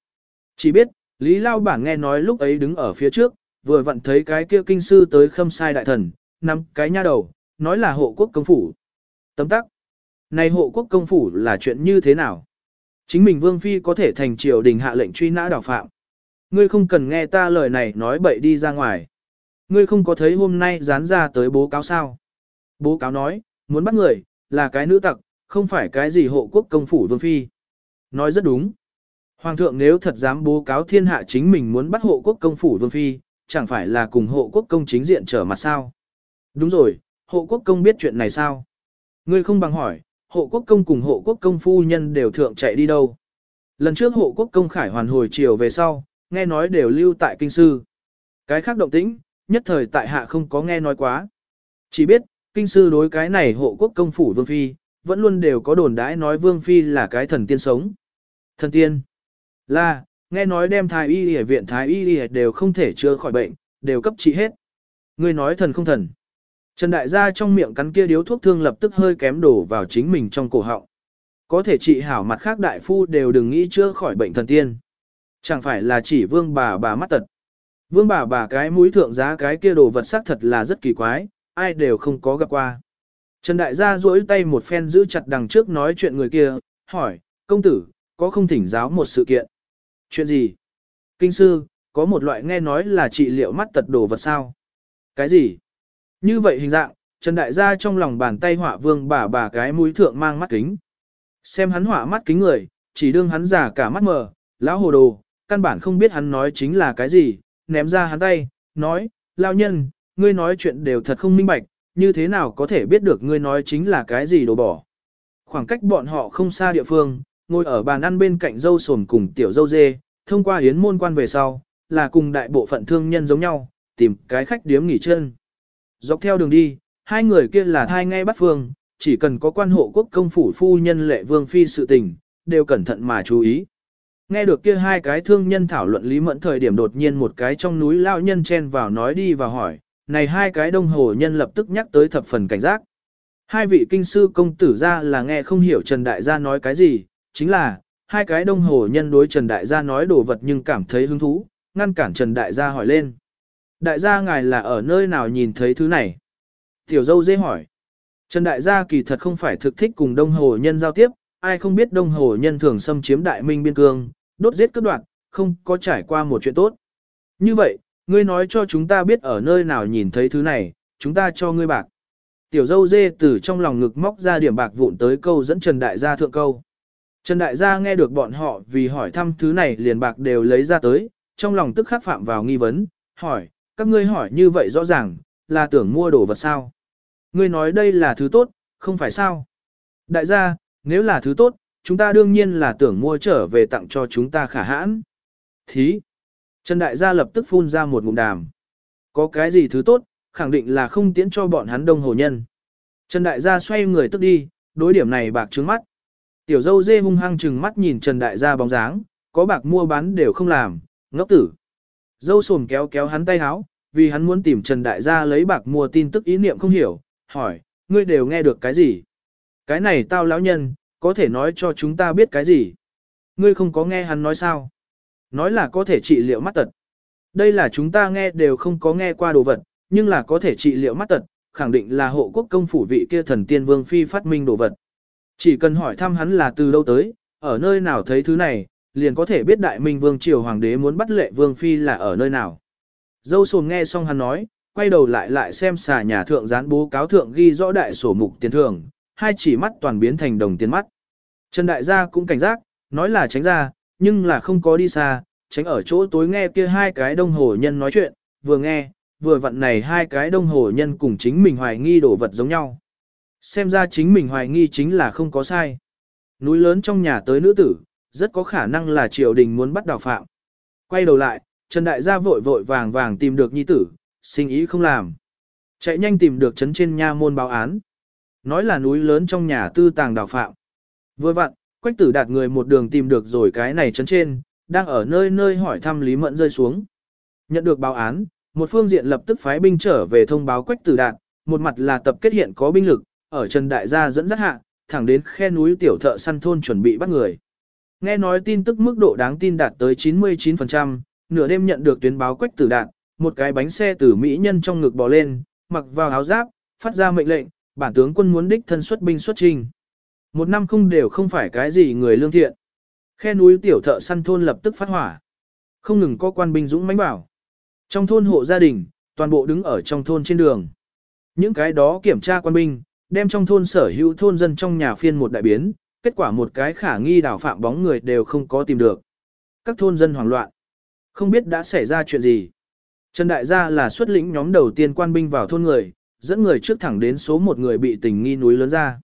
Chỉ biết, Lý Lao Bản nghe nói lúc ấy đứng ở phía trước, vừa vặn thấy cái kia kinh sư tới khâm sai đại thần, nắm cái nha đầu, nói là hộ quốc công phủ. Tấm tắc. Này hộ quốc công phủ là chuyện như thế nào? Chính mình Vương Phi có thể thành triều đình hạ lệnh truy nã đào phạm. Ngươi không cần nghe ta lời này nói bậy đi ra ngoài. Ngươi không có thấy hôm nay dán ra tới bố cáo sao. Bố cáo nói, muốn bắt người, là cái nữ tặc, không phải cái gì hộ quốc công phủ Vương Phi. Nói rất đúng. Hoàng thượng nếu thật dám bố cáo thiên hạ chính mình muốn bắt hộ quốc công phủ Vương Phi, chẳng phải là cùng hộ quốc công chính diện trở mặt sao? Đúng rồi, hộ quốc công biết chuyện này sao? Ngươi không bằng hỏi, hộ quốc công cùng hộ quốc công phu nhân đều thượng chạy đi đâu? Lần trước hộ quốc công khải hoàn hồi chiều về sau, nghe nói đều lưu tại kinh sư. Cái khác động tĩnh, nhất thời tại hạ không có nghe nói quá. Chỉ biết, kinh sư đối cái này hộ quốc công phủ vương phi, vẫn luôn đều có đồn đãi nói vương phi là cái thần tiên sống. Thần tiên là, nghe nói đem thái y y viện thái y y đều không thể chữa khỏi bệnh, đều cấp trị hết. Ngươi nói thần không thần. Trần đại gia trong miệng cắn kia điếu thuốc thương lập tức hơi kém đổ vào chính mình trong cổ họng. Có thể trị hảo mặt khác đại phu đều đừng nghĩ chữa khỏi bệnh thần tiên. Chẳng phải là chỉ vương bà bà mắt tật. Vương bà bà cái mũi thượng giá cái kia đồ vật sắc thật là rất kỳ quái, ai đều không có gặp qua. Trần đại gia duỗi tay một phen giữ chặt đằng trước nói chuyện người kia, hỏi, công tử, có không thỉnh giáo một sự kiện? Chuyện gì? Kinh sư, có một loại nghe nói là trị liệu mắt tật đồ vật sao? Cái gì? Như vậy hình dạng, Trần Đại gia trong lòng bàn tay họa vương bà bà cái mũi thượng mang mắt kính. Xem hắn họa mắt kính người, chỉ đương hắn giả cả mắt mờ, lão hồ đồ, căn bản không biết hắn nói chính là cái gì, ném ra hắn tay, nói, lao nhân, ngươi nói chuyện đều thật không minh bạch, như thế nào có thể biết được ngươi nói chính là cái gì đồ bỏ. Khoảng cách bọn họ không xa địa phương, ngồi ở bàn ăn bên cạnh dâu sồn cùng tiểu dâu dê, thông qua hiến môn quan về sau, là cùng đại bộ phận thương nhân giống nhau, tìm cái khách điếm nghỉ chân. Dọc theo đường đi, hai người kia là thai ngay bắt phương, chỉ cần có quan hộ quốc công phủ phu nhân lệ vương phi sự tình, đều cẩn thận mà chú ý. Nghe được kia hai cái thương nhân thảo luận lý mẫn thời điểm đột nhiên một cái trong núi lao nhân chen vào nói đi và hỏi, này hai cái đông hồ nhân lập tức nhắc tới thập phần cảnh giác. Hai vị kinh sư công tử ra là nghe không hiểu Trần Đại gia nói cái gì, chính là, hai cái đông hồ nhân đối Trần Đại gia nói đồ vật nhưng cảm thấy hứng thú, ngăn cản Trần Đại gia hỏi lên. Đại gia ngài là ở nơi nào nhìn thấy thứ này? Tiểu dâu Dê hỏi. Trần Đại gia kỳ thật không phải thực thích cùng đông hồ nhân giao tiếp, ai không biết đông hồ nhân thường xâm chiếm đại minh biên cương, đốt giết cướp đoạt, không có trải qua một chuyện tốt. Như vậy, ngươi nói cho chúng ta biết ở nơi nào nhìn thấy thứ này, chúng ta cho ngươi bạc. Tiểu dâu dê từ trong lòng ngực móc ra điểm bạc vụn tới câu dẫn Trần Đại gia thượng câu. Trần Đại gia nghe được bọn họ vì hỏi thăm thứ này liền bạc đều lấy ra tới, trong lòng tức khắc phạm vào nghi vấn, hỏi, các ngươi hỏi như vậy rõ ràng, là tưởng mua đồ vật sao? Ngươi nói đây là thứ tốt, không phải sao? Đại gia, nếu là thứ tốt, chúng ta đương nhiên là tưởng mua trở về tặng cho chúng ta khả hãn. Thí! Trần Đại gia lập tức phun ra một ngụm đàm. Có cái gì thứ tốt, khẳng định là không tiễn cho bọn hắn đông hồ nhân. Trần Đại gia xoay người tức đi, đối điểm này bạc trướng mắt. Tiểu dâu dê hung hăng chừng mắt nhìn Trần Đại gia bóng dáng, có bạc mua bán đều không làm, ngốc tử. Dâu sồm kéo kéo hắn tay háo, vì hắn muốn tìm Trần Đại gia lấy bạc mua tin tức ý niệm không hiểu, hỏi, ngươi đều nghe được cái gì? Cái này tao lão nhân, có thể nói cho chúng ta biết cái gì? Ngươi không có nghe hắn nói sao? Nói là có thể trị liệu mắt tật. Đây là chúng ta nghe đều không có nghe qua đồ vật, nhưng là có thể trị liệu mắt tật, khẳng định là hộ quốc công phủ vị kia thần tiên vương phi phát minh đồ vật. Chỉ cần hỏi thăm hắn là từ đâu tới, ở nơi nào thấy thứ này, liền có thể biết đại minh vương triều hoàng đế muốn bắt lệ vương phi là ở nơi nào. Dâu sồn nghe xong hắn nói, quay đầu lại lại xem xà nhà thượng gián bố cáo thượng ghi rõ đại sổ mục tiền thưởng, hai chỉ mắt toàn biến thành đồng tiền mắt. Trần đại gia cũng cảnh giác, nói là tránh ra, nhưng là không có đi xa, tránh ở chỗ tối nghe kia hai cái đông hồ nhân nói chuyện, vừa nghe, vừa vặn này hai cái đông hồ nhân cùng chính mình hoài nghi đổ vật giống nhau. Xem ra chính mình hoài nghi chính là không có sai. Núi lớn trong nhà tới nữ tử, rất có khả năng là triều đình muốn bắt đào phạm. Quay đầu lại, Trần Đại gia vội vội vàng vàng tìm được nhi tử, sinh ý không làm. Chạy nhanh tìm được trấn trên nha môn báo án. Nói là núi lớn trong nhà tư tàng đào phạm. Vừa vặn, quách tử đạt người một đường tìm được rồi cái này trấn trên, đang ở nơi nơi hỏi thăm Lý Mẫn rơi xuống. Nhận được báo án, một phương diện lập tức phái binh trở về thông báo quách tử đạt, một mặt là tập kết hiện có binh lực, ở Trần Đại gia dẫn dắt hạ, thẳng đến khe núi tiểu thợ săn thôn chuẩn bị bắt người. Nghe nói tin tức mức độ đáng tin đạt tới 99%, nửa đêm nhận được tuyến báo quách tử đạn một cái bánh xe từ Mỹ nhân trong ngực bò lên, mặc vào áo giáp, phát ra mệnh lệnh, bản tướng quân muốn đích thân xuất binh xuất trình. Một năm không đều không phải cái gì người lương thiện. Khe núi tiểu thợ săn thôn lập tức phát hỏa. Không ngừng có quan binh dũng mãnh bảo. Trong thôn hộ gia đình, toàn bộ đứng ở trong thôn trên đường. Những cái đó kiểm tra quan binh, đem trong thôn sở hữu thôn dân trong nhà phiên một đại biến, kết quả một cái khả nghi đảo phạm bóng người đều không có tìm được. Các thôn dân hoảng loạn. Không biết đã xảy ra chuyện gì. Trần Đại gia là xuất lĩnh nhóm đầu tiên quan binh vào thôn người, dẫn người trước thẳng đến số một người bị tình nghi núi lớn ra.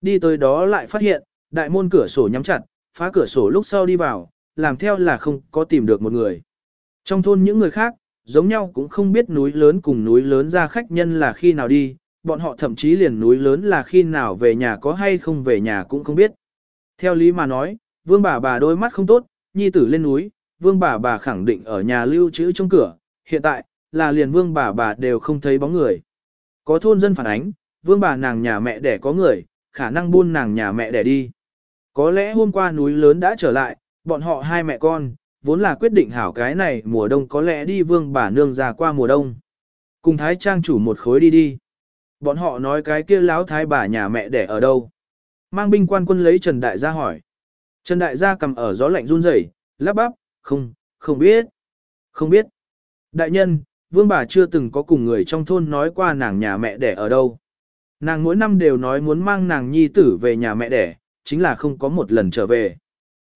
Đi tới đó lại phát hiện, đại môn cửa sổ nhắm chặt, phá cửa sổ lúc sau đi vào, làm theo là không có tìm được một người. Trong thôn những người khác, giống nhau cũng không biết núi lớn cùng núi lớn ra khách nhân là khi nào đi, bọn họ thậm chí liền núi lớn là khi nào về nhà có hay không về nhà cũng không biết. Theo lý mà nói, vương bà bà đôi mắt không tốt, nhi tử lên núi, vương bà bà khẳng định ở nhà lưu trữ trong cửa, hiện tại, là liền vương bà bà đều không thấy bóng người. Có thôn dân phản ánh, vương bà nàng nhà mẹ đẻ có người, khả năng buôn nàng nhà mẹ đẻ đi. Có lẽ hôm qua núi lớn đã trở lại, bọn họ hai mẹ con, vốn là quyết định hảo cái này mùa đông có lẽ đi vương bà nương già qua mùa đông. Cùng thái trang chủ một khối đi đi. Bọn họ nói cái kia láo thái bà nhà mẹ đẻ ở đâu. Mang binh quan quân lấy Trần Đại gia hỏi. Trần Đại gia cầm ở gió lạnh run rẩy, lắp bắp, không, không biết. Không biết. Đại nhân, vương bà chưa từng có cùng người trong thôn nói qua nàng nhà mẹ đẻ ở đâu. Nàng mỗi năm đều nói muốn mang nàng nhi tử về nhà mẹ đẻ, chính là không có một lần trở về.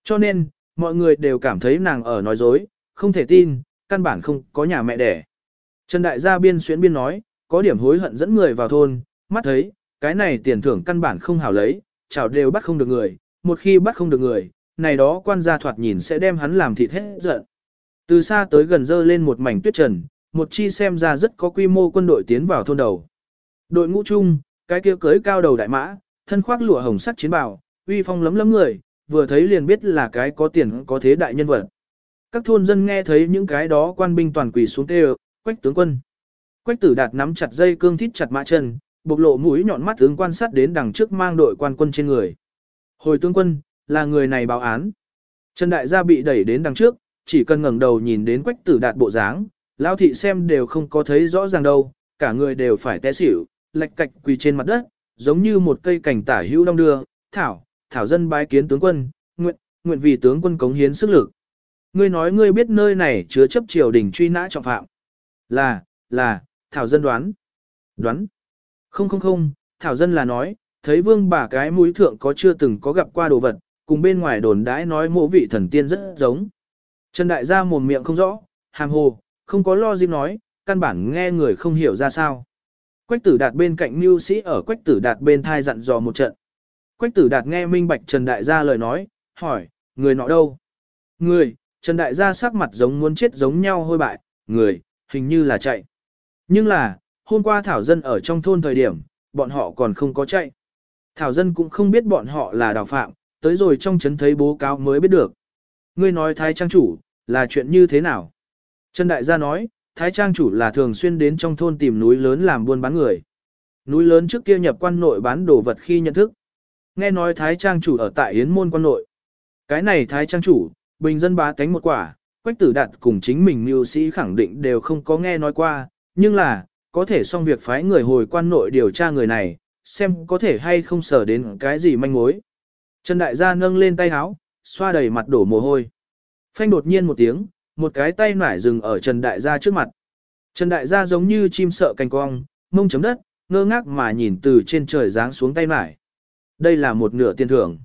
Cho nên, mọi người đều cảm thấy nàng ở nói dối, không thể tin, căn bản không có nhà mẹ đẻ. Trần Đại gia biên xuyến biên nói, có điểm hối hận dẫn người vào thôn, mắt thấy, cái này tiền thưởng căn bản không hảo lấy, chào đều bắt không được người, một khi bắt không được người, này đó quan gia thoạt nhìn sẽ đem hắn làm thịt hết giận. Từ xa tới gần dơ lên một mảnh tuyết trần, một chi xem ra rất có quy mô quân đội tiến vào thôn đầu. Đội ngũ chung, cái kia cưới cao đầu đại mã, thân khoác lụa hồng sắt chiến bào, uy phong lấm lấm người, vừa thấy liền biết là cái có tiền có thế đại nhân vật. Các thôn dân nghe thấy những cái đó quan binh toàn quỳ xuống tê quách tướng quân. Quách tử đạt nắm chặt dây cương thít chặt mã chân, bộc lộ mũi nhọn mắt tướng quan sát đến đằng trước mang đội quan quân trên người. Hồi tướng quân, là người này báo án. Trần đại gia bị đẩy đến đằng trước, chỉ cần ngẩng đầu nhìn đến quách tử đạt bộ dáng, lão thị xem đều không có thấy rõ ràng đâu, cả người đều phải té xỉu, lệch cạch quỳ trên mặt đất, giống như một cây cảnh tả hữu đông đưa, thảo, thảo dân bái kiến tướng quân, nguyện, nguyện vì tướng quân cống hiến sức lực. Ngươi nói ngươi biết nơi này chứa chấp triều đình truy nã trọng phạm. Là, là, thảo dân đoán. Đoán. Không không không, thảo dân là nói, thấy vương bà cái mũi thượng có chưa từng có gặp qua đồ vật, cùng bên ngoài đồn đãi nói mộ vị thần tiên rất giống. Trần đại gia mồm miệng không rõ, hàm hồ, không có lo gì nói, căn bản nghe người không hiểu ra sao. Quách tử đạt bên cạnh mưu sĩ ở quách tử đạt bên thai dặn dò một trận. Quách tử đạt nghe minh bạch Trần đại gia lời nói, hỏi, người nọ đâu? Người, Trần đại gia sắc mặt giống muốn chết giống nhau hôi bại, người, hình như là chạy. Nhưng là, hôm qua Thảo Dân ở trong thôn thời điểm, bọn họ còn không có chạy. Thảo Dân cũng không biết bọn họ là đào phạm, tới rồi trong chấn thấy bố cáo mới biết được. Ngươi nói Thái Trang chủ, là chuyện như thế nào? Trần Đại gia nói, Thái Trang chủ là thường xuyên đến trong thôn tìm núi lớn làm buôn bán người. Núi lớn trước kia nhập quan nội bán đồ vật khi nhận thức. Nghe nói Thái Trang chủ ở tại Yến Môn quan nội. Cái này Thái Trang chủ, bình dân bá tánh một quả, quách tử đạt cùng chính mình mưu sĩ khẳng định đều không có nghe nói qua, nhưng là, có thể xong việc phái người hồi quan nội điều tra người này, xem có thể hay không sở đến cái gì manh mối. Trần Đại gia nâng lên tay háo, xoa đầy mặt đổ mồ hôi. Phanh đột nhiên một tiếng, một cái tay nải dừng ở Trần Đại gia trước mặt. Trần Đại gia giống như chim sợ cành cong, mông chấm đất, ngơ ngác mà nhìn từ trên trời giáng xuống tay nải. Đây là một nửa tiền thưởng.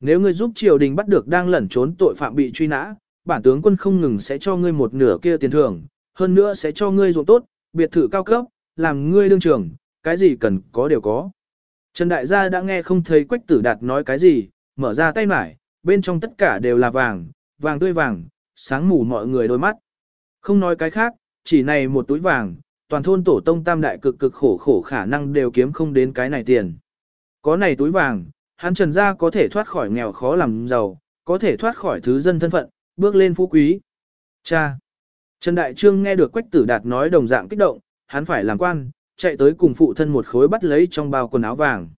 Nếu ngươi giúp triều đình bắt được đang lẩn trốn tội phạm bị truy nã, bản tướng quân không ngừng sẽ cho ngươi một nửa kia tiền thưởng, hơn nữa sẽ cho ngươi ruộng tốt, biệt thự cao cấp, làm ngươi đương trưởng, cái gì cần có đều có. Trần Đại gia đã nghe không thấy Quách Tử Đạt nói cái gì, mở ra tay mải, bên trong tất cả đều là vàng, vàng tươi vàng, sáng mù mọi người đôi mắt. Không nói cái khác, chỉ này một túi vàng, toàn thôn tổ tông tam đại cực cực khổ khổ khả năng đều kiếm không đến cái này tiền. Có này túi vàng, hắn Trần gia có thể thoát khỏi nghèo khó làm giàu, có thể thoát khỏi thứ dân thân phận, bước lên phú quý. Cha! Trần Đại Trương nghe được Quách Tử Đạt nói đồng dạng kích động, hắn phải làm quan, chạy tới cùng phụ thân một khối bắt lấy trong bao quần áo vàng.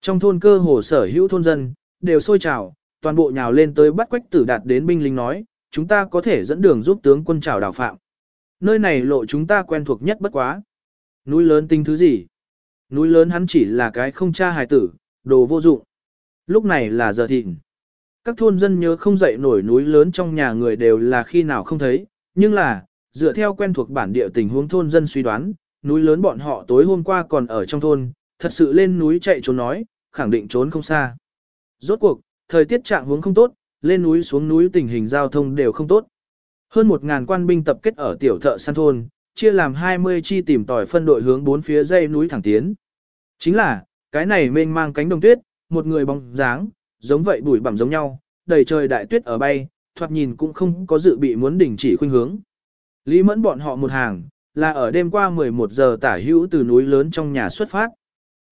Trong thôn cơ hồ sở hữu thôn dân, đều sôi trào, toàn bộ nhào lên tới bắt Quách Tử Đạt đến binh lính nói, chúng ta có thể dẫn đường giúp tướng quân trào đào phạm. Nơi này lộ chúng ta quen thuộc nhất bất quá. Núi lớn tinh thứ gì? Núi lớn hắn chỉ là cái không cha hài tử, đồ vô dụng. Lúc này là giờ thịnh. Các thôn dân nhớ không dậy nổi núi lớn trong nhà người đều là khi nào không thấy, nhưng là, dựa theo quen thuộc bản địa tình huống thôn dân suy đoán, núi lớn bọn họ tối hôm qua còn ở trong thôn, thật sự lên núi chạy trốn nói, khẳng định trốn không xa. Rốt cuộc, thời tiết trạng hướng không tốt, lên núi xuống núi tình hình giao thông đều không tốt. Hơn một ngàn quan binh tập kết ở tiểu thợ săn thôn, chia làm 20 chi tìm tỏi phân đội hướng bốn phía dây núi thẳng tiến. Chính là, cái này mênh mang cánh đồng tuyết, một người bóng dáng, giống vậy bụi bặm giống nhau, đầy trời đại tuyết ở bay, thoạt nhìn cũng không có dự bị muốn đình chỉ khuynh hướng. Lý mẫn bọn họ một hàng, là ở đêm qua 11 giờ tả hữu từ núi lớn trong nhà xuất phát.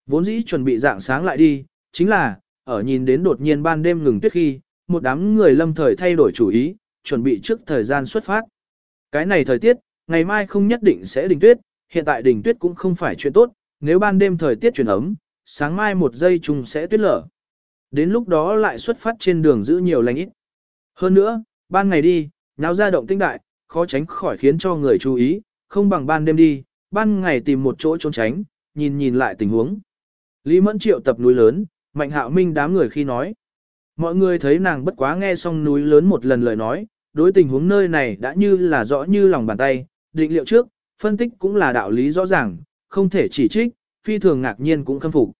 Vốn dĩ chuẩn bị dạng sáng lại đi, chính là, ở nhìn đến đột nhiên ban đêm ngừng tuyết khi, một đám người lâm thời thay đổi chủ ý, chuẩn bị trước thời gian xuất phát. Cái này thời tiết, ngày mai không nhất định sẽ đình tuyết, hiện tại đình tuyết cũng không phải chuyện tốt, nếu ban đêm thời tiết chuyển ấm, sáng mai một giây chung sẽ tuyết lở. Đến lúc đó lại xuất phát trên đường giữ nhiều lành ít. Hơn nữa, ban ngày đi, náo ra động tinh đại, khó tránh khỏi khiến cho người chú ý, không bằng ban đêm đi, ban ngày tìm một chỗ trốn tránh, nhìn nhìn lại tình huống. Lý Mẫn triệu tập núi lớn, Mạnh Hạo Minh đám người khi nói. Mọi người thấy nàng bất quá nghe xong núi lớn một lần lời nói, đối tình huống nơi này đã như là rõ như lòng bàn tay, định liệu trước, phân tích cũng là đạo lý rõ ràng, không thể chỉ trích, phi thường ngạc nhiên cũng khâm phục.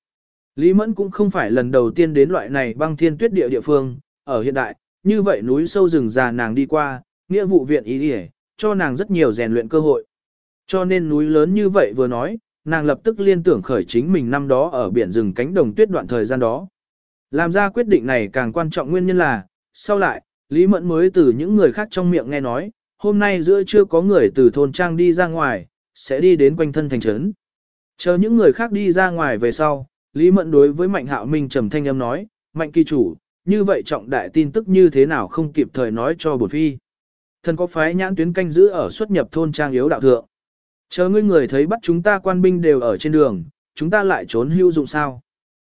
Lý Mẫn cũng không phải lần đầu tiên đến loại này băng thiên tuyết địa địa phương, ở hiện đại, như vậy núi sâu rừng già nàng đi qua, nghĩa vụ viện ý đi cho nàng rất nhiều rèn luyện cơ hội. Cho nên núi lớn như vậy vừa nói, nàng lập tức liên tưởng khởi chính mình năm đó ở biển rừng cánh đồng tuyết đoạn thời gian đó. Làm ra quyết định này càng quan trọng nguyên nhân là, sau lại, Lý Mẫn mới từ những người khác trong miệng nghe nói, hôm nay giữa chưa có người từ thôn trang đi ra ngoài, sẽ đi đến quanh thân thành trấn. Chờ những người khác đi ra ngoài về sau, Lý Mẫn đối với Mạnh Hạo Minh trầm thanh âm nói, Mạnh kỳ chủ, như vậy trọng đại tin tức như thế nào không kịp thời nói cho bổn phi. Thần có phái nhãn tuyến canh giữ ở xuất nhập thôn trang yếu đạo thượng. Chờ ngươi người thấy bắt chúng ta quan binh đều ở trên đường, chúng ta lại trốn hưu dụng sao.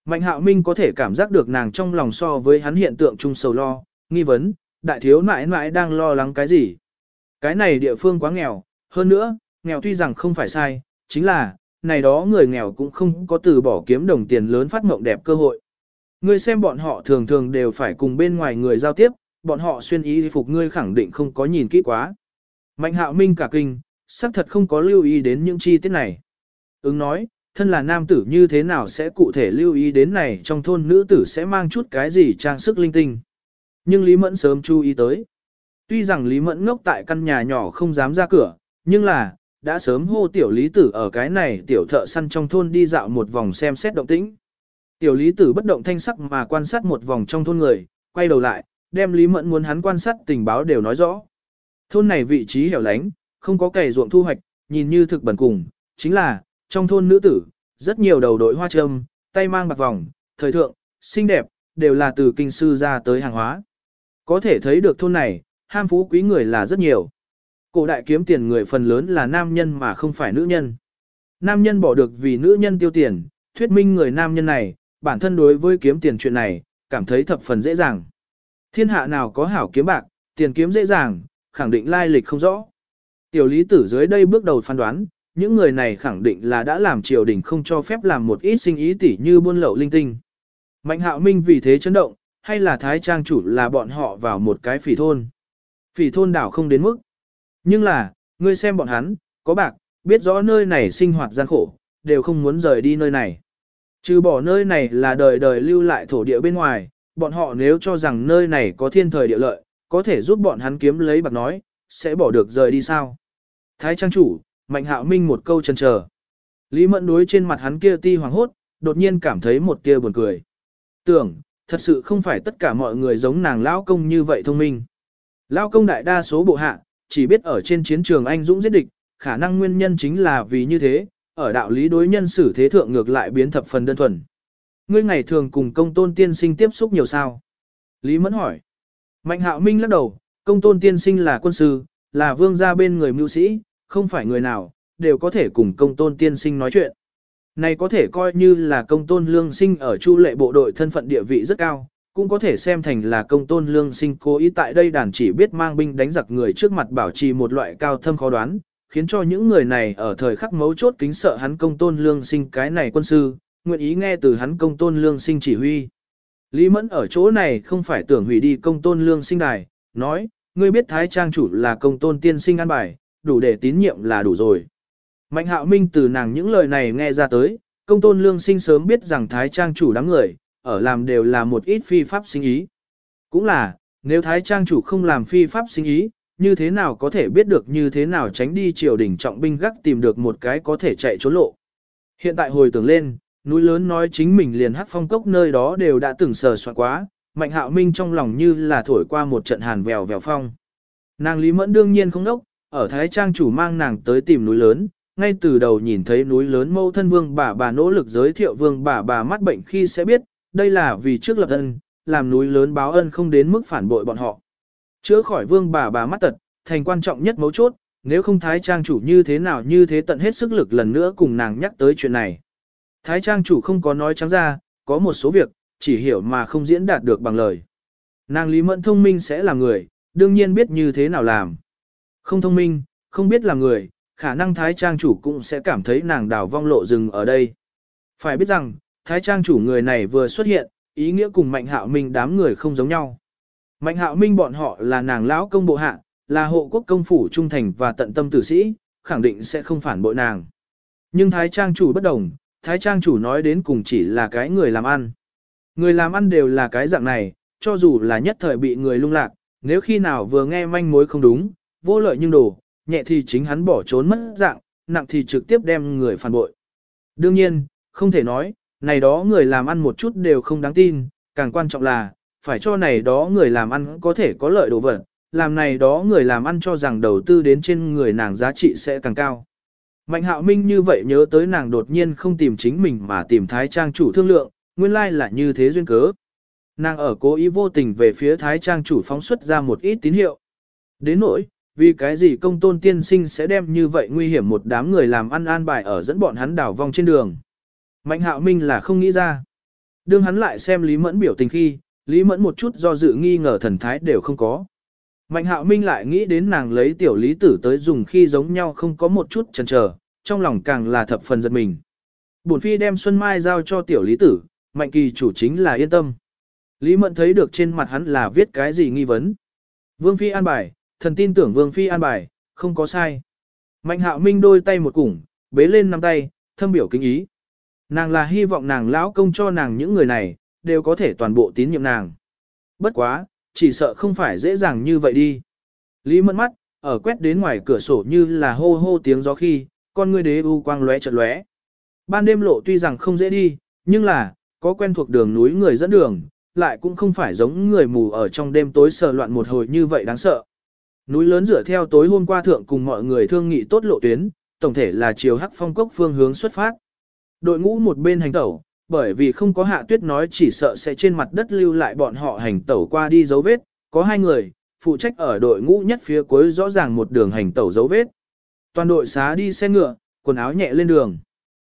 Mạnh hạo minh có thể cảm giác được nàng trong lòng so với hắn hiện tượng chung sầu lo, nghi vấn, đại thiếu mãi mãi đang lo lắng cái gì. Cái này địa phương quá nghèo, hơn nữa, nghèo tuy rằng không phải sai, chính là, này đó người nghèo cũng không có từ bỏ kiếm đồng tiền lớn phát mộng đẹp cơ hội. Ngươi xem bọn họ thường thường đều phải cùng bên ngoài người giao tiếp, bọn họ xuyên ý phục ngươi khẳng định không có nhìn kỹ quá. Mạnh hạo minh cả kinh, xác thật không có lưu ý đến những chi tiết này. Ứng nói, thân là nam tử như thế nào sẽ cụ thể lưu ý đến này trong thôn nữ tử sẽ mang chút cái gì trang sức linh tinh. Nhưng Lý Mẫn sớm chú ý tới. Tuy rằng Lý Mẫn ngốc tại căn nhà nhỏ không dám ra cửa, nhưng là, đã sớm hô tiểu lý tử ở cái này tiểu thợ săn trong thôn đi dạo một vòng xem xét động tĩnh. Tiểu lý tử bất động thanh sắc mà quan sát một vòng trong thôn người, quay đầu lại, đem Lý Mẫn muốn hắn quan sát tình báo đều nói rõ. Thôn này vị trí hẻo lánh, không có cày ruộng thu hoạch, nhìn như thực bẩn cùng, chính là, trong thôn nữ tử, rất nhiều đầu đội hoa trâm, tay mang bạc vòng, thời thượng, xinh đẹp, đều là từ kinh sư ra tới hàng hóa. Có thể thấy được thôn này, ham phú quý người là rất nhiều. Cổ đại kiếm tiền người phần lớn là nam nhân mà không phải nữ nhân. Nam nhân bỏ được vì nữ nhân tiêu tiền, thuyết minh người nam nhân này, bản thân đối với kiếm tiền chuyện này, cảm thấy thập phần dễ dàng. Thiên hạ nào có hảo kiếm bạc, tiền kiếm dễ dàng, khẳng định lai lịch không rõ. Tiểu lý tử dưới đây bước đầu phán đoán, những người này khẳng định là đã làm triều đình không cho phép làm một ít sinh ý tỉ như buôn lậu linh tinh. Mạnh hạo minh vì thế chấn động, hay là thái trang chủ là bọn họ vào một cái phỉ thôn. Phỉ thôn đảo không đến mức. Nhưng là, ngươi xem bọn hắn, có bạc, biết rõ nơi này sinh hoạt gian khổ, đều không muốn rời đi nơi này. Trừ bỏ nơi này là đời đời lưu lại thổ địa bên ngoài, bọn họ nếu cho rằng nơi này có thiên thời địa lợi, có thể giúp bọn hắn kiếm lấy bạc nói, sẽ bỏ được rời đi sao. Thái trang chủ, Mạnh Hạo Minh một câu chần chờ. Lý Mẫn đối trên mặt hắn kia ti hoàng hốt, đột nhiên cảm thấy một tia buồn cười. Tưởng, thật sự không phải tất cả mọi người giống nàng lão công như vậy thông minh. Lão công đại đa số bộ hạ, chỉ biết ở trên chiến trường anh dũng giết địch, khả năng nguyên nhân chính là vì như thế, ở đạo lý đối nhân xử thế thượng ngược lại biến thập phần đơn thuần. Ngươi ngày thường cùng công tôn tiên sinh tiếp xúc nhiều sao? Lý Mẫn hỏi. Mạnh hạo minh lắc đầu, công tôn tiên sinh là quân sư, là vương gia bên người mưu sĩ, không phải người nào, đều có thể cùng công tôn tiên sinh nói chuyện. Này có thể coi như là công tôn lương sinh ở chu lệ bộ đội thân phận địa vị rất cao, cũng có thể xem thành là công tôn lương sinh cố ý tại đây đàn chỉ biết mang binh đánh giặc người trước mặt bảo trì một loại cao thâm khó đoán, khiến cho những người này ở thời khắc mấu chốt kính sợ hắn công tôn lương sinh cái này quân sư, nguyện ý nghe từ hắn công tôn lương sinh chỉ huy. Lý Mẫn ở chỗ này không phải tưởng hủy đi công tôn lương sinh đài, nói, ngươi biết thái trang chủ là công tôn tiên sinh an bài, đủ để tín nhiệm là đủ rồi. Mạnh hạo minh từ nàng những lời này nghe ra tới, công tôn lương sinh sớm biết rằng thái trang chủ đáng người, ở làm đều là một ít phi pháp sinh ý. Cũng là, nếu thái trang chủ không làm phi pháp sinh ý, như thế nào có thể biết được như thế nào tránh đi triều đình trọng binh gác tìm được một cái có thể chạy trốn lộ. Hiện tại hồi tưởng lên, núi lớn nói chính mình liền hắc phong cốc nơi đó đều đã từng sờ soạn quá, mạnh hạo minh trong lòng như là thổi qua một trận hàn vèo vèo phong. Nàng Lý Mẫn đương nhiên không đốc, ở Thái Trang chủ mang nàng tới tìm núi lớn, ngay từ đầu nhìn thấy núi lớn mâu thân vương bà bà nỗ lực giới thiệu vương bà bà mắt bệnh khi sẽ biết, đây là vì trước lập ân, làm núi lớn báo ân không đến mức phản bội bọn họ. Chữa khỏi vương bà bà mắt tật, thành quan trọng nhất mấu chốt, nếu không Thái Trang chủ như thế nào như thế tận hết sức lực lần nữa cùng nàng nhắc tới chuyện này. Thái Trang chủ không có nói trắng ra, có một số việc, chỉ hiểu mà không diễn đạt được bằng lời. Nàng Lý Mẫn thông minh sẽ là người, đương nhiên biết như thế nào làm. Không thông minh, không biết làm người, khả năng Thái Trang chủ cũng sẽ cảm thấy nàng đào vong lộ rừng ở đây. Phải biết rằng, Thái Trang chủ người này vừa xuất hiện, ý nghĩa cùng Mạnh Hạo Minh đám người không giống nhau. Mạnh Hạo Minh bọn họ là nàng lão công bộ hạ, là hộ quốc công phủ trung thành và tận tâm tử sĩ, khẳng định sẽ không phản bội nàng. Nhưng Thái Trang chủ bất đồng, Thái Trang chủ nói đến cùng chỉ là cái người làm ăn. Người làm ăn đều là cái dạng này, cho dù là nhất thời bị người lung lạc, nếu khi nào vừa nghe manh mối không đúng, vô lợi nhưng đồ, nhẹ thì chính hắn bỏ trốn mất dạng, nặng thì trực tiếp đem người phản bội. Đương nhiên, không thể nói, này đó người làm ăn một chút đều không đáng tin, càng quan trọng là, phải cho này đó người làm ăn có thể có lợi đồ vật, làm này đó người làm ăn cho rằng đầu tư đến trên người nàng giá trị sẽ càng cao. Mạnh hạo minh như vậy nhớ tới nàng đột nhiên không tìm chính mình mà tìm thái trang chủ thương lượng, nguyên lai là như thế duyên cớ. Nàng ở cố ý vô tình về phía thái trang chủ phóng xuất ra một ít tín hiệu. Đến nỗi, vì cái gì công tôn tiên sinh sẽ đem như vậy nguy hiểm một đám người làm ăn an bài ở dẫn bọn hắn đảo vong trên đường. Mạnh hạo minh là không nghĩ ra. Đương hắn lại xem Lý Mẫn biểu tình khi, Lý Mẫn một chút do dự nghi ngờ thần thái đều không có. Mạnh hạo minh lại nghĩ đến nàng lấy tiểu lý tử tới dùng khi giống nhau không có một chút chần chờ, trong lòng càng là thập phần giật mình. Bổn phi đem Xuân Mai giao cho tiểu lý tử, mạnh kỳ chủ chính là yên tâm. Lý Mẫn thấy được trên mặt hắn là viết cái gì nghi vấn. Vương phi an bài, thần tin tưởng vương phi an bài, không có sai. Mạnh hạo minh đôi tay một củng, bế lên năm tay, thâm biểu kính ý. Nàng là hy vọng nàng lão công cho nàng những người này, đều có thể toàn bộ tín nhiệm nàng. Bất quá, chỉ sợ không phải dễ dàng như vậy đi. Lý mẫn mắt, ở quét đến ngoài cửa sổ như là hô hô tiếng gió khi, con ngươi đế u quang lóe chợt lóe. Ban đêm lộ tuy rằng không dễ đi, nhưng là, có quen thuộc đường núi người dẫn đường, lại cũng không phải giống người mù ở trong đêm tối sờ loạn một hồi như vậy đáng sợ. Núi lớn dựa theo tối hôm qua thượng cùng mọi người thương nghị tốt lộ tuyến, tổng thể là chiều hắc phong cốc phương hướng xuất phát. Đội ngũ một bên hành tẩu, bởi vì không có hạ tuyết nói chỉ sợ sẽ trên mặt đất lưu lại bọn họ hành tẩu qua đi dấu vết, Có hai người, phụ trách ở đội ngũ nhất phía cuối rõ ràng một đường hành tẩu dấu vết. Toàn đội xá đi xe ngựa, quần áo nhẹ lên đường.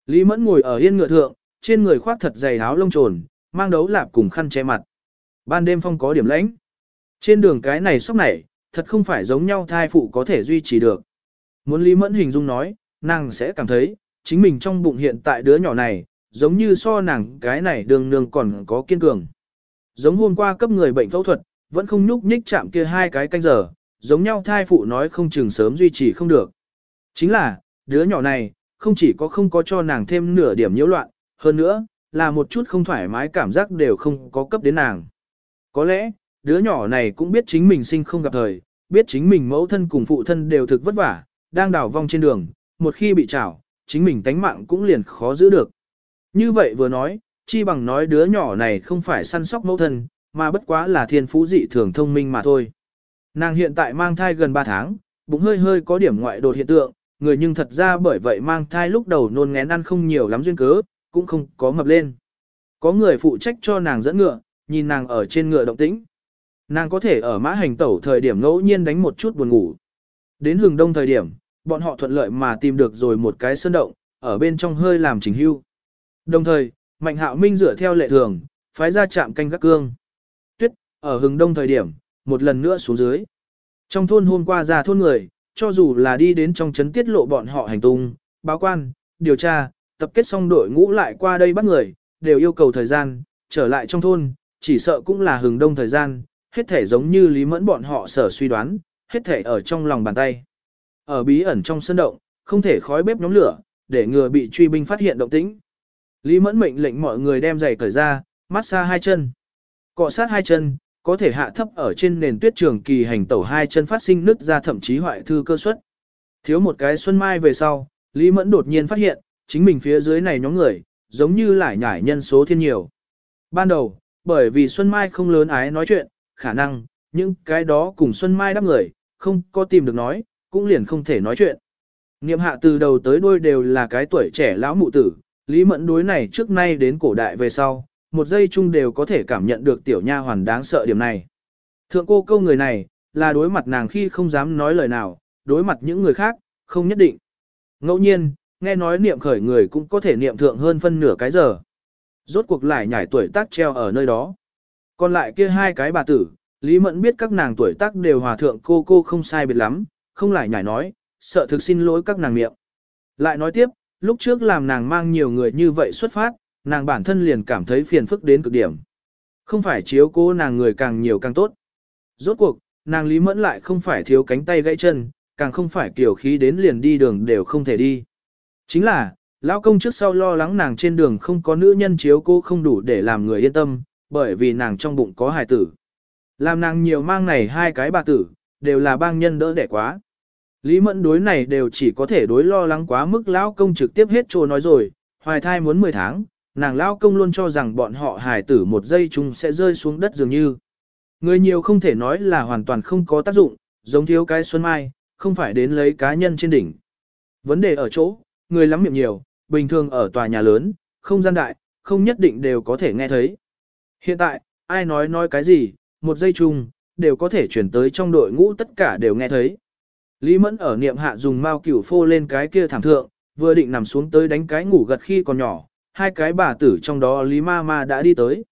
Lý Mẫn ngồi ở yên ngựa thượng, trên người khoác thật dày áo lông trồn, mang đấu lạp cùng khăn che mặt. Ban đêm phong có điểm lãnh. Trên đường cái này sóc này, thật không phải giống nhau thai phụ có thể duy trì được. Muốn Lý Mẫn hình dung nói, nàng sẽ cảm thấy, chính mình trong bụng hiện tại đứa nhỏ này, giống như so nàng cái này đường nương còn có kiên cường. Giống hôm qua cấp người bệnh phẫu thuật, vẫn không nhúc nhích chạm kia hai cái canh giờ, giống nhau thai phụ nói không chừng sớm duy trì không được. Chính là, đứa nhỏ này, không chỉ có không có cho nàng thêm nửa điểm nhiễu loạn, hơn nữa, là một chút không thoải mái cảm giác đều không có cấp đến nàng. Có lẽ, đứa nhỏ này cũng biết chính mình sinh không gặp thời, biết chính mình mẫu thân cùng phụ thân đều thực vất vả, đang đảo vong trên đường, một khi bị trảo, chính mình tánh mạng cũng liền khó giữ được. Như vậy vừa nói, chi bằng nói đứa nhỏ này không phải săn sóc mẫu thân, mà bất quá là thiên phú dị thường thông minh mà thôi. Nàng hiện tại mang thai gần 3 tháng, bụng hơi hơi có điểm ngoại đột hiện tượng, người nhưng thật ra bởi vậy mang thai lúc đầu nôn ngén ăn không nhiều lắm duyên cớ, cũng không có mập lên. Có người phụ trách cho nàng dẫn ngựa, nhìn nàng ở trên ngựa động tĩnh. Nàng có thể ở mã hành tẩu thời điểm ngẫu nhiên đánh một chút buồn ngủ. Đến hừng đông thời điểm, bọn họ thuận lợi mà tìm được rồi một cái sơn động, ở bên trong hơi làm chỉnh hưu. Đồng thời, Mạnh Hạo Minh dựa theo lệ thường, phái ra chạm canh gác cương. Tuyết, ở hừng đông thời điểm, một lần nữa xuống dưới. Trong thôn hôm qua ra thôn người, cho dù là đi đến trong trấn tiết lộ bọn họ hành tung, báo quan, điều tra, tập kết xong đội ngũ lại qua đây bắt người, đều yêu cầu thời gian, trở lại trong thôn, chỉ sợ cũng là hừng đông thời gian, hết thể giống như lý mẫn bọn họ sở suy đoán, hết thể ở trong lòng bàn tay. Ở bí ẩn trong sân động, không thể khói bếp nhóm lửa, để ngừa bị truy binh phát hiện động tĩnh. Lý mẫn mệnh lệnh mọi người đem giày cởi ra, mát xa hai chân. Cọ sát hai chân, có thể hạ thấp ở trên nền tuyết trường kỳ hành tẩu hai chân phát sinh nứt ra thậm chí hoại thư cơ suất. Thiếu một cái xuân mai về sau, Lý Mẫn đột nhiên phát hiện, chính mình phía dưới này nhóm người, giống như lại nhải nhân số thiên nhiều. Ban đầu, bởi vì Xuân Mai không lớn ái nói chuyện, khả năng, những cái đó cùng Xuân Mai đáp người, không có tìm được nói, cũng liền không thể nói chuyện. Niệm hạ từ đầu tới đuôi đều là cái tuổi trẻ lão mụ tử, Lý Mẫn đối này trước nay đến cổ đại về sau, một giây chung đều có thể cảm nhận được tiểu nha hoàn đáng sợ điểm này. Thượng cô câu người này, là đối mặt nàng khi không dám nói lời nào, đối mặt những người khác, không nhất định. Ngẫu nhiên, nghe nói niệm khởi người cũng có thể niệm thượng hơn phân nửa cái giờ. Rốt cuộc lại nhảy tuổi tác treo ở nơi đó. Còn lại kia hai cái bà tử, Lý Mẫn biết các nàng tuổi tác đều hòa thượng cô cô không sai biệt lắm, không lại nhảy nói, sợ thực xin lỗi các nàng miệng. Lại nói tiếp, lúc trước làm nàng mang nhiều người như vậy xuất phát, nàng bản thân liền cảm thấy phiền phức đến cực điểm. Không phải chiếu cố nàng người càng nhiều càng tốt. Rốt cuộc, nàng Lý Mẫn lại không phải thiếu cánh tay gãy chân, càng không phải kiểu khí đến liền đi đường đều không thể đi. Chính là, lão công trước sau lo lắng nàng trên đường không có nữ nhân chiếu cố không đủ để làm người yên tâm, bởi vì nàng trong bụng có hài tử. Làm nàng nhiều mang này hai cái bà tử, đều là bang nhân đỡ đẻ quá. Lý mẫn đối này đều chỉ có thể đối lo lắng quá mức lão công trực tiếp hết trồ nói rồi, hoài thai muốn 10 tháng, nàng lão công luôn cho rằng bọn họ hài tử một giây chung sẽ rơi xuống đất dường như. Người nhiều không thể nói là hoàn toàn không có tác dụng, giống thiếu cái xuân mai, không phải đến lấy cá nhân trên đỉnh. Vấn đề ở chỗ, người lắm miệng nhiều, bình thường ở tòa nhà lớn, không gian đại, không nhất định đều có thể nghe thấy. Hiện tại, ai nói nói cái gì, một giây chung, đều có thể chuyển tới trong đội ngũ tất cả đều nghe thấy. Lý Mẫn ở niệm hạ dùng mao cửu phô lên cái kia thảm thượng, vừa định nằm xuống tới đánh cái ngủ gật khi còn nhỏ, hai cái bà tử trong đó Lý Ma Ma đã đi tới.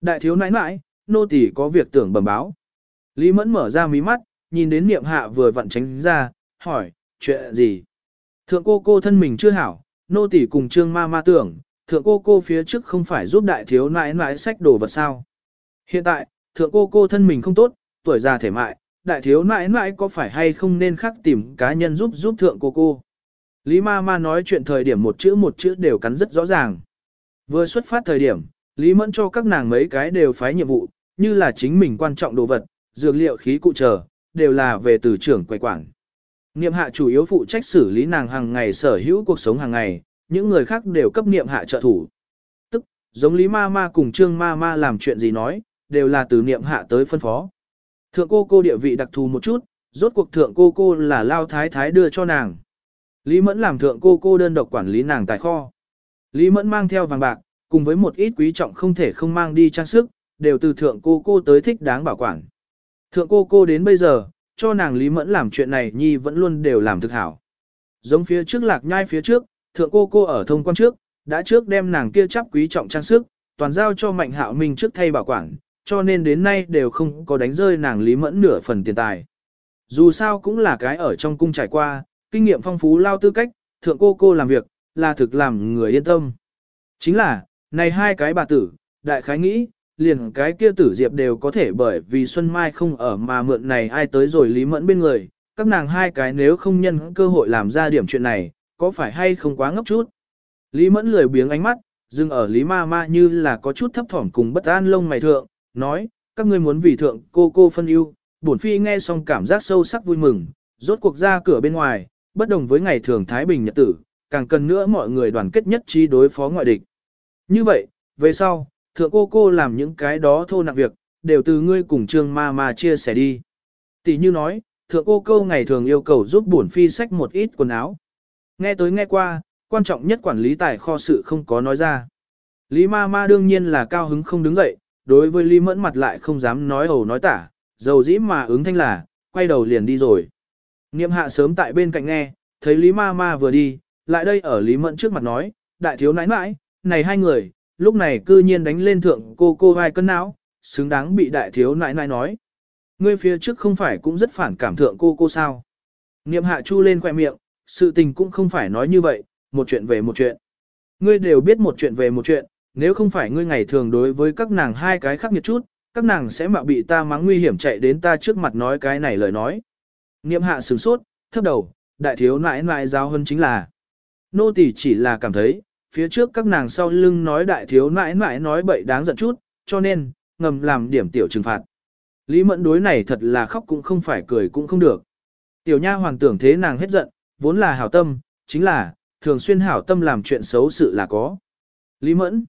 Đại thiếu nãi nãi, nô tỳ có việc tưởng bẩm báo. Lý Mẫn mở ra mí mắt, nhìn đến niệm hạ vừa vặn tránh ra, hỏi, chuyện gì? Thượng cô cô thân mình chưa hảo, nô tỳ cùng trương ma ma tưởng, thượng cô cô phía trước không phải giúp đại thiếu nãi nãi sách đồ vật sao. Hiện tại, thượng cô cô thân mình không tốt, tuổi già thể mại, đại thiếu nãi nãi có phải hay không nên khắc tìm cá nhân giúp giúp thượng cô cô. Lý ma ma nói chuyện thời điểm một chữ một chữ đều cắn rất rõ ràng. Vừa xuất phát thời điểm, Lý mẫn cho các nàng mấy cái đều phái nhiệm vụ, như là chính mình quan trọng đồ vật, dược liệu khí cụ trở, đều là về từ trưởng quầy quản. Niệm hạ chủ yếu phụ trách xử lý nàng hàng ngày sở hữu cuộc sống hàng ngày, những người khác đều cấp niệm hạ trợ thủ. Tức, giống Lý Ma Ma cùng Trương Ma Ma làm chuyện gì nói, đều là từ niệm hạ tới phân phó. Thượng cô cô địa vị đặc thù một chút, rốt cuộc thượng cô cô là lao thái thái đưa cho nàng. Lý Mẫn làm thượng cô cô đơn độc quản lý nàng tài kho. Lý Mẫn mang theo vàng bạc, cùng với một ít quý trọng không thể không mang đi trang sức, đều từ thượng cô cô tới thích đáng bảo quản. Thượng cô cô đến bây giờ, cho nàng Lý Mẫn làm chuyện này nhi vẫn luôn đều làm thực hảo. Giống phía trước lạc nhai phía trước, thượng cô cô ở thông quan trước, đã trước đem nàng kia chấp quý trọng trang sức, toàn giao cho mạnh hạo minh trước thay bảo quản, cho nên đến nay đều không có đánh rơi nàng Lý Mẫn nửa phần tiền tài. Dù sao cũng là cái ở trong cung trải qua, kinh nghiệm phong phú lao tư cách, thượng cô cô làm việc, là thực làm người yên tâm. Chính là, này hai cái bà tử, đại khái nghĩ, liền cái kia tử diệp đều có thể bởi vì Xuân Mai không ở mà mượn này ai tới rồi Lý Mẫn bên người, các nàng hai cái nếu không nhân cơ hội làm ra điểm chuyện này, có phải hay không quá ngốc chút. Lý Mẫn lười biếng ánh mắt, dừng ở Lý Ma Ma như là có chút thấp thỏm cùng bất an lông mày thượng, nói, các ngươi muốn vì thượng cô cô phân ưu, bổn phi nghe xong cảm giác sâu sắc vui mừng, rốt cuộc ra cửa bên ngoài, bất đồng với ngày thường Thái Bình Nhật tử, càng cần nữa mọi người đoàn kết nhất trí đối phó ngoại địch. Như vậy, về sau, thượng cô cô làm những cái đó thô nặng việc, đều từ ngươi cùng trương ma ma chia sẻ đi. Tỷ như nói, thượng cô cô ngày thường yêu cầu giúp bổn phi xách một ít quần áo. Nghe tới nghe qua, quan trọng nhất quản lý tài kho sự không có nói ra. Lý ma ma đương nhiên là cao hứng không đứng dậy, đối với Lý mẫn mặt lại không dám nói ẩu nói tả, dầu dĩ mà ứng thanh là, quay đầu liền đi rồi. Niệm hạ sớm tại bên cạnh nghe, thấy Lý ma ma vừa đi, lại đây ở Lý mẫn trước mặt nói, đại thiếu nãi nãi, này hai người, lúc này cư nhiên đánh lên thượng cô cô vai cân não, xứng đáng bị đại thiếu nãi nãi nói. Ngươi phía trước không phải cũng rất phản cảm thượng cô cô sao. Niệm hạ chu lên khoẻ miệng, sự tình cũng không phải nói như vậy, một chuyện về một chuyện. Ngươi đều biết một chuyện về một chuyện, nếu không phải ngươi ngày thường đối với các nàng hai cái khác nghiệt chút, các nàng sẽ mạo bị ta mắng nguy hiểm chạy đến ta trước mặt nói cái này lời nói. Niệm hạ sửng sốt, thấp đầu, đại thiếu nãi nãi giáo hơn chính là. Nô tỳ chỉ là cảm thấy, phía trước các nàng sau lưng nói đại thiếu nãi nãi nói bậy đáng giận chút, cho nên, ngầm làm điểm tiểu trừng phạt. Lý mẫn đối này thật là khóc cũng không phải cười cũng không được. Tiểu nha hoàng tưởng thế nàng hết giận, vốn là hảo tâm, chính là, thường xuyên hảo tâm làm chuyện xấu sự là có. Lý mẫn,